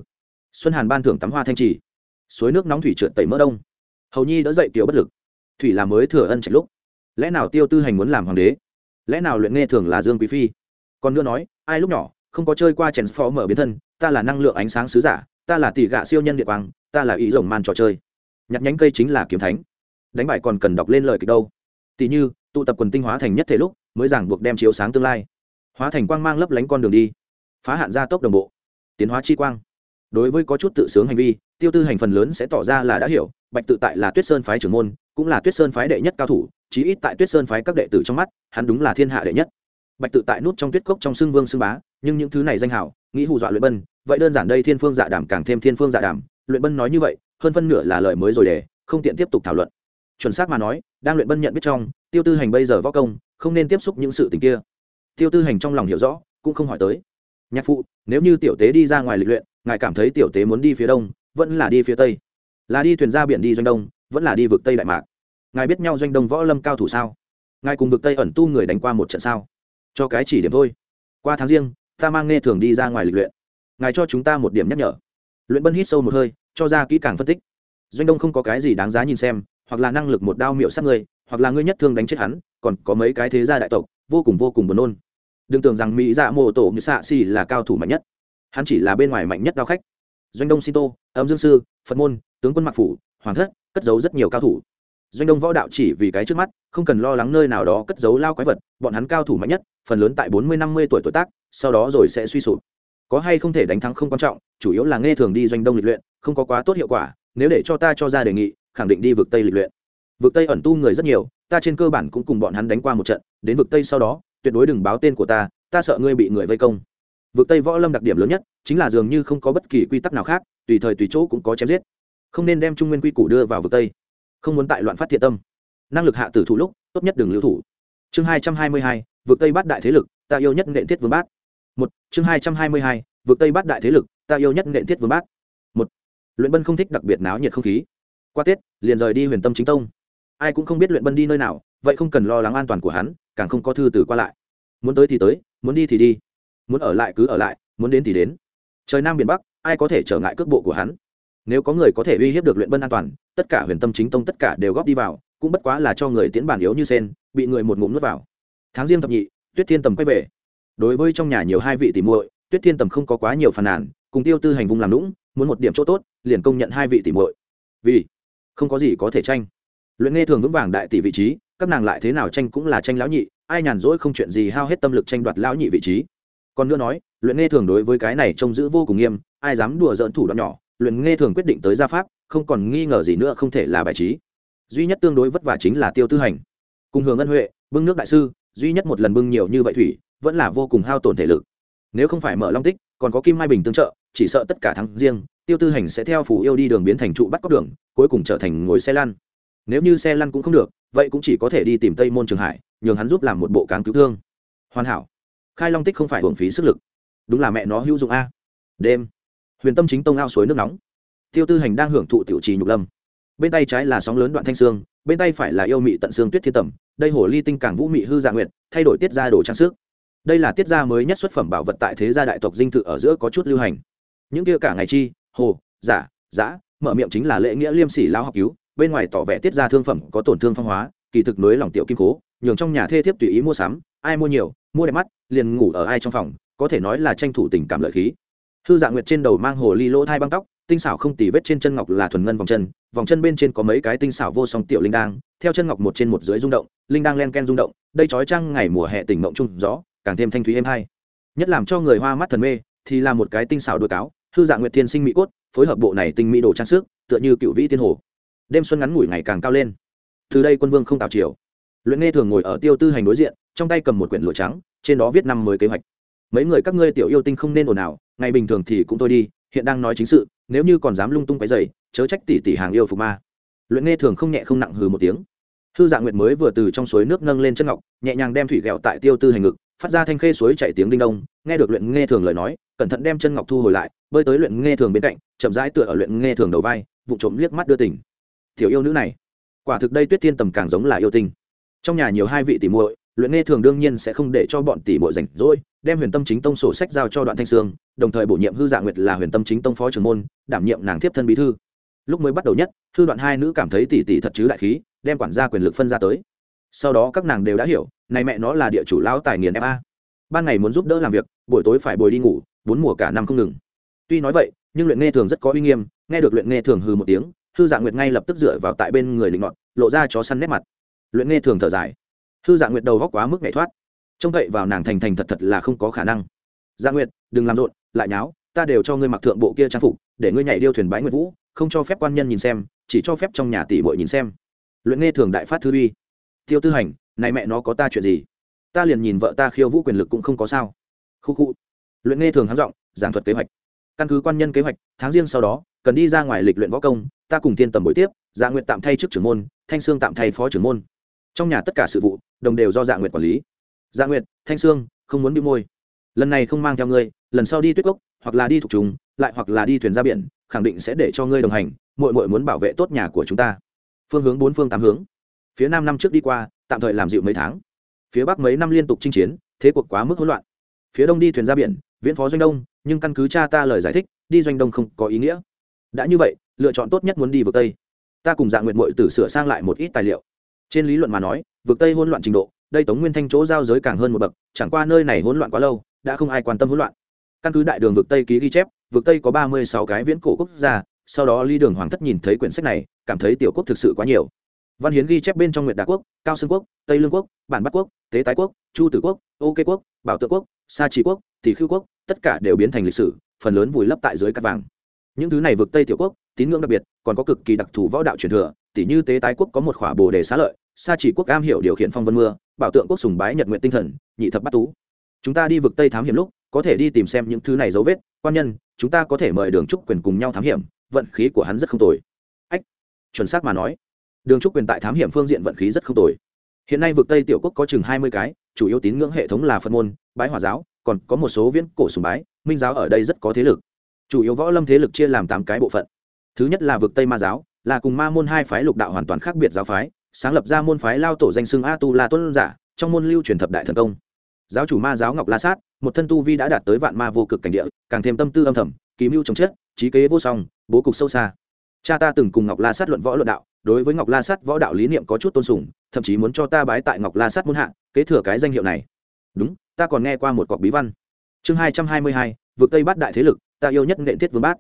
xuân hàn ban thưởng tắm hoa thanh trì, suối nước nóng thủy trượt tẩy mỡ đông. Hầu nhi đỡ dậy tiểu bất lực, thủy là mới thừa ân trạch lúc. Lẽ nào tiêu tư hành muốn làm hoàng đế? Lẽ nào luyện nghe thường là dương quý phi? Còn nữa nói, ai lúc nhỏ không có chơi qua chèn phó mở biến thân, ta là năng lượng ánh sáng sứ giả, ta là tỷ gạ siêu nhân địa quang, ta là ý rồng man trò chơi. Nhặt nhánh cây chính là kiếm thánh. Đánh bại còn cần đọc lên lời kịch đâu. Tỷ như, tụ tập quần tinh hóa thành nhất thể lúc, mới giảng buộc đem chiếu sáng tương lai. Hóa thành quang mang lấp lánh con đường đi. Phá hạn gia tốc đồng bộ. Tiến hóa chi quang. Đối với có chút tự sướng hành vi, tiêu tư hành phần lớn sẽ tỏ ra là đã hiểu, bạch tự tại là tuyết sơn phái trưởng môn, cũng là tuyết sơn phái đệ nhất cao thủ, chí ít tại tuyết sơn phái các đệ tử trong mắt, hắn đúng là thiên hạ đệ nhất bạch tự tại nút trong tuyết cốc trong xương vương xương bá, nhưng những thứ này danh hảo, nghĩ hù dọa luyện bân, vậy đơn giản đây thiên phương dạ đảm càng thêm thiên phương dạ đảm luyện bân nói như vậy, hơn phân nửa là lời mới rồi để, không tiện tiếp tục thảo luận. Chuẩn xác mà nói, đang luyện bân nhận biết trong, tiêu tư hành bây giờ võ công, không nên tiếp xúc những sự tình kia. Tiêu tư hành trong lòng hiểu rõ, cũng không hỏi tới. Nhạc phụ, nếu như tiểu tế đi ra ngoài lịch luyện, ngài cảm thấy tiểu tế muốn đi phía đông, vẫn là đi phía tây. Là đi thuyền ra biển đi doanh đông, vẫn là đi vực tây đại mạc. Ngài biết nhau doanh đông võ lâm cao thủ sao? Ngài cùng vực tây ẩn tu người đánh qua một trận sao? Cho cái chỉ điểm thôi. Qua tháng riêng ta mang nghe thường đi ra ngoài lịch luyện. Ngài cho chúng ta một điểm nhắc nhở. Luyện bân hít sâu một hơi cho ra kỹ càng phân tích. Doanh đông không có cái gì đáng giá nhìn xem hoặc là năng lực một đao miệu sát người hoặc là ngươi nhất thương đánh chết hắn còn có mấy cái thế gia đại tộc vô cùng vô cùng buồn nôn. Đừng tưởng rằng mỹ dạ mô tổ như xạ xì là cao thủ mạnh nhất. Hắn chỉ là bên ngoài mạnh nhất đao khách. Doanh đông Sito, âm dương sư phật môn tướng quân mặc phủ hoàng thất cất giấu rất nhiều cao thủ. Doanh đông võ đạo chỉ vì cái trước mắt không cần lo lắng nơi nào đó cất giấu lao quái vật bọn hắn cao thủ mạnh nhất phần lớn tại bốn mươi, năm mươi tuổi tuổi tác, sau đó rồi sẽ suy sụp. Có hay không thể đánh thắng không quan trọng, chủ yếu là nghe thường đi doanh đông lịch luyện, không có quá tốt hiệu quả, nếu để cho ta cho ra đề nghị, khẳng định đi vực tây lịch luyện. Vực tây ẩn tu người rất nhiều, ta trên cơ bản cũng cùng bọn hắn đánh qua một trận, đến vực tây sau đó, tuyệt đối đừng báo tên của ta ta sợ ngươi bị người vây công. Vực tây võ lâm đặc điểm lớn nhất, chính là dường như không có bất kỳ quy tắc nào khác, tùy thời tùy chỗ cũng có chém giết. Không nên đem trung nguyên quy củ đưa vào vực tây. Không muốn tại loạn phát thiện tâm. Năng lực hạ tử thủ lúc, tốt nhất đừng lưu thủ chương hai trăm hai mươi hai tây bắt đại thế lực, ta yêu nhất nện thiết vương bát. Một, chương hai trăm hai mươi hai tây bắt đại thế lực, ta yêu nhất nện thiết vương bát. Một, luyện bân không thích đặc biệt náo nhiệt không khí. Qua tết, liền rời đi huyền tâm chính tông. Ai cũng không biết luyện bân đi nơi nào, vậy không cần lo lắng an toàn của hắn, càng không có thư từ qua lại. Muốn tới thì tới, muốn đi thì đi. Muốn ở lại cứ ở lại, muốn đến thì đến. Trời nam biển bắc, ai có thể trở ngại cước bộ của hắn? Nếu có người có thể uy hiếp được luyện bân an toàn, tất cả huyền tâm chính tông tất cả đều góp đi vào cũng bất quá là cho người tiễn bản yếu như sen, bị người một ngụm nuốt vào. Tháng riêng thập nhị, tuyết thiên tầm quay về. Đối với trong nhà nhiều hai vị tỷ muội, tuyết thiên tầm không có quá nhiều phàn nàn, cùng tiêu tư hành vùng làm lũng muốn một điểm chỗ tốt, liền công nhận hai vị tỷ muội. Vì không có gì có thể tranh. Luyện nghe thường vững vàng đại tỷ vị trí, các nàng lại thế nào tranh cũng là tranh lão nhị, ai nhàn rỗi không chuyện gì hao hết tâm lực tranh đoạt lão nhị vị trí. Còn nữa nói, luyện nghe thường đối với cái này trông giữ vô cùng nghiêm, ai dám đùa dỡn thủ đoạn nhỏ, luyện nghe thường quyết định tới gia pháp, không còn nghi ngờ gì nữa không thể là bài trí duy nhất tương đối vất vả chính là tiêu tư hành. Cùng hưởng ân huệ, bưng nước đại sư, duy nhất một lần bưng nhiều như vậy thủy, vẫn là vô cùng hao tổn thể lực. Nếu không phải mở long tích, còn có kim mai bình tương trợ, chỉ sợ tất cả thắng riêng, tiêu tư hành sẽ theo phủ yêu đi đường biến thành trụ bắt cóc đường, cuối cùng trở thành ngồi xe lăn. Nếu như xe lăn cũng không được, vậy cũng chỉ có thể đi tìm tây môn trường hải, nhường hắn giúp làm một bộ cáng cứu thương. Hoàn hảo. Khai long tích không phải hưởng phí sức lực. Đúng là mẹ nó hữu dụng a. Đêm. Huyền tâm chính tông ao suối nước nóng. Tiêu tư hành đang hưởng thụ tiểu trì nhục lâm bên tay trái là sóng lớn đoạn thanh xương, bên tay phải là yêu mị tận xương tuyết thiên tẩm đây hồ ly tinh càng vũ mị hư dạ nguyện thay đổi tiết ra đồ trang sức. Đây là tiết gia mới nhất xuất phẩm bảo vật tại thế gia đại tộc dinh thự ở giữa có chút lưu hành. Những kia cả ngày chi hồ dạ, giả giã mở miệng chính là lễ nghĩa liêm sỉ lao học cứu bên ngoài tỏ vẻ tiết ra thương phẩm có tổn thương phong hóa kỳ thực nối lòng tiểu kim cố nhường trong nhà thê thiếp tùy ý mua sắm ai mua nhiều mua đẹp mắt liền ngủ ở ai trong phòng có thể nói là tranh thủ tình cảm lợi khí. Hư dạ nguyệt trên đầu mang hồ ly lỗ thai băng tóc tinh xảo không tì vết trên chân ngọc là thuần ngân vòng chân vòng chân bên trên có mấy cái tinh xảo vô song tiểu linh đang theo chân ngọc một trên một dưới rung động, linh đang len ken rung động, đây trói trăng ngày mùa hè tỉnh mộng chung gió càng thêm thanh thúy êm hay. Nhất làm cho người hoa mắt thần mê, thì là một cái tinh xảo đôi cáo, hư dạng nguyệt thiên sinh mỹ cốt, phối hợp bộ này tinh mỹ đồ trang sức, tựa như cựu vĩ tiên hồ. Đêm xuân ngắn ngủi ngày càng cao lên. Từ đây quân vương không tào chiều luyện nghe thường ngồi ở tiêu tư hành đối diện, trong tay cầm một quyển lụa trắng, trên đó viết năm mới kế hoạch. Mấy người các ngươi tiểu yêu tinh không nên ồn ào, ngày bình thường thì cũng thôi đi, hiện đang nói chính sự, nếu như còn dám lung tung cái dày chớ trách tỷ tỷ hàng yêu phục ma. Luyện nghe thường không nhẹ không nặng hừ một tiếng. Hư dạ nguyệt mới vừa từ trong suối nước nâng lên chân ngọc, nhẹ nhàng đem thủy ghẹo tại tiêu tư hành ngực, phát ra thanh khê suối chạy tiếng đinh đông, nghe được luyện nghe thường lời nói, cẩn thận đem chân ngọc thu hồi lại, bơi tới luyện nghe thường bên cạnh, chậm rãi tựa ở luyện nghe thường đầu vai vụ trộm liếc mắt đưa tỉnh tiểu yêu nữ này, quả thực đây tuyết thiên tầm càng giống là yêu tinh. Trong nhà nhiều hai vị tỷ muội, luyện nghe thường đương nhiên sẽ không để cho bọn tỷ muội rảnh rỗi, đem huyền tâm chính tông sổ sách giao cho đoạn thanh sương, đồng thời bổ nhiệm hư dạ nguyệt là huyền tâm chính tông phó trưởng môn, đảm nhiệm nàng tiếp thân bí thư lúc mới bắt đầu nhất, thư đoạn hai nữ cảm thấy tỷ tỷ thật chứ đại khí, đem quản gia quyền lực phân ra tới. Sau đó các nàng đều đã hiểu, này mẹ nó là địa chủ lão tài nghiền fa ban ngày muốn giúp đỡ làm việc, buổi tối phải bồi đi ngủ, bốn mùa cả năm không ngừng. Tuy nói vậy, nhưng luyện nghe thường rất có uy nghiêm, nghe được luyện nghe thường hừ một tiếng hư dạ nguyệt ngay lập tức dựa vào tại bên người định ngọn lộ ra chó săn nét mặt. Luyện nghe thường thở dài. Hư dạ nguyệt đầu góc quá mức nhảy thoát. Trông cậy vào nàng thành thành thật thật là không có khả năng. Dạ nguyệt, đừng làm rộn, lại nháo, ta đều cho ngươi mặc thượng bộ kia trang phục để ngươi nhảy điêu thuyền bái nguyệt vũ, không cho phép quan nhân nhìn xem, chỉ cho phép trong nhà tỷ bội nhìn xem. Luyện nghe thường đại phát thư uy. Tiêu tư hành, này mẹ nó có ta chuyện gì? Ta liền nhìn vợ ta khiêu vũ quyền lực cũng không có sao. Khu khu. Luyện nghe thường hám giọng, giảng thuật kế hoạch. Căn cứ quan nhân kế hoạch, tháng riêng sau đó, cần đi ra ngoài lịch luyện võ công, ta cùng tiên tầm buổi tiếp dạ nguyện tạm thay chức trưởng môn, thanh sương tạm thay phó trưởng môn. Trong nhà tất cả sự vụ, đồng đều do dạ nguyện quản lý. Dạ nguyện thanh sương, không muốn bị môi. Lần này không mang theo ngươi, lần sau đi tuyết cốc, hoặc là đi thuộc trùng lại hoặc là đi thuyền ra biển, khẳng định sẽ để cho ngươi đồng hành mội mội muốn bảo vệ tốt nhà của chúng ta. Phương hướng bốn phương tám hướng. Phía nam năm trước đi qua, tạm thời làm dịu mấy tháng. Phía bắc mấy năm liên tục chinh chiến, thế cuộc quá mức hỗn loạn. Phía đông đi thuyền ra biển, viễn phó doanh đông, nhưng căn cứ cha ta lời giải thích, đi doanh đông không có ý nghĩa. Đã như vậy, lựa chọn tốt nhất muốn đi vực tây. Ta cùng dạng nguyện mội tử sửa sang lại một ít tài liệu. Trên lý luận mà nói, vực tây hỗn loạn trình độ, đây tống nguyên thanh chỗ giao giới càng hơn một bậc, chẳng qua nơi này hỗn loạn quá lâu, đã không ai quan tâm hỗn loạn. Căn cứ đại đường vực tây ký ghi chép vực tây có ba mươi sáu cái viễn cổ quốc gia, sau đó ly đường hoàng thất nhìn thấy quyển sách này, cảm thấy tiểu quốc thực sự quá nhiều. Văn hiến ghi chép bên trong nguyệt đà quốc, cao sơn quốc, tây lương quốc, bản bắc quốc, tế tái quốc, chu tử quốc, ô kê quốc, bảo tự quốc, sa trí quốc tỷ Khưu quốc, tất cả đều biến thành lịch sử, phần lớn vùi lấp tại dưới cát vàng. Những thứ này vực tây tiểu quốc, tín ngưỡng đặc biệt, còn có cực kỳ đặc thù võ đạo truyền thừa tỷ như tế tái quốc có một khỏa bồ đề xá lợi, sa chỉ quốc am hiểu điều khiển phong vân mưa, bảo tượng quốc sùng bái nhật nguyện tinh thần, nhị thập bát tú. Chúng ta đi vực tây thám hiểm lúc có thể đi tìm xem những thứ này dấu vết, quan nhân, chúng ta có thể mời đường trúc quyền cùng nhau thám hiểm, vận khí của hắn rất không tồi. Ách, chuẩn xác mà nói. Đường trúc quyền tại thám hiểm phương diện vận khí rất không tồi. Hiện nay vực tây tiểu quốc có chừng hai mươi cái, chủ yếu tín ngưỡng hệ thống là phật môn, bái hòa giáo, còn có một số viễn cổ sùng bái, minh giáo ở đây rất có thế lực. Chủ yếu võ lâm thế lực chia làm tám cái bộ phận. Thứ nhất là vực tây ma giáo, là cùng ma môn hai phái lục đạo hoàn toàn khác biệt giáo phái, sáng lập ra môn phái lao tổ danh xưng a tu la tuân giả, trong môn lưu truyền thập đại thần công. Giáo chủ ma giáo ngọc la sát một thân tu vi đã đạt tới vạn ma vô cực cảnh địa, càng thêm tâm tư âm thầm, kỳ mưu chống chết, trí kế vô song, bố cục sâu xa. Cha ta từng cùng ngọc la sát luận võ luận đạo, đối với ngọc la sát võ đạo lý niệm có chút tôn sùng, thậm chí muốn cho ta bái tại ngọc la sát muôn hạ, kế thừa cái danh hiệu này. Đúng, ta còn nghe qua một cọc bí văn. Chương hai trăm hai mươi hai vượt tây bát đại thế lực, ta yêu nhất nện thiết vương bát.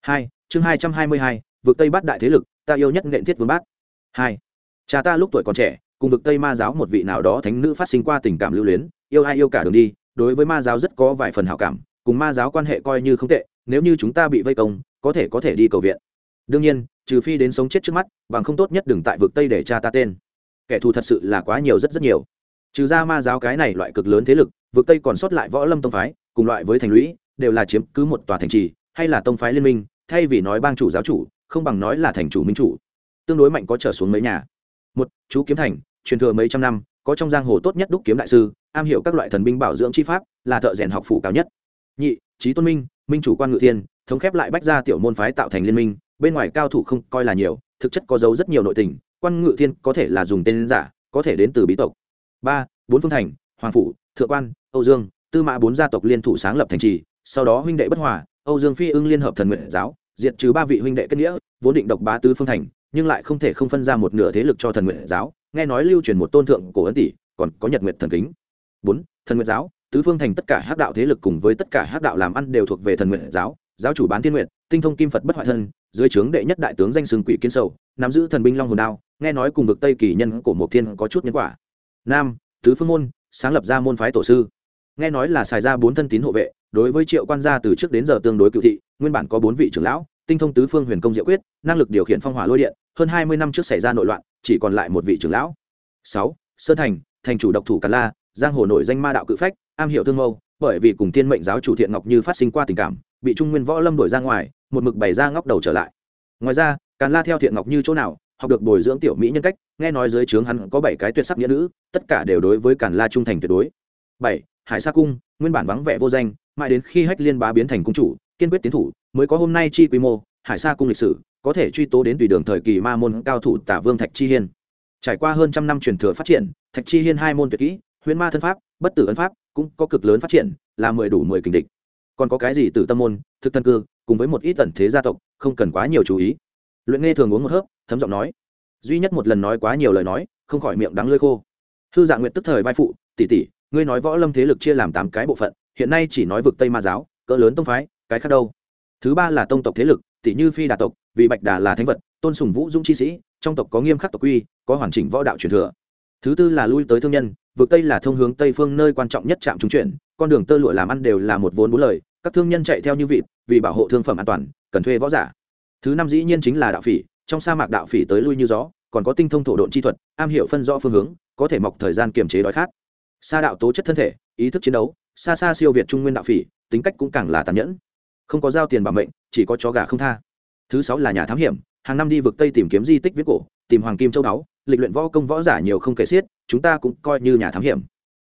Hai, chương hai trăm hai mươi hai vượt tây bát đại thế lực, ta yêu nhất nện thiết vương bát. Hai, cha ta lúc tuổi còn trẻ, cùng vực tây ma giáo một vị nào đó thánh nữ phát sinh qua tình cảm lưu luyến, yêu ai yêu cả đường đi đối với ma giáo rất có vài phần hảo cảm, cùng ma giáo quan hệ coi như không tệ, nếu như chúng ta bị vây công, có thể có thể đi cầu viện. Đương nhiên, trừ phi đến sống chết trước mắt, bằng không tốt nhất đừng tại vực tây để cha ta tên. Kẻ thù thật sự là quá nhiều rất rất nhiều. Trừ ra ma giáo cái này loại cực lớn thế lực, vực tây còn sót lại võ lâm tông phái, cùng loại với thành lũy, đều là chiếm cứ một tòa thành trì, hay là tông phái liên minh, thay vì nói bang chủ giáo chủ, không bằng nói là thành chủ minh chủ. Tương đối mạnh có trở xuống mấy nhà. Một, chú kiếm thành, truyền thừa mấy trăm năm, có trong giang hồ tốt nhất đúc kiếm đại sư am hiểu các loại thần binh bảo dưỡng chi pháp, là thợ rèn học phủ cao nhất. Nhị trí tôn minh minh chủ quan ngự thiên, thống khép lại bách gia tiểu môn phái tạo thành liên minh, bên ngoài cao thủ không coi là nhiều, thực chất có dấu rất nhiều nội tình, quan ngự thiên có thể là dùng tên giả, có thể đến từ bí tộc. Ba, bốn phương thành, hoàng phủ, thượng quan, âu dương, tư mã bốn gia tộc liên thủ sáng lập thành trì, sau đó huynh đệ bất hòa, âu dương phi ưng liên hợp thần nguyện giáo, diệt trừ ba vị huynh đệ kết nghĩa, vốn định độc bá tứ phương thành, nhưng lại không thể không phân ra một nửa thế lực cho thần nguyện giáo. Nghe nói lưu truyền một tôn thượng cổ ấn tỷ, còn có nhật nguyệt thần kính bốn, thần nguyện giáo. Tứ phương thành tất cả hắc đạo thế lực cùng với tất cả hắc đạo làm ăn đều thuộc về thần nguyện giáo. Giáo chủ bán thiên nguyện, tinh thông kim phật bất hoại thân, dưới trướng đệ nhất đại tướng danh sừng quỷ kiến sầu, nắm giữ thần binh long hồn đao, nghe nói cùng vực tây kỳ nhân cổ mộc thiên có chút nhân quả. Nam, tứ phương môn, sáng lập ra môn phái tổ sư. Nghe nói là xài ra bốn thân tín hộ vệ, đối với triệu quan gia từ trước đến giờ tương đối cựu thị, nguyên bản có bốn vị trưởng lão, tinh thông tứ phương huyền công diệu quyết, năng lực điều khiển phong hỏa lôi điện, hơn hai mươi năm trước xảy ra nội loạn, chỉ còn lại một vị trưởng lão. Sáu, sơn thành thành chủ độc thủ càn la giang hồ nổi danh ma đạo cự phách, am hiểu thương mâu, bởi vì cùng thiên mệnh giáo chủ thiện ngọc như phát sinh qua tình cảm, bị trung nguyên võ lâm đổi ra ngoài, một mực bày ra ngóc đầu trở lại. Ngoài ra, càn la theo thiện ngọc như chỗ nào, học được bồi dưỡng tiểu mỹ nhân cách, nghe nói dưới trướng hắn có bảy cái tuyệt sắc nghĩa nữ, tất cả đều đối với càn la trung thành tuyệt đối. Bảy, hải sa cung, nguyên bản vắng vẻ vô danh, mãi đến khi hách liên bá biến thành cung chủ, kiên quyết tiến thủ, mới có hôm nay chi quy mô, hải sa cung lịch sử, có thể truy tố đến tùy đường thời kỳ ma môn cao thủ tả vương thạch chi hiên. Trải qua hơn trăm năm truyền thừa phát triển, thạch chi hiên hai môn tuyệt kỹ huyễn ma thân pháp, bất tử ấn pháp cũng có cực lớn phát triển, là mười đủ mười kình địch. Còn có cái gì từ tâm môn, thực thân cư, cùng với một ít tần thế gia tộc, không cần quá nhiều chú ý. Luyện nghe thường uống một hớp, thấm giọng nói. Duy nhất một lần nói quá nhiều lời nói, không khỏi miệng đắng lơi khô. Thư Dạng nguyện tức thời vai phụ, tỷ tỷ, ngươi nói võ lâm thế lực chia làm tám cái bộ phận, hiện nay chỉ nói vực tây ma giáo, cỡ lớn tông phái, cái khác đâu? Thứ ba là tông tộc thế lực, tỷ như phi đà tộc, vì bạch đà là thánh vật, tôn sùng vũ dũng chi sĩ, trong tộc có nghiêm khắc tộc quy, có hoàn chỉnh võ đạo truyền thừa thứ tư là lui tới thương nhân, vực tây là thông hướng tây phương nơi quan trọng nhất trạm trung chuyển, con đường tơ lụa làm ăn đều là một vốn bốn lời, các thương nhân chạy theo như vịt, vì bảo hộ thương phẩm an toàn, cần thuê võ giả. Thứ năm dĩ nhiên chính là đạo phỉ, trong sa mạc đạo phỉ tới lui như gió, còn có tinh thông thổ độn chi thuật, am hiểu phân rõ phương hướng, có thể mọc thời gian kiềm chế đói khát. Sa đạo tố chất thân thể, ý thức chiến đấu, xa xa siêu việt trung nguyên đạo phỉ, tính cách cũng càng là tàn nhẫn. Không có giao tiền bảo mệnh, chỉ có chó gà không tha. Thứ sáu là nhà thám hiểm, hàng năm đi vực tây tìm kiếm di tích viết cổ, tìm hoàng kim châu đáo lịch luyện võ công võ giả nhiều không kể xiết, chúng ta cũng coi như nhà thám hiểm.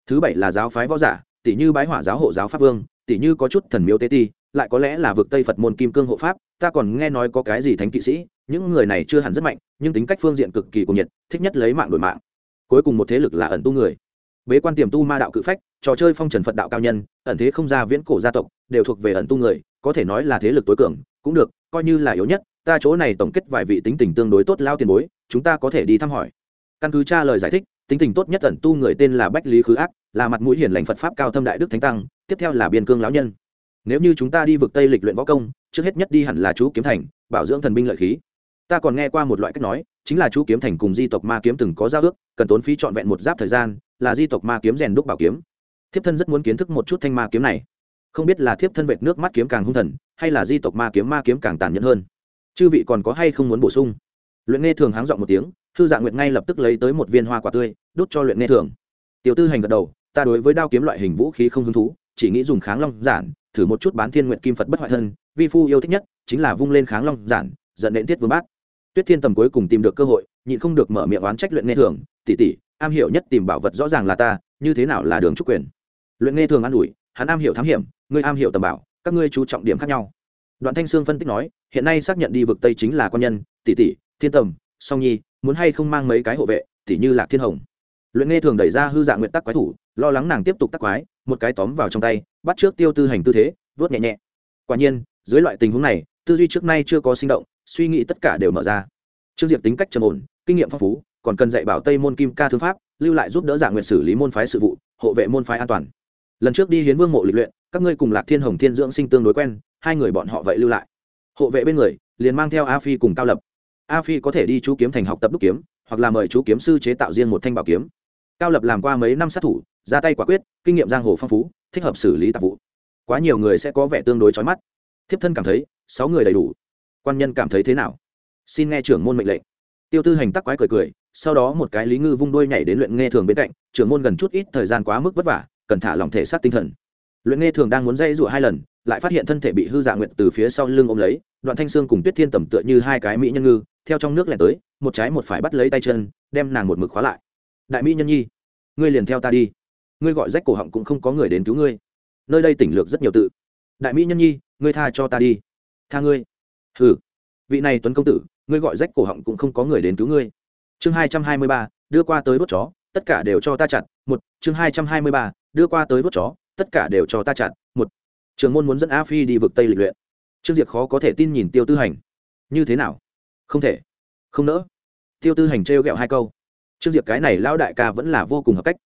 Thứ bảy là giáo phái võ giả tỷ như bái hỏa giáo hộ giáo pháp vương tỷ như có chút thần miếu tế ti, lại có lẽ là vực tây phật môn kim cương hộ pháp, ta còn nghe nói có cái gì thánh kỵ sĩ, những người này chưa hẳn rất mạnh, nhưng tính cách phương diện cực kỳ cuồng nhiệt, thích nhất lấy mạng đổi mạng. Cuối cùng một thế lực là ẩn tu người. Bế quan tiềm tu ma đạo cự phách, trò chơi phong trần phật đạo cao nhân, ẩn thế không ra viễn cổ gia tộc, đều thuộc về ẩn tu người, có thể nói là thế lực tối cường, cũng được, coi như là yếu nhất ta chỗ này tổng kết vài vị tính tình tương đối tốt lao tiền bối, chúng ta có thể đi thăm hỏi. Căn cứ tra lời giải thích, tính tình tốt nhất tận tu người tên là bách lý khứ ác, là mặt mũi hiền lành phật pháp cao thâm đại đức thánh tăng, tiếp theo là biên cương lão nhân. Nếu như chúng ta đi vực tây lịch luyện võ công, trước hết nhất đi hẳn là chú kiếm thành, bảo dưỡng thần binh lợi khí. Ta còn nghe qua một loại cách nói, chính là chú kiếm thành cùng di tộc ma kiếm từng có giao ước, cần tốn phí trọn vẹn một giáp thời gian, là di tộc ma kiếm rèn đúc bảo kiếm. Thiếp thân rất muốn kiến thức một chút thanh ma kiếm này. Không biết là thiếp thân vệt nước mắt kiếm càng hung thần, hay là di tộc ma kiếm ma kiếm càng tàn nhẫn hơn chư vị còn có hay không muốn bổ sung? Luyện nghe thường háng dọn một tiếng thư dạ nguyệt ngay lập tức lấy tới một viên hoa quả tươi đốt cho luyện nghe thường. Tiểu tư hành gật đầu, ta đối với đao kiếm loại hình vũ khí không hứng thú, chỉ nghĩ dùng kháng long giản, thử một chút bán thiên nguyện kim phật bất hoại thân, vi phu yêu thích nhất chính là vung lên kháng long giản dẫn đến tiết vương bát. Tuyết thiên tầm cuối cùng tìm được cơ hội, nhịn không được mở miệng oán trách luyện nghe thường tỉ tỉ am hiểu nhất tìm bảo vật rõ ràng là ta, như thế nào là đường trúc quyền? Luyện nghe thường an ủi, hắn am hiểu thám hiểm, ngươi am hiểu tầm bảo, các ngươi chú trọng điểm khác nhau đoạn thanh sương phân tích nói, hiện nay xác nhận đi vực tây chính là quan nhân, tỷ tỷ, thiên tầm, song nhi, muốn hay không mang mấy cái hộ vệ, tỷ như lạc thiên hồng. Luyện nghe thường đẩy ra hư dạng nguyện tắc quái thủ, lo lắng nàng tiếp tục tắc quái, một cái tóm vào trong tay, bắt trước tiêu tư hành tư thế, vớt nhẹ nhẹ. Quả nhiên, dưới loại tình huống này, tư duy trước nay chưa có sinh động, suy nghĩ tất cả đều mở ra. Trương diệp tính cách trầm ổn, kinh nghiệm phong phú, còn cần dạy bảo tây môn kim ca thư pháp, lưu lại giúp đỡ dạng nguyện xử lý môn phái sự vụ, hộ vệ môn phái an toàn. Lần trước đi hiến vương mộ lịch luyện, các ngươi cùng lạc thiên hồng thiên dưỡng sinh tương đối quen hai người bọn họ vậy lưu lại. Hộ vệ bên người, liền mang theo a phi cùng cao lập. A phi có thể đi chú kiếm thành học tập đúc kiếm, hoặc là mời chú kiếm sư chế tạo riêng một thanh bảo kiếm. Cao lập làm qua mấy năm sát thủ, ra tay quả quyết, kinh nghiệm giang hồ phong phú, thích hợp xử lý tạp vụ. Quá nhiều người sẽ có vẻ tương đối trói mắt. Thiếp thân cảm thấy, sáu người đầy đủ. Quan nhân cảm thấy thế nào? Xin nghe trưởng môn mệnh lệnh. Tiêu tư hành tắc quái cười cười, sau đó một cái lý ngư vung đuôi nhảy đến luyện nghe thường bên cạnh, trưởng môn gần chút ít thời gian quá mức vất vả, cần thả lòng thể xác tinh thần. Luyện nghe thường đang muốn dây rủa hai lần lại phát hiện thân thể bị hư dạ nguyện từ phía sau lưng ôm lấy, đoạn thanh sương cùng tuyết thiên tầm tựa như hai cái mỹ nhân ngư, theo trong nước lẻn tới, một trái một phải bắt lấy tay chân, đem nàng một mực khóa lại. Đại mỹ nhân nhi, ngươi liền theo ta đi. Ngươi gọi rách cổ họng cũng không có người đến cứu ngươi. Nơi đây tỉnh lược rất nhiều tự. Đại mỹ nhân nhi, ngươi tha cho ta đi. Tha ngươi. Hừ. Vị này tuấn công tử, ngươi gọi rách cổ họng cũng không có người đến cứu ngươi. Chương hai trăm hai mươi ba, đưa qua tới vớt chó, tất cả đều cho ta chặt. Một, chương hai trăm hai mươi ba, đưa qua tới vớt chó, tất cả đều cho ta chặt. Một trường môn muốn dẫn a phi đi vực tây lịch luyện. Trương diệp khó có thể tin nhìn tiêu tư hành. Như thế nào? Không thể. Không nỡ. Tiêu tư hành trêu ghẹo hai câu. Trương diệp cái này lão đại ca vẫn là vô cùng hợp cách.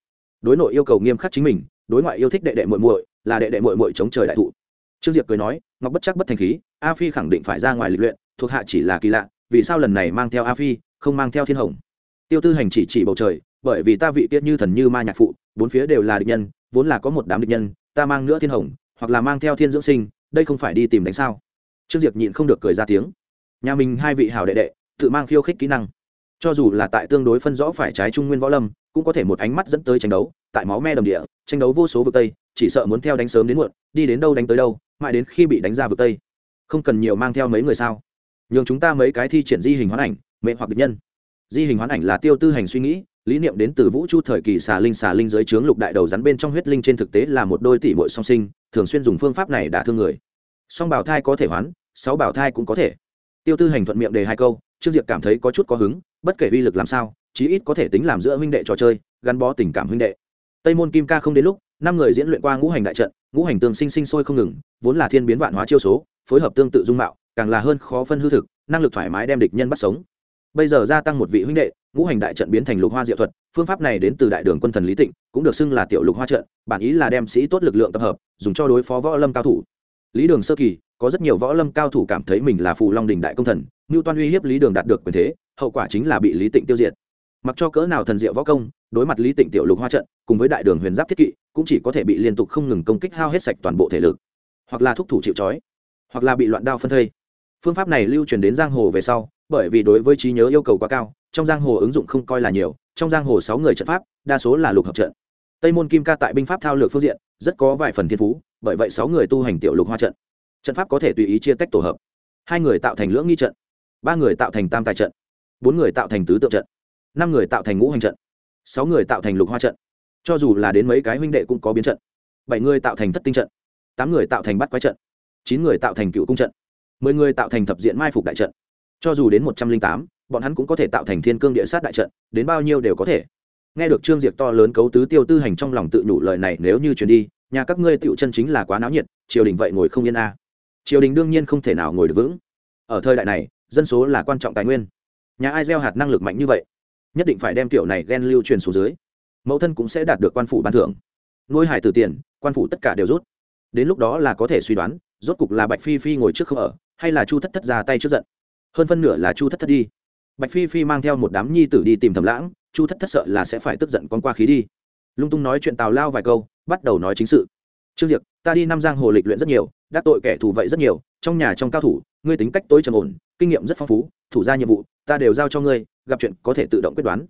Đối nội yêu cầu nghiêm khắc chính mình, đối ngoại yêu thích đệ đệ muội muội, là đệ đệ muội muội chống trời đại thụ. Trương diệp cười nói, ngọc bất chắc bất thành khí, a phi khẳng định phải ra ngoài lịch luyện, thuộc hạ chỉ là kỳ lạ, vì sao lần này mang theo a phi, không mang theo thiên hồng? Tiêu tư hành chỉ chỉ bầu trời, bởi vì ta vị tiết như thần như ma nhạc phụ, bốn phía đều là địch nhân, vốn là có một đám địch nhân, ta mang nữa thiên hồng hoặc là mang theo thiên dưỡng sinh, đây không phải đi tìm đánh sao? Trương diệp nhịn không được cười ra tiếng. Nhà mình hai vị hào đệ đệ, tự mang khiêu khích kỹ năng. Cho dù là tại tương đối phân rõ phải trái trung nguyên võ lâm, cũng có thể một ánh mắt dẫn tới tranh đấu, tại máu me đầm địa, tranh đấu vô số vực tây, chỉ sợ muốn theo đánh sớm đến muộn, đi đến đâu đánh tới đâu, mãi đến khi bị đánh ra vực tây. Không cần nhiều mang theo mấy người sao? Nhường chúng ta mấy cái thi triển di hình hoán ảnh mệnh hoặc địch nhân. Di hình hoán ảnh là tiêu tư hành suy nghĩ, lý niệm đến từ vũ chu thời kỳ xà linh xà linh dưới trướng lục đại đầu rắn bên trong huyết linh trên thực tế là một đôi tỷ bội song sinh thường xuyên dùng phương pháp này đả thương người. Song bảo thai có thể hoán, sáu bảo thai cũng có thể. Tiêu tư hành thuận miệng đề hai câu, trương diệp cảm thấy có chút có hứng, bất kể uy lực làm sao, chí ít có thể tính làm giữa huynh đệ trò chơi, gắn bó tình cảm huynh đệ. Tây môn kim ca không đến lúc, năm người diễn luyện qua ngũ hành đại trận, ngũ hành tương sinh sinh sôi không ngừng, vốn là thiên biến vạn hóa chiêu số, phối hợp tương tự dung mạo, càng là hơn khó phân hư thực, năng lực thoải mái đem địch nhân bắt sống. Bây giờ gia tăng một vị huynh đệ, ngũ hành đại trận biến thành lục hoa diệu thuật, phương pháp này đến từ đại đường quân thần lý tịnh cũng được xưng là tiểu lục hoa trận, bản ý là đem sĩ tốt lực lượng tập hợp, dùng cho đối phó võ lâm cao thủ. Lý đường sơ kỳ, có rất nhiều võ lâm cao thủ cảm thấy mình là phù long đình đại công thần ngưu toan uy hiếp lý đường đạt được quyền thế, hậu quả chính là bị lý tịnh tiêu diệt. Mặc cho cỡ nào thần diệu võ công, đối mặt lý tịnh tiểu lục hoa trận, cùng với đại đường huyền giáp thiết kỵ, cũng chỉ có thể bị liên tục không ngừng công kích hao hết sạch toàn bộ thể lực, hoặc là thúc thủ chịu trói, hoặc là bị loạn đao phân thây. Phương pháp này lưu truyền đến giang hồ về sau, bởi vì đối với trí nhớ yêu cầu quá cao, trong giang hồ ứng dụng không coi là nhiều trong giang hồ sáu người trận pháp, đa số là lục hợp trận. Tây môn kim ca tại binh pháp thao lược phương diện, rất có vài phần thiên phú, bởi vậy sáu người tu hành tiểu lục hoa trận. Trận pháp có thể tùy ý chia tách tổ hợp. Hai người tạo thành lưỡng nghi trận, ba người tạo thành tam tài trận, bốn người tạo thành tứ tượng trận, năm người tạo thành ngũ hành trận, sáu người tạo thành lục hoa trận. Cho dù là đến mấy cái huynh đệ cũng có biến trận. Bảy người tạo thành thất tinh trận, tám người tạo thành bắt quái trận, chín người tạo thành cựu cung trận, mười người tạo thành thập diện mai phục đại trận. Cho dù đến một trăm linh tám bọn hắn cũng có thể tạo thành thiên cương địa sát đại trận, đến bao nhiêu đều có thể. Nghe được trương diệp to lớn cấu tứ tiêu tư hành trong lòng tự nhủ lời này, nếu như chuyển đi, nhà các ngươi tựu chân chính là quá náo nhiệt, triều đình vậy ngồi không yên a. Triều đình đương nhiên không thể nào ngồi được vững. Ở thời đại này, dân số là quan trọng tài nguyên. Nhà ai gieo hạt năng lực mạnh như vậy, nhất định phải đem tiểu này ghen lưu truyền xuống dưới. Mẫu thân cũng sẽ đạt được quan phủ ban thưởng. Nuôi hải từ tiền, quan phủ tất cả đều rút. Đến lúc đó là có thể suy đoán, rốt cục là bạch phi phi ngồi trước không ở, hay là chu thất thất ra tay trước giận. Hơn phân nửa là chu thất thất đi bạch phi phi mang theo một đám nhi tử đi tìm thầm lãng, chu thất thất sợ là sẽ phải tức giận con qua khí đi. Lung tung nói chuyện tào lao vài câu, bắt đầu nói chính sự. Trương diệp ta đi Nam giang hồ lịch luyện rất nhiều, đắc tội kẻ thù vậy rất nhiều, trong nhà trong cao thủ, ngươi tính cách tối trầm ổn, kinh nghiệm rất phong phú, thủ ra nhiệm vụ, ta đều giao cho ngươi, gặp chuyện có thể tự động quyết đoán.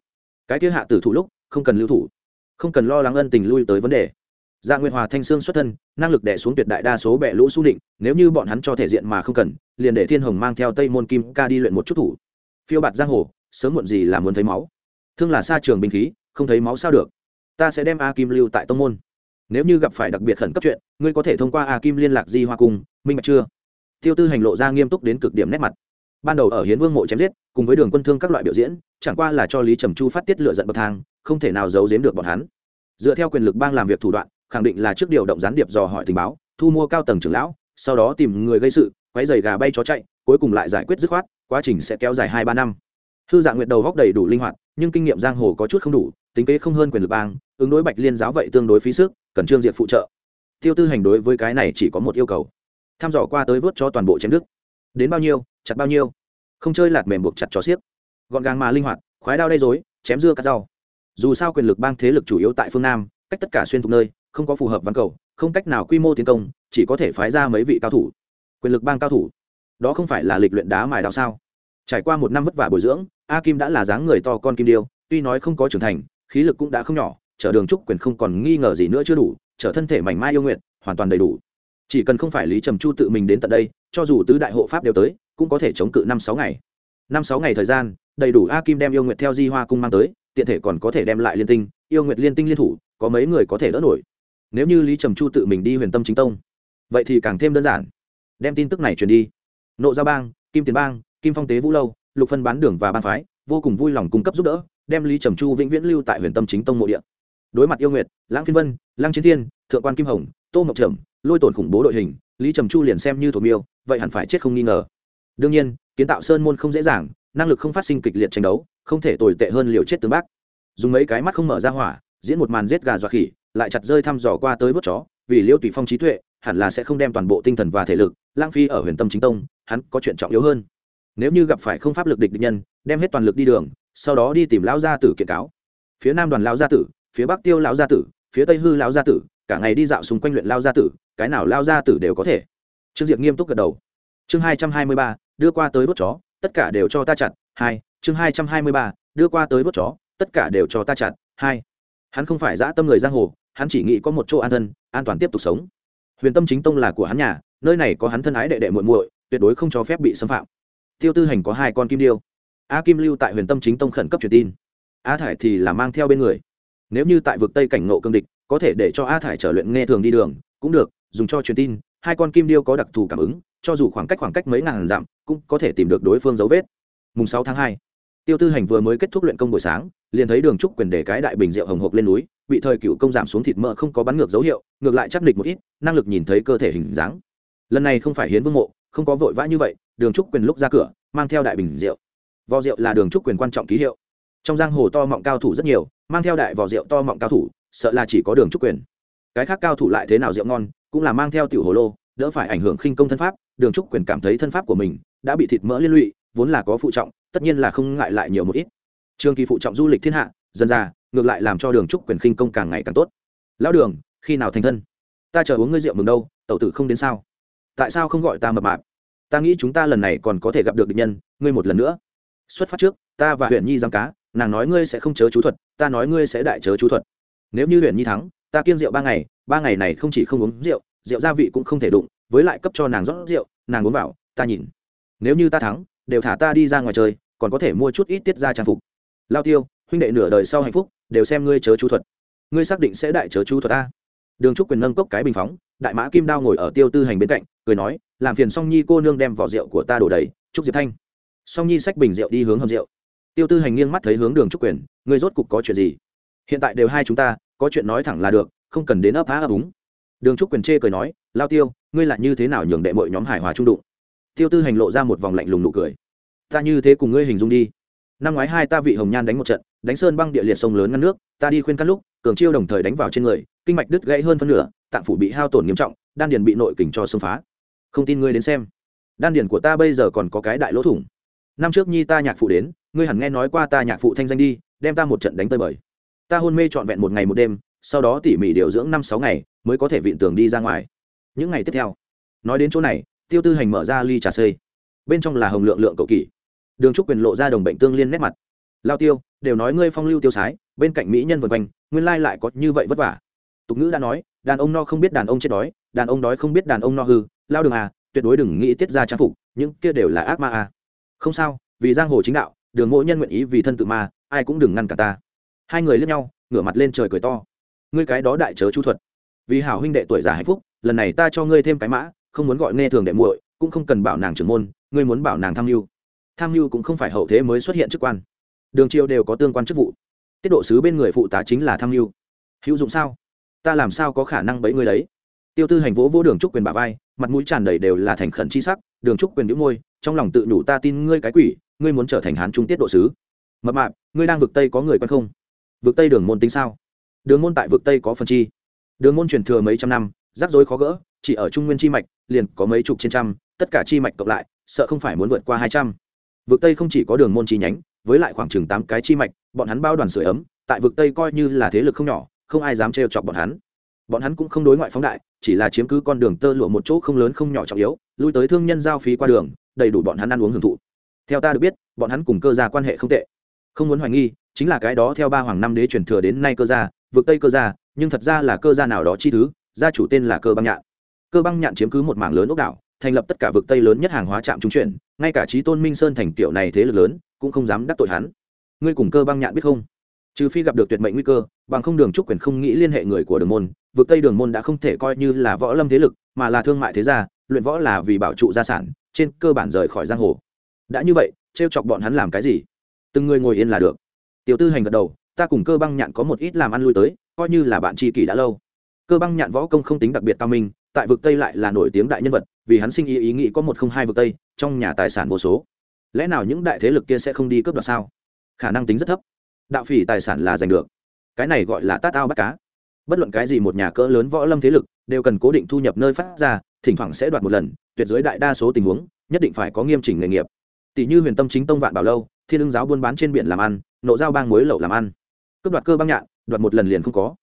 Cái kia hạ tử thủ lúc, không cần lưu thủ, không cần lo lắng ân tình lui tới vấn đề. Dạ Gia Nguyên hòa thanh sương xuất thân, năng lực đẻ xuống tuyệt đại đa số bệ lũ su định, nếu như bọn hắn cho thể diện mà không cần, liền để thiên hồng mang theo tây môn kim ca đi luyện một chút thủ phiêu bạt giang hồ, sớm muộn gì là muốn thấy máu. Thương là xa trường binh khí, không thấy máu sao được. Ta sẽ đem a kim lưu tại tông môn. Nếu như gặp phải đặc biệt khẩn cấp chuyện, ngươi có thể thông qua a kim liên lạc di hoa cung, minh bạch chưa? Tiêu tư hành lộ ra nghiêm túc đến cực điểm nét mặt. Ban đầu ở hiến vương mộ chém giết, cùng với đường quân thương các loại biểu diễn, chẳng qua là cho lý trầm chu phát tiết lựa giận bậc thang, không thể nào giấu giếm được bọn hắn. Dựa theo quyền lực bang làm việc thủ đoạn, khẳng định là trước điều động gián điệp dò hỏi tình báo, thu mua cao tầng trưởng lão, sau đó tìm người gây sự, quấy giày gà bay chó chạy, cuối cùng lại giải quyết dứt khoát quá trình sẽ kéo dài hai ba năm. Hư dạng nguyệt đầu góc đầy đủ linh hoạt, nhưng kinh nghiệm giang hồ có chút không đủ, tính kế không hơn quyền lực bang, ứng đối bạch liên giáo vậy tương đối phí sức, cần trương diệt phụ trợ. Tiêu tư hành đối với cái này chỉ có một yêu cầu thăm dò qua tới vớt cho toàn bộ chém đức đến bao nhiêu, chặt bao nhiêu. Không chơi lạt mềm buộc chặt cho xiếc. Gọn gàng mà linh hoạt, khoái đao đay dối, chém dưa cắt rau. Dù sao quyền lực bang thế lực chủ yếu tại phương nam, cách tất cả xuyên thục nơi, không có phù hợp văn cầu, không cách nào quy mô tiến công, chỉ có thể phái ra mấy vị cao thủ. Quyền lực bang cao thủ đó không phải là lịch luyện đá mài đào sao? Trải qua một năm vất vả bồi dưỡng, a kim đã là dáng người to con kim điêu, tuy nói không có trưởng thành, khí lực cũng đã không nhỏ, chở đường trúc quyền không còn nghi ngờ gì nữa chưa đủ, chở thân thể mảnh mai yêu nguyện, hoàn toàn đầy đủ. Chỉ cần không phải lý trầm chu tự mình đến tận đây, cho dù tứ đại hộ pháp đều tới, cũng có thể chống cự năm sáu ngày. Năm sáu ngày thời gian, đầy đủ a kim đem yêu nguyệt theo di hoa cung mang tới, tiện thể còn có thể đem lại liên tinh, yêu nguyệt liên tinh liên thủ, có mấy người có thể đỡ nổi. Nếu như lý trầm chu tự mình đi huyền tâm chính tông, vậy thì càng thêm đơn giản. Đem tin tức này truyền đi nộ giao bang, kim tiền bang, kim phong tế vũ lâu, lục phân bán đường và ban phái, vô cùng vui lòng cung cấp giúp đỡ, đem lý trầm chu vĩnh viễn lưu tại huyền tâm chính tông mộ địa. Đối mặt yêu nguyệt, lãng phiên vân lãng chiến thiên, thượng quan kim hồng, tô mộc trầm, lôi tổn khủng bố đội hình, lý trầm chu liền xem như thuộc miêu, vậy hẳn phải chết không nghi ngờ. Đương nhiên, kiến tạo sơn môn không dễ dàng, năng lực không phát sinh kịch liệt tranh đấu, không thể tồi tệ hơn liều chết tướng bác. Dùng mấy cái mắt không mở ra hỏa, diễn một màn giết gà dọa khỉ, lại chặt rơi thăm dò qua tới vớt chó, vì liêu tùy phong trí tuệ, hẳn là sẽ không đem toàn bộ tinh thần và thể lực lãng phí ở huyền tâm chính tông, hắn có chuyện trọng yếu hơn. Nếu như gặp phải không pháp lực địch địch nhân, đem hết toàn lực đi đường, sau đó đi tìm lão gia tử kiện cáo. Phía nam đoàn lão gia tử, phía bắc tiêu lão gia tử, phía tây hư lão gia tử, cả ngày đi dạo xung quanh luyện lao gia tử, cái nào lao gia tử đều có thể. Trương diệp nghiêm túc gật đầu. Chương hai trăm hai mươi ba, đưa qua tới vớt chó, tất cả đều cho ta chặt. Hai, chương hai trăm hai mươi ba, đưa qua tới vớt chó, tất cả đều cho ta chặt. Hai, hắn không phải dã tâm người giang hồ, hắn chỉ nghĩ có một chỗ an thân, an toàn tiếp tục sống. Huyền tâm chính tông là của hắn nhà nơi này có hắn thân ái đệ đệ muội muội, tuyệt đối không cho phép bị xâm phạm. Tiêu tư hành có hai con kim điêu. A kim lưu tại huyền tâm chính tông khẩn cấp truyền tin. A thải thì là mang theo bên người. Nếu như tại vực tây cảnh nộ cương địch, có thể để cho a thải trở luyện nghe thường đi đường, cũng được, dùng cho truyền tin, hai con kim điêu có đặc thù cảm ứng, cho dù khoảng cách khoảng cách mấy ngàn dặm, cũng có thể tìm được đối phương dấu vết. Mùng sáu tháng hai, tiêu tư hành vừa mới kết thúc luyện công buổi sáng, liền thấy đường trúc quyền để cái đại bình rượu hồng hộc lên núi, bị thời cựu công giảm xuống thịt mỡ không có bắn ngược dấu hiệu, ngược lại chắc địch một ít, năng lực nhìn thấy cơ thể hình dáng lần này không phải hiến vương mộ, không có vội vã như vậy, đường trúc quyền lúc ra cửa, mang theo đại bình rượu. Vò rượu là đường trúc quyền quan trọng ký hiệu. Trong giang hồ to mọng cao thủ rất nhiều, mang theo đại vò rượu to mọng cao thủ, sợ là chỉ có đường trúc quyền. Cái khác cao thủ lại thế nào rượu ngon, cũng là mang theo tiểu hồ lô, đỡ phải ảnh hưởng khinh công thân pháp, đường trúc quyền cảm thấy thân pháp của mình đã bị thịt mỡ liên lụy, vốn là có phụ trọng, tất nhiên là không ngại lại nhiều một ít. Trường kỳ phụ trọng du lịch thiên hạ, dần ra ngược lại làm cho đường trúc quyền khinh công càng ngày càng tốt. Lão đường, khi nào thành thân? Ta chờ uống ngươi rượu mừng đâu, tẩu tử không đến sao? Tại sao không gọi ta mập mạp? Ta nghĩ chúng ta lần này còn có thể gặp được địch nhân, ngươi một lần nữa. Xuất phát trước, ta và huyện nhi giang cá, nàng nói ngươi sẽ không chớ chú thuật, ta nói ngươi sẽ đại chớ chú thuật. Nếu như huyện nhi thắng, ta kiêng rượu ba ngày ba ngày này không chỉ không uống rượu rượu gia vị cũng không thể đụng, với lại cấp cho nàng rót rượu, nàng uống vào, ta nhìn. Nếu như ta thắng, đều thả ta đi ra ngoài chơi, còn có thể mua chút ít tiết ra trang phục. Lao tiêu, huynh đệ nửa đời sau hạnh phúc, đều xem ngươi chớ chú thuật. Ngươi xác định sẽ đại chớ chú thuật ta. Đường trúc quyền nâng cốc cái bình phóng đại mã kim đao ngồi ở tiêu tư hành bên cạnh, cười nói, làm phiền song nhi cô nương đem vỏ rượu của ta đổ đầy trúc diệp thanh. Song nhi xách bình rượu đi hướng hầm rượu. Tiêu tư hành nghiêng mắt thấy hướng đường trúc quyền người rốt cục có chuyện gì? Hiện tại đều hai chúng ta, có chuyện nói thẳng là được, không cần đến ấp há ấp úng. Đường trúc quyền chê cười nói, lao tiêu, ngươi lại như thế nào nhường đệ mọi nhóm hải hòa trung đụng? Tiêu tư hành lộ ra một vòng lạnh lùng nụ cười. Ta như thế cùng ngươi hình dung đi. Năm ngoái hai ta vị hồng nhan đánh một trận, đánh sơn băng địa liệt sông lớn ngăn nước, ta đi khuyên cắt lúc, cường chiêu đồng thời đánh vào trên người, kinh mạch đứt gãy hơn phân nửa tạng phủ bị hao tổn nghiêm trọng, đan điền bị nội kình cho xông phá. Không tin ngươi đến xem. Đan điền của ta bây giờ còn có cái đại lỗ thủng. Năm trước nhi ta nhạc phụ đến, ngươi hẳn nghe nói qua ta nhạc phụ thanh danh đi, đem ta một trận đánh tơi bời. Ta hôn mê trọn vẹn một ngày một đêm, sau đó tỉ mỉ điều dưỡng năm sáu ngày, mới có thể vịn tường đi ra ngoài. Những ngày tiếp theo, nói đến chỗ này, tiêu tư hành mở ra ly trà xây bên trong là hồng lượng lượng cậu kỷ. Đường trúc quyền lộ ra đồng bệnh tương liên nét mặt. Lao tiêu, đều nói ngươi phong lưu tiêu sái, bên cạnh mỹ nhân vân quanh, nguyên lai lại có như vậy vất vả. Tục ngữ đã nói đàn ông no không biết đàn ông chết đói, đàn ông đói không biết đàn ông no hư, lao đường à tuyệt đối đừng nghĩ tiết ra trang phục, những kia đều là ác ma à. Không sao, vì giang hồ chính đạo, đường mỗi nhân nguyện ý vì thân tự ma, ai cũng đừng ngăn cả ta. Hai người lướt nhau, ngửa mặt lên trời cười to. Ngươi cái đó đại chớ chú thuật. Vì hảo huynh đệ tuổi già hạnh phúc, lần này ta cho ngươi thêm cái mã, không muốn gọi nghe thường đệ muội, cũng không cần bảo nàng trưởng môn, ngươi muốn bảo nàng tham mưu. Tham mưu cũng không phải hậu thế mới xuất hiện chức quan. Đường triều đều có tương quan chức vụ. Tiết độ sứ bên người phụ tá chính là tham mưu. Hữu dụng sao? Ta làm sao có khả năng bẫy ngươi đấy? Tiêu tư hành vỗ vỗ đường trúc quyền bà vai, mặt mũi tràn đầy đều là thành khẩn chi sắc. Đường trúc quyền đĩu môi, trong lòng tự nhủ ta tin ngươi cái quỷ, ngươi muốn trở thành hán trung tiết độ sứ. Mập mạp, ngươi đang vực tây có người quen không? Vực tây đường môn tính sao? Đường môn tại vực tây có phần chi. Đường môn truyền thừa mấy trăm năm, rắc rối khó gỡ, chỉ ở trung nguyên chi mạch, liền có mấy chục trên trăm, tất cả chi mạch cộng lại, sợ không phải muốn vượt qua hai trăm. Vực tây không chỉ có đường môn chi nhánh, với lại khoảng chừng tám cái chi mạch, bọn hắn bao đoàn sửa ấm, tại vực tây coi như là thế lực không nhỏ không ai dám trêu chọc bọn hắn. Bọn hắn cũng không đối ngoại phóng đại, chỉ là chiếm cứ con đường tơ lụa một chỗ không lớn không nhỏ trọng yếu, lui tới thương nhân giao phí qua đường, đầy đủ bọn hắn ăn uống hưởng thụ. Theo ta được biết, bọn hắn cùng cơ gia quan hệ không tệ. Không muốn hoài nghi, chính là cái đó theo ba hoàng năm đế truyền thừa đến nay cơ gia vực tây cơ gia, nhưng thật ra là cơ gia nào đó chi thứ, gia chủ tên là cơ băng nhạn. Cơ băng nhạn chiếm cứ một mảng lớn ốc đảo, thành lập tất cả vực tây lớn nhất hàng hóa trạm trung chuyển, ngay cả trí tôn minh sơn thành tiểu này thế lực lớn, cũng không dám đắc tội hắn. Ngươi cùng cơ băng nhạn biết không? Trừ phi gặp được tuyệt mệnh nguy cơ, bằng không đường trúc quyền không nghĩ liên hệ người của đường môn, vực tây đường môn đã không thể coi như là võ lâm thế lực, mà là thương mại thế gia, luyện võ là vì bảo trụ gia sản, trên cơ bản rời khỏi giang hồ. Đã như vậy, trêu chọc bọn hắn làm cái gì? Từng người ngồi yên là được. Tiểu tư hành gật đầu, ta cùng cơ băng nhạn có một ít làm ăn lui tới, coi như là bạn tri kỷ đã lâu. Cơ băng nhạn võ công không tính đặc biệt cao minh, tại vực tây lại là nổi tiếng đại nhân vật, vì hắn sinh ý ý nghĩ có một không hai vực tây, trong nhà tài sản vô số. Lẽ nào những đại thế lực kia sẽ không đi cướp đoạt sao? Khả năng tính rất thấp đạo phỉ tài sản là giành được. Cái này gọi là tát ao bắt cá. Bất luận cái gì một nhà cỡ lớn võ lâm thế lực, đều cần cố định thu nhập nơi phát ra, thỉnh thoảng sẽ đoạt một lần, tuyệt dưới đại đa số tình huống, nhất định phải có nghiêm chỉnh nghề nghiệp. Tỷ như huyền tâm chính tông vạn bảo lâu, thiên ưng giáo buôn bán trên biển làm ăn, nộ giao bang muối lậu làm ăn. Cướp đoạt cơ băng nhạn, đoạt một lần liền không có.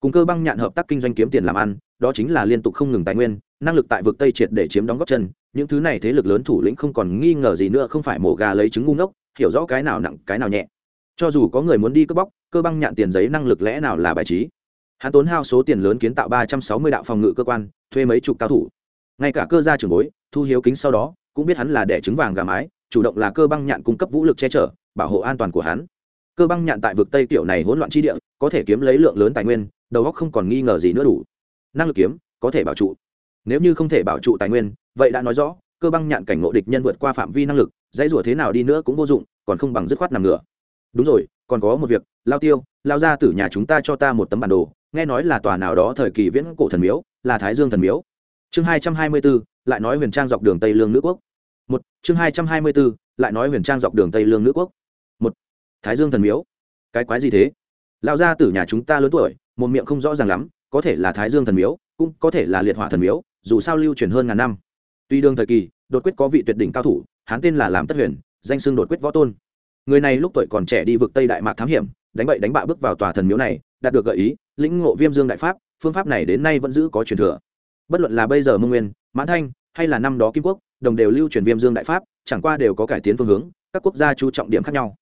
Cùng cơ băng nhạn hợp tác kinh doanh kiếm tiền làm ăn, đó chính là liên tục không ngừng tài nguyên, năng lực tại vực tây triệt để chiếm đóng góp chân, những thứ này thế lực lớn thủ lĩnh không còn nghi ngờ gì nữa, không phải mổ gà lấy trứng ngu ngốc, hiểu rõ cái nào nặng, cái nào nhẹ cho dù có người muốn đi cướp bóc, cơ băng nhạn tiền giấy năng lực lẽ nào là bài trí? Hắn tốn hao số tiền lớn kiến tạo ba trăm sáu mươi đạo phòng ngự cơ quan, thuê mấy chục cao thủ. Ngay cả cơ gia trường bối, thu hiếu kính sau đó, cũng biết hắn là đẻ trứng vàng gà mái, chủ động là cơ băng nhạn cung cấp vũ lực che chở, bảo hộ an toàn của hắn. Cơ băng nhạn tại vực tây kiểu này hỗn loạn chi địa, có thể kiếm lấy lượng lớn tài nguyên, đầu óc không còn nghi ngờ gì nữa đủ. Năng lực kiếm, có thể bảo trụ. Nếu như không thể bảo trụ tài nguyên, vậy đã nói rõ, cơ băng nhạn cảnh ngộ địch nhân vượt qua phạm vi năng lực, dãy rủa thế nào đi nữa cũng vô dụng, còn không bằng dứt khoát nằm ngửa đúng rồi, còn có một việc, lao tiêu, lao ra từ nhà chúng ta cho ta một tấm bản đồ, nghe nói là tòa nào đó thời kỳ viễn cổ thần miếu, là thái dương thần miếu. Chương hai trăm hai mươi bốn, lại nói huyền trang dọc đường tây lương nữ quốc. Một, chương hai trăm hai mươi bốn, lại nói huyền trang dọc đường tây lương nữ quốc. Một, thái dương thần miếu. Cái quái gì thế? Lao ra từ nhà chúng ta lớn tuổi, một miệng không rõ ràng lắm, có thể là thái dương thần miếu, cũng có thể là liệt hỏa thần miếu, dù sao lưu truyền hơn ngàn năm. Tuy đương thời kỳ, đột quyết có vị tuyệt đỉnh cao thủ, hán tên là làm tất huyền, danh xưng đột quyết võ tôn người này lúc tuổi còn trẻ đi vực tây đại mạc thám hiểm, đánh bậy đánh bạ bước vào tòa thần miếu này, đạt được gợi ý, lĩnh ngộ viêm dương đại pháp, phương pháp này đến nay vẫn giữ có truyền thừa. Bất luận là bây giờ mông nguyên, mãn thanh, hay là năm đó kim quốc, đồng đều lưu truyền viêm dương đại pháp, chẳng qua đều có cải tiến phương hướng, các quốc gia chú trọng điểm khác nhau.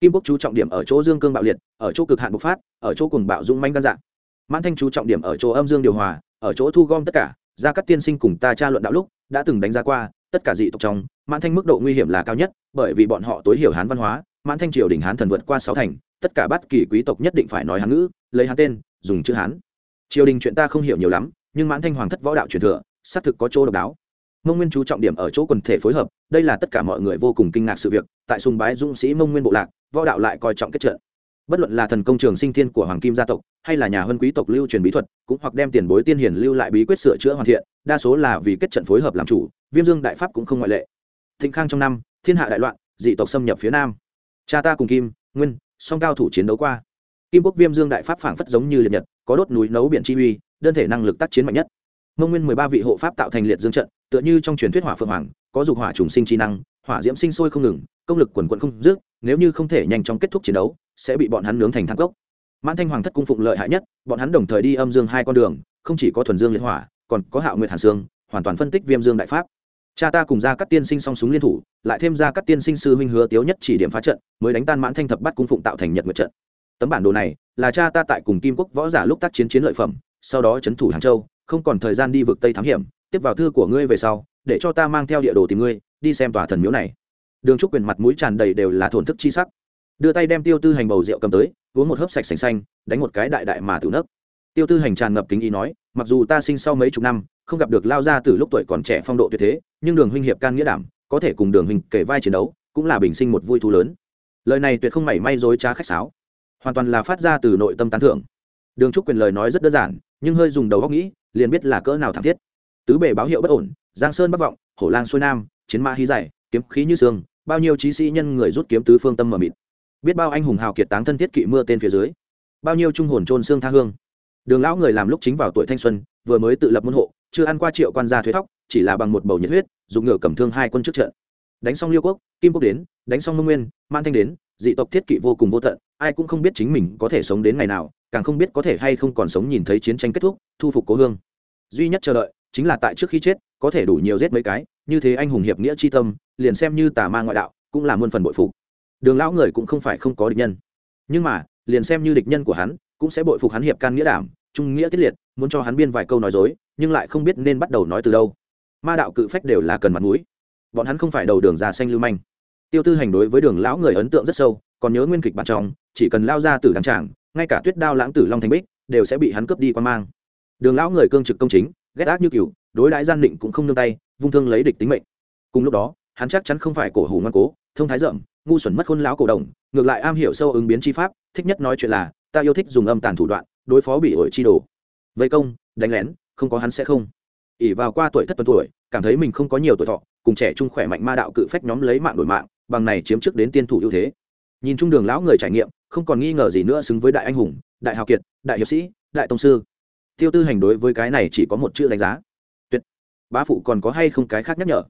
Kim quốc chú trọng điểm ở chỗ dương cương bạo liệt, ở chỗ cực hạn bộc phát, ở chỗ cùng bạo dũng manh gan dạng. Mãn thanh chú trọng điểm ở chỗ âm dương điều hòa, ở chỗ thu gom tất cả ra các tiên sinh cùng ta tra luận đạo lúc đã từng đánh giá qua, tất cả dị tộc trong, mãn thanh mức độ nguy hiểm là cao nhất, bởi vì bọn họ tối hiểu hán văn hóa mãn thanh triều đình hán thần vượt qua sáu thành, tất cả bất kỳ quý tộc nhất định phải nói hán ngữ, lấy hán tên, dùng chữ hán. Triều đình chuyện ta không hiểu nhiều lắm, nhưng mãn thanh hoàng thất võ đạo truyền thừa, xác thực có chỗ độc đáo. Mông nguyên chú trọng điểm ở chỗ quần thể phối hợp, đây là tất cả mọi người vô cùng kinh ngạc sự việc, tại sùng bái dũng sĩ mông nguyên bộ lạc, võ đạo lại coi trọng kết trận. Bất luận là thần công trường sinh thiên của hoàng kim gia tộc, hay là nhà huân quý tộc lưu truyền bí thuật, cũng hoặc đem tiền bối tiên hiền lưu lại bí quyết sửa chữa hoàn thiện, đa số là vì kết trận phối hợp làm chủ, viêm dương đại pháp cũng không ngoại lệ. Thịnh khang trong năm, thiên hạ đại loạn, dị tộc xâm nhập phía nam cha ta cùng kim, nguyên, song cao thủ chiến đấu qua. Kim quốc viêm dương đại pháp phảng phất giống như liệt nhật, có đốt núi nấu biển chi uy, đơn thể năng lực tác chiến mạnh nhất. Mông nguyên mười ba vị hộ pháp tạo thành liệt dương trận, tựa như trong truyền thuyết hỏa phượng hoàng, có dục hỏa trùng sinh trí năng, hỏa diễm sinh sôi không ngừng, công lực quần quận không dứt, nếu như không thể nhanh chóng kết thúc chiến đấu, sẽ bị bọn hắn nướng thành thang cốc. Mãn thanh hoàng thất cung phụng lợi hại nhất, bọn hắn đồng thời đi âm dương hai con đường, không chỉ có thuần dương liệt hỏa, còn có hạo nguyệt hàn sương hoàn toàn phân tích viêm dương đại pháp cha ta cùng ra các tiên sinh song súng liên thủ, lại thêm ra các tiên sinh sư huynh hứa tiếu nhất chỉ điểm phá trận, mới đánh tan mãn thanh thập bắt cung phụng tạo thành nhật nguyệt trận. Tấm bản đồ này là cha ta tại cùng kim quốc võ giả lúc tác chiến chiến lợi phẩm, sau đó c thủ hàng châu, không còn thời gian đi vực tây thám hiểm, tiếp vào thư của ngươi về sau, để cho ta mang theo địa đồ tìm ngươi, đi xem tòa thần miếu này. Đường trúc quyền mặt mũi tràn đầy đều là thổn thức chi sắc. Đưa tay đem tiêu tư hành bầu rượu cầm tới, uống một hớp sạch sành xanh, đánh một cái đại đại mà tử nấc. Tiêu tư hành tràn ngập kính ý nói mặc dù ta sinh sau mấy chục năm, không gặp được lao ra từ lúc tuổi còn trẻ phong độ tuyệt thế, nhưng đường huynh hiệp can nghĩa đảm, có thể cùng đường huynh kể vai chiến đấu, cũng là bình sinh một vui thú lớn. Lời này tuyệt không mảy may dối trá khách sáo. Hoàn toàn là phát ra từ nội tâm tán thưởng. Đường trúc quyền lời nói rất đơn giản, nhưng hơi dùng đầu góc nghĩ, liền biết là cỡ nào thảm thiết. Tứ bề báo hiệu bất ổn, giang sơn bất vọng, hổ lang xuôi nam, chiến mã hí dày, kiếm khí như sương bao nhiêu trí sĩ nhân người rút kiếm tứ phương tâm mờ mịt. Biết bao anh hùng hào kiệt táng thân thiết kỵ mưa tên phía dưới. Bao nhiêu trung hồn trôn xương tha hương đường lão người làm lúc chính vào tuổi thanh xuân, vừa mới tự lập môn hộ, chưa ăn qua triệu quan gia thuế thóc, chỉ là bằng một bầu nhiệt huyết, dùng ngựa cầm thương hai quân trước trận. Đánh xong liêu quốc, kim quốc đến, đánh xong mông nguyên man thanh đến, dị tộc thiết kỵ vô cùng vô tận, ai cũng không biết chính mình có thể sống đến ngày nào, càng không biết có thể hay không còn sống nhìn thấy chiến tranh kết thúc, thu phục cố hương. Duy nhất chờ đợi, chính là tại trước khi chết, có thể đủ nhiều giết mấy cái, như thế anh hùng hiệp nghĩa chi tâm, liền xem như tà ma ngoại đạo, cũng là muôn phần bội phục. Đường lão người cũng không phải không có địch nhân. Nhưng mà, liền xem như địch nhân của hắn cũng sẽ bội phục hắn hiệp can nghĩa đảm, trung nghĩa tiết liệt, muốn cho hắn biên vài câu nói dối, nhưng lại không biết nên bắt đầu nói từ đâu. Ma đạo cự phách đều là cần mặt mũi. Bọn hắn không phải đầu đường già xanh lưu manh. Tiêu tư hành đối với đường lão người ấn tượng rất sâu, còn nhớ nguyên kịch bản trong, chỉ cần lao ra từ đằng tràng ngay cả tuyết đao lãng tử long thành bích, đều sẽ bị hắn cướp đi quan mang. Đường lão người cương trực công chính, ghét ác như cừu, đối đãi gian định cũng không nương tay, vung thương lấy địch tính mệnh. Cùng lúc đó, hắn chắc chắn không phải cổ hủ ngoan cố, thông thái rộng ngu xuẩn mất khôn lão cổ đồng, ngược lại am hiểu sâu ứng biến chi pháp, thích nhất nói chuyện là ta yêu thích dùng âm tàn thủ đoạn, đối phó bị ổi chi đồ. Vây công, đánh lén, không có hắn sẽ không. Ỉ vào qua tuổi thất tuần tuổi, cảm thấy mình không có nhiều tuổi thọ, cùng trẻ trung khỏe mạnh ma đạo cự phách nhóm lấy mạng đổi mạng, bằng này chiếm trước đến tiên thủ ưu thế. Nhìn trung đường lão người trải nghiệm, không còn nghi ngờ gì nữa xứng với đại anh hùng, đại hào kiệt, đại hiệp sĩ, đại tông sư. Tiêu tư hành đối với cái này chỉ có một chữ đánh giá. Tuyệt. Bá phụ còn có hay không cái khác nhắc nhở?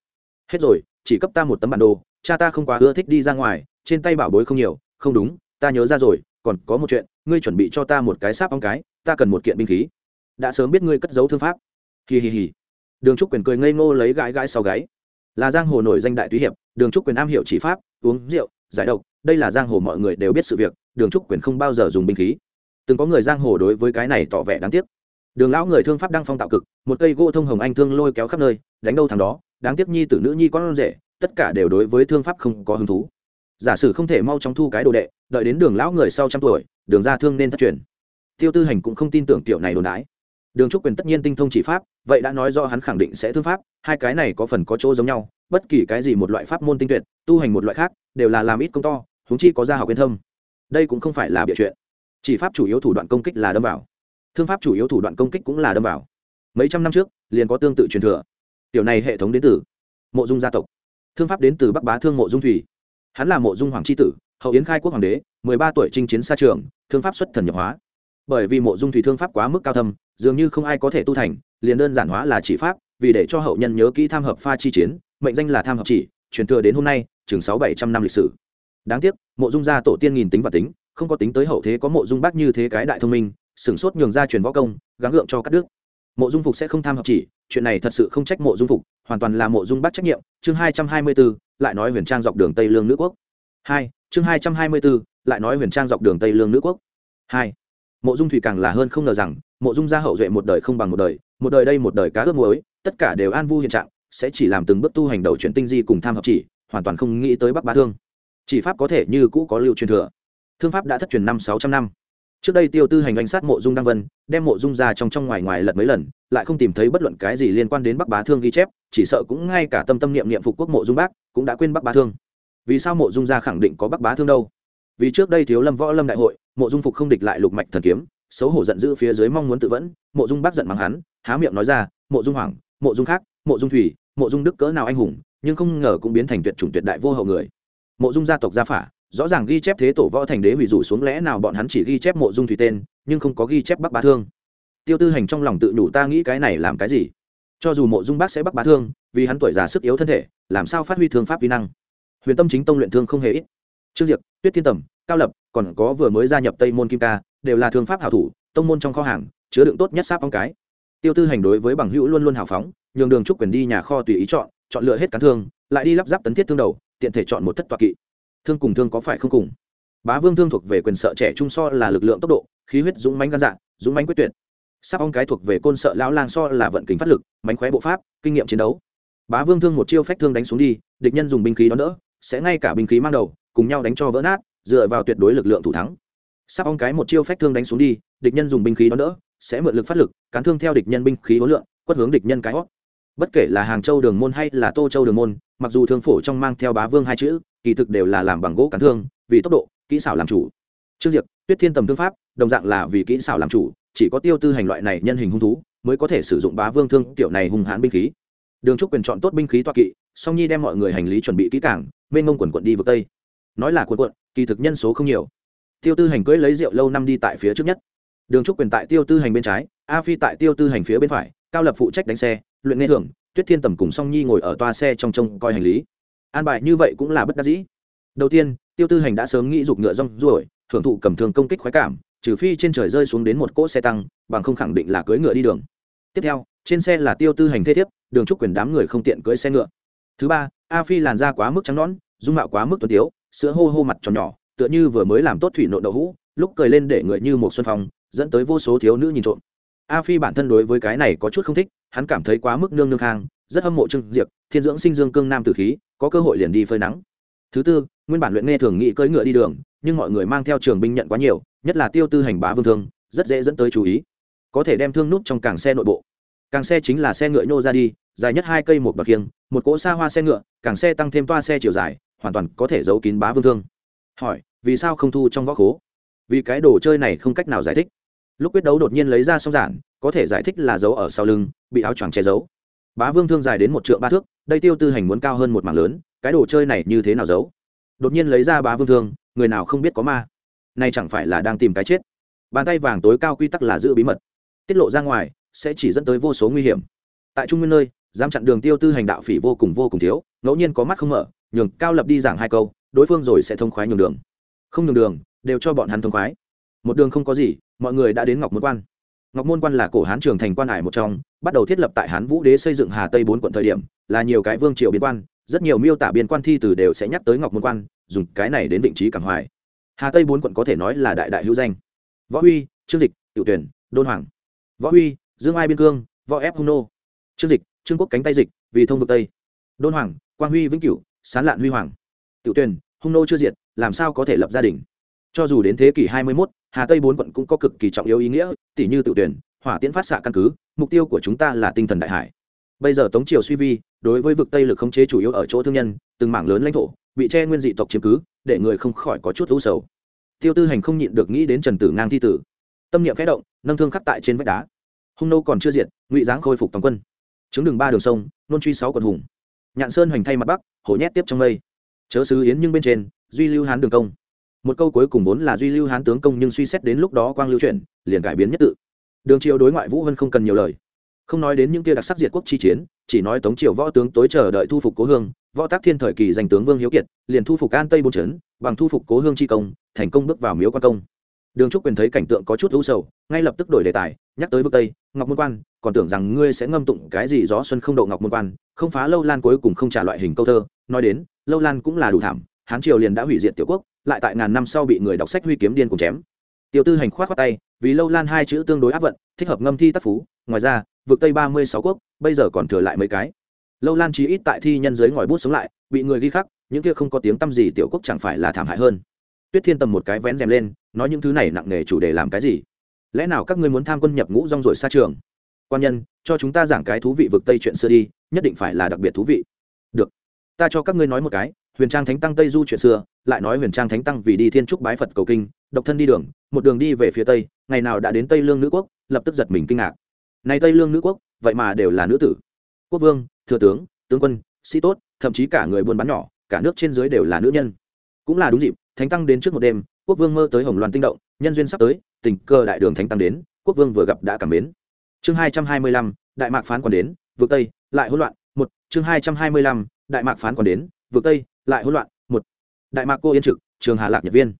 Hết rồi, chỉ cấp ta một tấm bản đồ, cha ta không quá ưa thích đi ra ngoài, trên tay bảo bối không nhiều, không đúng, ta nhớ ra rồi còn có một chuyện, ngươi chuẩn bị cho ta một cái sáp ong cái, ta cần một kiện binh khí. Đã sớm biết ngươi cất giấu thương pháp. Hì hì hì. Đường trúc quyền cười ngây ngô lấy gãi gãi sau gáy. Là giang hồ nổi danh đại túy hiệp, đường trúc quyền am hiểu chỉ pháp, uống rượu, giải độc, đây là giang hồ mọi người đều biết sự việc, đường trúc quyền không bao giờ dùng binh khí. Từng có người giang hồ đối với cái này tỏ vẻ đáng tiếc. Đường lão người thương pháp đang phong tạo cực, một cây gỗ thông hồng anh thương lôi kéo khắp nơi, đánh đâu thằng đó, đáng tiếc nhi tử nữ nhi con rể, tất cả đều đối với thương pháp không có hứng thú giả sử không thể mau chóng thu cái đồ đệ, đợi đến đường lão người sau trăm tuổi, đường ra thương nên thất truyền. Tiêu tư hành cũng không tin tưởng tiểu này đồn đái đường trúc quyền tất nhiên tinh thông chỉ pháp, vậy đã nói do hắn khẳng định sẽ thương pháp, hai cái này có phần có chỗ giống nhau, bất kỳ cái gì một loại pháp môn tinh tuyệt, tu hành một loại khác, đều là làm ít công to húng chi có gia học yên thâm. Đây cũng không phải là bịa chuyện. Chỉ pháp chủ yếu thủ đoạn công kích là đâm vào. Thương pháp chủ yếu thủ đoạn công kích cũng là đâm vào. Mấy trăm năm trước, liền có tương tự truyền thừa. Tiểu này hệ thống đến từ mộ dung gia tộc. Thương pháp đến từ bắc bá thương mộ dung thủy hắn là mộ dung hoàng c tử, hậu yến khai quốc hoàng đế, mười ba tuổi chinh chiến xa trường, thương pháp xuất thần nhập hóa. Bởi vì mộ dung thủy thương pháp quá mức cao thâm, dường như không ai có thể tu thành, liền đơn giản hóa là chỉ pháp, vì để cho hậu nhân nhớ kỹ tham hợp pha chi chiến, mệnh danh là tham hợp chỉ, truyền thừa đến hôm nay, chừng sáu bảy trăm năm lịch sử. Đáng tiếc, mộ dung gia tổ tiên nghìn tính và tính, không có tính tới hậu thế có mộ dung bác như thế cái đại thông minh, sửng sốt nhường ra truyền võ công, gắng gượng cho các đức mộ dung phục sẽ không tham hợp chỉ, chuyện này thật sự không trách mộ dung phục, hoàn toàn là mộ dung bác trách nhiệm. Chương hai trăm hai mươi bốn lại nói huyền trang dọc đường tây lương nữ quốc. Hai, chương hai trăm hai mươi bốn lại nói huyền trang dọc đường tây lương nữ quốc. Hai, mộ dung thủy càng là hơn không ngờ rằng, mộ dung gia hậu duệ một đời không bằng một đời một đời đây một đời cá ướp muối, tất cả đều an vu hiện trạng, sẽ chỉ làm từng bước tu hành đầu chuyển tinh di cùng tham hợp chỉ, hoàn toàn không nghĩ tới bắc bá thương. Chỉ pháp có thể như cũ có lưu truyền thừa. Thương pháp đã thất truyền năm sáu trăm năm. Trước đây tiêu tư hành anh sát mộ dung đăng vân, đem mộ dung ra trong trong ngoài ngoài lật mấy lần, lại không tìm thấy bất luận cái gì liên quan đến bắc bá thương ghi chép chỉ sợ cũng ngay cả tâm tâm niệm niệm phục quốc mộ dung bác cũng đã quên bắc bá thương. Vì sao mộ dung gia khẳng định có bắc bá thương đâu? Vì trước đây thiếu lâm võ lâm đại hội, mộ dung phục không địch lại lục mạch thần kiếm, xấu hổ giận dữ phía dưới mong muốn tự vẫn, mộ dung bác giận mắng hắn, há miệng nói ra, mộ dung hoàng, mộ dung khác, mộ dung thủy, mộ dung đức cỡ nào anh hùng, nhưng không ngờ cũng biến thành tuyệt chủng tuyệt đại vô hậu người. Mộ dung gia tộc gia phả, rõ ràng ghi chép thế tổ võ thành đế hủy rủ xuống lẽ nào bọn hắn chỉ ghi chép mộ dung thủy tên, nhưng không có ghi chép bắc bá thương. Tiêu tư hành trong lòng tự đủ ta nghĩ cái này làm cái gì? Cho dù mộ dung bác sẽ bắc bá thương, vì hắn tuổi già sức yếu thân thể, làm sao phát huy thương pháp vi năng? Huyền tâm chính tông luyện thương không hề ít. Trương diệp tuyết thiên tầm, cao lập, còn có vừa mới gia nhập tây môn kim ca, đều là thương pháp hảo thủ, tông môn trong kho hàng, chứa đựng tốt nhất sáp ong cái. Tiêu tư hành đối với bằng hữu luôn luôn hào phóng, nhường đường trúc quyền đi nhà kho tùy ý chọn chọn lựa hết cán thương, lại đi lắp ráp tấn thiết thương đầu, tiện thể chọn một thất toạc kỵ. Thương cùng thương có phải không cùng? Bá vương thương thuộc về quyền sợ trẻ trung so là lực lượng tốc độ, khí huyết dũng mánh gan dạng dũng mánh quyết tuyệt sắp ong cái thuộc về côn sợ lão lang so là vận kính phát lực, mánh khóe bộ pháp, kinh nghiệm chiến đấu. Bá vương thương một chiêu phách thương đánh xuống đi, địch nhân dùng binh khí đón đỡ, sẽ ngay cả binh khí mang đầu, cùng nhau đánh cho vỡ nát, dựa vào tuyệt đối lực lượng thủ thắng. Sắp ong cái một chiêu phách thương đánh xuống đi, địch nhân dùng binh khí đón đỡ, sẽ mượn lực phát lực, cán thương theo địch nhân binh khí hối lượng quất hướng địch nhân cái hót. Bất kể là hàng châu đường môn hay là tô châu đường môn, mặc dù thương phổ trong mang theo bá vương hai chữ, kỳ thực đều là làm bằng gỗ cán thương, vì tốc độ, kỹ xảo làm chủ. Trương diệp tuyết thiên tầm thương pháp, đồng dạng là vì kỹ xảo làm chủ chỉ có tiêu tư hành loại này nhân hình hung thú mới có thể sử dụng bá vương thương kiểu này hung hãn binh khí. Đường trúc quyền chọn tốt binh khí toa kỵ, song nhi đem mọi người hành lý chuẩn bị kỹ cảng mênh mông quần quận đi vực tây. Nói là quần quận, kỳ thực nhân số không nhiều. Tiêu tư hành cưỡi lấy rượu lâu năm đi tại phía trước nhất. Đường trúc quyền tại tiêu tư hành bên trái, a phi tại tiêu tư hành phía bên phải, cao lập phụ trách đánh xe, luyện nghe thưởng, tuyết thiên tầm cùng song nhi ngồi ở toa xe trong trông coi hành lý. An bài như vậy cũng là bất đắc dĩ. Đầu tiên, tiêu tư hành đã sớm nghĩ giục ngựa rong ruổi, hưởng thụ cầm thương công kích khoái cảm trừ phi trên trời rơi xuống đến một cỗ xe tăng, bằng không khẳng định là cưỡi ngựa đi đường. Tiếp theo, trên xe là tiêu tư hành thế thiếp, đường trúc quyền đám người không tiện cưỡi xe ngựa. Thứ ba, a phi làn da quá mức trắng nõn, dung mạo quá mức tuấn tiếu, sữa hô hô mặt tròn nhỏ, tựa như vừa mới làm tốt thủy nộn đậu hũ, lúc cười lên để người như một xuân phong, dẫn tới vô số thiếu nữ nhìn trộm. A phi bản thân đối với cái này có chút không thích, hắn cảm thấy quá mức nương nương khang, rất hâm mộ trương diệp thiên dưỡng sinh dương cương nam tử khí, có cơ hội liền đi phơi nắng. Thứ tư, nguyên bản luyện nghe thường nghĩ cưỡi ngựa đi đường, nhưng mọi người mang theo trường binh nhận quá nhiều nhất là tiêu tư hành bá vương thương, rất dễ dẫn tới chú ý. Có thể đem thương nút trong càng xe nội bộ. Càng xe chính là xe ngựa nhô ra đi, dài nhất hai cây một bậc kiêng, một cỗ xa hoa xe ngựa, càng xe tăng thêm toa xe chiều dài, hoàn toàn có thể giấu kín bá vương thương. Hỏi, vì sao không thu trong võ khố? Vì cái đồ chơi này không cách nào giải thích. Lúc quyết đấu đột nhiên lấy ra song giản, có thể giải thích là giấu ở sau lưng, bị áo choàng che giấu. Bá vương thương dài đến một trượng ba thước, đây tiêu tư hành muốn cao hơn một mảng lớn, cái đồ chơi này như thế nào giấu? Đột nhiên lấy ra bá vương thương, người nào không biết có ma? Này chẳng phải là đang tìm cái chết. Bàn tay vàng tối cao quy tắc là giữ bí mật. Tiết lộ ra ngoài, sẽ chỉ dẫn tới vô số nguy hiểm. Tại trung nguyên nơi dám chặn đường tiêu tư hành đạo phỉ vô cùng vô cùng thiếu, ngẫu nhiên có mắt không mở, nhường cao lập đi giảng hai câu, đối phương rồi sẽ thông khoái nhường đường. Không nhường đường, đều cho bọn hắn thông khoái. Một đường không có gì, mọi người đã đến ngọc môn quan. Ngọc môn quan là cổ hán trường thành quan hải một trong, bắt đầu thiết lập tại hán vũ đế xây dựng hà tây bốn quận thời điểm, là nhiều cái vương triều biên quan, rất nhiều miêu tả biên quan thi từ đều sẽ nhắc tới ngọc môn quan, dùng cái này đến vị trí cảng hoài hà tây bốn quận có thể nói là đại đại hữu danh. Võ huy trương dịch tiểu tuyển đôn hoàng. Võ huy dương ai biên cương võ ép hung nô. Trương dịch trương quốc cánh tay dịch vì thông vực tây. Đôn hoàng quang huy vĩnh cửu sán lạn huy hoàng. Tiểu tuyển hung nô chưa diệt làm sao có thể lập gia đình? Cho dù đến thế kỷ 21, hà tây bốn quận cũng có cực kỳ trọng yếu ý nghĩa tỷ như tiểu tuyển hỏa tiễn phát xạ căn cứ mục tiêu của chúng ta là tinh thần đại hải. Bây giờ tống triều suy vi đối với vực tây lực khống chế chủ yếu ở chỗ thương nhân từng mảng lớn lãnh thổ bị che nguyên dị tộc chiếm cứ để người không khỏi có chút u sầu. Tiêu tư hành không nhịn được nghĩ đến trần tử ngang thi tử. Tâm niệm khẽ động, nâng thương khắc tại trên vách đá. Hung nô còn chưa diệt, ngụy giáng khôi phục toàn quân. Chứng đường ba đường sông, nôn truy sáu quận hùng. Nhạn sơn hoành thay mặt bắc, hổ nhét tiếp trong mây. Chớ sứ yến nhưng bên trên, duy lưu hán đường công. Một câu cuối cùng vốn là duy lưu hán tướng công nhưng suy xét đến lúc đó quang lưu chuyển, liền cải biến nhất tự. Đường triều đối ngoại vũ vân không cần nhiều lời. Không nói đến những kia đặc sắc diệt quốc chi chiến, chỉ nói tống triều võ tướng tối chờ đợi thu phục cố hương võ tác thiên thời kỳ giành tướng vương hiếu kiệt, liền thu phục an tây bốn trấn bằng thu phục cố hương chi công, thành công bước vào miếu quan công. Đường trúc quyền thấy cảnh tượng có chút u sầu, ngay lập tức đổi đề tài, nhắc tới vực tây, ngọc môn quan, còn tưởng rằng ngươi sẽ ngâm tụng cái gì gió xuân không độ ngọc môn quan, không phá lâu lan cuối cùng không trả loại hình câu thơ. Nói đến, lâu lan cũng là đủ thảm, hán triều liền đã hủy diệt tiểu quốc, lại tại ngàn năm sau bị người đọc sách huy kiếm điên cùng chém. Tiêu tư hành khoát khoát tay, vì lâu lan hai chữ tương đối áp vận, thích hợp ngâm thi tác phú, ngoài ra vực tây ba mươi sáu quốc, bây giờ còn thừa lại mấy cái lâu lan chí ít tại thi nhân giới ngòi bút sống lại, bị người ghi khắc, những kia không có tiếng tăm gì tiểu quốc chẳng phải là thảm hại hơn. Tuyết thiên tầm một cái vén rèm lên, nói những thứ này nặng nề chủ đề làm cái gì? Lẽ nào các ngươi muốn tham quân nhập ngũ rong rồi xa trường? Quan nhân, cho chúng ta giảng cái thú vị vực tây chuyện xưa đi, nhất định phải là đặc biệt thú vị. Được. Ta cho các ngươi nói một cái, huyền trang thánh tăng tây du chuyện xưa, lại nói huyền trang thánh tăng vì đi thiên trúc bái phật cầu kinh, độc thân đi đường, một đường đi về phía tây, ngày nào đã đến tây lương nữ quốc, lập tức giật mình kinh ngạc. Này tây lương nữ quốc, vậy mà đều là nữ tử. Quốc vương thừa tướng tướng quân, sĩ tốt, thậm chí cả người buôn bán nhỏ, cả nước trên dưới đều là nữ nhân. Cũng là đúng dịp, thánh tăng đến trước một đêm, quốc vương mơ tới hồng loan tinh động, nhân duyên sắp tới, tình cơ đại đường thánh tăng đến, quốc vương vừa gặp đã cảm mến. Chương hai trăm hai mươi lăm, đại mạc phán còn đến, vượt tây, lại hỗn loạn, một. Chương hai trăm hai mươi lăm, đại mạc phán còn đến, vượt tây, lại hỗn loạn, một. Đại mạc cô yên trực, trường hà lạc nhật viên.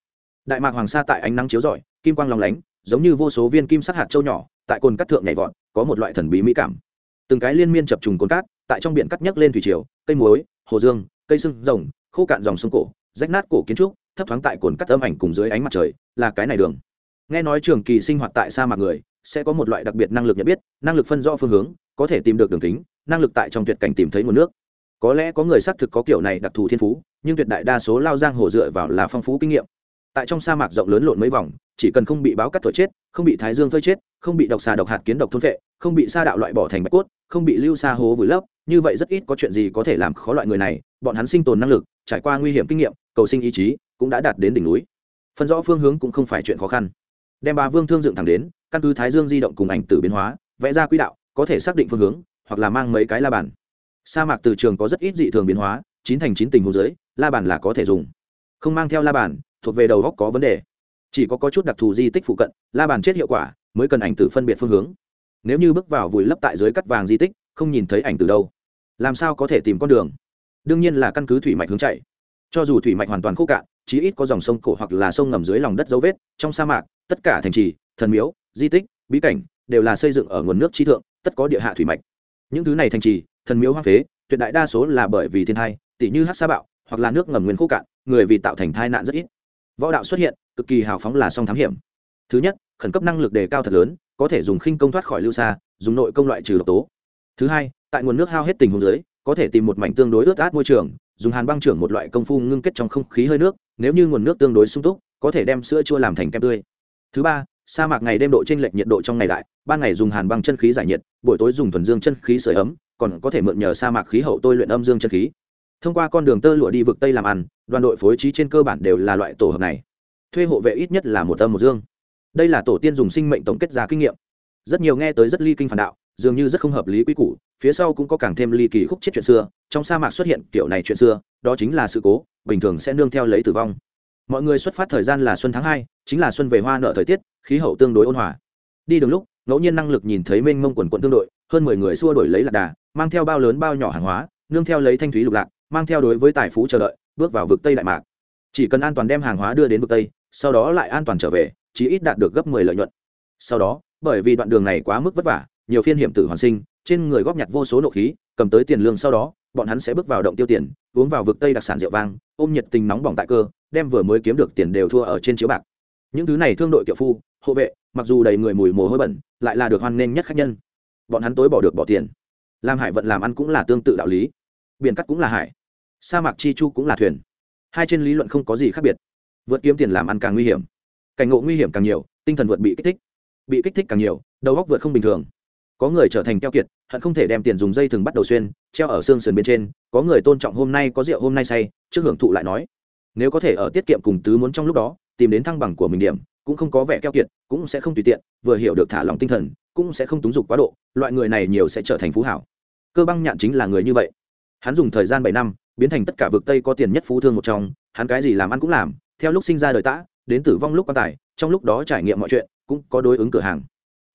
Đại mạc hoàng sa tại ánh nắng chiếu rọi, kim quang lòng lánh, giống như vô số viên kim sắc hạt châu nhỏ, tại cồn cắt thượng nhảy vọt, có một loại thần bí mỹ cảm. Từng cái liên miên chập trùng cồn cát tại trong biển cắt nhấc lên thủy triều, cây muối, hồ dương, cây sưng rồng, khô cạn dòng sông cổ, rách nát cổ kiến trúc, thấp thoáng tại cồn cắt âm ảnh cùng dưới ánh mặt trời, là cái này đường. Nghe nói trường kỳ sinh hoạt tại sa mạc người, sẽ có một loại đặc biệt năng lực nhận biết, năng lực phân rõ phương hướng, có thể tìm được đường kính, năng lực tại trong tuyệt cảnh tìm thấy nguồn nước. Có lẽ có người xác thực có kiểu này đặc thù thiên phú, nhưng tuyệt đại đa số lao giang hồ dựa vào là phong phú kinh nghiệm. Tại trong sa mạc rộng lớn lộn mấy vòng, chỉ cần không bị báo cắt thổi chết, không bị thái dương phơi chết, không bị độc xà độc hạt kiến độc thôn vệ không bị sa đạo loại bỏ thành bạch cốt, không bị lưu sa hố vùi lấp như vậy rất ít có chuyện gì có thể làm khó loại người này bọn hắn sinh tồn năng lực trải qua nguy hiểm kinh nghiệm cầu sinh ý chí cũng đã đạt đến đỉnh núi. Phân rõ phương hướng cũng không phải chuyện khó khăn. Đem bà vương thương dựng thẳng đến căn cứ thái dương di động cùng ảnh tử biến hóa vẽ ra quỹ đạo có thể xác định phương hướng hoặc là mang mấy cái la bàn. Sa mạc từ trường có rất ít dị thường biến hóa chín thành chín tình hồ dưới la bàn là có thể dùng. Không mang theo la bàn thuộc về đầu góc có vấn đề. Chỉ có, có chút đặc thù di tích phụ cận la bàn chết hiệu quả mới cần ảnh tử phân biệt phương hướng. Nếu như bước vào vùi lấp tại dưới cắt vàng di tích không nhìn thấy ảnh từ đâu. Làm sao có thể tìm con đường? Đương nhiên là căn cứ thủy mạch hướng chạy. Cho dù thủy mạch hoàn toàn khô cạn, chí ít có dòng sông cổ hoặc là sông ngầm dưới lòng đất dấu vết, trong sa mạc, tất cả thành trì, thần miếu, di tích, bí cảnh đều là xây dựng ở nguồn nước chi thượng, tất có địa hạ thủy mạch. Những thứ này thành trì, thần miếu hoang phế, tuyệt đại đa số là bởi vì thiên thai tỷ như hát sa bạo, hoặc là nước ngầm nguyên khô cạn, người vì tạo thành thai nạn rất ít. Võ đạo xuất hiện, cực kỳ hào phóng là song thám hiểm. Thứ nhất, khẩn cấp năng lực đề cao thật lớn, có thể dùng khinh công thoát khỏi lưu xa, dùng nội công loại trừ độc tố thứ hai, tại nguồn nước hao hết tình huống dưới, có thể tìm một mảnh tương đối ướt át môi trường, dùng hàn băng trưởng một loại công phu ngưng kết trong không khí hơi nước, nếu như nguồn nước tương đối sung túc, có thể đem sữa chua làm thành kem tươi. Thứ ba, sa mạc ngày đêm độ trên lệch nhiệt độ trong ngày đại, ban ngày dùng hàn băng chân khí giải nhiệt, buổi tối dùng thuần dương chân khí sửa ấm, còn có thể mượn nhờ sa mạc khí hậu tôi luyện âm dương chân khí. Thông qua con đường tơ lụa đi vực tây làm ăn, đoàn đội phối trí trên cơ bản đều là loại tổ hợp này. Thuê hộ vệ ít nhất là một âm một dương. Đây là tổ tiên dùng sinh mệnh tổng kết ra kinh nghiệm. Rất nhiều nghe tới rất ly kinh phản đạo dường như rất không hợp lý quy củ, phía sau cũng có càng thêm ly kỳ khúc chết chuyện xưa, trong sa mạc xuất hiện kiểu này chuyện xưa, đó chính là sự cố, bình thường sẽ nương theo lấy tử vong. Mọi người xuất phát thời gian là xuân tháng hai, chính là xuân về hoa nợ thời tiết, khí hậu tương đối ôn hòa. Đi đường lúc, ngẫu nhiên năng lực nhìn thấy mênh mông quần quận tương đội, hơn mười người xua đổi lấy lạc đà, mang theo bao lớn bao nhỏ hàng hóa, nương theo lấy thanh thúy lục lạc, mang theo đối với tài phú chờ đợi, bước vào vực tây đại mạc. Chỉ cần an toàn đem hàng hóa đưa đến vực tây, sau đó lại an toàn trở về, chí ít đạt được gấp mười lợi nhuận. Sau đó, bởi vì đoạn đường này quá mức vất vả nhiều phiên hiểm tử hoàn sinh, trên người góp nhặt vô số nộ khí, cầm tới tiền lương sau đó, bọn hắn sẽ bước vào động tiêu tiền, uống vào vực tây đặc sản rượu vang, ôm nhiệt tình nóng bỏng tại cơ, đem vừa mới kiếm được tiền đều thua ở trên chiếu bạc. Những thứ này thương đội kiệu phu, hộ vệ, mặc dù đầy người mùi mồ hôi bẩn, lại là được hoan nghênh nhất khách nhân. Bọn hắn tối bỏ được bỏ tiền. Làm hải vận làm ăn cũng là tương tự đạo lý. Biển cắt cũng là hải. Sa mạc chi chu cũng là thuyền. Hai trên lý luận không có gì khác biệt. Vượt kiếm tiền làm ăn càng nguy hiểm. Cảnh ngộ nguy hiểm càng nhiều, tinh thần vượt bị kích thích. Bị kích thích càng nhiều, đầu góc vượt không bình thường có người trở thành keo kiệt, hận không thể đem tiền dùng dây thừng bắt đầu xuyên, treo ở xương sườn bên trên, có người tôn trọng hôm nay có rượu, hôm nay say, trước hưởng thụ lại nói. Nếu có thể ở tiết kiệm cùng tứ muốn trong lúc đó, tìm đến thăng bằng của mình điểm, cũng không có vẻ keo kiệt, cũng sẽ không tùy tiện, vừa hiểu được thả lòng tinh thần, cũng sẽ không túng dục quá độ, loại người này nhiều sẽ trở thành phú hảo. Cơ băng nhạn chính là người như vậy. Hắn dùng thời gian bảy năm, biến thành tất cả vực tây có tiền nhất phú thương một trong, hắn cái gì làm ăn cũng làm, theo lúc sinh ra đời tã, đến tử vong lúc quan tài, trong lúc đó trải nghiệm mọi chuyện, cũng có đối ứng cửa hàng.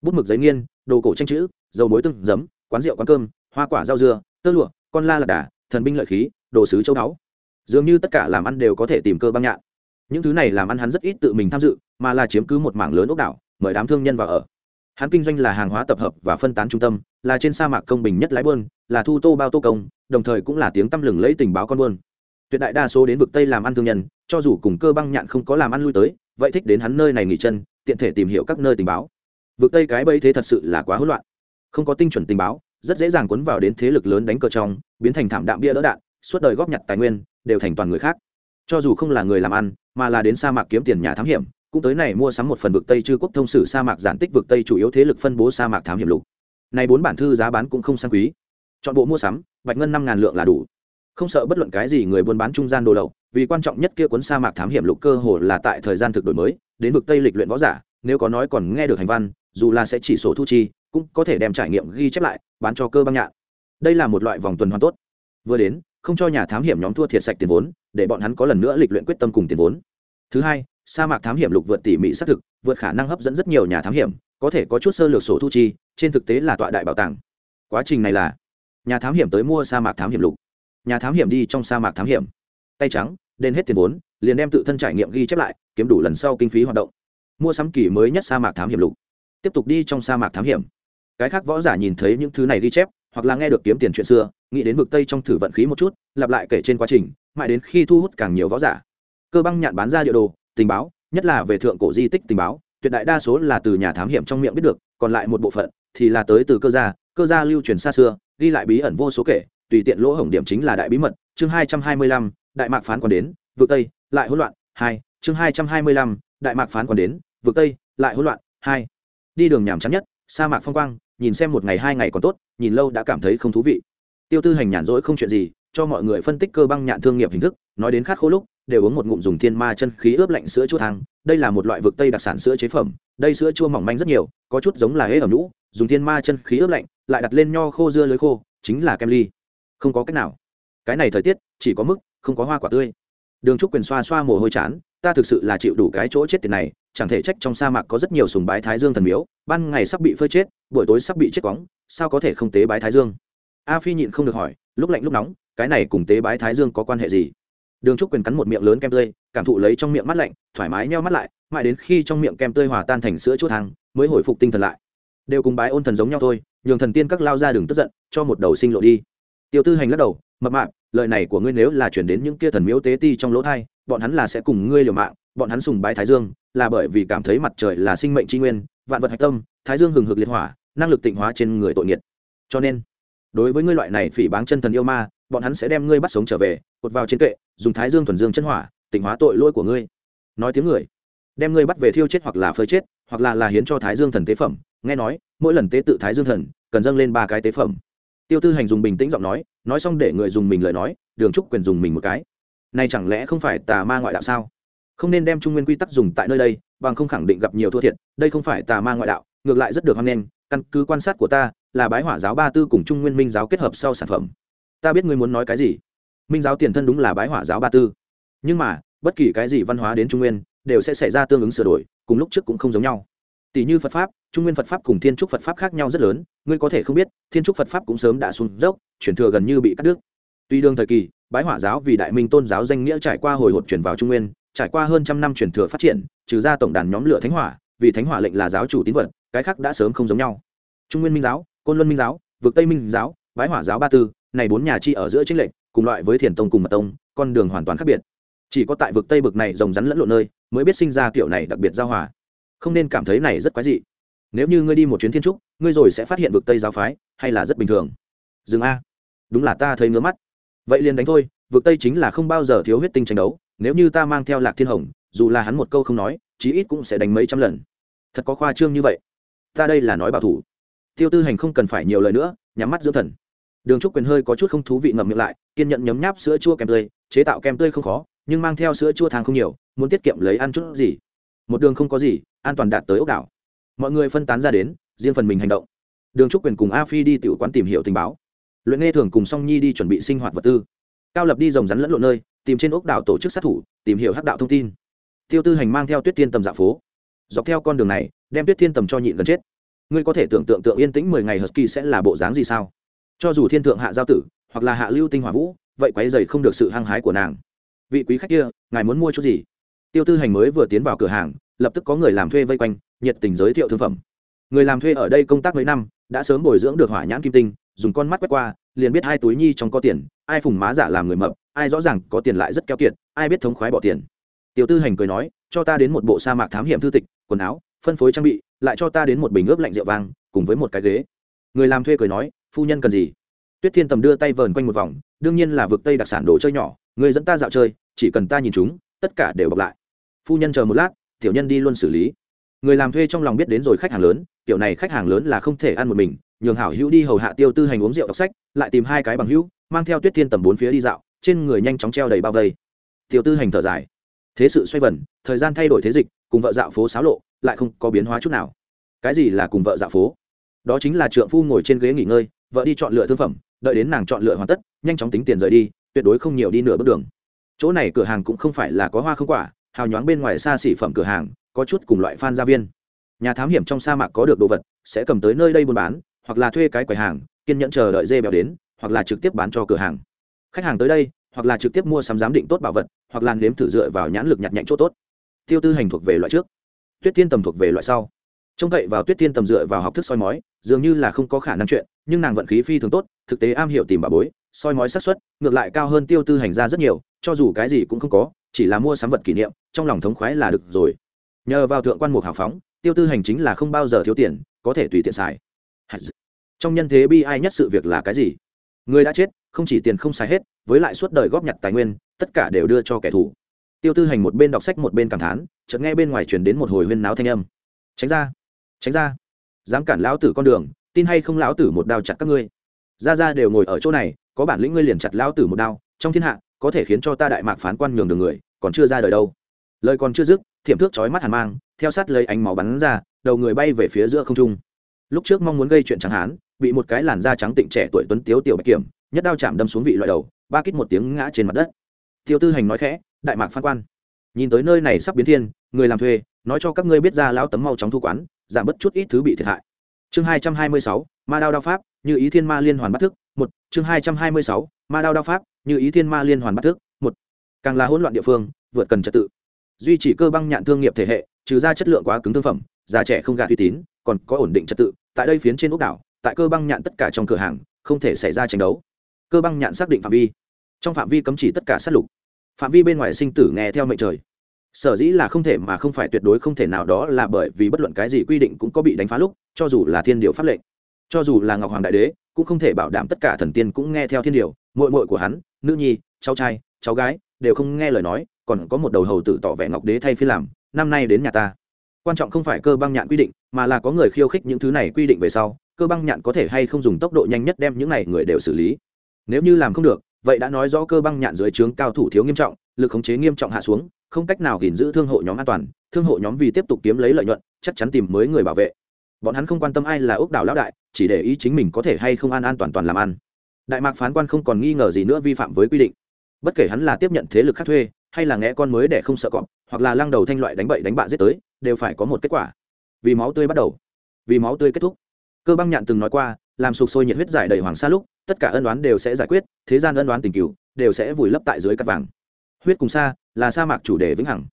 Bút mực giấy nghiên đồ cổ tranh chữ, dầu muối tương, giấm, quán rượu, quán cơm, hoa quả, rau dưa, tơ lụa, con la lạc đà, thần binh lợi khí, đồ sứ châu đáo dường như tất cả làm ăn đều có thể tìm cơ băng nhạn. Những thứ này làm ăn hắn rất ít tự mình tham dự, mà là chiếm cứ một mảng lớn ốc đảo, mời đám thương nhân vào ở. Hắn kinh doanh là hàng hóa tập hợp và phân tán trung tâm, là trên sa mạc công bình nhất lái buôn, là thu tô bao tô công, đồng thời cũng là tiếng tăm lừng lấy tình báo con buôn. Tuyệt đại đa số đến vực tây làm ăn thương nhân, cho dù cùng cơ băng nhạn không có làm ăn lui tới, vậy thích đến hắn nơi này nghỉ chân, tiện thể tìm hiểu các nơi tình báo vực tây cái bẫy thế thật sự là quá hỗn loạn. Không có tinh chuẩn tình báo, rất dễ dàng cuốn vào đến thế lực lớn đánh cờ trong, biến thành thảm đạm bia đỡ đạn, suốt đời góp nhặt tài nguyên, đều thành toàn người khác. Cho dù không là người làm ăn, mà là đến sa mạc kiếm tiền nhà thám hiểm, cũng tới này mua sắm một phần vực tây chư quốc thông sử sa mạc giản tích vực tây chủ yếu thế lực phân bố sa mạc thám hiểm lục. Này bốn bản thư giá bán cũng không sang quý. Chọn bộ mua sắm, bạch ngân năm ngàn lượng là đủ. Không sợ bất luận cái gì người buôn bán trung gian đồ lậu, vì quan trọng nhất kia cuốn sa mạc thám hiểm lục cơ hồ là tại thời gian thực đổi mới, đến vực tây lịch luyện võ giả, nếu có nói còn nghe được hành văn dù là sẽ chỉ sổ thu chi, cũng có thể đem trải nghiệm ghi chép lại, bán cho cơ băng nhạn. Đây là một loại vòng tuần hoàn tốt. Vừa đến, không cho nhà thám hiểm nhóm thua thiệt sạch tiền vốn, để bọn hắn có lần nữa lịch luyện quyết tâm cùng tiền vốn. Thứ hai, sa mạc thám hiểm lục vượt tỉ mỉ xác thực, vượt khả năng hấp dẫn rất nhiều nhà thám hiểm, có thể có chút sơ lược sổ thu chi, trên thực tế là tọa đại bảo tàng. Quá trình này là, nhà thám hiểm tới mua sa mạc thám hiểm lục. Nhà thám hiểm đi trong sa mạc thám hiểm. Tay trắng, đền hết tiền vốn, liền đem tự thân trải nghiệm ghi chép lại, kiếm đủ lần sau kinh phí hoạt động. Mua sắm kỳ mới nhất sa mạc thám hiểm lục tiếp tục đi trong sa mạc thám hiểm. Cái khác võ giả nhìn thấy những thứ này ghi chép, hoặc là nghe được kiếm tiền chuyện xưa, nghĩ đến vực tây trong thử vận khí một chút, lặp lại kể trên quá trình, mãi đến khi thu hút càng nhiều võ giả. Cơ băng nhạn bán ra địa đồ, tình báo, nhất là về thượng cổ di tích tình báo, tuyệt đại đa số là từ nhà thám hiểm trong miệng biết được, còn lại một bộ phận thì là tới từ cơ gia cơ gia lưu truyền xa xưa, ghi lại bí ẩn vô số kể, tùy tiện lỗ hổng điểm chính là đại bí mật, chương hai trăm hai mươi lăm, đại mạc phán còn đến, vực tây, lại hỗn loạn, hai, chương hai trăm hai mươi lăm, đại mạc phán còn đến, vực tây, lại hỗn loạn, hai đi đường nhàm chán nhất, sa mạc phong quang, nhìn xem một ngày hai ngày còn tốt, nhìn lâu đã cảm thấy không thú vị. Tiêu tư hành nhàn rỗi không chuyện gì, cho mọi người phân tích cơ băng nhạn thương nghiệp hình thức, nói đến khát khô lúc, đều uống một ngụm dùng thiên ma chân khí ướp lạnh sữa chua thang. Đây là một loại vực tây đặc sản sữa chế phẩm, đây sữa chua mỏng manh rất nhiều, có chút giống là hễ ở nhũ, dùng thiên ma chân khí ướp lạnh, lại đặt lên nho khô dưa lưới khô, chính là kem ly. Không có cách nào. Cái này thời tiết, chỉ có mức, không có hoa quả tươi. Đường trúc quyền xoa xoa mồ hôi chán, ta thực sự là chịu đủ cái chỗ chết tiền này chẳng thể trách trong sa mạc có rất nhiều sùng bái thái dương thần miếu, ban ngày sắp bị phơi chết, buổi tối sắp bị chết quóng, sao có thể không tế bái thái dương? A phi nhịn không được hỏi, lúc lạnh lúc nóng, cái này cùng tế bái thái dương có quan hệ gì? Đường trúc quyền cắn một miệng lớn kem tươi, cảm thụ lấy trong miệng mắt lạnh, thoải mái nheo mắt lại, mãi đến khi trong miệng kem tươi hòa tan thành sữa chút hàng mới hồi phục tinh thần lại. Đều cùng bái ôn thần giống nhau thôi, nhường thần tiên các lao ra đường tức giận, cho một đầu sinh lộ đi. Tiêu tư hành lắc đầu, mập mạp lời này của ngươi nếu là chuyển đến những kia thần miếu tế ti trong lỗ thai, bọn hắn là sẽ cùng ngươi liều mạng, bọn hắn sùng bái thái dương, là bởi vì cảm thấy mặt trời là sinh mệnh tri nguyên, vạn vật hạch tâm, thái dương hừng hực liệt hỏa, năng lực tịnh hóa trên người tội nghiệt. Cho nên, đối với ngươi loại này phỉ báng chân thần yêu ma, bọn hắn sẽ đem ngươi bắt sống trở về, cột vào trên kệ, dùng thái dương thuần dương chân hỏa, tịnh hóa tội lỗi của ngươi. Nói tiếng người, đem ngươi bắt về thiêu chết hoặc là phơi chết, hoặc là là hiến cho thái dương thần tế phẩm. Nghe nói, mỗi lần tế tự thái dương thần, cần dâng lên ba cái tế phẩm. Tiêu tư hành dùng bình tĩnh giọng nói nói xong để người dùng mình lời nói, đường trúc quyền dùng mình một cái. Này chẳng lẽ không phải tà ma ngoại đạo sao? Không nên đem trung nguyên quy tắc dùng tại nơi đây, bằng không khẳng định gặp nhiều thua thiệt, đây không phải tà ma ngoại đạo, ngược lại rất được hoan nghênh, căn cứ quan sát của ta, là bái hỏa giáo ba tư cùng trung nguyên minh giáo kết hợp sau sản phẩm. Ta biết ngươi muốn nói cái gì. Minh giáo tiền thân đúng là bái hỏa giáo ba tư. Nhưng mà, bất kỳ cái gì văn hóa đến trung nguyên, đều sẽ xảy ra tương ứng sửa đổi, cùng lúc trước cũng không giống nhau. Tỷ như phật pháp trung nguyên phật pháp cùng thiên trúc phật pháp khác nhau rất lớn, ngươi có thể không biết, thiên trúc phật pháp cũng sớm đã xuống dốc chuyển thừa gần như bị cắt đứt. Tuy đương thời kỳ, bái hỏa giáo vì đại minh tôn giáo danh nghĩa trải qua hồi hộp chuyển vào trung nguyên, trải qua hơn trăm năm chuyển thừa phát triển, trừ ra tổng đàn nhóm lửa thánh hỏa, vì thánh hỏa lệnh là giáo chủ tín vật, cái khác đã sớm không giống nhau. Trung nguyên minh giáo, côn luân minh giáo, vực tây minh giáo, bái hỏa giáo ba tư, này bốn nhà chi ở giữa chính lệnh cùng loại với thiền tông cùng mật tông, con đường hoàn toàn khác biệt. Chỉ có tại vực tây bực này rồng rắn lẫn lộn nơi, mới biết sinh ra kiểu này đặc biệt giao hòa. Không nên cảm thấy này rất quái dị nếu như ngươi đi một chuyến thiên trúc, ngươi rồi sẽ phát hiện vực tây giáo phái, hay là rất bình thường? Dừng a. Đúng là ta thấy ngứa mắt. Vậy liền đánh thôi, vực tây chính là không bao giờ thiếu huyết tinh tranh đấu, nếu như ta mang theo lạc thiên hồng, dù là hắn một câu không nói, chí ít cũng sẽ đánh mấy trăm lần. Thật có khoa trương như vậy. Ta đây là nói bảo thủ. Tiêu tư hành không cần phải nhiều lời nữa, nhắm mắt dưỡng thần. Đường trúc quyền hơi có chút không thú vị ngậm miệng lại, kiên nhận nhấm nháp sữa chua kem tươi, chế tạo kem tươi không khó, nhưng mang theo sữa chua thang không nhiều, muốn tiết kiệm lấy ăn chút gì. Một đường không có gì, an toàn đạt tới ốc đảo mọi người phân tán ra đến, riêng phần mình hành động. Đường trúc quyền cùng a phi đi tiểu quán tìm hiểu tình báo. Luyện nghe thường cùng song nhi đi chuẩn bị sinh hoạt vật tư. Cao lập đi rồng rắn lẫn lộn nơi, tìm trên ốc đảo tổ chức sát thủ, tìm hiểu hắc đạo thông tin. Tiêu tư hành mang theo tuyết thiên tầm dạ phố. Dọc theo con đường này, đem tuyết thiên tầm cho nhịn gần chết. Ngươi có thể tưởng tượng tượng yên tĩnh mười ngày hờsky sẽ là bộ dáng gì sao? Cho dù thiên thượng hạ giao tử, hoặc là hạ lưu tinh hỏa vũ, vậy quái dày không được sự hăng hái của nàng. Vị quý khách kia, ngài muốn mua chút gì? Tiêu tư hành mới vừa tiến vào cửa hàng, lập tức có người làm thuê vây quanh nhiệt tình giới thiệu thương phẩm. Người làm thuê ở đây công tác mấy năm, đã sớm bồi dưỡng được hỏa nhãn kim tinh, dùng con mắt quét qua, liền biết hai túi nhi trong có tiền, ai phùng má giả làm người mập, ai rõ ràng có tiền lại rất keo kiệt, ai biết thống khoái bỏ tiền. Tiểu tư hành cười nói, cho ta đến một bộ sa mạc thám hiểm thư tịch, quần áo, phân phối trang bị, lại cho ta đến một bình ướp lạnh rượu vang, cùng với một cái ghế. Người làm thuê cười nói, phu nhân cần gì? Tuyết thiên tầm đưa tay vờn quanh một vòng, đương nhiên là vực tây đặc sản đồ chơi nhỏ, người dẫn ta dạo chơi, chỉ cần ta nhìn chúng, tất cả đều bọc lại. Phu nhân chờ một lát, tiểu nhân đi luôn xử lý người làm thuê trong lòng biết đến rồi khách hàng lớn, kiểu này khách hàng lớn là không thể ăn một mình, nhường hảo hữu đi hầu hạ tiêu tư hành uống rượu đọc sách, lại tìm hai cái bằng hữu, mang theo tuyết thiên tầm bốn phía đi dạo, trên người nhanh chóng treo đầy bao vây. Tiêu tư hành thở dài. Thế sự xoay vần, thời gian thay đổi thế dịch, cùng vợ dạo phố xáo lộ, lại không có biến hóa chút nào. Cái gì là cùng vợ dạo phố? Đó chính là trượng phu ngồi trên ghế nghỉ ngơi, vợ đi chọn lựa thương phẩm, đợi đến nàng chọn lựa hoàn tất, nhanh chóng tính tiền rời đi, tuyệt đối không nhiều đi nửa bước đường. Chỗ này cửa hàng cũng không phải là có hoa không quả, hào nhoáng bên ngoài xa xỉ phẩm cửa hàng có chút cùng loại phan gia viên. Nhà thám hiểm trong sa mạc có được đồ vật, sẽ cầm tới nơi đây buôn bán, hoặc là thuê cái quầy hàng, kiên nhẫn chờ đợi dê béo đến, hoặc là trực tiếp bán cho cửa hàng. Khách hàng tới đây, hoặc là trực tiếp mua sắm giám định tốt bảo vật, hoặc là nếm thử dựa vào nhãn lực nhặt nhạnh chỗ tốt. Tiêu tư hành thuộc về loại trước. Tuyết tiên tầm thuộc về loại sau. Trông cậy vào tuyết tiên tầm dựa vào học thức soi mói, dường như là không có khả năng chuyện, nhưng nàng vận khí phi thường tốt, thực tế am hiểu tìm bà bối, soi mói xác suất, ngược lại cao hơn tiêu tư hành ra rất nhiều, cho dù cái gì cũng không có, chỉ là mua sắm vật kỷ niệm, trong lòng thống khoái là được rồi nhờ vào thượng quan mục hào phóng, tiêu tư hành chính là không bao giờ thiếu tiền, có thể tùy tiện xài. Trong nhân thế bi ai nhất sự việc là cái gì? Người đã chết, không chỉ tiền không xài hết, với lại suốt đời góp nhặt tài nguyên, tất cả đều đưa cho kẻ thù. Tiêu tư hành một bên đọc sách một bên cảm thán, chợt nghe bên ngoài truyền đến một hồi huyên náo thanh âm. Tránh ra. Tránh ra. Dám cản lão tử con đường, tin hay không lão tử một đao chặt các ngươi. Ra ra đều ngồi ở chỗ này, có bản lĩnh ngươi liền chặt lão tử một đao, trong thiên hạ, có thể khiến cho ta đại mạc phán quan nhường đường người, còn chưa ra đời đâu lời còn chưa dứt, thiểm thước chói mắt hàn mang, theo sát lấy ánh máu bắn ra, đầu người bay về phía giữa không trung. Lúc trước mong muốn gây chuyện trắng hán bị một cái làn da trắng tịnh trẻ tuổi tuấn tiếu tiểu bạch kiểm, nhất đao chạm đâm xuống vị loại đầu, ba kít một tiếng ngã trên mặt đất. Tiêu tư hành nói khẽ, đại mạc phan quan, nhìn tới nơi này sắp biến thiên, người làm thuê, nói cho các ngươi biết ra lão tấm mau chóng thu quán, giảm bớt chút ít thứ bị thiệt hại. Chương hai trăm hai mươi sáu, ma đao đao pháp, như ý thiên ma liên hoàn bắt thức, một. Chương hai trăm hai mươi sáu, ma đao đao pháp, như ý thiên ma liên hoàn bắt thức, một. Càng là hỗn loạn địa phương, vượt cần trật tự duy trì cơ băng nhạn thương nghiệp thể hệ, trừ ra chất lượng quá cứng thương phẩm, già trẻ không gạt uy tín, còn có ổn định trật tự, tại đây phiến trên ốc đảo, tại cơ băng nhạn tất cả trong cửa hàng, không thể xảy ra tranh đấu. Cơ băng nhạn xác định phạm vi. Trong phạm vi cấm chỉ tất cả sát lục. Phạm vi bên ngoài sinh tử nghe theo mệnh trời. Sở dĩ là không thể mà không phải tuyệt đối không thể nào đó là bởi vì bất luận cái gì quy định cũng có bị đánh phá lúc, cho dù là thiên điều pháp lệnh, cho dù là ngọc hoàng đại đế, cũng không thể bảo đảm tất cả thần tiên cũng nghe theo thiên điều. Mội mội của hắn, nữ nhi, cháu trai, cháu gái, đều không nghe lời nói còn có một đầu hầu tử tỏ vẻ ngọc đế thay phi làm, năm nay đến nhà ta. Quan trọng không phải cơ băng nhạn quy định, mà là có người khiêu khích những thứ này quy định về sau, cơ băng nhạn có thể hay không dùng tốc độ nhanh nhất đem những này người đều xử lý. Nếu như làm không được, vậy đã nói rõ cơ băng nhạn dưới trướng cao thủ thiếu nghiêm trọng, lực khống chế nghiêm trọng hạ xuống, không cách nào gìn giữ thương hộ nhóm an toàn, thương hộ nhóm vì tiếp tục kiếm lấy lợi nhuận, chắc chắn tìm mới người bảo vệ. Bọn hắn không quan tâm ai là ốc đảo lão đại, chỉ để ý chính mình có thể hay không an an toàn toàn làm ăn. Đại mạc phán quan không còn nghi ngờ gì nữa vi phạm với quy định. Bất kể hắn là tiếp nhận thế lực khác thuê hay là nghe con mới để không sợ cọp, hoặc là lăng đầu thanh loại đánh bậy đánh bạ giết tới, đều phải có một kết quả. Vì máu tươi bắt đầu. Vì máu tươi kết thúc. Cơ băng nhạn từng nói qua, làm sụp sôi nhiệt huyết giải đầy hoàng sa lúc, tất cả ân đoán đều sẽ giải quyết, thế gian ân đoán tình cựu đều sẽ vùi lấp tại dưới cắt vàng. Huyết cùng sa, là sa mạc chủ đề vĩnh hằng.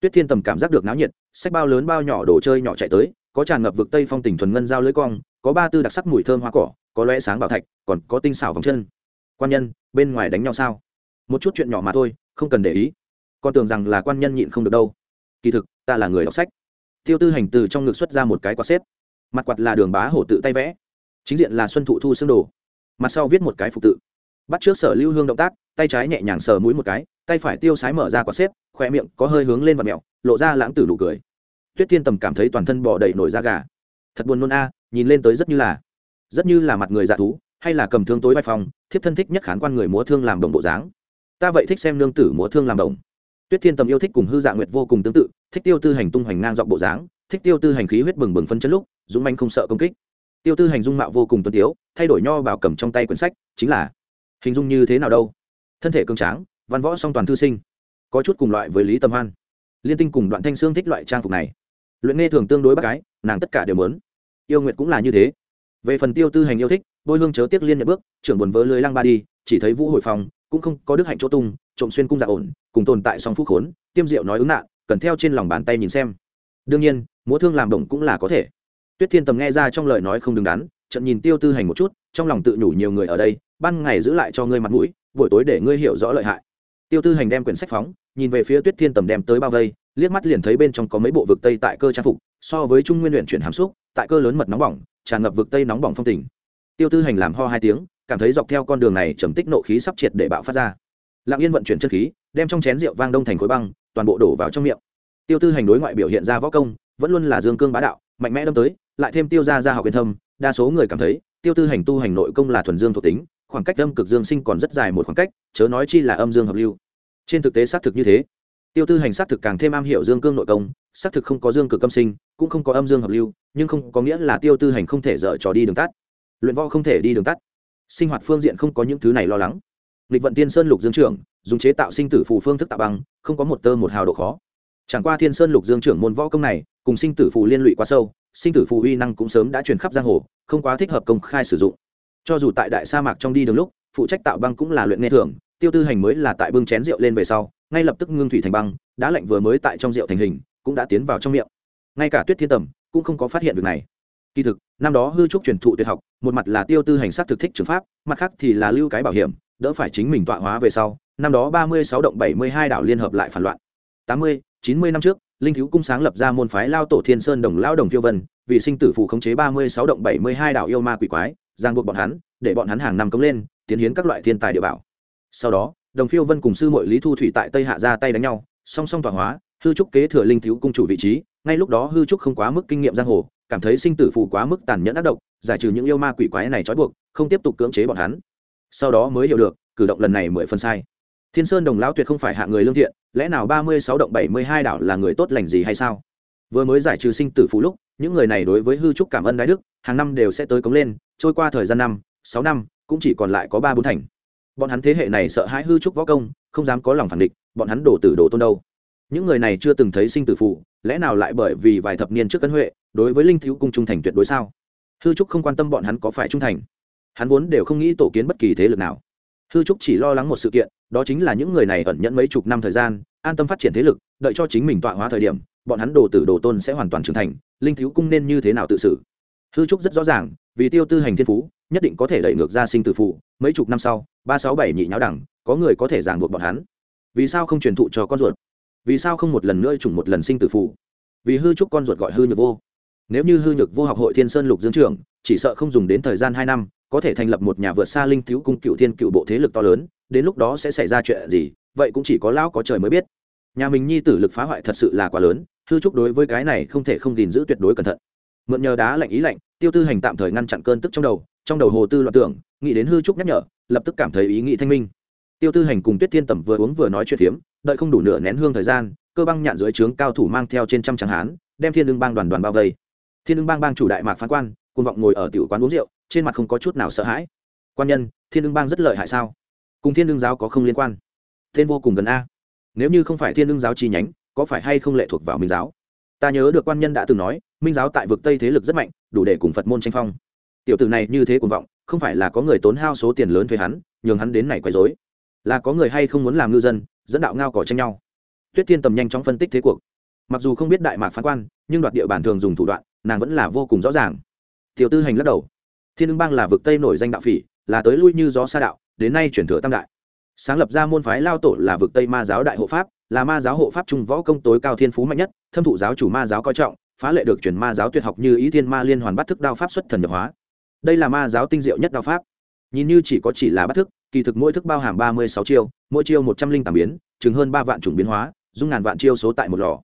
Tuyết thiên tầm cảm giác được náo nhiệt, sách bao lớn bao nhỏ đồ chơi nhỏ chạy tới, có tràn ngập vực tây phong tỉnh thuần ngân giao lưới cong, có ba tư đặc sắc mùi thơm hoa cỏ, có lóe sáng bảo thạch, còn có tinh xảo vòng chân. Quan nhân, bên ngoài đánh nhau sao? Một chút chuyện nhỏ mà thôi, không cần để ý con tưởng rằng là quan nhân nhịn không được đâu. Kỳ thực, ta là người đọc sách. Tiêu tư hành từ trong ngực xuất ra một cái quạt xếp. Mặt quạt là đường bá hổ tự tay vẽ. Chính diện là xuân thụ thu xương đồ. Mặt sau viết một cái phục tự. Bắt trước sở lưu hương động tác, tay trái nhẹ nhàng sờ mũi một cái, tay phải tiêu sái mở ra quạt xếp khoe miệng có hơi hướng lên và mẹo, lộ ra lãng tử nụ cười. Tuyết thiên tầm cảm thấy toàn thân bò đầy nổi da gà. Thật buồn nôn a, nhìn lên tới rất như là, rất như là mặt người dạ thú, hay là cầm thương tối vai phòng, thiếp thân thích nhất khán quan người múa thương làm đồng bộ dáng. Ta vậy thích xem nương tử múa thương làm đồng tuyết thiên tầm yêu thích cùng hư dạ nguyệt vô cùng tương tự, thích tiêu tư hành tung hoành ngang dọc bộ dáng, thích tiêu tư hành khí huyết bừng bừng phân chân lúc, dũng manh không sợ công kích. Tiêu tư hành dung mạo vô cùng tuân tiếu, thay đổi nho bảo cầm trong tay quyển sách, chính là hình dung như thế nào đâu. Thân thể cường tráng, văn võ song toàn thư sinh, có chút cùng loại với lý tâm hoan. Liên tinh cùng đoạn thanh sương thích loại trang phục này. Luyện nghe thường tương đối bác gái nàng tất cả đều mớn yêu nguyệt cũng là như thế. Về phần tiêu tư hành yêu thích, bôi hương chớ tiếc liên nhận bước, trưởng buồn vớ lưới lăng ba đi, chỉ thấy vũ hồi phòng cũng không có đức hạnh chỗ tung, trộm xuyên cung dạ ổn, cùng tồn tại song phúc khốn, tiêm diệu nói ứng nạn, cần theo trên lòng bàn tay nhìn xem. Đương nhiên, múa thương làm đồng cũng là có thể. Tuyết thiên tầm nghe ra trong lời nói không đứng đắn trận nhìn tiêu tư hành một chút, trong lòng tự nhủ nhiều người ở đây, ban ngày giữ lại cho ngươi mặt mũi, buổi tối để ngươi hiểu rõ lợi hại. Tiêu tư hành đem quyển sách phóng, nhìn về phía tuyết thiên tầm đem tới bao vây, liếc mắt liền thấy bên trong có mấy bộ vực tây tại cơ trang phục, so với trung nguyên luyện chuyển hàm xúc, tại cơ lớn mật nóng bỏng, tràn ngập vực tây nóng bỏng phong tình. Tiêu tư hành làm ho hai tiếng cảm thấy dọc theo con đường này trầm tích nộ khí sắp triệt để bạo phát ra. Lặng yên vận chuyển chân khí, đem trong chén rượu vang đông thành khối băng, toàn bộ đổ vào trong miệng. Tiêu tư hành đối ngoại biểu hiện ra võ công, vẫn luôn là dương cương bá đạo, mạnh mẽ đâm tới, lại thêm tiêu ra ra học yên thâm, đa số người cảm thấy, tiêu tư hành tu hành nội công là thuần dương thuộc tính, khoảng cách âm cực dương sinh còn rất dài một khoảng cách, chớ nói chi là âm dương hợp lưu. Trên thực tế xác thực như thế. Tiêu tư hành xác thực càng thêm am hiểu dương cương nội công, xác thực không có dương cực âm sinh, cũng không có âm dương hợp lưu, nhưng không có nghĩa là tiêu tư hành không thể dở trò đi đường tắt. Luyện võ không thể đi đường tắt sinh hoạt phương diện không có những thứ này lo lắng. Lịch vận tiên sơn lục dương trưởng, dùng chế tạo sinh tử phù phương thức tạo băng không có một tơ một hào độ khó. Chẳng qua thiên sơn lục dương trưởng môn võ công này, cùng sinh tử phù liên lụy quá sâu, sinh tử phù uy năng cũng sớm đã truyền khắp giang hồ, không quá thích hợp công khai sử dụng. Cho dù tại đại sa mạc trong đi đường lúc, phụ trách tạo băng cũng là luyện nghe thường, tiêu tư hành mới là tại bưng chén rượu lên về sau, ngay lập tức ngưng thủy thành băng đá lạnh vừa mới tại trong rượu thành hình, cũng đã tiến vào trong miệng. Ngay cả tuyết thiên tầm cũng không có phát hiện việc này kỳ thực, năm đó hư trúc truyền thụ tuyệt học, một mặt là tiêu tư hành sát thực thích trường pháp, mặt khác thì là lưu cái bảo hiểm, đỡ phải chính mình tọa hóa về sau, năm đó ba mươi sáu động bảy mươi hai đảo liên hợp lại phản loạn. tám mươi, chín mươi năm trước, linh thiếu cung sáng lập ra môn phái lao tổ thiên sơn đồng lao đồng phiêu vân, vì sinh tử phù khống chế ba mươi sáu động bảy mươi hai đảo yêu ma quỷ quái, giang buộc bọn hắn, để bọn hắn hàng năm cống lên, tiến hiến các loại thiên tài địa bảo. Sau đó, đồng phiêu vân cùng sư mội lý thu thủy tại tây hạ ra tay đánh nhau, song song tọa hóa, hư trúc kế thừa linh thiếu cung chủ vị trí, ngay lúc đó hư trúc không quá mức kinh nghiệm giang hồ cảm thấy sinh tử phù quá mức tàn nhẫn ác độc, giải trừ những yêu ma quỷ quái này trói buộc, không tiếp tục cưỡng chế bọn hắn. Sau đó mới hiểu được, cử động lần này mười phần sai. Thiên sơn đồng lão tuyệt không phải hạ người lương thiện, lẽ nào ba mươi sáu động bảy mươi hai đảo là người tốt lành gì hay sao? Vừa mới giải trừ sinh tử phù lúc, những người này đối với hư trúc cảm ơn đái đức, hàng năm đều sẽ tới cống lên, trôi qua thời gian năm, sáu năm, cũng chỉ còn lại có ba bốn thành. Bọn hắn thế hệ này sợ hãi hư trúc võ công, không dám có lòng phản địch, bọn hắn đổ tử đổ tôn đâu. Những người này chưa từng thấy sinh tử phụ lẽ nào lại bởi vì vài thập niên trước cân huệ, đối với linh thiếu cung trung thành tuyệt đối sao? Hư trúc không quan tâm bọn hắn có phải trung thành. Hắn vốn đều không nghĩ tổ kiến bất kỳ thế lực nào. Hư trúc chỉ lo lắng một sự kiện, đó chính là những người này ẩn nhẫn mấy chục năm thời gian, an tâm phát triển thế lực, đợi cho chính mình tọa hóa thời điểm, bọn hắn đồ tử đồ tôn sẽ hoàn toàn trưởng thành, linh thiếu cung nên như thế nào tự xử? Hư trúc rất rõ ràng, vì tiêu tư hành thiên phú, nhất định có thể đẩy ngược ra sinh tử phụ, mấy chục năm sau, ba sáu bảy nhị nháo đẳng, có người có thể giảng buộc bọn hắn. Vì sao không truyền thụ cho con ruột? Vì sao không một lần nữa chủng một lần sinh tử phụ vì hư trúc con ruột gọi hư nhược vô. Nếu như hư nhược vô học hội thiên sơn lục dương trưởng, chỉ sợ không dùng đến thời gian hai năm, có thể thành lập một nhà vượt xa linh thiếu cung cựu thiên cựu bộ thế lực to lớn, đến lúc đó sẽ xảy ra chuyện gì, vậy cũng chỉ có lão có trời mới biết. Nhà mình nhi tử lực phá hoại thật sự là quá lớn, hư trúc đối với cái này không thể không gìn giữ tuyệt đối cẩn thận. Mượn nhờ đá lạnh ý lạnh, tiêu tư hành tạm thời ngăn chặn cơn tức trong đầu trong đầu hồ tư loạn tưởng, nghĩ đến hư trúc nhắc nhở, lập tức cảm thấy ý nghĩ thanh minh. Tiêu tư hành cùng tuyết thiên tẩm vừa uống vừa nói chuyện phiếm đợi không đủ nửa nén hương thời gian, cơ băng nhạn dưới trướng cao thủ mang theo trên trăm tráng hán, đem thiên lương bang đoàn đoàn bao vây. Thiên lương bang bang chủ đại mạc phán quan côn vọng ngồi ở tiểu quán uống rượu, trên mặt không có chút nào sợ hãi. Quan nhân, thiên lương bang rất lợi hại sao? Cùng thiên lương giáo có không liên quan? Tên vô cùng gần a. Nếu như không phải thiên lương giáo chi nhánh, có phải hay không lệ thuộc vào minh giáo? Ta nhớ được quan nhân đã từng nói, minh giáo tại vực tây thế lực rất mạnh, đủ để cùng phật môn tranh phong. Tiểu tử này như thế cuồng vọng, không phải là có người tốn hao số tiền lớn thuê hắn, nhường hắn đến này quấy rối. Là có người hay không muốn làm ngư dân dẫn đạo ngao cỏ tranh nhau. Tuyết thiên tầm nhanh chóng phân tích thế cuộc. Mặc dù không biết đại mạc phán quan, nhưng đoạt địa bản thường dùng thủ đoạn, nàng vẫn là vô cùng rõ ràng. Tiểu tư hành lắc đầu. Thiên ưng bang là vực tây nổi danh đạo phỉ, là tới lui như gió sa đạo, đến nay chuyển thừa tam đại. Sáng lập ra môn phái lao tổ là vực tây ma giáo đại hộ pháp, là ma giáo hộ pháp trung võ công tối cao thiên phú mạnh nhất, thâm thụ giáo chủ ma giáo coi trọng, phá lệ được chuyển ma giáo tuyệt học như ý thiên ma liên hoàn bắt thức đao pháp xuất thần nhập hóa. Đây là ma giáo tinh diệu nhất đao pháp. Nhìn như chỉ có chỉ là bắt thức kỳ thực mỗi thức bao hàm ba mươi sáu chiêu, mỗi chiêu một trăm linh tám biến, chừng hơn ba vạn chủng biến hóa, dung ngàn vạn chiêu số tại một lò.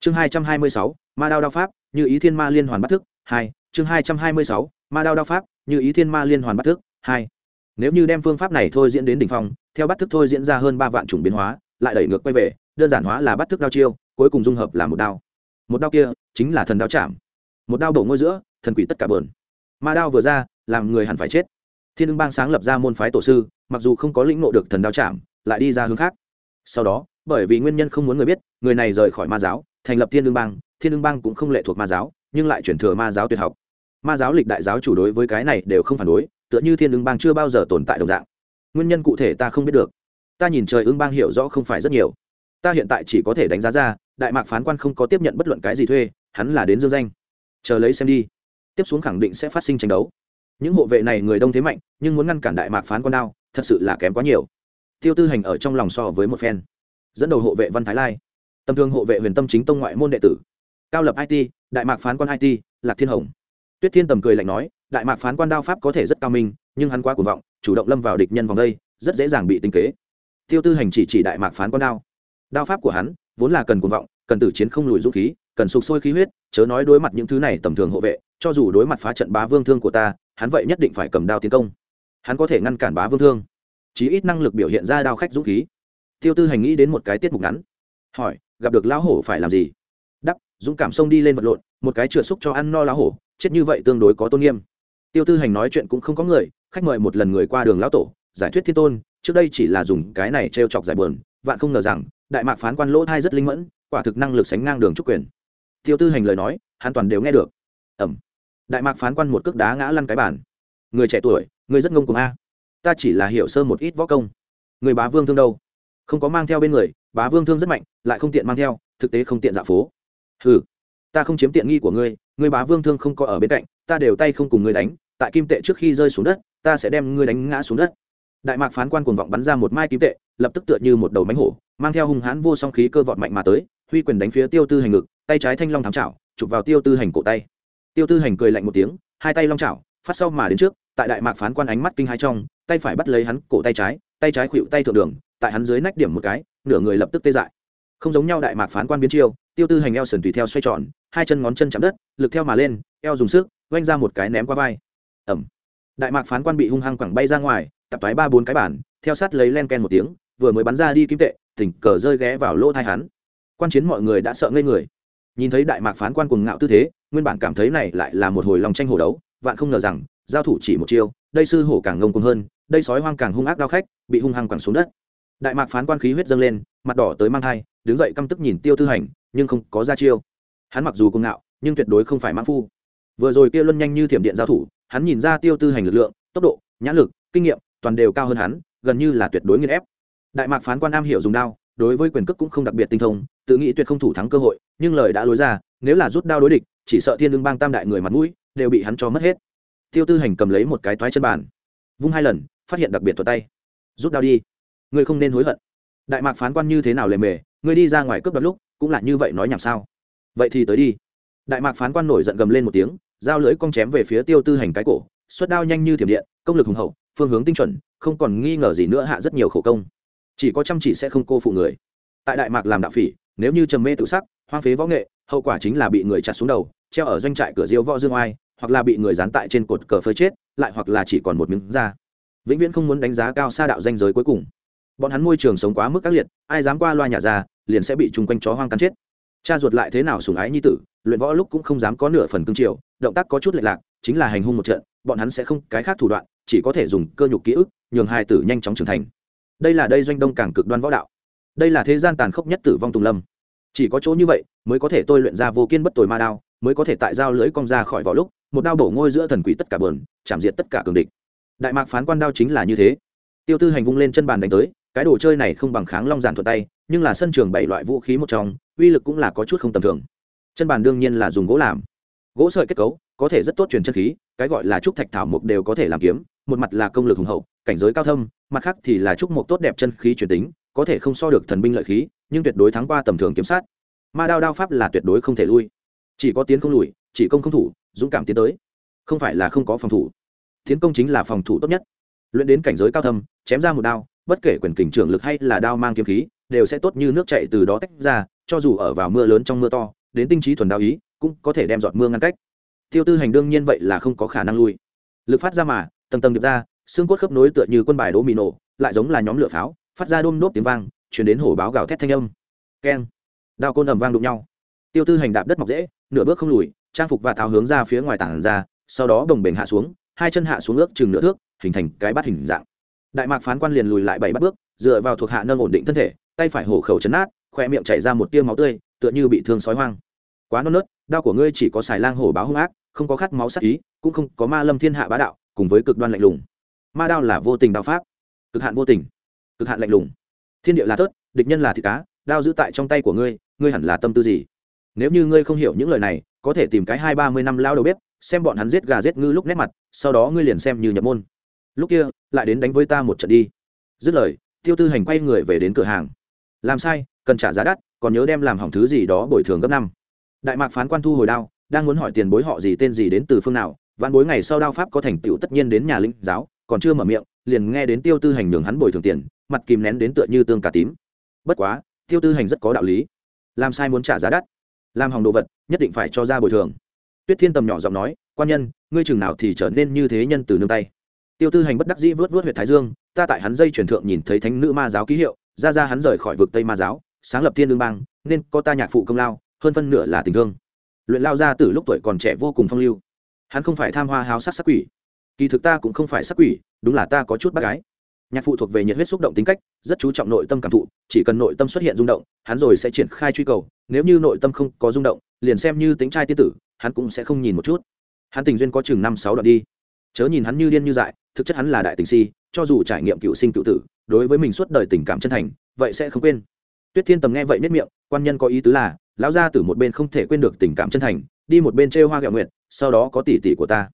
Chương hai trăm hai mươi sáu, ma đao đao pháp, như ý thiên ma liên hoàn bắt thức, hai. Chương hai trăm hai mươi sáu, ma đao đao pháp, như ý thiên ma liên hoàn bắt thức, hai. Nếu như đem phương pháp này thôi diễn đến đ ỉ n h phong, theo bắt thức thôi diễn ra hơn ba vạn chủng biến hóa, lại đẩy ngược quay về, đơn giản hóa là bắt thức đao chiêu, cuối cùng dung hợp là một đao. Một đao kia chính là thần đao chạm. Một đao đổ ngôi giữa, thần quỷ tất cả bờn. Ma đao vừa ra, làm người hẳn phải chết thiên ưng bang sáng lập ra môn phái tổ sư, mặc dù không có lĩnh ngộ được thần đao chạm, lại đi ra hướng khác. Sau đó, bởi vì nguyên nhân không muốn người biết, người này rời khỏi ma giáo, thành lập thiên ưng bang, thiên ưng bang cũng không lệ thuộc ma giáo, nhưng lại chuyển thừa ma giáo tuyệt học. Ma giáo lịch đại giáo chủ đối với cái này đều không phản đối, tựa như thiên ưng bang chưa bao giờ tồn tại đồng dạng. Nguyên nhân cụ thể ta không biết được. Ta nhìn trời ưng bang hiểu rõ không phải rất nhiều. Ta hiện tại chỉ có thể đánh giá ra, đại mạc phán quan không có tiếp nhận bất luận cái gì thuê, hắn là đến dương danh. Chờ lấy xem đi. Tiếp xuống khẳng định sẽ phát sinh tranh đấu những hộ vệ này người đông thế mạnh, nhưng muốn ngăn cản đại mạc phán quan đao, thật sự là kém quá nhiều. Tiêu tư hành ở trong lòng so với một phen, dẫn đầu hộ vệ văn thái lai. Tầm thường hộ vệ huyền tâm chính tông ngoại môn đệ tử. Cao lập it đại mạc phán quan it lạc thiên hồng. Tuyết thiên tầm cười lạnh nói, đại mạc phán quan đao pháp có thể rất cao minh, nhưng hắn quá cuồng vọng, chủ động lâm vào địch nhân vòng đây, rất dễ dàng bị tinh kế. Tiêu tư hành chỉ chỉ đại mạc phán quan đao. Đao pháp của hắn vốn là cần cuồng vọng, cần tử chiến không lùi dũng khí, cần sục sôi khí huyết, chớ nói đối mặt những thứ này tầm thường hộ vệ, cho dù đối mặt phá trận bá vương thương của ta hắn vậy nhất định phải cầm đao tiến công. Hắn có thể ngăn cản bá vương thương. Chí ít năng lực biểu hiện ra đao khách dũng khí. Tiêu tư hành nghĩ đến một cái tiết mục ngắn. Hỏi, gặp được lão hổ phải làm gì? Đắp, dũng cảm xông đi lên vật lộn, một cái chừa xúc cho ăn no lão hổ, chết như vậy tương đối có tôn nghiêm. Tiêu tư hành nói chuyện cũng không có người, khách mời một lần người qua đường lão tổ, giải thuyết thiên tôn, trước đây chỉ là dùng cái này t r e o chọc giải bờn vạn không ngờ rằng, đại mạc phán quan lỗ thai rất linh mẫn, quả thực năng lực sánh ngang đường trúc quyền. Tiêu tư hành lời nói hoàn toàn đều nghe được. Ẩm đại mạc phán quan một cước đá ngã lăn cái bàn. Người trẻ tuổi, người rất ngông cùng a. Ta chỉ là hiểu sơ một ít võ công. Người bá vương thương đâu? Không có mang theo bên người, bá vương thương rất mạnh, lại không tiện mang theo, thực tế không tiện dạ phố. Ừ ta không chiếm tiện nghi của ngươi ngươi bá vương thương không có ở bên cạnh, ta đều tay không cùng ngươi đánh, tại kim tệ trước khi rơi xuống đất, ta sẽ đem ngươi đánh ngã xuống đất. Đại mạc phán quan cuồng vọng bắn ra một mai kim tệ, lập tức tựa như một đầu mánh hổ, mang theo hung hãn vô song khí cơ vọt mạnh mà tới, huy quyền đánh phía tiêu tư hành ngực, tay trái thanh long thám chảo chụp vào tiêu tư hành cổ tay tiêu tư hành cười lạnh một tiếng, hai tay long chảo, phát sau mà đến trước, tại đại mạc phán quan ánh mắt kinh hai trong, tay phải bắt lấy hắn cổ tay trái tay trái khuỵu tay thượng đường, tại hắn dưới nách điểm một cái, nửa người lập tức tê dại. Không giống nhau đại mạc phán quan biến chiêu, tiêu tư hành eo sần tùy theo xoay tròn, hai chân ngón chân chạm đất, lực theo mà lên, eo dùng sức oanh ra một cái ném qua vai. Ẩm đại mạc phán quan bị hung hăng quẳng bay ra ngoài, tập toái ba bốn cái bản, theo sát lấy len ken một tiếng, vừa mới bắn ra đi kim tệ, tình cờ rơi ghé vào lỗ thai hắn. Quan chiến mọi người đã sợ ngây người nhìn thấy đại mạc phán quan cùng ngạo tư thế, nguyên bản cảm thấy này lại là một hồi lòng tranh hổ đấu, vạn không ngờ rằng, giao thủ chỉ một chiêu, đây sư hổ càng ngông cùng hơn, đây sói hoang càng hung ác đao khách, bị hung hăng quẳng xuống đất. Đại mạc phán quan khí huyết dâng lên, mặt đỏ tới mang thai, đứng dậy căm tức nhìn tiêu tư hành, nhưng không có ra chiêu. Hắn mặc dù cuồng ngạo, nhưng tuyệt đối không phải mãn phu. Vừa rồi kia luân nhanh như thiểm điện giao thủ, hắn nhìn ra tiêu tư hành lực lượng, tốc độ nhã lực, kinh nghiệm, toàn đều cao hơn hắn, gần như là tuyệt đối nghiên ép. Đại mạc phán quan am hiểu dùng đao, đối với quyền cước cũng không đặc biệt tinh thông tự nghĩ tuyệt không thủ thắng cơ hội, nhưng lời đã lối ra, nếu là rút đao đối địch, chỉ sợ thiên lương bang tam đại người mặt mũi đều bị hắn cho mất hết. Tiêu tư hành cầm lấy một cái toái chân bàn, vung hai lần, phát hiện đặc biệt thuật tay. Rút đao đi, ngươi không nên hối hận. Đại mạc phán quan như thế nào lề mề, ngươi đi ra ngoài cướp đoạt lúc, cũng là như vậy nói nhảm sao? Vậy thì tới đi. Đại mạc phán quan nổi giận gầm lên một tiếng, dao lưỡi cong chém về phía tiêu tư hành cái cổ, xuất đao nhanh như thiểm điện, công lực hùng hậu, phương hướng tinh chuẩn, không còn nghi ngờ gì nữa hạ rất nhiều khổ công. Chỉ có chăm chỉ sẽ không cô phụ người. Tại đại mạc làm đạo phỉ nếu như trầm mê tự sắc, hoang phế võ nghệ, hậu quả chính là bị người chặt xuống đầu, treo ở doanh trại cửa diêu võ dương oai, hoặc là bị người dán tại trên cột cờ phơi chết, lại hoặc là chỉ còn một miếng da. Vĩnh viễn không muốn đánh giá cao xa đạo danh giới cuối cùng. Bọn hắn môi trường sống quá mức ác liệt, ai dám qua loa nhà ra, liền sẽ bị chung quanh chó hoang cắn chết. Cha ruột lại thế nào sùng ái nhi tử, luyện võ lúc cũng không dám có nửa phần cương triều, động tác có chút lệch lạc, chính là hành hung một trận, bọn hắn sẽ không cái khác thủ đoạn, chỉ có thể dùng cơ nhục ký ức, nhường hai tử nhanh chóng trưởng thành. Đây là đây doanh đông càng cực đoan võ đạo đây là thế gian tàn khốc nhất tử vong tùng lâm. Chỉ có chỗ như vậy mới có thể tôi luyện ra vô kiên bất tồi ma đao, mới có thể tại giao lưỡi cong ra khỏi vỏ lúc, một đao bổ ngôi giữa thần quỷ tất cả bờn chạm diệt tất cả cường địch. Đại mạc phán quan đao chính là như thế. Tiêu tư hành vung lên chân bàn đánh tới, cái đồ chơi này không bằng kháng long giản thuận tay, nhưng là sân trường bảy loại vũ khí một trong, uy lực cũng là có chút không tầm thường. Chân bàn đương nhiên là dùng gỗ làm. Gỗ sợi kết cấu, có thể rất tốt truyền chân khí, cái gọi là trúc thạch thảo mục đều có thể làm kiếm, một mặt là công lực hùng hậu, cảnh giới cao thâm, mặt khác thì là trúc mục tốt đẹp chân khí truyền tính có thể không so được thần binh lợi khí, nhưng tuyệt đối thắng qua tầm thường kiếm sát. Ma đao đao pháp là tuyệt đối không thể lui. Chỉ có tiến không lùi, chỉ công không thủ, dũng cảm tiến tới. Không phải là không có phòng thủ. Tiến công chính là phòng thủ tốt nhất. Luyện đến cảnh giới cao thâm, chém ra một đao, bất kể quyền kình trưởng lực hay là đao mang kiếm khí, đều sẽ tốt như nước chảy từ đó tách ra, cho dù ở vào mưa lớn trong mưa to, đến tinh trí thuần đao ý, cũng có thể đem giọt mưa ngăn cách. Tiêu tư hành đương nhiên vậy là không có khả năng lui. Lực phát ra mà, tầng tầng điệp ra, xương cốt khớp nối tựa như quân bài đố mì nổ, lại giống là nhóm lửa pháo phát ra đôm đốp tiếng vang, chuyển đến hổ báo gào thét thanh âm. Keng. Đao côn ẩm vang đụng nhau. Tiêu tư hành đạp đất mọc dễ, nửa bước không lùi, trang phục và tháo hướng ra phía ngoài tảng ra, sau đó bồng bềnh hạ xuống, hai chân hạ xuống ước chừng nửa thước, hình thành cái bát hình dạng. Đại mạc phán quan liền lùi lại bảy bắt bước, dựa vào thuộc hạ nâng ổn định thân thể, tay phải hổ khẩu chấn át khoe miệng chảy ra một tiêu máu tươi, tựa như bị thương sói hoang. Quá non nớt, đao của ngươi chỉ có xài lang hổ báo hung ác, không có khát máu sát ý, cũng không có ma lâm thiên hạ bá đạo, cùng với cực đoan lạnh lùng. Ma đao là vô tình đao pháp. Cực hạn vô tình cực hạn lạnh lùng. Thiên địa là thớt, địch nhân là thịt cá, đao giữ tại trong tay của ngươi ngươi hẳn là tâm tư gì? Nếu như ngươi không hiểu những lời này, có thể tìm cái hai ba mươi năm lao đầu bếp, xem bọn hắn giết gà giết ngư lúc nét mặt, sau đó ngươi liền xem như nhập môn. Lúc kia, lại đến đánh với ta một trận đi. Dứt lời, tiêu tư hành quay người về đến cửa hàng. Làm sai, cần trả giá đắt, còn nhớ đem làm hỏng thứ gì đó bồi thường gấp năm. Đại mạc phán quan thu hồi đao, đang muốn hỏi tiền bối họ gì tên gì đến từ phương nào văn bối ngày sau đao pháp có thành tựu tất nhiên đến nhà linh giáo, còn chưa mở miệng, liền nghe đến tiêu tư hành nhường hắn bồi thường tiền mặt kìm nén đến tựa như tương cả tím. Bất quá, tiêu tư hành rất có đạo lý. Làm sai muốn trả giá đắt. Làm hỏng đồ vật, nhất định phải cho ra bồi thường. Tuyết thiên tầm nhỏ giọng nói, quan nhân, ngươi chừng nào thì trở nên như thế nhân từ nương tay. Tiêu tư hành bất đắc dĩ vớt vớt huyện thái dương, ta tại hắn dây truyền thượng nhìn thấy thánh nữ ma giáo ký hiệu, ra ra hắn rời khỏi vực tây ma giáo, sáng lập thiên đương bang, nên có ta nhạc phụ công lao, hơn phân nửa là tình thương. Luyện lao ra từ lúc tuổi còn trẻ vô cùng phong lưu. Hắn không phải tham hoa háo sắc sắc quỷ. Kỳ thực ta cũng không phải sắc quỷ, đúng là ta có chút bác gái nhạc phụ thuộc về nhiệt huyết xúc động tính cách, rất chú trọng nội tâm cảm thụ, chỉ cần nội tâm xuất hiện rung động, hắn rồi sẽ triển khai truy cầu, nếu như nội tâm không có rung động, liền xem như tính trai tiên tử, hắn cũng sẽ không nhìn một chút. Hắn tình duyên có chừng năm sáu đoạn đi. Chớ nhìn hắn như điên như dại, thực chất hắn là đại tình si, cho dù trải nghiệm cựu sinh cựu tử, đối với mình suốt đời tình cảm chân thành, vậy sẽ không quên. Tuyết thiên tầm nghe vậy nết miệng, quan nhân có ý tứ là, lão gia từ một bên không thể quên được tình cảm chân thành, đi một bên trêu hoa gạo nguyện sau đó có tỷ tỷ của ta.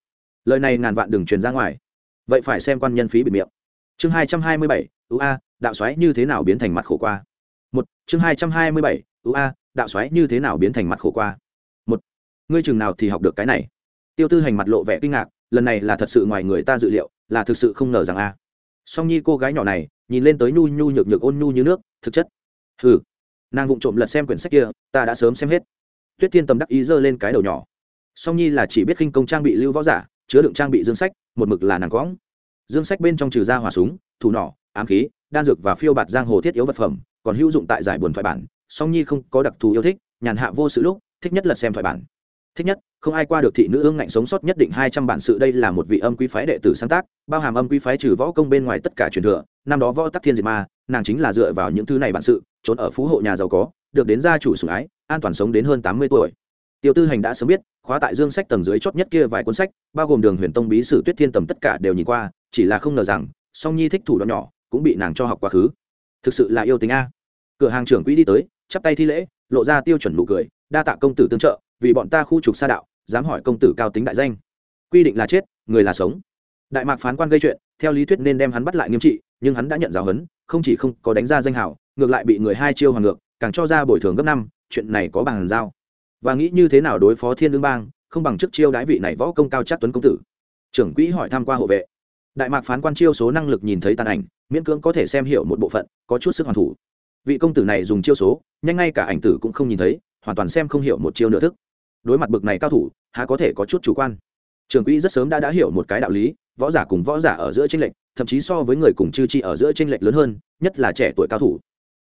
Lời này ngàn vạn đừng truyền ra ngoài. Vậy phải xem quan nhân phí bị miệng chương hai trăm hai mươi bảy a, đạo xoáy như thế nào biến thành mặt khổ qua? Một, chương hai trăm hai mươi bảy a, đạo xoáy như thế nào biến thành mặt khổ qua? Một, ngươi chừng nào thì học được cái này? Tiêu tư hành mặt lộ vẻ kinh ngạc, lần này là thật sự ngoài người ta dự liệu, là thực sự không ngờ rằng a. Song nhi cô gái nhỏ này, nhìn lên tới nhu nhu nhược nhược ôn nhu như nước, thực chất. Hừ. Nàng vụng trộm lật xem quyển sách kia, ta đã sớm xem hết. Tuyết thiên tầm đắc ý giơ lên cái đầu nhỏ. Song nhi là chỉ biết khinh công trang bị lưu võ giả, chứa đựng trang bị dương sách, một mực là nàng cõng dương sách bên trong trừ ra hỏa súng, thủ nỏ, ám khí, đan dược và phiêu bạt giang hồ thiết yếu vật phẩm, còn hữu dụng tại giải buồn thoại bản, song nhi không có đặc thù yêu thích, nhàn hạ vô sự lúc, thích nhất là xem thoại bản. Thích nhất, không ai qua được thị nữ ương ngạnh sống sót nhất định hai trăm bản sự, đây là một vị âm quý phái đệ tử sáng tác, bao hàm âm quý phái trừ võ công bên ngoài tất cả truyền thừa, năm đó võ tắc thiên diệt ma, nàng chính là dựa vào những thứ này bản sự, trốn ở phú hộ nhà giàu có, được đến gia chủ sủng ái, an toàn sống đến hơn tám mươi tuổi. Tiêu tư hành đã sớm biết, khóa tại dương sách tầng dưới chót nhất kia vài cuốn sách, bao gồm đường huyền tông bí sử tuyết thiên tầm tất cả đều nhìn qua chỉ là không ngờ rằng song nhi thích thủ đoạn nhỏ cũng bị nàng cho học quá khứ. Thực sự là yêu tính a. Cửa hàng trưởng quỹ đi tới chắp tay thi lễ lộ ra tiêu chuẩn nụ cười đa tạ công tử tương trợ vì bọn ta khu trục xa đạo dám hỏi công tử cao tính đại danh. Quy định là chết người là sống. Đại mạc phán quan gây chuyện theo lý thuyết nên đem hắn bắt lại nghiêm trị nhưng hắn đã nhận giáo huấn không chỉ không có đánh ra danh hào, ngược lại bị người hai chiêu hoàng ngược càng cho ra bồi thường gấp năm chuyện này có bằng giao. Và nghĩ như thế nào đối phó thiên lương bang không bằng trước chiêu đái vị này võ công cao chắc tuấn công tử. Trưởng quỹ hỏi tham q u a hộ vệ đại mạc phán quan chiêu số năng lực nhìn thấy tàn ảnh, miễn cưỡng có thể xem hiểu một bộ phận, có chút sức hoàn thủ. Vị công tử này dùng chiêu số, nhanh ngay cả ảnh tử cũng không nhìn thấy, hoàn toàn xem không hiểu một chiêu nửa thức. Đối mặt bực này cao thủ, há có thể có chút chủ quan. Trường quỹ rất sớm đã đã hiểu một cái đạo lý, võ giả cùng võ giả ở giữa tranh lệch, thậm chí so với người cùng chư chi ở giữa tranh lệch lớn hơn, nhất là trẻ tuổi cao thủ.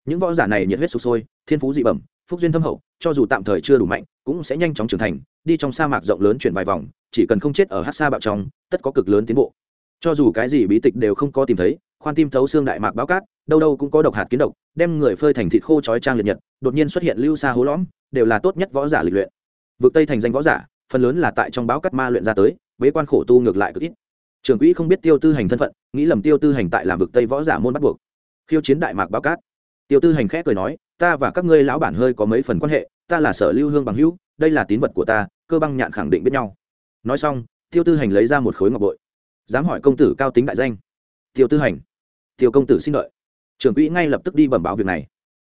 Những võ giả này nhiệt huyết sụp sôi, thiên phú dị bẩm, phúc duyên thâm hậu, cho dù tạm thời chưa đủ mạnh, cũng sẽ nhanh chóng trưởng thành, đi trong sa mạc rộng lớn chuyển vài vòng, chỉ cần không chết ở hát xa bạo trong, tất có cực lớn tiến bộ cho dù cái gì bí tịch đều không có tìm thấy, khoan tim thấu xương đại mạc báo cát, đâu đâu cũng có độc hạt kiến độc, đem người phơi thành thịt khô chói trang liệt nhật, đột nhiên xuất hiện lưu xa hố lõm, đều là tốt nhất võ giả lịch luyện. Vực tây thành danh võ giả, phần lớn là tại trong báo cát ma luyện ra tới, bế quan khổ tu ngược lại cực ít. Trường quỹ không biết tiêu tư hành thân phận, nghĩ lầm tiêu tư hành tại làm vực tây võ giả môn bắt buộc. Khiêu chiến đại mạc báo cát. Tiêu tư hành khẽ cười nói, ta và các ngươi lão bản hơi có mấy phần quan hệ, ta là sở lưu hương bằng hữu, đây là tín vật của ta, cơ băng nhạn khẳng định biết nhau. Nói xong, tiêu tư hành lấy ra một khối ngọc bội dám hỏi công tử cao tính đại danh. Tiêu tư hành. Tiêu công tử xin đợi. Trưởng quỹ ngay lập tức đi bẩm báo việc này.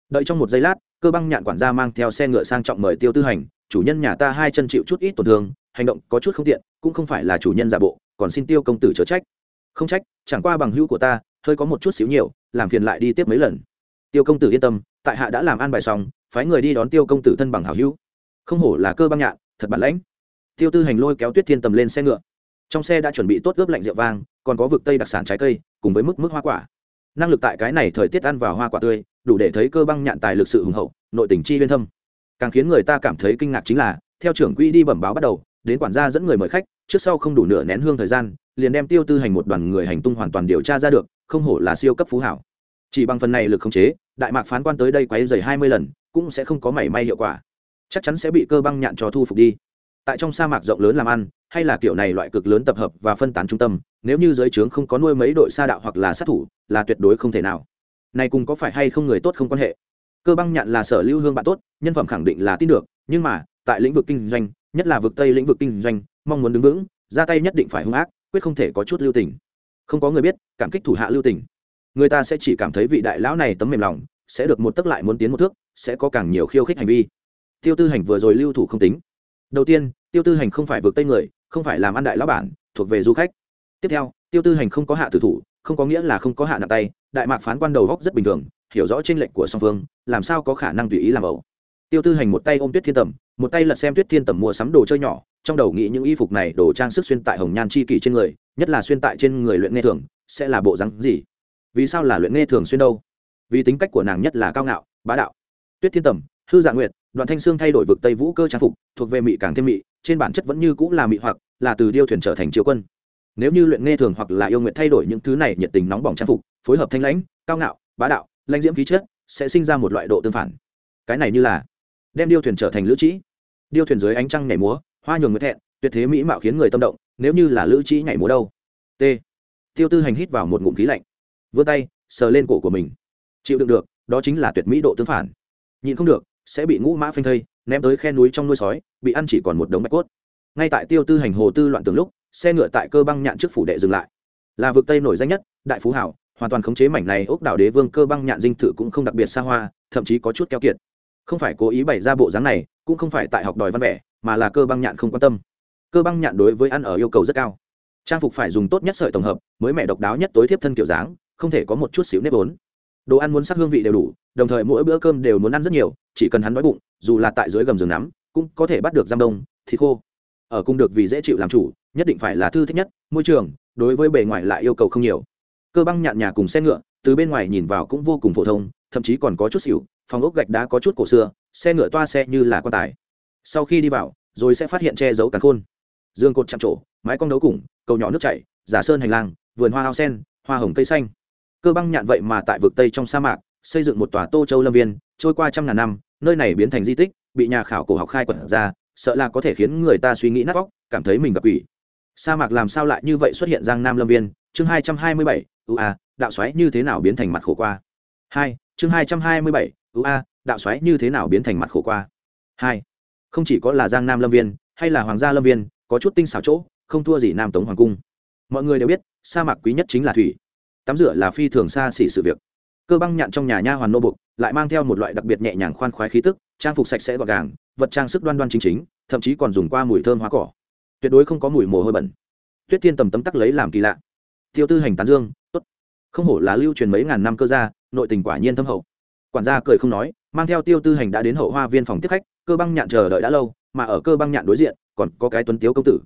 Đợi trong một giây lát, cơ băng nhạn quản gia mang theo xe ngựa sang trọng mời tiêu tư hành, chủ nhân nhà ta hai chân chịu chút ít tổn thương, hành động có chút không tiện, cũng không phải là chủ nhân giả bộ, còn xin tiêu công tử chớ trách. Không trách, chẳng qua bằng hữu của ta, hơi có một chút xíu nhiều, làm phiền lại đi tiếp mấy lần. Tiêu công tử yên tâm, tại hạ đã làm an bài xong, phái người đi đón tiêu công tử thân bằng hảo hữu. Không hổ là cơ băng nhạn, thật bản lãnh. Tiêu tư hành lôi kéo tuyết thiên tầm lên xe ngựa trong xe đã chuẩn bị tốt ướp lạnh rượu vang, còn có vực tây đặc sản trái cây, cùng với mức mức hoa quả. Năng lực tại cái này thời tiết ăn vào hoa quả tươi, đủ để thấy cơ băng nhạn tài lực sự hùng hậu, nội tình chi huyên thâm. Càng khiến người ta cảm thấy kinh ngạc chính là, theo trưởng quỹ đi bẩm báo bắt đầu, đến quản gia dẫn người mời khách, trước sau không đủ nửa nén hương thời gian, liền đem tiêu tư hành một đoàn người hành tung hoàn toàn điều tra ra được, không hổ là siêu cấp phú hảo. Chỉ bằng phần này lực khống chế, đại mạc phán quan tới đây quấy dày hai mươi lần, cũng sẽ không có mảy may hiệu quả. Chắc chắn sẽ bị cơ băng nhạn cho thu phục đi tại trong sa mạc rộng lớn làm ăn, hay là kiểu này loại cực lớn tập hợp và phân tán trung tâm, nếu như giới trướng không có nuôi mấy đội sa đạo hoặc là sát thủ, là tuyệt đối không thể nào. Này cùng có phải hay không người tốt không quan hệ. Cơ băng nhạn là sở lưu hương bạn tốt, nhân phẩm khẳng định là tin được, nhưng mà, tại lĩnh vực kinh doanh, nhất là vực tây lĩnh vực kinh doanh, mong muốn đứng vững, ra tay nhất định phải hung ác, quyết không thể có chút lưu tình. Không có người biết, cảm kích thủ hạ lưu tình. Người ta sẽ chỉ cảm thấy vị đại lão này tấm mềm lòng, sẽ được một tấc lại muốn tiến một thước, sẽ có càng nhiều khiêu khích hành vi. Tiêu tư hành vừa rồi lưu thủ không tính đầu tiên, tiêu tư hành không phải vượt tây người, không phải làm ăn đại lão bản, thuộc về du khách. Tiếp theo, tiêu tư hành không có hạ tử thủ, không có nghĩa là không có hạ nặng tay, đại mạc phán quan đầu góc rất bình thường, hiểu rõ tranh lệnh của song phương, làm sao có khả năng tùy ý làm ẩu. Tiêu tư hành một tay ôm tuyết thiên tầm, một tay lật xem tuyết thiên tầm mua sắm đồ chơi nhỏ, trong đầu nghĩ những y phục này đồ trang sức xuyên tại hồng nhan chi kỷ trên người, nhất là xuyên tại trên người luyện nghe thường, sẽ là bộ rắn gì? Vì sao là luyện nghe thường xuyên đâu? Vì tính cách của nàng nhất là cao ngạo, bá đạo. Tuyết thiên tầm, hư dạ nguyệt đoạn thanh sương thay đổi vực tây vũ cơ trang phục, thuộc về mị càng thêm mị, trên bản chất vẫn như cũng là mị hoặc, là từ điêu thuyền trở thành triều quân. Nếu như luyện nghe thường hoặc là yêu nguyện thay đổi những thứ này nhiệt tình nóng bỏng trang phục, phối hợp thanh lãnh, cao ngạo, bá đạo, lãnh diễm khí chất, sẽ sinh ra một loại độ tương phản. Cái này như là đem điêu thuyền trở thành lữ trĩ. Điêu thuyền dưới ánh trăng nhảy múa, hoa nhường nguyệt thẹn, tuyệt thế mỹ mạo khiến người tâm động, nếu như là lữ trĩ nhảy múa đâu? T. Tiêu tư hành hít vào một ngụm khí lạnh, vươn tay, sờ lên cổ của mình. Chịu đựng được, đó chính là tuyệt mỹ độ tương phản. Nhìn không được sẽ bị ngũ mã phanh thây, ném tới khe núi trong nuôi sói, bị ăn chỉ còn một đống bạch cốt. Ngay tại tiêu tư hành hồ tư loạn tường lúc, xe ngựa tại cơ băng nhạn trước phủ đệ dừng lại. Là vực tây nổi danh nhất, đại phú hảo, hoàn toàn khống chế mảnh này ốc đảo đế vương cơ băng nhạn dinh thự cũng không đặc biệt xa hoa, thậm chí có chút keo kiệt. Không phải cố ý bày ra bộ dáng này, cũng không phải tại học đòi văn vẻ, mà là cơ băng nhạn không quan tâm. Cơ băng nhạn đối với ăn ở yêu cầu rất cao. Trang phục phải dùng tốt nhất sợi tổng hợp, mới mẹ độc đáo nhất tối thiếp thân kiểu dáng, không thể có một chút xíu nếp vốn. Đồ ăn muốn sắc hương vị đều đủ, đồng thời mỗi bữa cơm đều muốn ăn rất nhiều chỉ cần hắn đói bụng, dù là tại dưới gầm giường nắm, cũng có thể bắt được giam đông, thịt khô. Ở cung được vì dễ chịu làm chủ, nhất định phải là thư thích nhất, môi trường, đối với bề ngoài lại yêu cầu không nhiều. Cơ băng nhạn nhà cùng xe ngựa, từ bên ngoài nhìn vào cũng vô cùng phổ thông, thậm chí còn có chút xỉu, phòng ốc gạch đá có chút cổ xưa, xe ngựa toa xe như là quan tài. Sau khi đi vào, rồi sẽ phát hiện che giấu cắn khôn. Dương cột chạm trổ, mái cong đấu củng, cầu nhỏ nước chảy, giả sơn hành lang, vườn hoa ao sen, hoa hồng cây xanh. Cơ băng nhạn vậy mà tại vực tây trong sa mạc, xây dựng một tòa tô châu lâm viên, trôi qua trăm ngàn năm nơi này biến thành di tích, bị nhà khảo cổ học khai quật ra, sợ là có thể khiến người ta suy nghĩ nát vóc cảm thấy mình gặp quỷ. sa mạc làm sao lại như vậy xuất hiện giang nam lâm viên? Chương hai trăm hai mươi bảy a, đạo xoáy như thế nào biến thành mặt khổ qua? Hai, chương hai trăm hai mươi bảy a, đạo xoáy như thế nào biến thành mặt khổ qua? Hai, không chỉ có là giang nam lâm viên, hay là hoàng gia lâm viên, có chút tinh xảo chỗ, không thua gì nam tống hoàng cung. Mọi người đều biết, sa mạc quý nhất chính là thủy. Tắm rửa là phi thường xa xỉ sự việc cơ băng nhạn trong nhà nha hoàn nô bục lại mang theo một loại đặc biệt nhẹ nhàng khoan khoái khí tức, trang phục sạch sẽ gọn gàng, vật trang sức đoan đoan chính chính, thậm chí còn dùng qua mùi thơm hoa cỏ. Tuyệt đối không có mùi mồ hôi bẩn. Tuyết thiên tầm tấm tắc lấy làm kỳ lạ. Tiêu tư hành tán dương, tốt. Không hổ là lưu truyền mấy ngàn năm cơ gia, nội tình quả nhiên thâm hậu. Quản gia cười không nói, mang theo tiêu tư hành đã đến hậu hoa viên phòng tiếp khách, cơ băng nhạn chờ đợi đã lâu, mà ở cơ băng nhạn đối diện, còn có cái tuấn tiếu công tử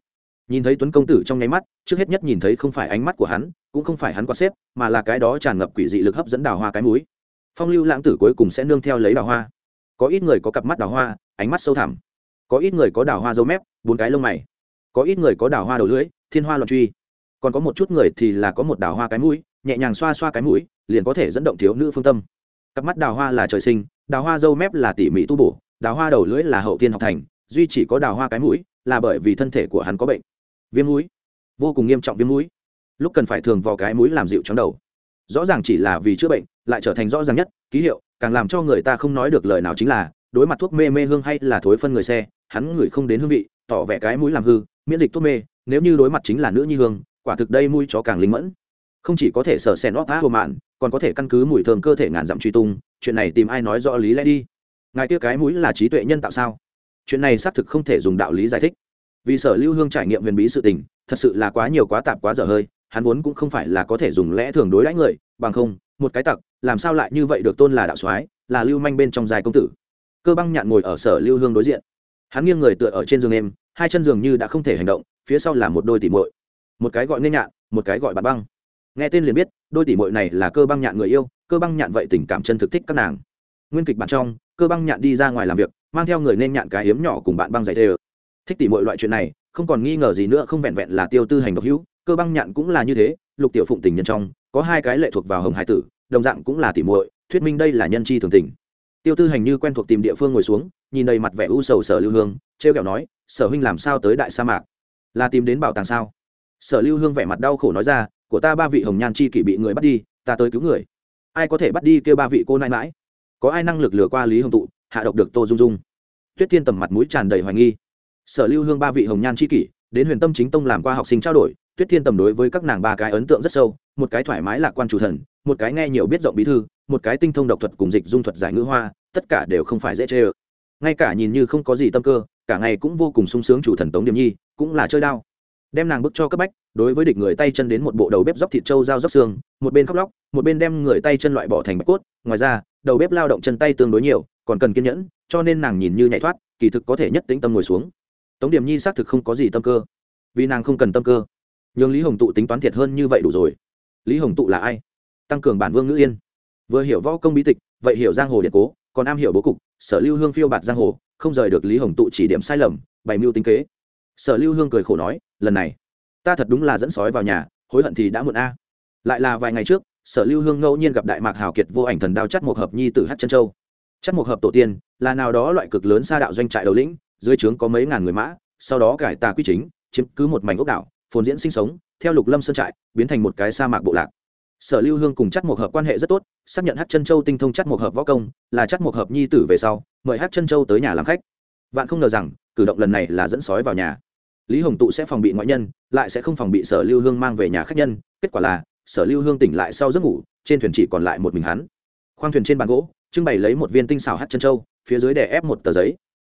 nhìn thấy tuấn công tử trong nháy mắt, trước hết nhất nhìn thấy không phải ánh mắt của hắn, cũng không phải hắn quạt xếp, mà là cái đó tràn ngập quỷ dị lực hấp dẫn đào hoa cái múi phong lưu lãng tử cuối cùng sẽ nương theo lấy đào hoa. Có ít người có cặp mắt đào hoa, ánh mắt sâu thẳm. Có ít người có đào hoa dâu mép, bốn cái lông mày. Có ít người có đào hoa đầu lưỡi, thiên hoa loạn truy. Còn có một chút người thì là có một đào hoa cái mũi, nhẹ nhàng xoa xoa cái mũi, liền có thể dẫn động thiếu nữ phương tâm. Cặp mắt đào hoa là trời sinh, đào hoa dâu mép là tỉ mỉ tu bổ, đào hoa đầu lưỡi là hậu thiên học thành, duy chỉ có đào hoa cái mũi là bởi vì thân thể của hắn có bệnh viêm mũi. Vô cùng nghiêm trọng viêm mũi. Lúc cần phải thường vào cái mũi làm dịu chóng đầu. Rõ ràng chỉ là vì chữa bệnh, lại trở thành rõ ràng nhất, ký hiệu, càng làm cho người ta không nói được lời nào chính là, đối mặt thuốc mê mê hương hay là thối phân người xe, hắn ngửi không đến hương vị, tỏ vẻ cái mũi làm hư, miễn dịch thuốc mê, nếu như đối mặt chính là nữ nhi hương, quả thực đây mũi chó càng linh mẫn. Không chỉ có thể sở sen óp á hồ mạn, còn có thể căn cứ mùi thơm cơ thể ngàn dặm truy tung, chuyện này tìm ai nói rõ lý lẽ đi. Ngài kia cái mũi là trí tuệ nhân tạo sao? Chuyện này xác thực không thể dùng đạo lý giải thích vì sở lưu hương trải nghiệm huyền bí sự tình, thật sự là quá nhiều quá tạp quá dở hơi, hắn vốn cũng không phải là có thể dùng lẽ thường đối đãi người, bằng không, một cái tặc, làm sao lại như vậy được tôn là đạo soái, là lưu manh bên trong dài công tử. Cơ băng nhạn ngồi ở sở lưu hương đối diện. Hắn nghiêng người tựa ở trên giường em hai chân giường như đã không thể hành động, phía sau là một đôi tỉ muội. Một cái gọi nên nhạn, một cái gọi bạt băng. Nghe tên liền biết, đôi tỉ muội này là cơ băng nhạn người yêu, cơ băng nhạn vậy tình cảm chân thực thích các nàng. Nguyên kịch bản trong, cơ băng nhạn đi ra ngoài làm việc, mang theo người nên nhạn cái hiếm nhỏ cùng bạn băng dạy tê thích tỉ mọi loại chuyện này, không còn nghi ngờ gì nữa, không vẹn vẹn là tiêu tư hành độc hữu, cơ băng nhạn cũng là như thế, lục tiểu phụng tình nhân trong, có hai cái lệ thuộc vào hồng hải tử, đồng dạng cũng là tỉ muội, thuyết minh đây là nhân chi thường tình. Tiêu tư hành như quen thuộc tìm địa phương ngồi xuống, nhìn đầy mặt vẻ u sầu sở lưu hương, trêu kẹo nói, sở huynh làm sao tới đại sa mạc? Là tìm đến bảo tàng sao? Sở lưu hương vẻ mặt đau khổ nói ra, của ta ba vị hồng nhan chi kỷ bị người bắt đi, ta tới cứu người. Ai có thể bắt đi kêu ba vị cô nãi mãi có ai năng lực lừa qua lý hồng tụ, hạ độc được tô dung dung. Tuyết thiên tầm mặt mũi tràn đầy hoài nghi sở lưu hương ba vị hồng nhan chi kỷ, đến huyền tâm chính tông làm qua học sinh trao đổi, tuyết thiên tầm đối với các nàng ba cái ấn tượng rất sâu, một cái thoải mái lạc quan chủ thần, một cái nghe nhiều biết rộng bí thư, một cái tinh thông độc thuật cùng dịch dung thuật giải ngữ hoa, tất cả đều không phải dễ chê ơ. Ngay cả nhìn như không có gì tâm cơ, cả ngày cũng vô cùng sung sướng chủ thần tống điểm nhi, cũng là chơi đao. Đem nàng bức cho cấp bách, đối với địch người tay chân đến một bộ đầu bếp dóc thịt trâu dao dốc xương, một bên khóc lóc, một bên đem người tay chân loại bỏ thành bạch cốt, ngoài ra, đầu bếp lao động chân tay tương đối nhiều, còn cần kiên nhẫn, cho nên nàng nhìn như nhảy thoát, kỳ thực có thể nhất tĩnh tâm ngồi xuống tống điểm nhi xác thực không có gì tâm cơ. Vì nàng không cần tâm cơ nhưng lý hồng tụ tính toán thiệt hơn như vậy đủ rồi. Lý hồng tụ là ai? Tăng cường bản vương ngữ yên. Vừa hiểu võ công bí tịch, vậy hiểu giang hồ điện cố, còn am hiểu bố cục, sở lưu hương phiêu bạt giang hồ, không rời được lý hồng tụ chỉ điểm sai lầm, bày mưu tính kế. Sở lưu hương cười khổ nói, lần này, ta thật đúng là dẫn sói vào nhà, hối hận thì đã muộn a. Lại là vài ngày trước, sở lưu hương ngẫu nhiên gặp đại mạc hào kiệt vô ảnh thần đao chắt một hợp nhi t hát chân châu. Chắt một hợp tổ tiên, là nào đó loại cực lớn xa đạo doanh trại đầu lĩnh dưới trướng có mấy ngàn người mã, sau đó cải tà quy chính, chiếm cứ một mảnh ốc đảo, phồn diễn sinh sống, theo lục lâm sơn trại, biến thành một cái sa mạc bộ lạc. Sở lưu hương cùng chắc một hợp quan hệ rất tốt, xác nhận hát chân châu tinh thông chắc một hợp võ công, là chắc một hợp nhi tử về sau, mời hát chân châu tới nhà làm khách. Vạn không ngờ rằng, cử động lần này là dẫn sói vào nhà. Lý hồng tụ sẽ phòng bị ngoại nhân, lại sẽ không phòng bị sở lưu hương mang về nhà khách nhân, kết quả là, sở lưu hương tỉnh lại sau giấc ngủ, trên thuyền chỉ còn lại một mình hắn. Khoang thuyền trên bàn gỗ, trưng bày lấy một viên tinh xào hát chân châu, phía dưới đè ép một tờ giấy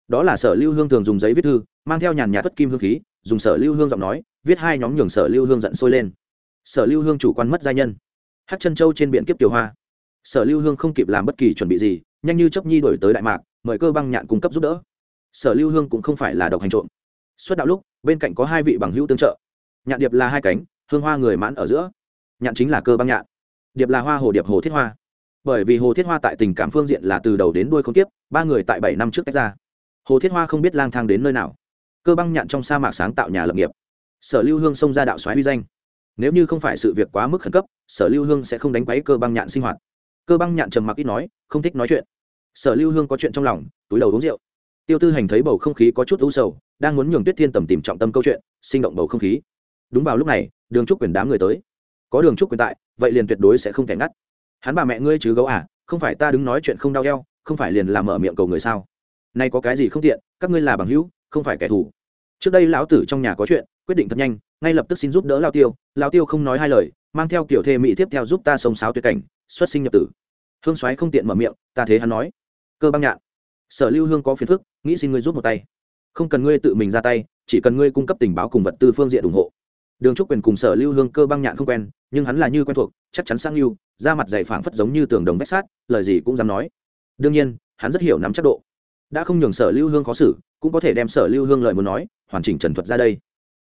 đó là sở lưu hương thường dùng giấy viết thư, mang theo nhàn nhạt bất kim hương khí, dùng sở lưu hương giọng nói, viết hai nhóm nhường sở lưu hương giận sôi lên. Sở lưu hương chủ quan mất gia nhân. Hát chân châu trên biển kiếp tiểu hoa. Sở lưu hương không kịp làm bất kỳ chuẩn bị gì, nhanh như chấp nhi đổi tới đại mạc, mời cơ băng nhạn cung cấp giúp đỡ. Sở lưu hương cũng không phải là độc hành trộm. Xuất đạo lúc, bên cạnh có hai vị bằng hữu tương trợ. Nhạn điệp là hai cánh, hương hoa người mãn ở giữa. Nhạn chính là cơ băng nhạn. Điệp là hoa hồ điệp hồ thiết hoa. Bởi vì hồ thiết hoa tại tình cảm phương diện là từ đầu đến đuôi không tiếp ba người tại bảy năm trước tách ra hồ thiết hoa không biết lang thang đến nơi nào. Cơ băng nhạn trong sa mạc sáng tạo nhà lập nghiệp. Sở lưu hương xông ra đạo xoáy uy danh. Nếu như không phải sự việc quá mức khẩn cấp, sở lưu hương sẽ không đánh quấy cơ băng nhạn sinh hoạt. Cơ băng nhạn trầm mặc ít nói, không thích nói chuyện. Sở lưu hương có chuyện trong lòng, túi đầu uống rượu. Tiêu tư hành thấy bầu không khí có chút u sầu, đang muốn nhường tuyết thiên tầm tìm trọng tâm câu chuyện, sinh động bầu không khí. Đúng vào lúc này, đường trúc quyền đám người tới. Có đường trúc quyền tại, vậy liền tuyệt đối sẽ không thể ngắt. Hắn bà mẹ ngươi chứ gấu à không phải ta đứng nói chuyện không đau eo, không phải liền làm mở miệng cầu người sao? Nay có cái gì không tiện, các ngươi là bằng hữu, không phải kẻ thù. Trước đây lão tử trong nhà có chuyện, quyết định thật nhanh, ngay lập tức xin giúp đỡ lao tiêu. Lao tiêu không nói hai lời, mang theo kiểu thê mỹ tiếp theo giúp ta sống sáo tuyệt cảnh, xuất sinh nhập tử. Hương xoáy không tiện mở miệng, ta thế hắn nói. Cơ băng nhạn. Sở lưu hương có phiền phức, nghĩ xin ngươi giúp một tay. Không cần ngươi tự mình ra tay, chỉ cần ngươi cung cấp tình báo cùng vật tư phương diện ủng hộ. Đường trúc quyền cùng sở lưu hương cơ băng nhạn không quen, nhưng hắn là như quen thuộc, chắc chắn sang lưu ra mặt dày phảng phất giống như tường đồng vách sát lời gì cũng dám nói. Đương nhiên, hắn rất hiểu nắm chắc độ đã không nhường sở lưu hương khó xử, cũng có thể đem sở lưu hương lời muốn nói, hoàn chỉnh trần thuật ra đây.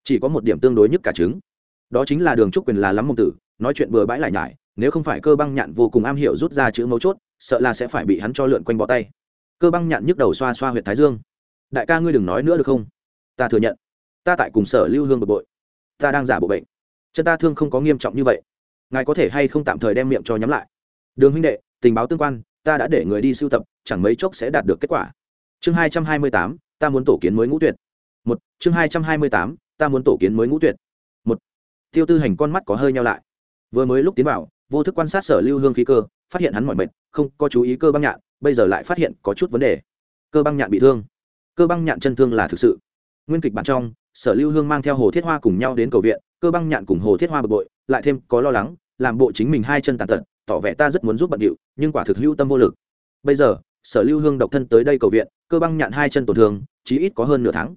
Chỉ có một điểm tương đối nhất cả chứng. Đó chính là đường trúc quyền là lắm mông tử, nói chuyện bừa bãi lại nhải, nếu không phải cơ băng nhạn vô cùng am hiểu rút ra chữ mấu chốt, sợ là sẽ phải bị hắn cho lượn quanh bó tay. Cơ băng nhạn nhức đầu xoa xoa huyện thái dương. Đại ca ngươi đừng nói nữa được không? Ta thừa nhận. Ta tại cùng sở lưu hương bực bội. Ta đang giả bộ bệnh. Chân ta thương không có nghiêm trọng như vậy. Ngài có thể hay không tạm thời đem miệng cho nhắm lại? Đường huynh đệ, tình báo tương quan, ta đã để người đi sưu tập, chẳng mấy chốc sẽ đạt được kết quả chương hai trăm hai mươi tám, ta muốn tổ kiến mới ngũ tuyệt. Một, chương hai trăm hai mươi tám, ta muốn tổ kiến mới ngũ tuyệt. Một, tiêu tư hành con mắt có hơi nhau lại. Vừa mới lúc tiến vào, vô thức quan sát sở lưu hương khí cơ, phát hiện hắn mọi mệt, không có chú ý cơ băng nhạn, bây giờ lại phát hiện có chút vấn đề. Cơ băng nhạn bị thương. Cơ băng nhạn chân thương là thực sự. Nguyên kịch bản trong, sở lưu hương mang theo hồ thiết hoa cùng nhau đến cầu viện, cơ băng nhạn cùng hồ thiết hoa bực bội, lại thêm có lo lắng, làm bộ chính mình hai chân tàn tật, tỏ vẻ ta rất muốn giúp bận điệu, nhưng quả thực hưu tâm vô lực. Bây giờ, sở lưu hương độc thân tới đây cầu viện cơ băng nhạn hai chân tổn thương chí ít có hơn nửa tháng.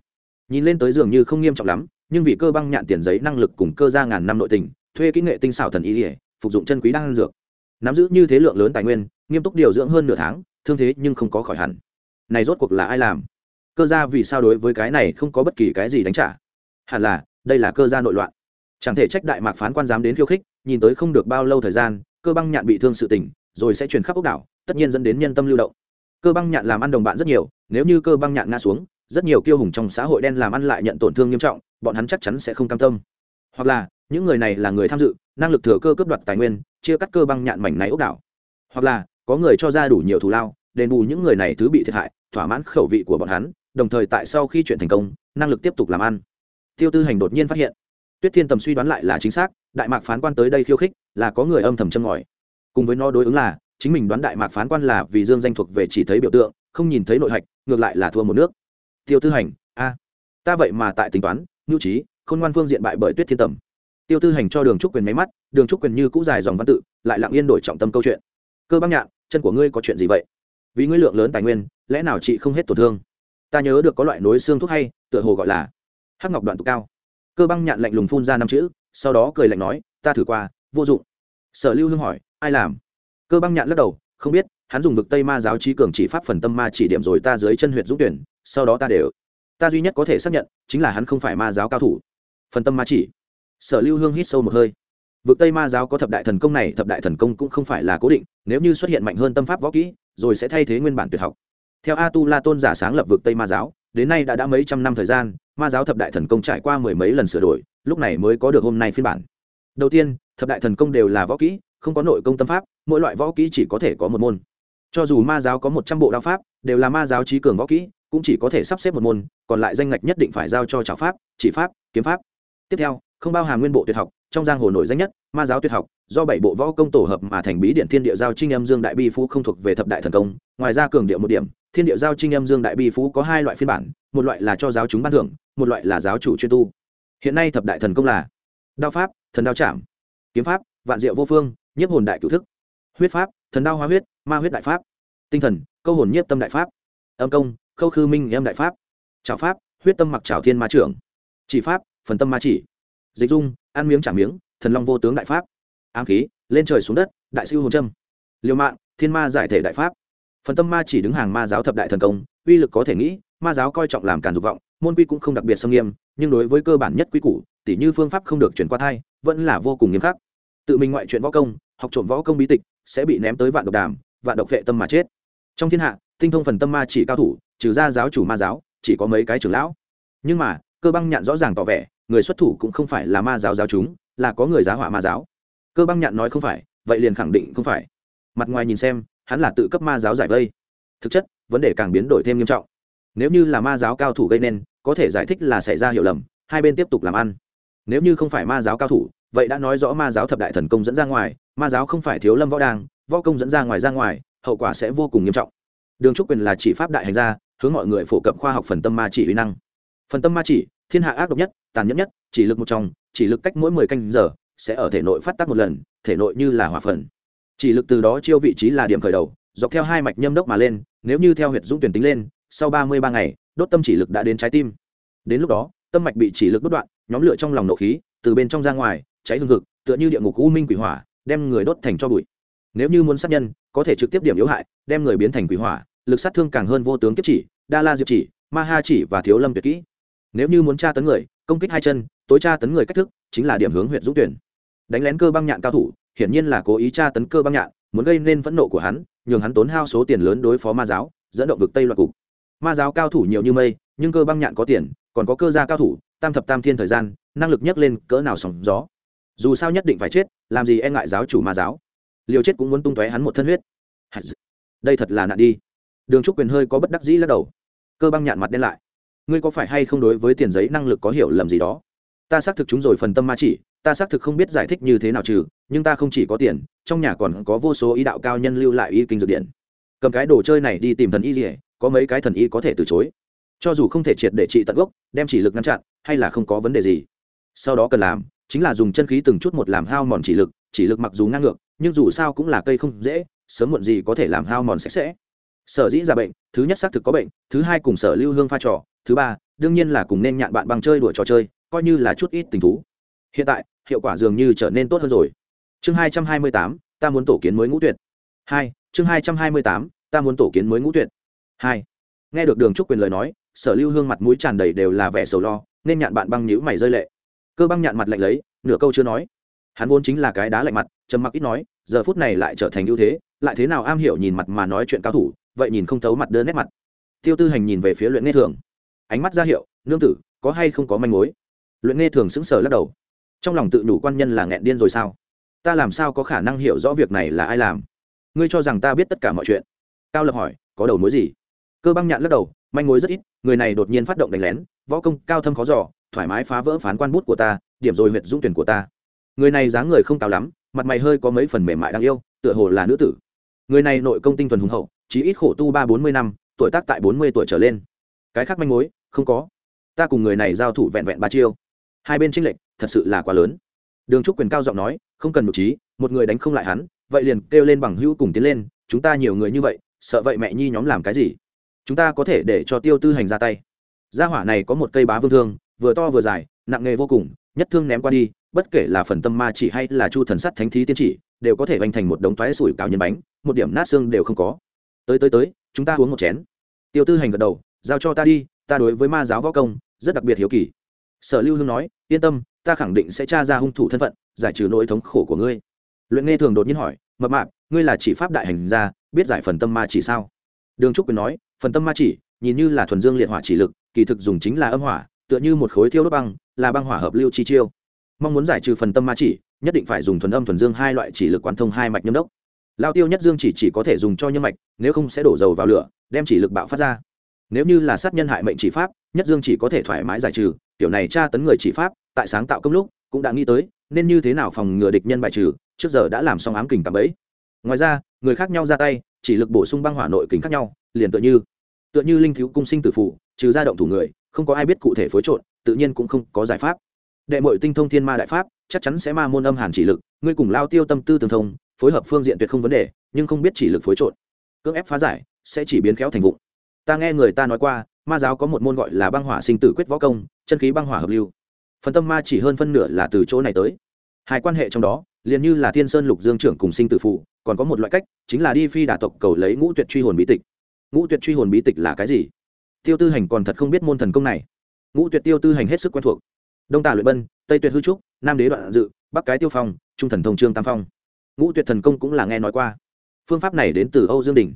Nhìn lên tới dường như không nghiêm trọng lắm nhưng vì cơ băng nhạn tiền giấy năng lực cùng cơ ra ngàn năm nội tình thuê kỹ nghệ tinh xảo thần y ỉa phục dụng chân quý đang dược. Nắm giữ như thế lượng lớn tài nguyên nghiêm túc điều dưỡng hơn nửa tháng thương thế nhưng không có khỏi hẳn. Này rốt cuộc là ai làm? Cơ gia vì sao đối với cái này không có bất kỳ cái gì đánh trả? Hẳn là đây là cơ gia nội loạn. Chẳng thể trách đại mạc phán quan dám đến khiêu khích nhìn tới không được bao lâu thời gian cơ băng nhạn bị thương sự tỉnh, rồi sẽ truyền khắp ốc đảo tất nhiên dẫn đến nhân tâm lưu động cơ băng nhạn làm ăn đồng bạn rất nhiều, nếu như cơ băng nhạn ngã xuống, rất nhiều kiêu hùng trong xã hội đen làm ăn lại nhận tổn thương nghiêm trọng, bọn hắn chắc chắn sẽ không cam tâm. Hoặc là, những người này là người tham dự, năng lực thừa cơ cướp đoạt tài nguyên, chia cắt cơ băng nhạn mảnh này ốc đảo. Hoặc là, có người cho ra đủ nhiều thù lao, đền bù những người này thứ bị thiệt hại, thỏa mãn khẩu vị của bọn hắn, đồng thời tại sau khi chuyện thành công, năng lực tiếp tục làm ăn. Tiêu tư hành đột nhiên phát hiện, tuyết thiên tầm suy đoán lại là chính xác, đại mạc phán quan tới đây khiêu khích, là có người âm thầm châm ngòi. Cùng với nó đối ứng là chính mình đoán đại mạc phán quan là vì dương danh thuộc về chỉ thấy biểu tượng, không nhìn thấy nội hạch, ngược lại là thua một nước. Tiêu tư hành, a, ta vậy mà tại tính toán, nhu trí không ngoan phương diện bại bởi tuyết thiên tầm. Tiêu tư hành cho đường trúc quyền máy mắt, đường trúc quyền như cũ dài dòng văn tự, lại lặng yên đổi trọng tâm câu chuyện. Cơ băng nhạn, chân của ngươi có chuyện gì vậy? Vì ngươi lượng lớn tài nguyên, lẽ nào chị không hết tổn thương? Ta nhớ được có loại nối xương thuốc hay, tựa hồ gọi là hắc ngọc đoạn tụ cao. Cơ băng nhạn lạnh lùng phun ra năm chữ, sau đó cười lạnh nói, ta thử qua, vô dụng. Sở lưu hương hỏi, ai làm? Cơ băng nhạn lắc đầu, không biết, hắn dùng vực tây ma giáo trí cường chỉ pháp phần tâm ma chỉ điểm rồi ta dưới chân huyện dũng tuyển, sau đó ta đều. Ta duy nhất có thể xác nhận, chính là hắn không phải ma giáo cao thủ. Phần tâm ma chỉ. Sở lưu hương hít sâu một hơi. Vực tây ma giáo có thập đại thần công này, thập đại thần công cũng không phải là cố định, nếu như xuất hiện mạnh hơn tâm pháp võ kỹ, rồi sẽ thay thế nguyên bản tuyệt học. Theo a tu la tôn giả sáng lập vực tây ma giáo, đến nay đã đã mấy trăm năm thời gian, ma giáo thập đại thần công trải qua mười mấy lần sửa đổi, lúc này mới có được hôm nay phiên bản. Đầu tiên, thập đại thần công đều là võ kỹ, không có nội công tâm pháp mỗi loại võ kỹ chỉ có thể có một môn. Cho dù ma giáo có một trăm bộ đao pháp, đều là ma giáo trí cường võ kỹ, cũng chỉ có thể sắp xếp một môn, còn lại danh ngạch nhất định phải giao cho trào pháp, chỉ pháp, kiếm pháp. Tiếp theo, không bao hàm nguyên bộ tuyệt học, trong giang hồ nổi danh nhất, ma giáo tuyệt học, do bảy bộ võ công tổ hợp mà thành bí điện thiên địa giao trinh âm dương đại bi phú không thuộc về thập đại thần công, ngoài ra cường điệu một điểm, thiên địa giao trinh âm dương đại bi phú có hai loại phiên bản, một loại là cho giáo chúng ban thưởng, một loại là giáo chủ chuyên tu. Hiện nay thập đại thần công là đao pháp, thần đao chạm kiếm pháp, vạn diệu vô phương, nhiếp hồn đại cửu thức huyết pháp, thần đao hóa huyết, ma huyết đại pháp. Tinh thần, câu hồn nhiếp tâm đại pháp. Âm công, khâu khư minh âm đại pháp. Trào pháp, huyết tâm mặc trào thiên ma trưởng. Chỉ pháp, phần tâm ma chỉ. Dịch dung, ăn miếng trả miếng, thần long vô tướng đại pháp. Ám khí, lên trời xuống đất, đại siêu hồn trâm liều mạng, thiên ma giải thể đại pháp. Phần tâm ma chỉ đứng hàng ma giáo thập đại thần công, uy lực có thể nghĩ, ma giáo coi trọng làm càn dục vọng, môn quy cũng không đặc biệt xâm nghiêm, nhưng đối với cơ bản nhất quy củ, tỉ như phương pháp không được chuyển qua thai, vẫn là vô cùng nghiêm khắc. Tự mình ngoại chuyện võ công, học trộm võ công bí tịch sẽ bị ném tới vạn độc đàm, vạn độc vệ tâm mà chết. Trong thiên hạ, tinh thông phần tâm ma chỉ cao thủ, trừ ra giáo chủ ma giáo, chỉ có mấy cái trưởng lão. Nhưng mà, cơ băng nhạn rõ ràng tỏ vẻ, người xuất thủ cũng không phải là ma giáo giáo chúng, là có người giá họa ma giáo. Cơ băng nhạn nói không phải, vậy liền khẳng định không phải. Mặt ngoài nhìn xem, hắn là tự cấp ma giáo giải vây. Thực chất, vấn đề càng biến đổi thêm nghiêm trọng. Nếu như là ma giáo cao thủ gây nên, có thể giải thích là xảy ra hiểu lầm, hai bên tiếp tục làm ăn nếu như không phải ma giáo cao thủ, vậy đã nói rõ ma giáo thập đại thần công dẫn ra ngoài, ma giáo không phải thiếu lâm võ đang võ công dẫn ra ngoài ra ngoài, hậu quả sẽ vô cùng nghiêm trọng. Đường trúc quyền là chỉ pháp đại hành gia, hướng mọi người phổ cập khoa học phần tâm ma chỉ uy năng. Phần tâm ma chỉ, thiên hạ ác độc nhất, tàn nhẫn nhất, chỉ lực một trong, chỉ lực cách mỗi mười canh giờ, sẽ ở thể nội phát tác một lần, thể nội như là hỏa phần chỉ lực từ đó chiêu vị trí là điểm khởi đầu, dọc theo hai mạch nhâm đốc mà lên, nếu như theo huyệt dũng tuyển tính lên, sau ba mươi ba ngày, đốt tâm chỉ lực đã đến trái tim. Đến lúc đó tâm mạch bị chỉ lực đốt đoạn, nhóm lửa trong lòng nộ khí, từ bên trong ra ngoài, cháy hương thực tựa như địa ngục u minh quỷ hỏa, đem người đốt thành cho bụi. Nếu như muốn sát nhân, có thể trực tiếp điểm yếu hại, đem người biến thành quỷ hỏa, lực sát thương càng hơn vô tướng kiếp chỉ, đa la diệp chỉ, ma ha chỉ và thiếu lâm tuyệt kỹ. Nếu như muốn tra tấn người, công kích hai chân, tối tra tấn người cách thức, chính là điểm hướng huyện dũng tuyển. Đánh lén cơ băng nhạn cao thủ, hiển nhiên là cố ý tra tấn cơ băng nhạn, muốn gây nên phẫn nộ của hắn, nhường hắn tốn hao số tiền lớn đối phó ma giáo, dẫn động vực tây loạt cục. Ma giáo cao thủ nhiều như mây, nhưng cơ băng nhạn có tiền còn có cơ gia cao thủ, tam thập tam thiên thời gian, năng lực nhấc lên cỡ nào sóng gió. Dù sao nhất định phải chết, làm gì e ngại giáo chủ ma giáo. Liều chết cũng muốn tung tóe hắn một thân huyết. Đây thật là nạn đi. Đường trúc quyền hơi có bất đắc dĩ lắc đầu. Cơ băng nhạn mặt đen lại. Ngươi có phải hay không đối với tiền giấy năng lực có hiểu lầm gì đó? Ta xác thực chúng rồi phần tâm ma chỉ, ta xác thực không biết giải thích như thế nào trừ, nhưng ta không chỉ có tiền, trong nhà còn có vô số ý đạo cao nhân lưu lại y kinh dược điện. Cầm cái đồ chơi này đi tìm thần y gì có mấy cái thần y có thể từ chối cho dù không thể triệt để trị tận gốc, đem chỉ lực ngăn chặn, hay là không có vấn đề gì. Sau đó cần làm, chính là dùng chân khí từng chút một làm hao mòn chỉ lực chỉ lực mặc dù ngang ngược, nhưng dù sao cũng là cây không dễ, sớm muộn gì có thể làm hao mòn sạch sẽ. Sở dĩ ra bệnh, thứ nhất xác thực có bệnh, thứ hai cùng sở lưu hương pha trò, thứ ba, đương nhiên là cùng nên nhạn bạn bằng chơi đùa trò chơi, coi như là chút ít tình thú. Hiện tại, hiệu quả dường như trở nên tốt hơn rồi. Chương hai trăm hai mươi tám, ta muốn tổ kiến mới ngũ tuyệt. Hai, chương hai trăm hai mươi tám, ta muốn tổ kiến mới ngũ tuyệt. Hai, nghe được đường trúc quyền lời nói sở lưu hương mặt mũi tràn đầy đều là vẻ sầu lo, nên nhạn bạn băng nhữ mày rơi lệ. Cơ băng nhạn mặt lạnh lấy, nửa câu chưa nói. Hắn vốn chính là cái đá lạnh mặt, trầm mặc ít nói, giờ phút này lại trở thành ưu thế, lại thế nào am hiểu nhìn mặt mà nói chuyện cao thủ, vậy nhìn không thấu mặt đơn nét mặt. Tiêu tư hành nhìn về phía luyện nghe thường. Ánh mắt ra hiệu, nương tử, có hay không có manh mối? Luyện nghe thường sững sờ lắc đầu. Trong lòng tự đủ quan nhân là nghẹn điên rồi sao? Ta làm sao có khả năng hiểu rõ việc này là ai làm? Ngươi cho rằng ta biết tất cả mọi chuyện? Cao lập hỏi, có đầu mối gì? Cơ băng nhạn lắc đầu manh mối rất ít, người này đột nhiên phát động đánh lén, võ công cao thâm khó giỏ thoải mái phá vỡ phán quan bút của ta, điểm rồi huyệt dũng tuyển của ta. Người này dáng người không cao lắm, mặt mày hơi có mấy phần mềm mại đáng yêu, tựa hồ là nữ tử. Người này nội công tinh thuần hùng hậu chỉ ít khổ tu ba bốn mươi năm, tuổi tác tại bốn mươi tuổi trở lên. Cái khác manh mối, không có. Ta cùng người này giao thủ vẹn vẹn ba chiêu. Hai bên tranh lệch, thật sự là quá lớn. Đường trúc quyền cao giọng nói, không cần một trí, một người đánh không lại hắn, vậy liền kêu lên bằng hữu cùng tiến lên, chúng ta nhiều người như vậy, sợ vậy mẹ nhi nhóm làm cái gì? Chúng ta có thể để cho tiêu tư hành ra tay. Gia hỏa này có một cây bá vương thương, vừa to vừa dài, nặng nghề vô cùng, nhất thương ném qua đi, bất kể là phần tâm ma chỉ hay là chu thần sắt thánh thí tiên chỉ, đều có thể vành thành một đống toái sủi cào nhân bánh, một điểm nát xương đều không có. Tới tới tới, chúng ta uống một chén. Tiêu tư hành gật đầu, giao cho ta đi, ta đối với ma giáo võ công, rất đặc biệt hiếu kỳ. Sở lưu hương nói, yên tâm, ta khẳng định sẽ tra ra hung thủ thân phận, giải trừ nỗi thống khổ của ngươi. Luyện nghe thường đột nhiên hỏi, mập mạp, ngươi là chỉ pháp đại hành gia, biết giải phần tâm ma chỉ sao? Đường trúc quyền nói phần tâm ma chỉ, nhìn như là thuần dương liệt hỏa chỉ lực, kỳ thực dùng chính là âm hỏa, tựa như một khối thiêu đốt băng, là băng hỏa hợp lưu chi chiêu. Mong muốn giải trừ phần tâm ma chỉ, nhất định phải dùng thuần âm thuần dương hai loại chỉ lực quán thông hai mạch nhâm đốc. Lao tiêu nhất dương chỉ chỉ có thể dùng cho nhân mạch, nếu không sẽ đổ dầu vào lửa, đem chỉ lực bạo phát ra. Nếu như là sát nhân hại mệnh chỉ pháp, nhất dương chỉ có thể thoải mái giải trừ kiểu này tra tấn người chỉ pháp, tại sáng tạo công lúc, cũng đã nghĩ tới, nên như thế nào phòng ngừa địch nhân bài trừ, trước giờ đã làm xong ám kình tạm ấy ngoài ra, người khác nhau ra tay, chỉ lực bổ sung băng hỏa nội kình khác nhau, liền tựa như tựa như linh thiếu cung sinh tử phụ trừ ra động thủ người, không có ai biết cụ thể phối trộn, tự nhiên cũng không có giải pháp. Đệ mội tinh thông thiên ma đại pháp, chắc chắn sẽ ma môn âm hàn chỉ lực, ngươi cùng lao tiêu tâm tư tương thông, phối hợp phương diện tuyệt không vấn đề, nhưng không biết chỉ lực phối trộn. Cưỡng ép phá giải, sẽ chỉ biến khéo thành vụng. Ta nghe người ta nói qua, ma giáo có một môn gọi là băng hỏa sinh tử quyết võ công, chân khí băng hỏa hợp lưu. Phần tâm ma chỉ hơn phân nửa là từ chỗ này tới. Hai quan hệ trong đó, liền như là thiên sơn lục dương trưởng cùng sinh tử phụ còn có một loại cách, chính là đi phi đả tộc cầu lấy ngũ tuyệt truy hồn bí tịch ngũ tuyệt truy hồn bí tịch là cái gì? Tiêu tư hành còn thật không biết môn thần công này. Ngũ tuyệt tiêu tư hành hết sức quen thuộc. Đông tà luyện bân, tây tuyệt hư trúc, nam đế đoạn dự, bắc cái tiêu phong, trung thần thông trương tam phong. Ngũ tuyệt thần công cũng là nghe nói qua. Phương pháp này đến từ âu dương đình.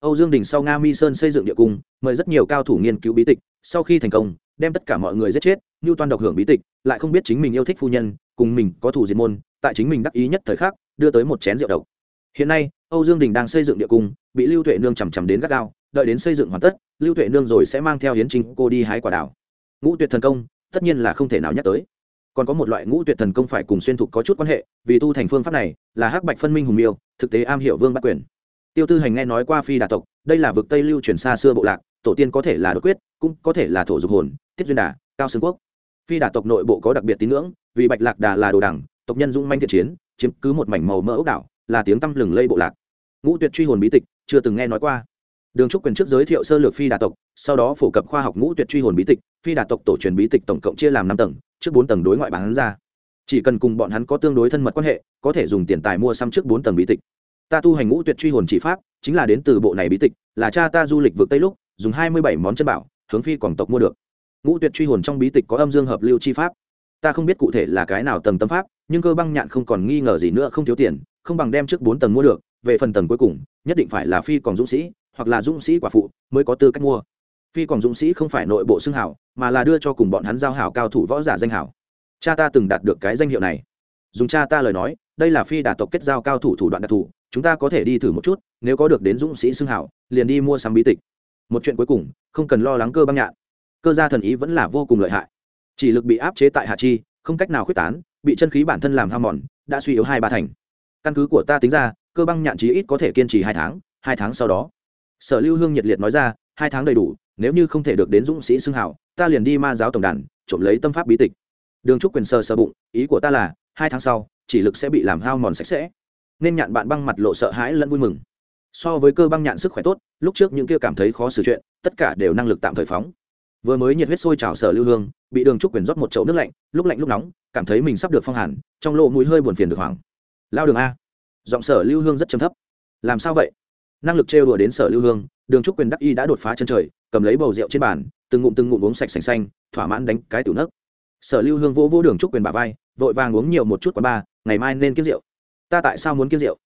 Âu dương đình sau nga mi sơn xây dựng địa cung, mời rất nhiều cao thủ nghiên cứu bí tịch, sau khi thành công, đem tất cả mọi người giết chết như toàn độc hưởng bí tịch, lại không biết chính mình yêu thích phu nhân, cùng mình có thủ diệt môn, tại chính mình đắc ý nhất thời khắc, đưa tới một chén rượu độc. Hiện nay, âu dương đình đang xây dựng địa cung bị lưu tuệ nương chằm chằm đến gắt gao, đợi đến xây dựng hoàn tất, lưu tuệ nương rồi sẽ mang theo hiến trình cô đi hái quả đảo ngũ tuyệt thần công, tất nhiên là không thể nào nhắc tới. Còn có một loại ngũ tuyệt thần công phải cùng xuyên thục có chút quan hệ, vì tu thành phương pháp này, là hắc bạch phân minh hùng miêu, thực tế am hiểu vương bác quyền. Tiêu tư hành nghe nói qua phi đà tộc, đây là vực tây lưu truyền xa xưa bộ lạc, tổ tiên có thể là đột quyết, cũng có thể là thổ dục hồn, tiết duyên đà, cao xương quốc. Phi đà tộc nội bộ có đặc biệt tín ngưỡng, vì bạch lạc đà là đồ đẳng, tộc nhân dũng manh thiện chiến, chiếm cứ một mảnh màu mỡ ốc đảo, là tiếng tăm lừng lây bộ lạc. Ngũ tuyệt truy hồn bí tịch chưa từng nghe nói qua. Đường trúc quyền trước giới thiệu sơ lược phi đà tộc, sau đó phổ cập khoa học ngũ tuyệt truy hồn bí tịch, phi đà tộc tổ truyền bí tịch tổng cộng chia làm năm tầng, trước bốn tầng đối ngoại bán ra. Chỉ cần cùng bọn hắn có tương đối thân mật quan hệ, có thể dùng tiền tài mua xăm trước bốn tầng bí tịch. Ta tu hành ngũ tuyệt truy hồn chỉ pháp, chính là đến từ bộ này bí tịch, là cha ta du lịch vượt tây lúc, dùng hai mươi bảy món chân bảo, hướng phi quảng tộc mua được. Ngũ tuyệt truy hồn trong bí tịch có âm dương hợp lưu chi pháp. Ta không biết cụ thể là cái nào tầng tâm pháp, nhưng cơ băng nhạn không còn nghi ngờ gì nữa, không thiếu tiền, không bằng đem trước bốn tầng mua được về phần tầng cuối cùng, nhất định phải là phi còn dũng sĩ, hoặc là dũng sĩ quả phụ mới có tư cách mua. Phi còn dũng sĩ không phải nội bộ xưng hảo, mà là đưa cho cùng bọn hắn giao hảo cao thủ võ giả danh hảo. Cha ta từng đạt được cái danh hiệu này. Dùng cha ta lời nói, đây là phi đà tộc kết giao cao thủ thủ đoạn đặc thù, chúng ta có thể đi thử một chút, nếu có được đến dũng sĩ xưng hảo, liền đi mua sắm bí tịch. Một chuyện cuối cùng, không cần lo lắng cơ băng nhạn. Cơ gia thần ý vẫn là vô cùng lợi hại. Chỉ lực bị áp chế tại hạ chi, không cách nào khuyết tán, bị chân khí bản thân làm ham mòn, đã suy yếu hai ba thành. Căn cứ của ta tính ra cơ băng nhạn chí ít có thể kiên trì hai tháng hai tháng sau đó. Sở lưu hương nhiệt liệt nói ra, hai tháng đầy đủ, nếu như không thể được đến dũng sĩ xưng hảo, ta liền đi ma giáo tổng đàn, trộm lấy tâm pháp bí tịch. Đường trúc quyền sơ sơ bụng, ý của ta là, hai tháng sau, chỉ lực sẽ bị làm hao mòn sạch sẽ. Nên nhạn bạn băng mặt lộ sợ hãi lẫn vui mừng. So với cơ băng nhạn sức khỏe tốt, lúc trước những kia cảm thấy khó xử chuyện, tất cả đều năng lực tạm thời phóng. Vừa mới nhiệt huyết sôi trào sở lưu hương, bị đường trúc quyền rót một chậu nước lạnh, lúc lạnh lúc nóng, cảm thấy mình sắp được phong hàn, trong lỗ mũi hơi buồn phiền được hoảng. Lao đường a giọng sở lưu hương rất chấm thấp. Làm sao vậy? Năng lực trêu đùa đến sở lưu hương, đường trúc quyền đắc y đã đột phá chân trời, cầm lấy bầu rượu trên bàn, từng ngụm từng ngụm uống sạch sành xanh, thỏa mãn đánh cái tiểu nấc. Sở lưu hương vỗ vỗ đường trúc quyền bà vai, vội vàng uống nhiều một chút quá ba, ngày mai nên kiếm rượu. Ta tại sao muốn kiếm rượu?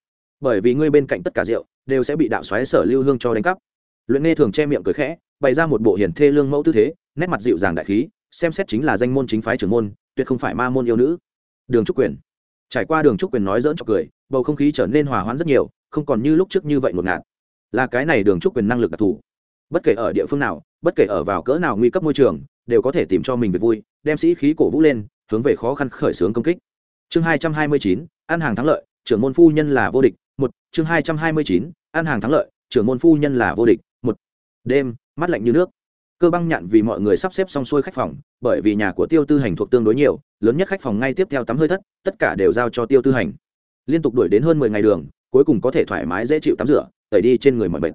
Bởi vì ngươi bên cạnh tất cả rượu, đều sẽ bị đạo xoáy sở lưu hương cho đánh cắp. Luyện nghe thường che miệng cười khẽ, bày ra một bộ hiển thê lương mẫu tư thế, nét mặt dịu dàng đại khí, xem xét chính là danh môn chính phái trưởng môn, tuyệt không phải ma môn yêu nữ. Đường trúc quyền trải qua đường trúc quyền nói dỡn cho cười, bầu không khí trở nên hòa hoãn rất nhiều, không còn như lúc trước như vậy ngột ngạt. Là cái này đường trúc quyền năng lực đặc thù. Bất kể ở địa phương nào, bất kể ở vào cỡ nào nguy cấp môi trường, đều có thể tìm cho mình việc vui, đem sĩ khí cổ vũ lên, hướng về khó khăn khởi xướng công kích. Chương hai trăm hai mươi chín, ăn hàng thắng lợi, trưởng môn phu nhân là vô địch, một. Chương hai trăm hai mươi chín, ăn hàng thắng lợi, trưởng môn phu nhân là vô địch, một. Đêm, mắt lạnh như nước cơ băng nhạn vì mọi người sắp xếp xong xuôi khách phòng, bởi vì nhà của tiêu tư hành thuộc tương đối nhiều, lớn nhất khách phòng ngay tiếp theo tắm hơi thất, tất cả đều giao cho tiêu tư hành. Liên tục đuổi đến hơn mười ngày đường, cuối cùng có thể thoải mái dễ chịu tắm rửa, tẩy đi trên người mọi bệnh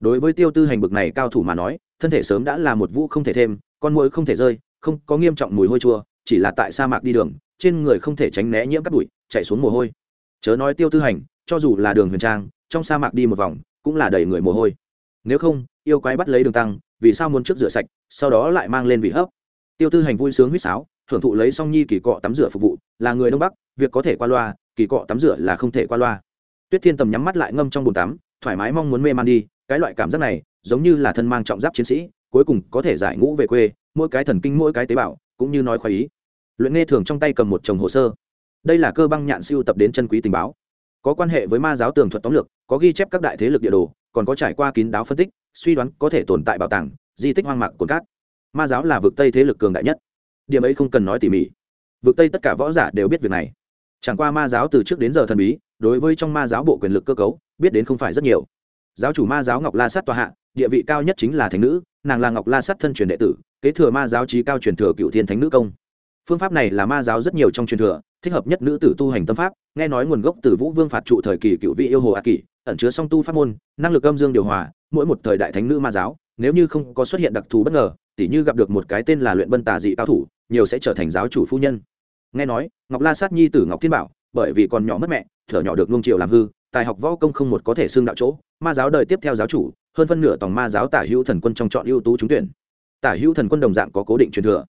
đối với tiêu tư hành bực này cao thủ mà nói, thân thể sớm đã là một vũ không thể thêm, con mũi không thể rơi, không có nghiêm trọng mùi hôi chua, chỉ là tại sa mạc đi đường, trên người không thể tránh né nhiễm các bụi chạy xuống mồ hôi. Chớ nói tiêu tư hành, cho dù là đường huyền trang, trong sa mạc đi một vòng, cũng là đầy người mồ hôi. Nếu không, yêu quái bắt lấy đường tăng vì sao muốn trước rửa sạch, sau đó lại mang lên vị hấp. Tiêu tư hành vui sướng huýt sáo thưởng thụ lấy song nhi kỳ cọ tắm rửa phục vụ, là người đông bắc, việc có thể qua loa, kỳ cọ tắm rửa là không thể qua loa. Tuyết thiên tầm nhắm mắt lại ngâm trong bồn tắm, thoải mái mong muốn mê man đi, cái loại cảm giác này, giống như là thân mang trọng giáp chiến sĩ, cuối cùng có thể giải ngũ về quê, mỗi cái thần kinh mỗi cái tế bào, cũng như nói khoái ý. Luyện nghe thường trong tay cầm một chồng hồ sơ. Đây là cơ băng nhạn siêu tập đến chân quý tình báo. Có quan hệ với ma giáo tường thuật tóm lược, có ghi chép các đại thế lực địa đồ, còn có trải qua kín đáo phân tích suy đoán có thể tồn tại bảo tàng, di tích hoang mạc cồn cát. Ma giáo là vực tây thế lực cường đại nhất. Điểm ấy không cần nói tỉ mỉ. Vực tây tất cả võ giả đều biết việc này. Chẳng qua ma giáo từ trước đến giờ thần bí, đối với trong ma giáo bộ quyền lực cơ cấu, biết đến không phải rất nhiều. Giáo chủ ma giáo ngọc la sát tòa hạ, địa vị cao nhất chính là thánh nữ, nàng là ngọc la sát thân truyền đệ tử, kế thừa ma giáo trí cao truyền thừa cựu thiên thánh nữ công. Phương pháp này là ma giáo rất nhiều trong truyền thừa, thích hợp nhất nữ tử tu hành tâm pháp, nghe nói nguồn gốc từ vũ vương phạt trụ thời kỳ cựu vị yêu hồ a kỳ ẩn chứa song tu pháp môn, năng lực âm dương điều hòa mỗi một thời đại thánh nữ ma giáo, nếu như không có xuất hiện đặc thù bất ngờ, tỉ như gặp được một cái tên là luyện bân tà dị cao thủ, nhiều sẽ trở thành giáo chủ phu nhân. Nghe nói, ngọc la sát nhi tử ngọc thiên bảo, bởi vì còn nhỏ mất mẹ, thở nhỏ được luông triều làm hư, tài học võ công không một có thể xương đạo chỗ, ma giáo đời tiếp theo giáo chủ, hơn phân nửa tòng ma giáo tả hữu thần quân trong chọn ưu tú trúng tuyển. Tả hữu thần quân đồng dạng có cố định truyền thừa.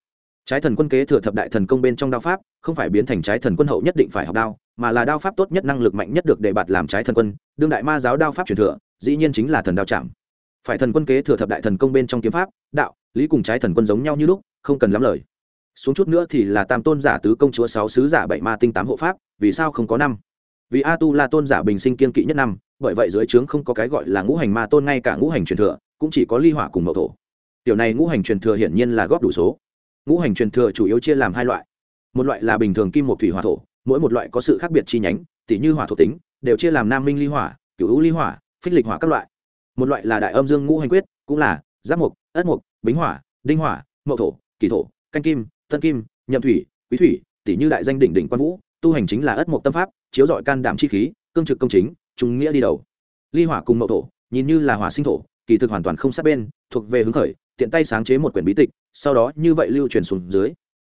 Trái thần quân kế thừa thập đại thần công bên trong đao pháp, không phải biến thành trái thần quân hậu nhất định phải học đao, mà là đao pháp tốt nhất năng lực mạnh nhất được đề bạt làm trái thần quân, đương đại ma giáo đao pháp truyền thừa dĩ nhiên chính là thần đao chạm. Phải thần quân kế thừa thập đại thần công bên trong kiếm pháp, đạo, lý cùng trái thần quân giống nhau như lúc, không cần lắm lời. Xuống chút nữa thì là tam tôn giả tứ công chúa sáu sứ giả bảy ma tinh tám hộ pháp, vì sao không có năm? Vì a tu là tôn giả bình sinh kiên kỵ nhất năm, bởi vậy dưới trướng không có cái gọi là ngũ hành ma tôn, ngay cả ngũ hành truyền thừa, cũng chỉ có ly hỏa cùng mậu thổ. Tiểu này ngũ hành truyền thừa hiển nhiên là góp đủ số. Ngũ hành truyền thừa chủ yếu chia làm hai loại. Một loại là bình thường kim một thủy hỏa thổ, mỗi một loại có sự khác biệt chi nhánh, tỉ như hỏa thổ tính, đều chia làm nam minh ly hỏa, cửu hữu ly hỏa phích lịch hỏa các loại. Một loại là đại âm dương ngũ hành quyết, cũng là giáp mục, ất mục, bính hỏa, đinh hỏa, mậu thổ kỳ thổ, canh kim, tân kim, nhậm thủy, quý thủy tỷ như đại danh đỉnh đỉnh quan vũ, tu hành chính là ất mục tâm pháp, chiếu dọi can đảm chi khí, cương trực công chính, trung nghĩa đi đầu. Ly hỏa cùng mậu thổ, nhìn như là hỏa sinh thổ, kỳ thực hoàn toàn không sát bên, thuộc về hứng khởi, tiện tay sáng chế một quyển bí tịch, sau đó như vậy lưu truyền xuống dưới.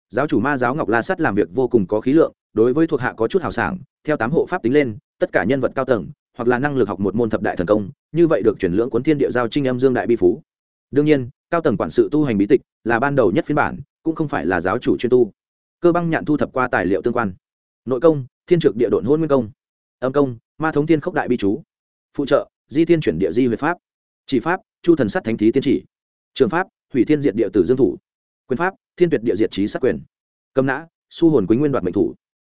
Giáo chủ ma giáo ngọc la sắt làm việc vô cùng có khí lượng, đối với thuộc hạ có chút hào sảng, theo tám hộ pháp tính lên, tất cả nhân vật cao tầng hoặc là năng lực học một môn thập đại thần công, như vậy được chuyển lưỡng cuốn thiên địa giao trinh âm dương đại bi phú. Đương nhiên, cao tầng quản sự tu hành bí tịch là ban đầu nhất phiên bản, cũng không phải là giáo chủ chuyên tu. Cơ băng nhạn thu thập qua tài liệu tương quan. Nội công, thiên trực địa độn hôn nguyên công. Âm công, ma thống thiên khốc đại bi chú. Phụ trợ, di thiên chuyển địa di huệ pháp. Chỉ pháp, chu thần sắt thánh thí tiên chỉ. Trường pháp, hủy thiên diệt địa tử dương thủ. Quyền pháp, thiên tuyệt địa diệt trí sát quyền. Cầm nã, su hồn quýnh nguyên đoạt mệnh thủ.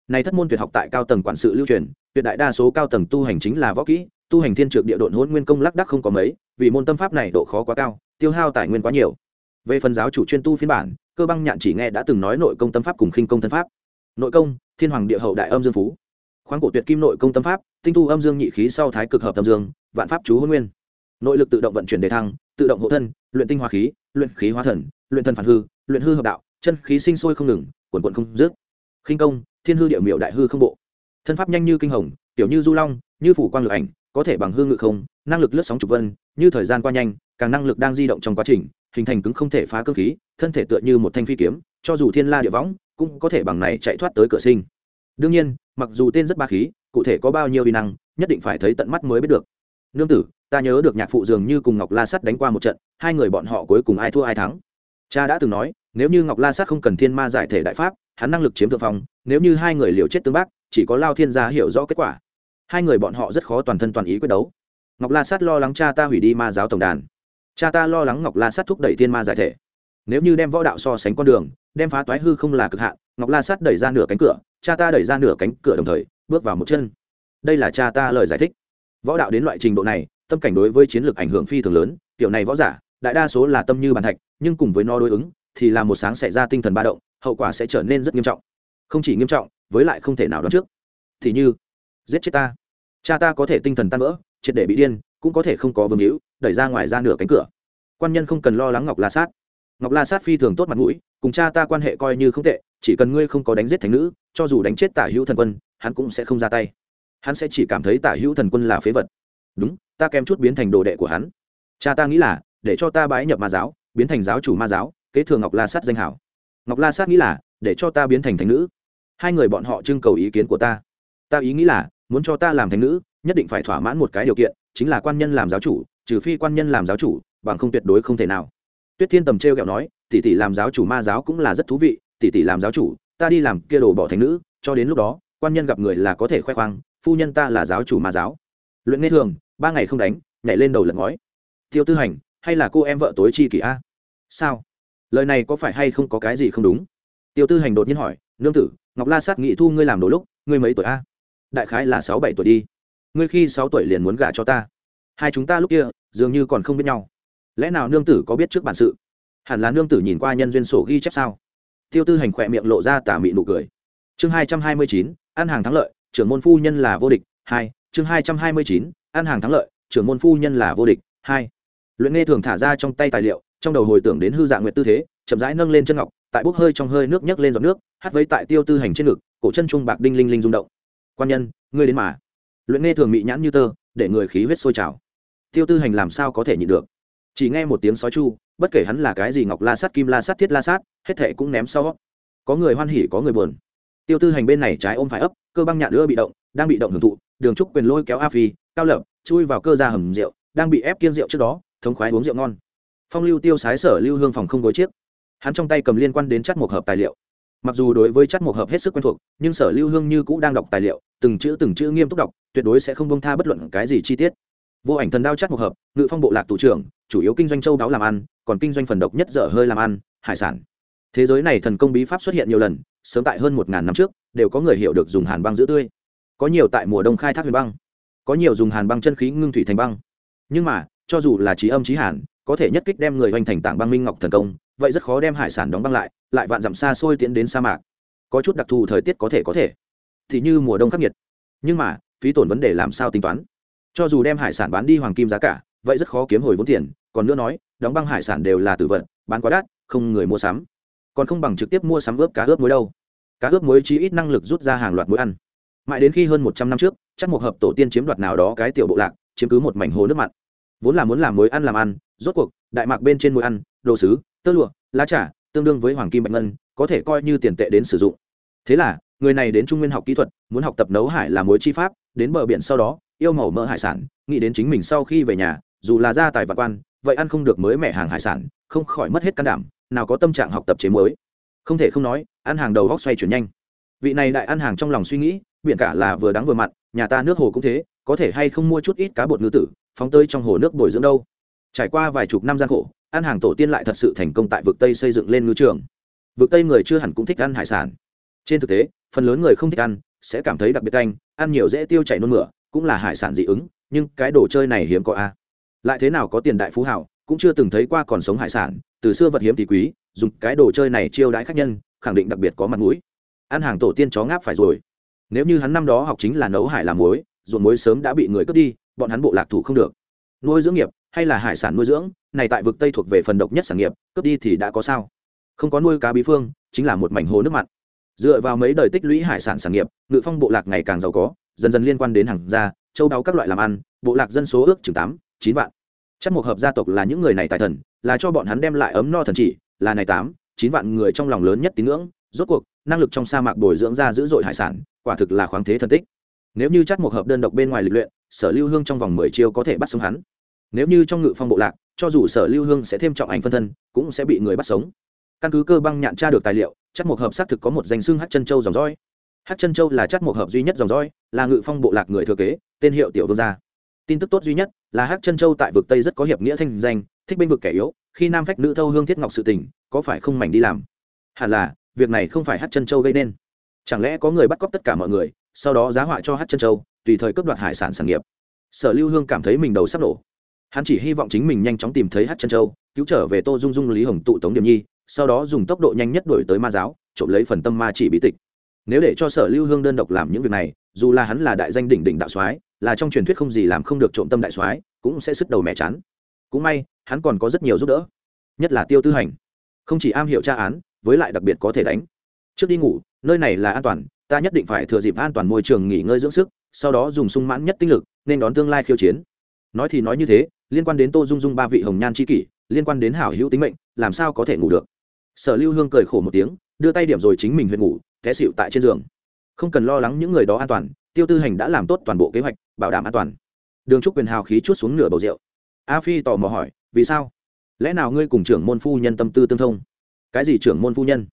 Này thất môn tuyệt học tại cao tầng quản sự lưu truyền tuyệt đại đa số cao tầng tu hành chính là võ kỹ, tu hành thiên trược địa độn hôn nguyên công lắc đắc không có mấy, vì môn tâm pháp này độ khó quá cao, tiêu hao tài nguyên quá nhiều. Về phần giáo chủ chuyên tu phiên bản, cơ băng nhạn chỉ nghe đã từng nói nội công tâm pháp cùng khinh công thân pháp. Nội công, thiên hoàng địa hậu đại âm dương phú. Khoáng cổ tuyệt kim nội công tâm pháp, tinh tu âm dương nhị khí sau thái cực hợp âm dương, vạn pháp chú hôn nguyên. Nội lực tự động vận chuyển đề thăng, tự động hộ thân, luyện tinh hoa khí, luyện khí hóa thần, luyện thân phản hư, luyện hư hợp đạo, chân khí sinh sôi không ngừng, quần quận không dứt. Khinh công, thiên hư địa miệu đại hư không bộ thân pháp nhanh như kinh hồng, tiểu như du long, như phủ quang lực ảnh, có thể bằng hương ngự không, năng lực lướt sóng trục vân, như thời gian qua nhanh, càng năng lực đang di động trong quá trình, hình thành cứng không thể phá cơ khí, thân thể tựa như một thanh phi kiếm, cho dù thiên la địa võng, cũng có thể bằng này chạy thoát tới cửa sinh. Đương nhiên, mặc dù tên rất ba khí, cụ thể có bao nhiêu vi năng, nhất định phải thấy tận mắt mới biết được. Nương tử, ta nhớ được nhạc phụ dường như cùng ngọc la sắt đánh qua một trận, hai người bọn họ cuối cùng ai thua ai thắng. Cha đã từng nói, nếu như ngọc la sắt không cần thiên ma giải thể đại pháp, hắn năng lực chiếm thượng phong, nếu như hai người liều chết tương bác chỉ có lao thiên gia hiểu rõ kết quả. Hai người bọn họ rất khó toàn thân toàn ý quyết đấu. Ngọc la sát lo lắng cha ta hủy đi ma giáo tổng đàn. Cha ta lo lắng ngọc la sát thúc đẩy thiên ma giải thể. Nếu như đem võ đạo so sánh con đường, đem phá toái hư không là cực hạn, ngọc la sát đẩy ra nửa cánh cửa, cha ta đẩy ra nửa cánh cửa đồng thời, bước vào một chân. Đây là cha ta lời giải thích. Võ đạo đến loại trình độ này, tâm cảnh đối với chiến lược ảnh hưởng phi thường lớn, kiểu này võ giả, đại đa số là tâm như bàn thạch, nhưng cùng với nó đối ứng, thì là một sáng xảy ra tinh thần ba động, hậu quả sẽ trở nên rất nghiêm trọng. Không chỉ nghiêm trọng với lại không thể nào đoán trước. Thì như, giết chết ta. Cha ta có thể tinh thần tan vỡ, triệt để bị điên, cũng có thể không có vương hữu, đẩy ra ngoài ra nửa cánh cửa. Quan nhân không cần lo lắng ngọc la sát. Ngọc la sát phi thường tốt mặt mũi, cùng cha ta quan hệ coi như không tệ, chỉ cần ngươi không có đánh giết thành nữ, cho dù đánh chết tả hữu thần quân, hắn cũng sẽ không ra tay. Hắn sẽ chỉ cảm thấy tả hữu thần quân là phế vật. Đúng, ta kém chút biến thành đồ đệ của hắn. Cha ta nghĩ là, để cho ta bái nhập ma giáo, biến thành giáo chủ ma giáo, kế thừa ngọc la sát danh hảo. Ngọc la sát nghĩ là, để cho ta biến thành thành nữ hai người bọn họ trưng cầu ý kiến của ta. Ta ý nghĩ là, muốn cho ta làm thành nữ, nhất định phải thỏa mãn một cái điều kiện, chính là quan nhân làm giáo chủ, trừ phi quan nhân làm giáo chủ, bằng không tuyệt đối không thể nào. Tuyết thiên tầm t r e o kẹo nói, tỷ tỷ làm giáo chủ ma giáo cũng là rất thú vị, tỷ tỷ làm giáo chủ, ta đi làm kia đồ bỏ thành nữ, cho đến lúc đó, quan nhân gặp người là có thể khoe khoang, phu nhân ta là giáo chủ ma giáo. Luyện nghe thường, ba ngày không đánh, nhảy lên đầu lật ngói. Tiêu tư hành, hay là cô em vợ tối chi kỷ a? Sao? Lời này có phải hay không có cái gì không đúng? Tiêu tư hành đột nhiên hỏi, nương tử ngọc la sát nghị thu ngươi làm đồ lúc, ngươi mấy tuổi a? Đại khái là sáu bảy tuổi đi. Ngươi khi sáu tuổi liền muốn gả cho ta. Hai chúng ta lúc kia, dường như còn không biết nhau. Lẽ nào nương tử có biết trước bản sự? Hẳn là nương tử nhìn qua nhân duyên sổ ghi chép sao? Tiêu tư hành khỏe miệng lộ ra tà mị nụ cười. Chương hai trăm hai mươi chín, ăn hàng thắng lợi, trưởng môn phu nhân là vô địch, hai. Chương hai trăm hai mươi chín, ăn hàng thắng lợi, trưởng môn phu nhân là vô địch, hai. Luyện nghe thường thả ra trong tay tài liệu, trong đầu hồi tưởng đến hư dạng nguyệt tư thế, chậm rãi nâng lên chân ngọc tại bốc hơi trong hơi nước nhấc lên giọt nước, hát với tại tiêu tư hành trên ngực, cổ chân trung bạc đinh linh linh rung động. Quan nhân, ngươi đến mà. Luyện nghe thường mị nhãn như tơ, để người khí huyết sôi trào. Tiêu tư hành làm sao có thể nhịn được? Chỉ nghe một tiếng sói chu, bất kể hắn là cái gì ngọc la sát, kim la sát, thiết la sát, hết thệ cũng ném sau. Có người hoan hỉ, có người buồn. Tiêu tư hành bên này trái ôm phải ấp, cơ băng nhạn nữa bị động, đang bị động hưởng thụ, đường trúc quyền lôi kéo a phi, cao lập, chui vào cơ ra hầm rượu, đang bị ép kiên rượu trước đó, thống khoái uống rượu ngon. Phong lưu tiêu sái sở lưu hương phòng không gối chiếc hắn trong tay cầm liên quan đến chất một hợp tài liệu. Mặc dù đối với chất một hợp hết sức quen thuộc, nhưng sở lưu hương như cũ đang đọc tài liệu, từng chữ từng chữ nghiêm túc đọc, tuyệt đối sẽ không bông tha bất luận cái gì chi tiết. Vô ảnh thần đao chất một hợp, ngự phong bộ lạc tù trưởng, chủ yếu kinh doanh châu đáo làm ăn, còn kinh doanh phần độc nhất dở hơi làm ăn, hải sản. Thế giới này thần công bí pháp xuất hiện nhiều lần, sớm tại hơn một ngàn năm trước, đều có người hiểu được dùng hàn băng giữ tươi. Có nhiều tại mùa đông khai thác huyền băng. Có nhiều dùng hàn băng chân khí ngưng thủy thành băng. Nhưng mà, cho dù là trí âm trí hàn, có thể nhất kích đem người hoành thành tảng băng minh ngọc thần công vậy rất khó đem hải sản đóng băng lại lại vạn dặm xa xôi tiến đến sa mạc. Có chút đặc thù thời tiết có thể có thể. Thì như mùa đông khắc nghiệt. Nhưng mà, phí tổn vấn đề làm sao tính toán? Cho dù đem hải sản bán đi hoàng kim giá cả, vậy rất khó kiếm hồi vốn tiền. Còn nữa nói, đóng băng hải sản đều là tử vận bán quá đắt, không người mua sắm. Còn không bằng trực tiếp mua sắm ướp cá ướp muối đâu. Cá ướp muối chí ít năng lực rút ra hàng loạt muối ăn. Mãi đến khi hơn một trăm năm trước, chắc một hợp tổ tiên chiếm đoạt nào đó cái tiểu bộ lạc, chiếm cứ một mảnh hồ nước mặn. Vốn là muốn làm muối ăn làm ăn, rốt cuộc, đại mạc bên trên muối ăn, đồ sứ tơ lụa, lá trà, tương đương với hoàng kim bạch ngân, có thể coi như tiền tệ đến sử dụng. Thế là, người này đến trung nguyên học kỹ thuật, muốn học tập nấu hải làm muối chi pháp, đến bờ biển sau đó, yêu màu mỡ hải sản, nghĩ đến chính mình sau khi về nhà, dù là gia tài và quan, vậy ăn không được mới mẻ hàng hải sản, không khỏi mất hết can đảm, nào có tâm trạng học tập chế muối. Không thể không nói, ăn hàng đầu góc xoay chuyển nhanh. Vị này đại ăn hàng trong lòng suy nghĩ, biển cả là vừa đắng vừa mặn, nhà ta nước hồ cũng thế, có thể hay không mua chút ít cá bột ngư tử, phóng tơi trong hồ nước bồi dưỡng đâu. Trải qua vài chục năm gian khổ ăn hàng tổ tiên lại thật sự thành công tại vực tây xây dựng lên ngư trường. Vực tây người chưa hẳn cũng thích ăn hải sản. Trên thực tế, phần lớn người không thích ăn, sẽ cảm thấy đặc biệt canh, ăn nhiều dễ tiêu chảy nôn mửa, cũng là hải sản dị ứng, nhưng cái đồ chơi này hiếm có a. Lại thế nào có tiền đại phú hảo, cũng chưa từng thấy qua còn sống hải sản, từ xưa vật hiếm thì quý, dùng cái đồ chơi này chiêu đãi khách nhân, khẳng định đặc biệt có mặt mũi. Ăn hàng tổ tiên chó ngáp phải rồi. Nếu như hắn năm đó học chính là nấu hải làm muối, ruộng muối sớm đã bị người cướp đi, bọn hắn bộ lạc thủ không được. Nuôi dưỡng nghiệp, hay là hải sản nuôi dưỡng này tại vực tây thuộc về phần độc nhất sản nghiệp, cướp đi thì đã có sao? Không có nuôi cá bí phương, chính là một mảnh hồ nước mặn. Dựa vào mấy đời tích lũy hải sản sản nghiệp, ngự phong bộ lạc ngày càng giàu có, dần dần liên quan đến hàng gia, châu đáo các loại làm ăn, bộ lạc dân số ước chừng tám, chín vạn. Chắc một hợp gia tộc là những người này tài thần, là cho bọn hắn đem lại ấm no thần chỉ, là này tám, chín vạn người trong lòng lớn nhất tín ngưỡng. Rốt cuộc, năng lực trong sa mạc bồi dưỡng ra dữ dội hải sản, quả thực là khoáng thế thần tích. Nếu như chắc một hợp đơn độc bên ngoài lịch luyện, sở lưu hương trong vòng mười chiêu có thể bắt sống hắn. Nếu như trong ngự phong bộ lạc cho dù sở lưu hương sẽ thêm trọng ảnh phân thân, cũng sẽ bị người bắt sống. Căn cứ cơ băng nhạn tra được tài liệu, chắc một hợp xác thực có một danh xưng hát chân châu dòng dõi. Hát chân châu là chắc một hợp duy nhất dòng dõi, là ngự phong bộ lạc người thừa kế, tên hiệu tiểu vương gia. Tin tức tốt duy nhất là hát chân châu tại vực tây rất có hiệp nghĩa thanh danh, thích bênh vực kẻ yếu, khi nam phách nữ thâu hương thiết ngọc sự tình, có phải không mảnh đi làm? Hẳn là, việc này không phải hát chân châu gây nên. Chẳng lẽ có người bắt cóc tất cả mọi người, sau đó giá họa cho hát chân châu, tùy thời cướp đoạt hải sản sản nghiệp? Sở lưu hương cảm thấy mình đầu sắp nổ hắn chỉ hy vọng chính mình nhanh chóng tìm thấy hát chân châu, cứu trở về tô dung dung lý hồng tụ tống điểm nhi, sau đó dùng tốc độ nhanh nhất đổi tới ma giáo, trộm lấy phần tâm ma chỉ bí tịch. Nếu để cho sở lưu hương đơn độc làm những việc này, dù là hắn là đại danh đỉnh đỉnh đạo soái, là trong truyền thuyết không gì làm không được trộm tâm đại soái, cũng sẽ sức đầu mẹ chán. Cũng may, hắn còn có rất nhiều giúp đỡ, nhất là tiêu tư hành. Không chỉ am hiểu tra án, với lại đặc biệt có thể đánh. Trước đi ngủ, nơi này là an toàn, ta nhất định phải thừa dịp an toàn môi trường nghỉ ngơi dưỡng sức, sau đó dùng sung mãn nhất tinh lực, nên đón tương lai khiêu chiến. Nói thì nói như thế liên quan đến tô dung dung ba vị hồng nhan c kỷ, liên quan đến hảo hữu tính mệnh, làm sao có thể ngủ được? Sở lưu hương cười khổ một tiếng, đưa tay điểm rồi chính mình huyện ngủ, té xịu tại trên giường. Không cần lo lắng những người đó an toàn, tiêu tư hành đã làm tốt toàn bộ kế hoạch, bảo đảm an toàn. Đường trúc quyền hào khí chút xuống nửa bầu rượu. A phi tò mò hỏi, vì sao? Lẽ nào ngươi cùng trưởng môn phu nhân tâm tư tương thông? Cái gì trưởng môn phu nhân?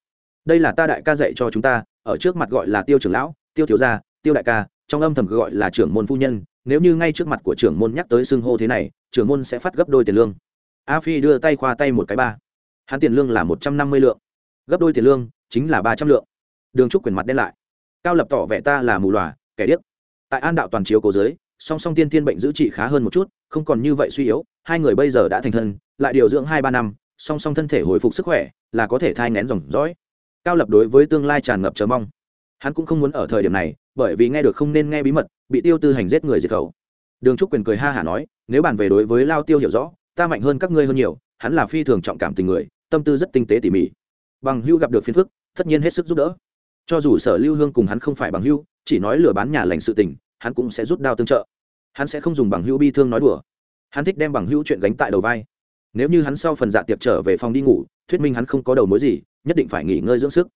Đây là ta đại ca dạy cho chúng ta, ở trước mặt gọi là tiêu trưởng lão, tiêu thiếu gia, tiêu đại ca, trong âm thầm gọi là trưởng môn phu nhân nếu như ngay trước mặt của trưởng môn nhắc tới xưng hô thế này trưởng môn sẽ phát gấp đôi tiền lương. A phi đưa tay khoa tay một cái ba. Hắn tiền lương là một trăm năm mươi lượng. Gấp đôi tiền lương chính là ba trăm lượng. Đường trúc quyền mặt đen lại. Cao lập tỏ vẻ ta là mù lòa, kẻ điếc. Tại an đạo toàn chiếu cầu giới song song tiên tiên bệnh giữ trị khá hơn một chút không còn như vậy suy yếu hai người bây giờ đã thành thân lại điều dưỡng hai ba năm song song thân thể hồi phục sức khỏe là có thể thai ngén dòng dõi. Cao lập đối với tương lai tràn ngập chờ mong. Hắn cũng không muốn ở thời điểm này bởi vì nghe được không nên nghe bí mật bị tiêu tư hành giết người diệt khẩu. Đường trúc quyền cười ha hả nói, nếu bàn về đối với lao tiêu hiểu rõ, ta mạnh hơn các ngươi hơn nhiều, hắn là phi thường trọng cảm tình người, tâm tư rất tinh tế tỉ mỉ. Bằng hưu gặp được phiền phức, tất nhiên hết sức giúp đỡ. Cho dù sở lưu hương cùng hắn không phải bằng hưu, chỉ nói lừa bán nhà lành sự tình, hắn cũng sẽ rút đao tương trợ. Hắn sẽ không dùng bằng hưu bi thương nói đùa. Hắn thích đem bằng hưu chuyện gánh tại đầu vai. Nếu như hắn sau phần dạ tiệc trở về phòng đi ngủ, thuyết minh hắn không có đầu mối gì, nhất định phải nghỉ ngơi dưỡng sức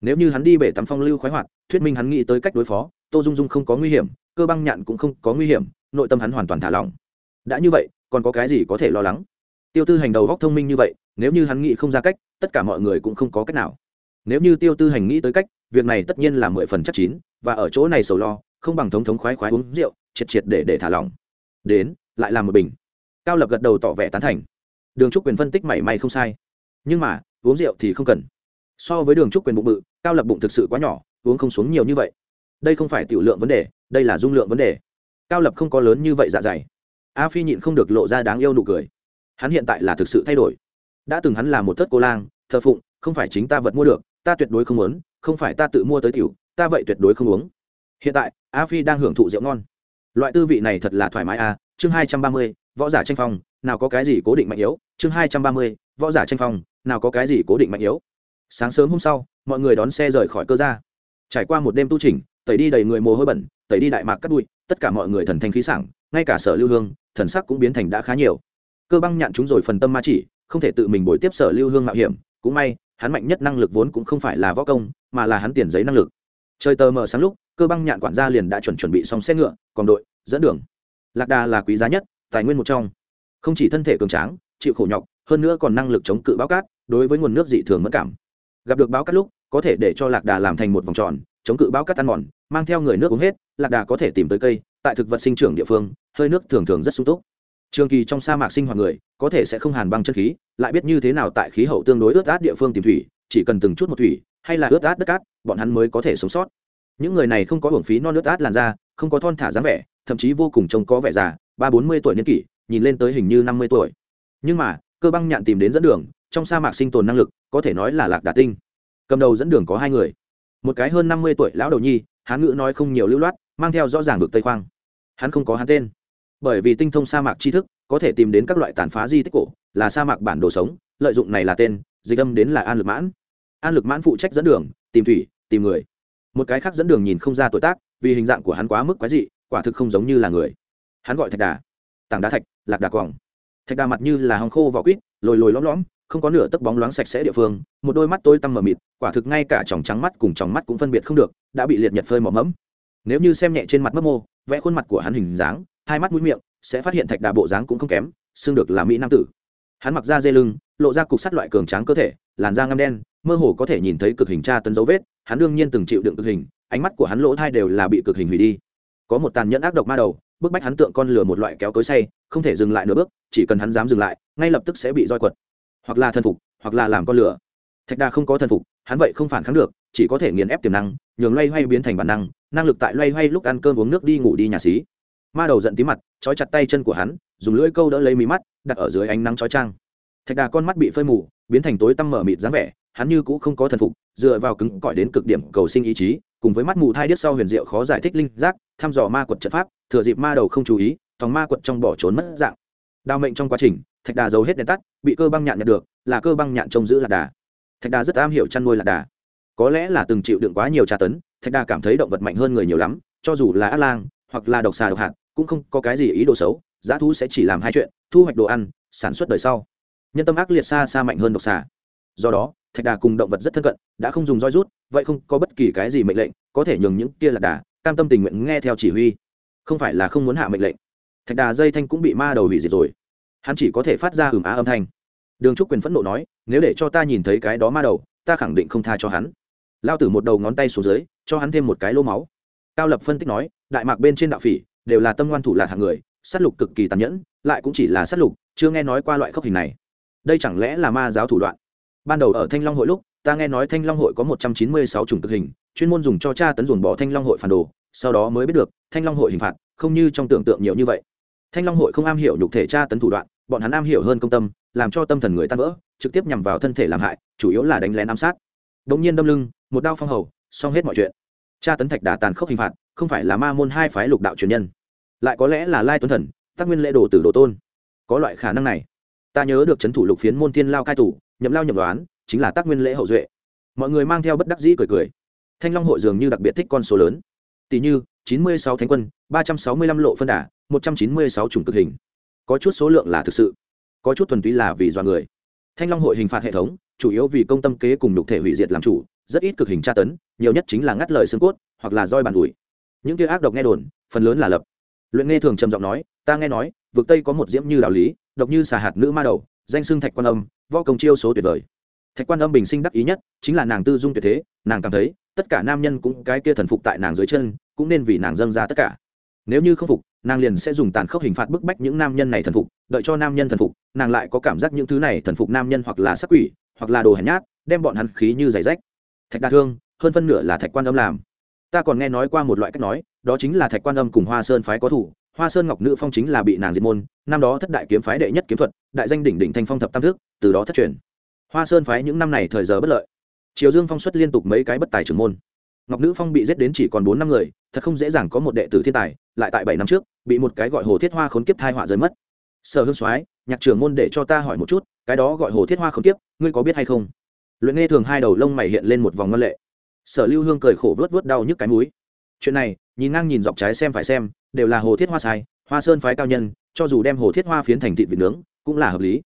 nếu như hắn đi bể tắm phong lưu khoái hoạt, thuyết minh hắn nghĩ tới cách đối phó, tô dung dung không có nguy hiểm, cơ băng nhạn cũng không có nguy hiểm, nội tâm hắn hoàn toàn thả lỏng. Đã như vậy, còn có cái gì có thể lo lắng? Tiêu tư hành đầu góc thông minh như vậy, nếu như hắn nghĩ không ra cách, tất cả mọi người cũng không có cách nào. Nếu như tiêu tư hành nghĩ tới cách, việc này tất nhiên là mười phần chắc chín, và ở chỗ này sầu lo, không bằng thống thống khoái khoái uống rượu, triệt triệt để để thả lỏng. Đến, lại làm một bình. Cao lập gật đầu tỏ vẻ tán thành. Đường trúc quyền phân tích mảy may không sai. Nhưng mà, uống rượu thì không cần. So với đường trúc quyền bụng bự cao lập bụng thực sự quá nhỏ, uống không xuống nhiều như vậy. Đây không phải tiểu lượng vấn đề, đây là dung lượng vấn đề. Cao lập không có lớn như vậy dạ dày. A phi nhịn không được lộ ra đáng yêu nụ cười. Hắn hiện tại là thực sự thay đổi. Đã từng hắn là một thất cô lang, thờ phụng, không phải chính ta vật mua được, ta tuyệt đối không muốn, không phải ta tự mua tới tiểu, ta vậy tuyệt đối không uống. Hiện tại, a phi đang hưởng thụ rượu ngon. Loại tư vị này thật là thoải mái a chương hai trăm ba mươi, võ giả tranh phong, nào có cái gì cố định mạnh yếu, chương hai trăm ba mươi, võ giả tranh phong, nào có cái gì cố định mạnh yếu sáng sớm hôm sau, mọi người đón xe rời khỏi cơ gia. Trải qua một đêm tu trình tẩy đi đầy người mồ hôi bẩn, tẩy đi đại mạc cắt bụi, tất cả mọi người thần thanh khí sảng, ngay cả sở lưu hương, thần sắc cũng biến thành đã khá nhiều. Cơ băng nhạn chúng rồi phần tâm ma chỉ, không thể tự mình bồi tiếp sở lưu hương mạo hiểm, cũng may, hắn mạnh nhất năng lực vốn cũng không phải là võ công, mà là hắn tiền giấy năng lực. Trời tờ mờ sáng lúc, cơ băng nhạn quản gia liền đã chuẩn chuẩn bị xong xe ngựa, còn đội, dẫn đường. Lạc đà là quý giá nhất, tài nguyên một trong. Không chỉ thân thể cường tráng, chịu khổ nhọc, hơn nữa còn năng lực chống cự bão cát, đối với nguồn nước dị thường mất cảm gặp được báo cắt lúc, có thể để cho lạc đà làm thành một vòng tròn, chống cự báo cắt tan mòn, mang theo người nước uống hết, lạc đà có thể tìm tới cây, tại thực vật sinh trưởng địa phương, hơi nước thường thường rất sung túc. Trường kỳ trong sa mạc sinh hoạt người, có thể sẽ không hàn băng chân khí, lại biết như thế nào tại khí hậu tương đối ướt át địa phương tìm thủy, chỉ cần từng chút một thủy, hay là ướt át đất cát, bọn hắn mới có thể sống sót. Những người này không có hưởng phí non ướt át làn da, không có thon thả dáng vẻ, thậm chí vô cùng trông có vẻ già, ba bốn mươi tuổi niên kỷ, nhìn lên tới hình như năm mươi tuổi. Nhưng mà, cơ băng nhạn tìm đến dẫn đường trong sa mạc sinh tồn năng lực, có thể nói là lạc đà tinh. Cầm đầu dẫn đường có hai người. Một cái hơn năm mươi tuổi lão đầu nhi, hán ngữ nói không nhiều lưu loát, mang theo rõ ràng vực tây khoang. Hắn không có hắn tên. Bởi vì tinh thông sa mạc tri thức, có thể tìm đến các loại tàn phá di tích cổ, là sa mạc bản đồ sống, lợi dụng này là tên, dịch âm đến là an lực mãn. An lực mãn phụ trách dẫn đường, tìm thủy, tìm người. Một cái khác dẫn đường nhìn không ra tuổi tác, vì hình dạng của hắn quá mức quái dị, quả thực không giống như là người. Hắn gọi thạch đà. Tảng đá thạch, lạc đà quòng. Thạch đà mặt như là hòng khô vỏ quýt, lồi lồi lõm lõm không có nửa tấc bóng loáng sạch sẽ địa phương, một đôi mắt tôi tăm mờ mịt, quả thực ngay cả tròng trắng mắt cùng tròng mắt cũng phân biệt không được, đã bị liệt nhật phơi mỏ mẫm. Nếu như xem nhẹ trên mặt mấp mô, vẽ khuôn mặt của hắn hình dáng, hai mắt mũi miệng, sẽ phát hiện thạch đà bộ dáng cũng không kém xương được là mỹ nam tử. Hắn mặc da dê lưng, lộ ra cục sắt loại cường tráng cơ thể, làn da ngăm đen, mơ hồ có thể nhìn thấy cực hình tra tấn dấu vết, hắn đương nhiên từng chịu đựng cực hình, ánh mắt của hắn lỗ thai đều là bị cực hình hủy đi. Có một tàn nhẫn ác độc ma đầu, bức bách hắn tượng con lửa một loại kéo cối say, không thể dừng lại nửa bước, chỉ cần hắn dám dừng lại, ngay lập tức sẽ bị roi quật hoặc là thần phục, hoặc là làm con lửa. Thạch đà không có thần phục, hắn vậy không phản kháng được, chỉ có thể nghiền ép tiềm năng, nhường loay hoay biến thành bản năng năng lực tại loay hoay lúc ăn cơm uống nước đi ngủ đi nhà xí. Ma đầu giận tí mặt, trói chặt tay chân của hắn, dùng lưỡi câu đỡ lấy mí mắt, đặt ở dưới ánh nắng chói trang. Thạch đà con mắt bị phơi mù, biến thành tối tăm mở mịt dáng vẻ, hắn như cũ không có thần phục, dựa vào cứng cỏi đến cực điểm cầu sinh ý chí, cùng với mắt mù thai điếc sau huyền diệu khó giải thích linh giác, thăm dò ma quật trận pháp, thừa dịp ma đầu không chú ý, thòng ma quật trong bỏ trốn mất dạng. Đào mệnh trong quá trình thạch đà giấu hết đèn tắt, bị cơ băng nhạn nhận được, là cơ băng nhạn trông giữ lạc đà. Thạch đà rất am hiểu chăn nuôi lạc đà. Có lẽ là từng chịu đựng quá nhiều tra tấn, thạch đà cảm thấy động vật mạnh hơn người nhiều lắm, cho dù là ác lang, hoặc là độc xà độc hạt, cũng không có cái gì ý đồ xấu, giá thú sẽ chỉ làm hai chuyện, thu hoạch đồ ăn, sản xuất đời sau. Nhân tâm ác liệt xa xa mạnh hơn độc xà. Do đó, thạch đà cùng động vật rất thân cận, đã không dùng roi rút, vậy không có bất kỳ cái gì mệnh lệnh, có thể nhường những kia lạc đà, cam tâm tình nguyện nghe theo chỉ huy. Không phải là không muốn hạ mệnh lệnh. Thạch đà dây thanh cũng bị ma đầu hủy diệt rồi hắn chỉ có thể phát ra ửng á âm thanh. Đường trúc quyền phẫn nộ nói, nếu để cho ta nhìn thấy cái đó ma đầu, ta khẳng định không tha cho hắn. Lao tử một đầu ngón tay xuống dưới, cho hắn thêm một cái lô máu. Cao lập phân tích nói, đại mạc bên trên đạo phỉ, đều là tâm ngoan thủ lạc hạng người, sát lục cực kỳ tàn nhẫn, lại cũng chỉ là sát lục, chưa nghe nói qua loại khốc hình này. Đây chẳng lẽ là ma giáo thủ đoạn? Ban đầu ở thanh long hội lúc, ta nghe nói thanh long hội có một trăm chín mươi sáu chủng cực hình, chuyên môn dùng cho cha tấn dồn bỏ thanh long hội phản đồ, sau đó mới biết được, thanh long hội hình phạt không như trong tưởng tượng nhiều như vậy thanh long hội không am hiểu nhục thể tra tấn thủ đoạn, bọn hắn am hiểu hơn công tâm, làm cho tâm thần người tan vỡ, trực tiếp nhằm vào thân thể làm hại, chủ yếu là đánh lén ám sát. Đ ỗ n g nhiên đâm lưng, một đao phong hầu, xong hết mọi chuyện. Tra tấn thạch đà tàn khốc hình phạt, không phải là ma môn hai phái lục đạo truyền nhân. Lại có lẽ là lai tuấn thần tác nguyên lễ đồ tử đồ tôn. Có loại khả năng này. Ta nhớ được c thủ lục phiến môn tiên lao cai tủ nhậm lao nhậm đoán, chính là tác nguyên lễ hậu duệ. Mọi người mang theo bất đắc dĩ cười cười. Thanh long hội dường như đặc biệt thích con số lớn. Tỷ như, chín mươi sáu thánh quân ba trăm sáu mươi lăm lộ phân đà, một trăm chín mươi sáu chủng cực hình. Có chút số lượng là thực sự, có chút thuần túy là vì dọa người. Thanh long hội hình phạt hệ thống, chủ yếu vì công tâm kế cùng đục thể hủy diệt làm chủ, rất ít cực hình tra tấn, nhiều nhất chính là ngắt lời xương cốt, hoặc là roi bàn ủi. Những kia ác độc nghe đồn, phần lớn là lập. Luyện nghe thường trầm giọng nói, ta nghe nói, vực tây có một diễm như đạo lý, độc như xà hạt nữ ma đầu, danh xưng thạch quan âm, võ công chiêu số tuyệt vời. Thạch quan âm bình sinh đắc ý nhất chính là nàng tư dung tuyệt thế, nàng cảm thấy tất cả nam nhân cũng cái kia thần phục tại nàng dưới chân, cũng nên vì nàng dâng ra tất cả nếu như không phục, nàng liền sẽ dùng tàn khốc hình phạt bức bách những nam nhân này thần phục, đợi cho nam nhân thần phục, nàng lại có cảm giác những thứ này thần phục nam nhân hoặc là sắc quỷ, hoặc là đồ hèn nhát, đem bọn hắn khí như giày rách. Thạch đa thương, hơn phân nửa là thạch quan âm làm. Ta còn nghe nói qua một loại cách nói, đó chính là thạch quan âm cùng hoa sơn phái có thủ. Hoa sơn ngọc nữ phong chính là bị nàng diệt môn, năm đó thất đại kiếm phái đệ nhất kiếm thuật, đại danh đỉnh đỉnh thanh phong thập tam thức từ đó thất truyền. Hoa sơn phái những năm này thời giờ bất lợi. Triều dương phong xuất liên tục mấy cái bất tài trưởng môn ngọc nữ phong bị giết đến chỉ còn bốn năm người, thật không dễ dàng có một đệ tử thiên tài, lại tại bảy năm trước, bị một cái gọi hồ thiết hoa khốn kiếp thai họa rơi mất. Sở hương soái, nhạc trưởng môn để cho ta hỏi một chút, cái đó gọi hồ thiết hoa khốn kiếp, ngươi có biết hay không? Luyện nghe thường hai đầu lông mày hiện lên một vòng ngân lệ. Sở lưu hương cười khổ vớt vớt đau nhức cái múi chuyện này, nhìn ngang nhìn dọc trái xem phải xem, đều là hồ thiết hoa sai, hoa sơn phái cao nhân, cho dù đem hồ thiết hoa phiến thành thịt vịt nướng, cũng là hợp lý.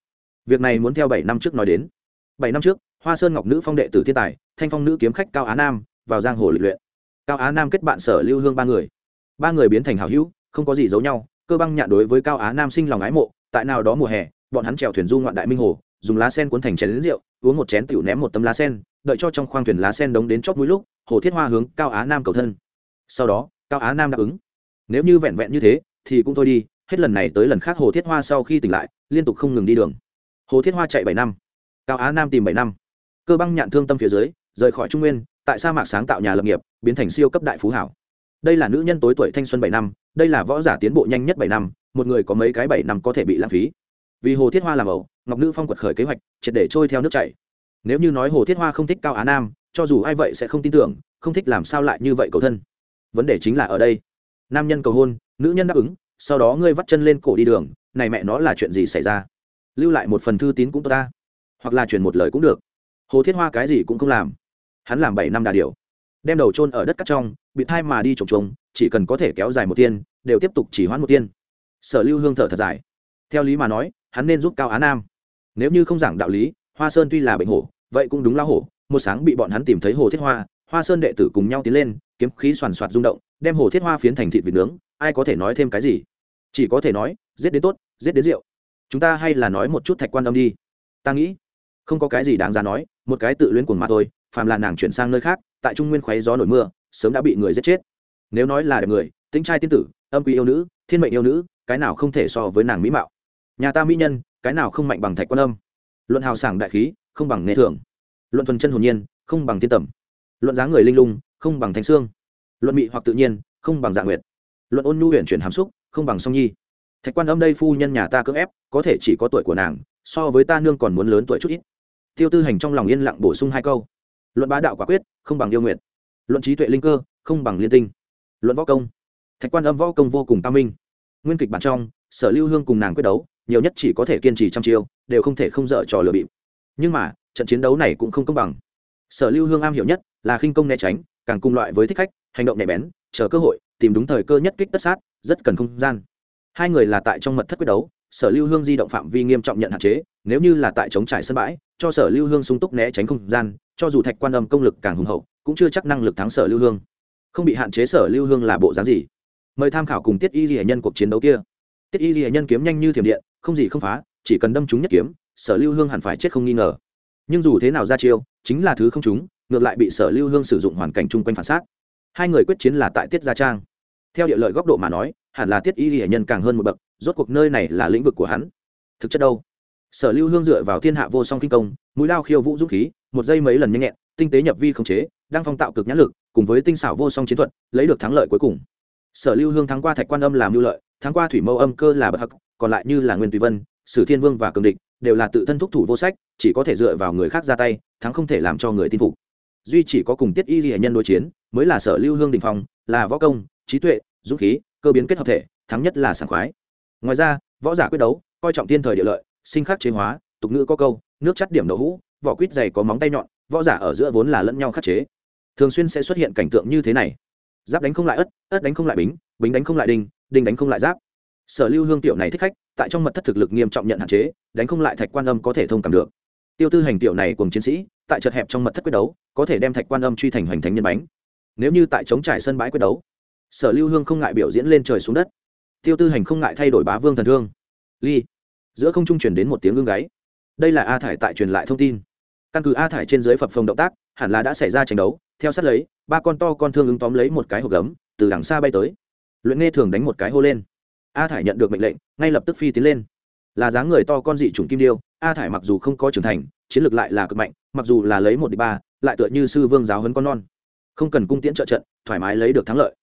Việc này muốn theo bảy năm trước nói đến. Bảy năm trước, hoa sơn ngọc nữ phong đệ tử thiên tài, thanh phong nữ kiếm khách cao á nam vào giang hồ lịch luyện. Cao á nam kết bạn sở lưu hương ba người. Ba người biến thành hảo hữu, không có gì giấu nhau, cơ băng nhạn đối với cao á nam sinh lòng ái mộ, tại nào đó mùa hè, bọn hắn trèo thuyền du ngoạn đại minh hồ, dùng lá sen cuốn thành chén đến rượu, uống một chén tiểu ném một tấm lá sen, đợi cho trong khoang thuyền lá sen đống đến chót mũi lúc, hồ thiết hoa hướng cao á nam cầu thân. Sau đó, cao á nam đáp ứng. Nếu như vẹn vẹn như thế, thì cũng thôi đi, hết lần này tới lần khác hồ thiết hoa sau khi tỉnh lại, liên tục không ngừng đi đường. Hồ thiết hoa chạy bảy năm, cao á nam tìm bảy năm. Cơ băng nhạn thương tâm phía dưới, rời khỏi trung nguyên tại sa mạc sáng tạo nhà lập nghiệp, biến thành siêu cấp đại phú hảo. Đây là nữ nhân tối tuổi thanh xuân bảy năm, đây là võ giả tiến bộ nhanh nhất bảy năm, một người có mấy cái bảy năm có thể bị lãng phí. Vì hồ thiết hoa làm ẩu, ngọc nữ phong quật khởi kế hoạch, triệt để trôi theo nước chảy. Nếu như nói hồ thiết hoa không thích cao á nam, cho dù ai vậy sẽ không tin tưởng, không thích làm sao lại như vậy cầu thân. Vấn đề chính là ở đây. Nam nhân cầu hôn, nữ nhân đáp ứng, sau đó ngươi vắt chân lên cổ đi đường, này mẹ nó là chuyện gì xảy ra? Lưu lại một phần thư tín cũng tốt ta. Hoặc là chuyển một lời cũng được. Hồ thiết hoa cái gì cũng không làm hắn làm bảy năm đà điều đem đầu trôn ở đất cắt trong, bị thai mà đi trồng trồng chỉ cần có thể kéo dài một tiên đều tiếp tục chỉ hoãn một tiên sở lưu hương thở thật dài. Theo lý mà nói, hắn nên giúp cao á nam. Nếu như không giảng đạo lý, hoa sơn tuy là bệnh hổ, vậy cũng đúng lao hổ, một sáng bị bọn hắn tìm thấy hồ thiết hoa hoa sơn đệ tử cùng nhau tiến lên, kiếm khí soàn soạt rung động, đem hồ thiết hoa phiến thành thịt vịt nướng, ai có thể nói thêm cái gì? Chỉ có thể nói, giết đến tốt, giết đến rượu. Chúng ta hay là nói một chút thạch quan âm đi. Ta nghĩ, không có cái gì đáng ra nói, một cái tự luyến cuồng mà thôi phàm là nàng chuyển sang nơi khác, tại trung nguyên khoáy gió nổi mưa, sớm đã bị người giết chết. Nếu nói là đẹp người tính trai tiên tử, âm quý yêu nữ, thiên mệnh yêu nữ, cái nào không thể so với nàng mỹ mạo? Nhà ta mỹ nhân, cái nào không mạnh bằng thạch quan âm? Luận hào sảng đại khí, không bằng nghệ thường. Luận thuần chân hồn nhiên, không bằng thiên tẩm luận giá người linh lung, không bằng thanh xương. Luận mị hoặc tự nhiên, không bằng dạ nguyệt. Luận ôn nhu huyền chuyển hàm xúc, không bằng song nhi. Thạch quan âm đây phu nhân nhà ta cưỡng ép, có thể chỉ có tuổi của nàng, so với ta nương còn muốn lớn tuổi chút ít. Tiêu tư hành trong lòng yên lặng bổ sung hai câu luận bá đạo quả quyết, không bằng yêu nguyện. Luận trí tuệ linh cơ, không bằng liên tinh. Luận võ công, thạch quan âm võ công vô cùng cao minh. Nguyên kịch bản trong, sở lưu hương cùng nàng quyết đấu, nhiều nhất chỉ có thể kiên trì trăm chiêu, đều không thể không dở trò lừa bịp. Nhưng mà, trận chiến đấu này cũng không công bằng. Sở lưu hương am hiểu nhất là khinh công né tránh, càng cùng loại với thích khách, hành động nhạy bén, chờ cơ hội, tìm đúng thời cơ nhất kích tất sát, rất cần không gian. Hai người là tại trong mật thất quyết đấu, sở lưu hương di động phạm vi nghiêm trọng nhận hạn chế, nếu như là tại chống trải sân bãi, cho sở lưu hương sung túc né tránh không gian cho dù thạch quan âm công lực càng hùng hậu, cũng chưa chắc năng lực thắng sở lưu hương. Không bị hạn chế sở lưu hương là bộ dáng gì? Mời tham khảo cùng tiết y ghi nhân cuộc chiến đấu kia. Tiết y ghi nhân kiếm nhanh như thiểm điện, không gì không phá, chỉ cần đâm chúng nhất kiếm, sở lưu hương hẳn phải chết không nghi ngờ. Nhưng dù thế nào ra chiêu, chính là thứ không chúng ngược lại bị sở lưu hương sử dụng hoàn cảnh chung quanh phản xác. Hai người quyết chiến là tại tiết gia trang. Theo địa lợi góc độ mà nói, hẳn là tiết y ghi nhân càng hơn một bậc, rốt cuộc nơi này là lĩnh vực của hắn. Thực chất đâu? Sở lưu hương dựa vào thiên hạ vô song kinh công, mũi lao khiêu vũ dũng khí một giây mấy lần nhanh nhẹn, tinh tế nhập vi khống chế, đang phong tạo cực nhãn lực, cùng với tinh xảo vô song chiến thuật, lấy được thắng lợi cuối cùng. Sở lưu hương thắng qua thạch quan âm làm lưu lợi, thắng qua thủy mâu âm cơ là bậc hắc, còn lại như là nguyên tùy vân, sử thiên vương và cường địch, đều là tự thân thúc thủ vô sách, chỉ có thể dựa vào người khác ra tay, thắng không thể làm cho người tin phục. Duy chỉ có cùng tiết y ghi nhân đối chiến, mới là sở lưu hương đình phong, là võ công, trí tuệ, dũng khí, cơ biến kết hợp thể, thắng nhất là sảng khoái. Ngoài ra, võ giả quyết đấu, coi trọng thiên thời địa lợi, sinh khắc chế hóa, tục ngữ có câu, nước chắt điểm đậu hũ vỏ quýt dày có móng tay nhọn, võ giả ở giữa vốn là lẫn nhau khắc chế. Thường xuyên sẽ xuất hiện cảnh tượng như thế này. Giáp đánh không lại ất ất đánh không lại bính bính đánh không lại đinh đinh đánh không lại giáp. Sở lưu hương tiểu này thích khách, tại trong mật thất thực lực nghiêm trọng nhận hạn chế, đánh không lại thạch quan âm có thể thông cảm được. Tiêu tư hành tiểu này cùng chiến sĩ, tại chật hẹp trong mật thất quyết đấu, có thể đem thạch quan âm truy thành hoành thánh nhân bánh. Nếu như tại chống trải sân bãi quyết đấu, sở lưu hương không ngại biểu diễn lên trời xuống đất. Tiêu tư hành không ngại thay đổi bá vương thần thương. Ly. Giữa không trung truyền đến một tiếng ương gáy. Đây là a thải tại truyền lại thông tin căn cứ a thải trên dưới phập phồng động tác, hẳn là đã xảy ra tranh đấu. Theo sát lấy, ba con to con thương ứng tóm lấy một cái hộp gấm, từ đằng xa bay tới. Luyện nghe thường đánh một cái hô lên. A thải nhận được mệnh lệnh, ngay lập tức phi tiến lên. Là dáng người to con dị chủng kim điêu, a thải mặc dù không có trưởng thành, chiến lược lại là cực mạnh, mặc dù là lấy một đi ba, lại tựa như sư vương giáo hấn con non. Không cần cung tiễn trợ trận, thoải mái lấy được thắng lợi.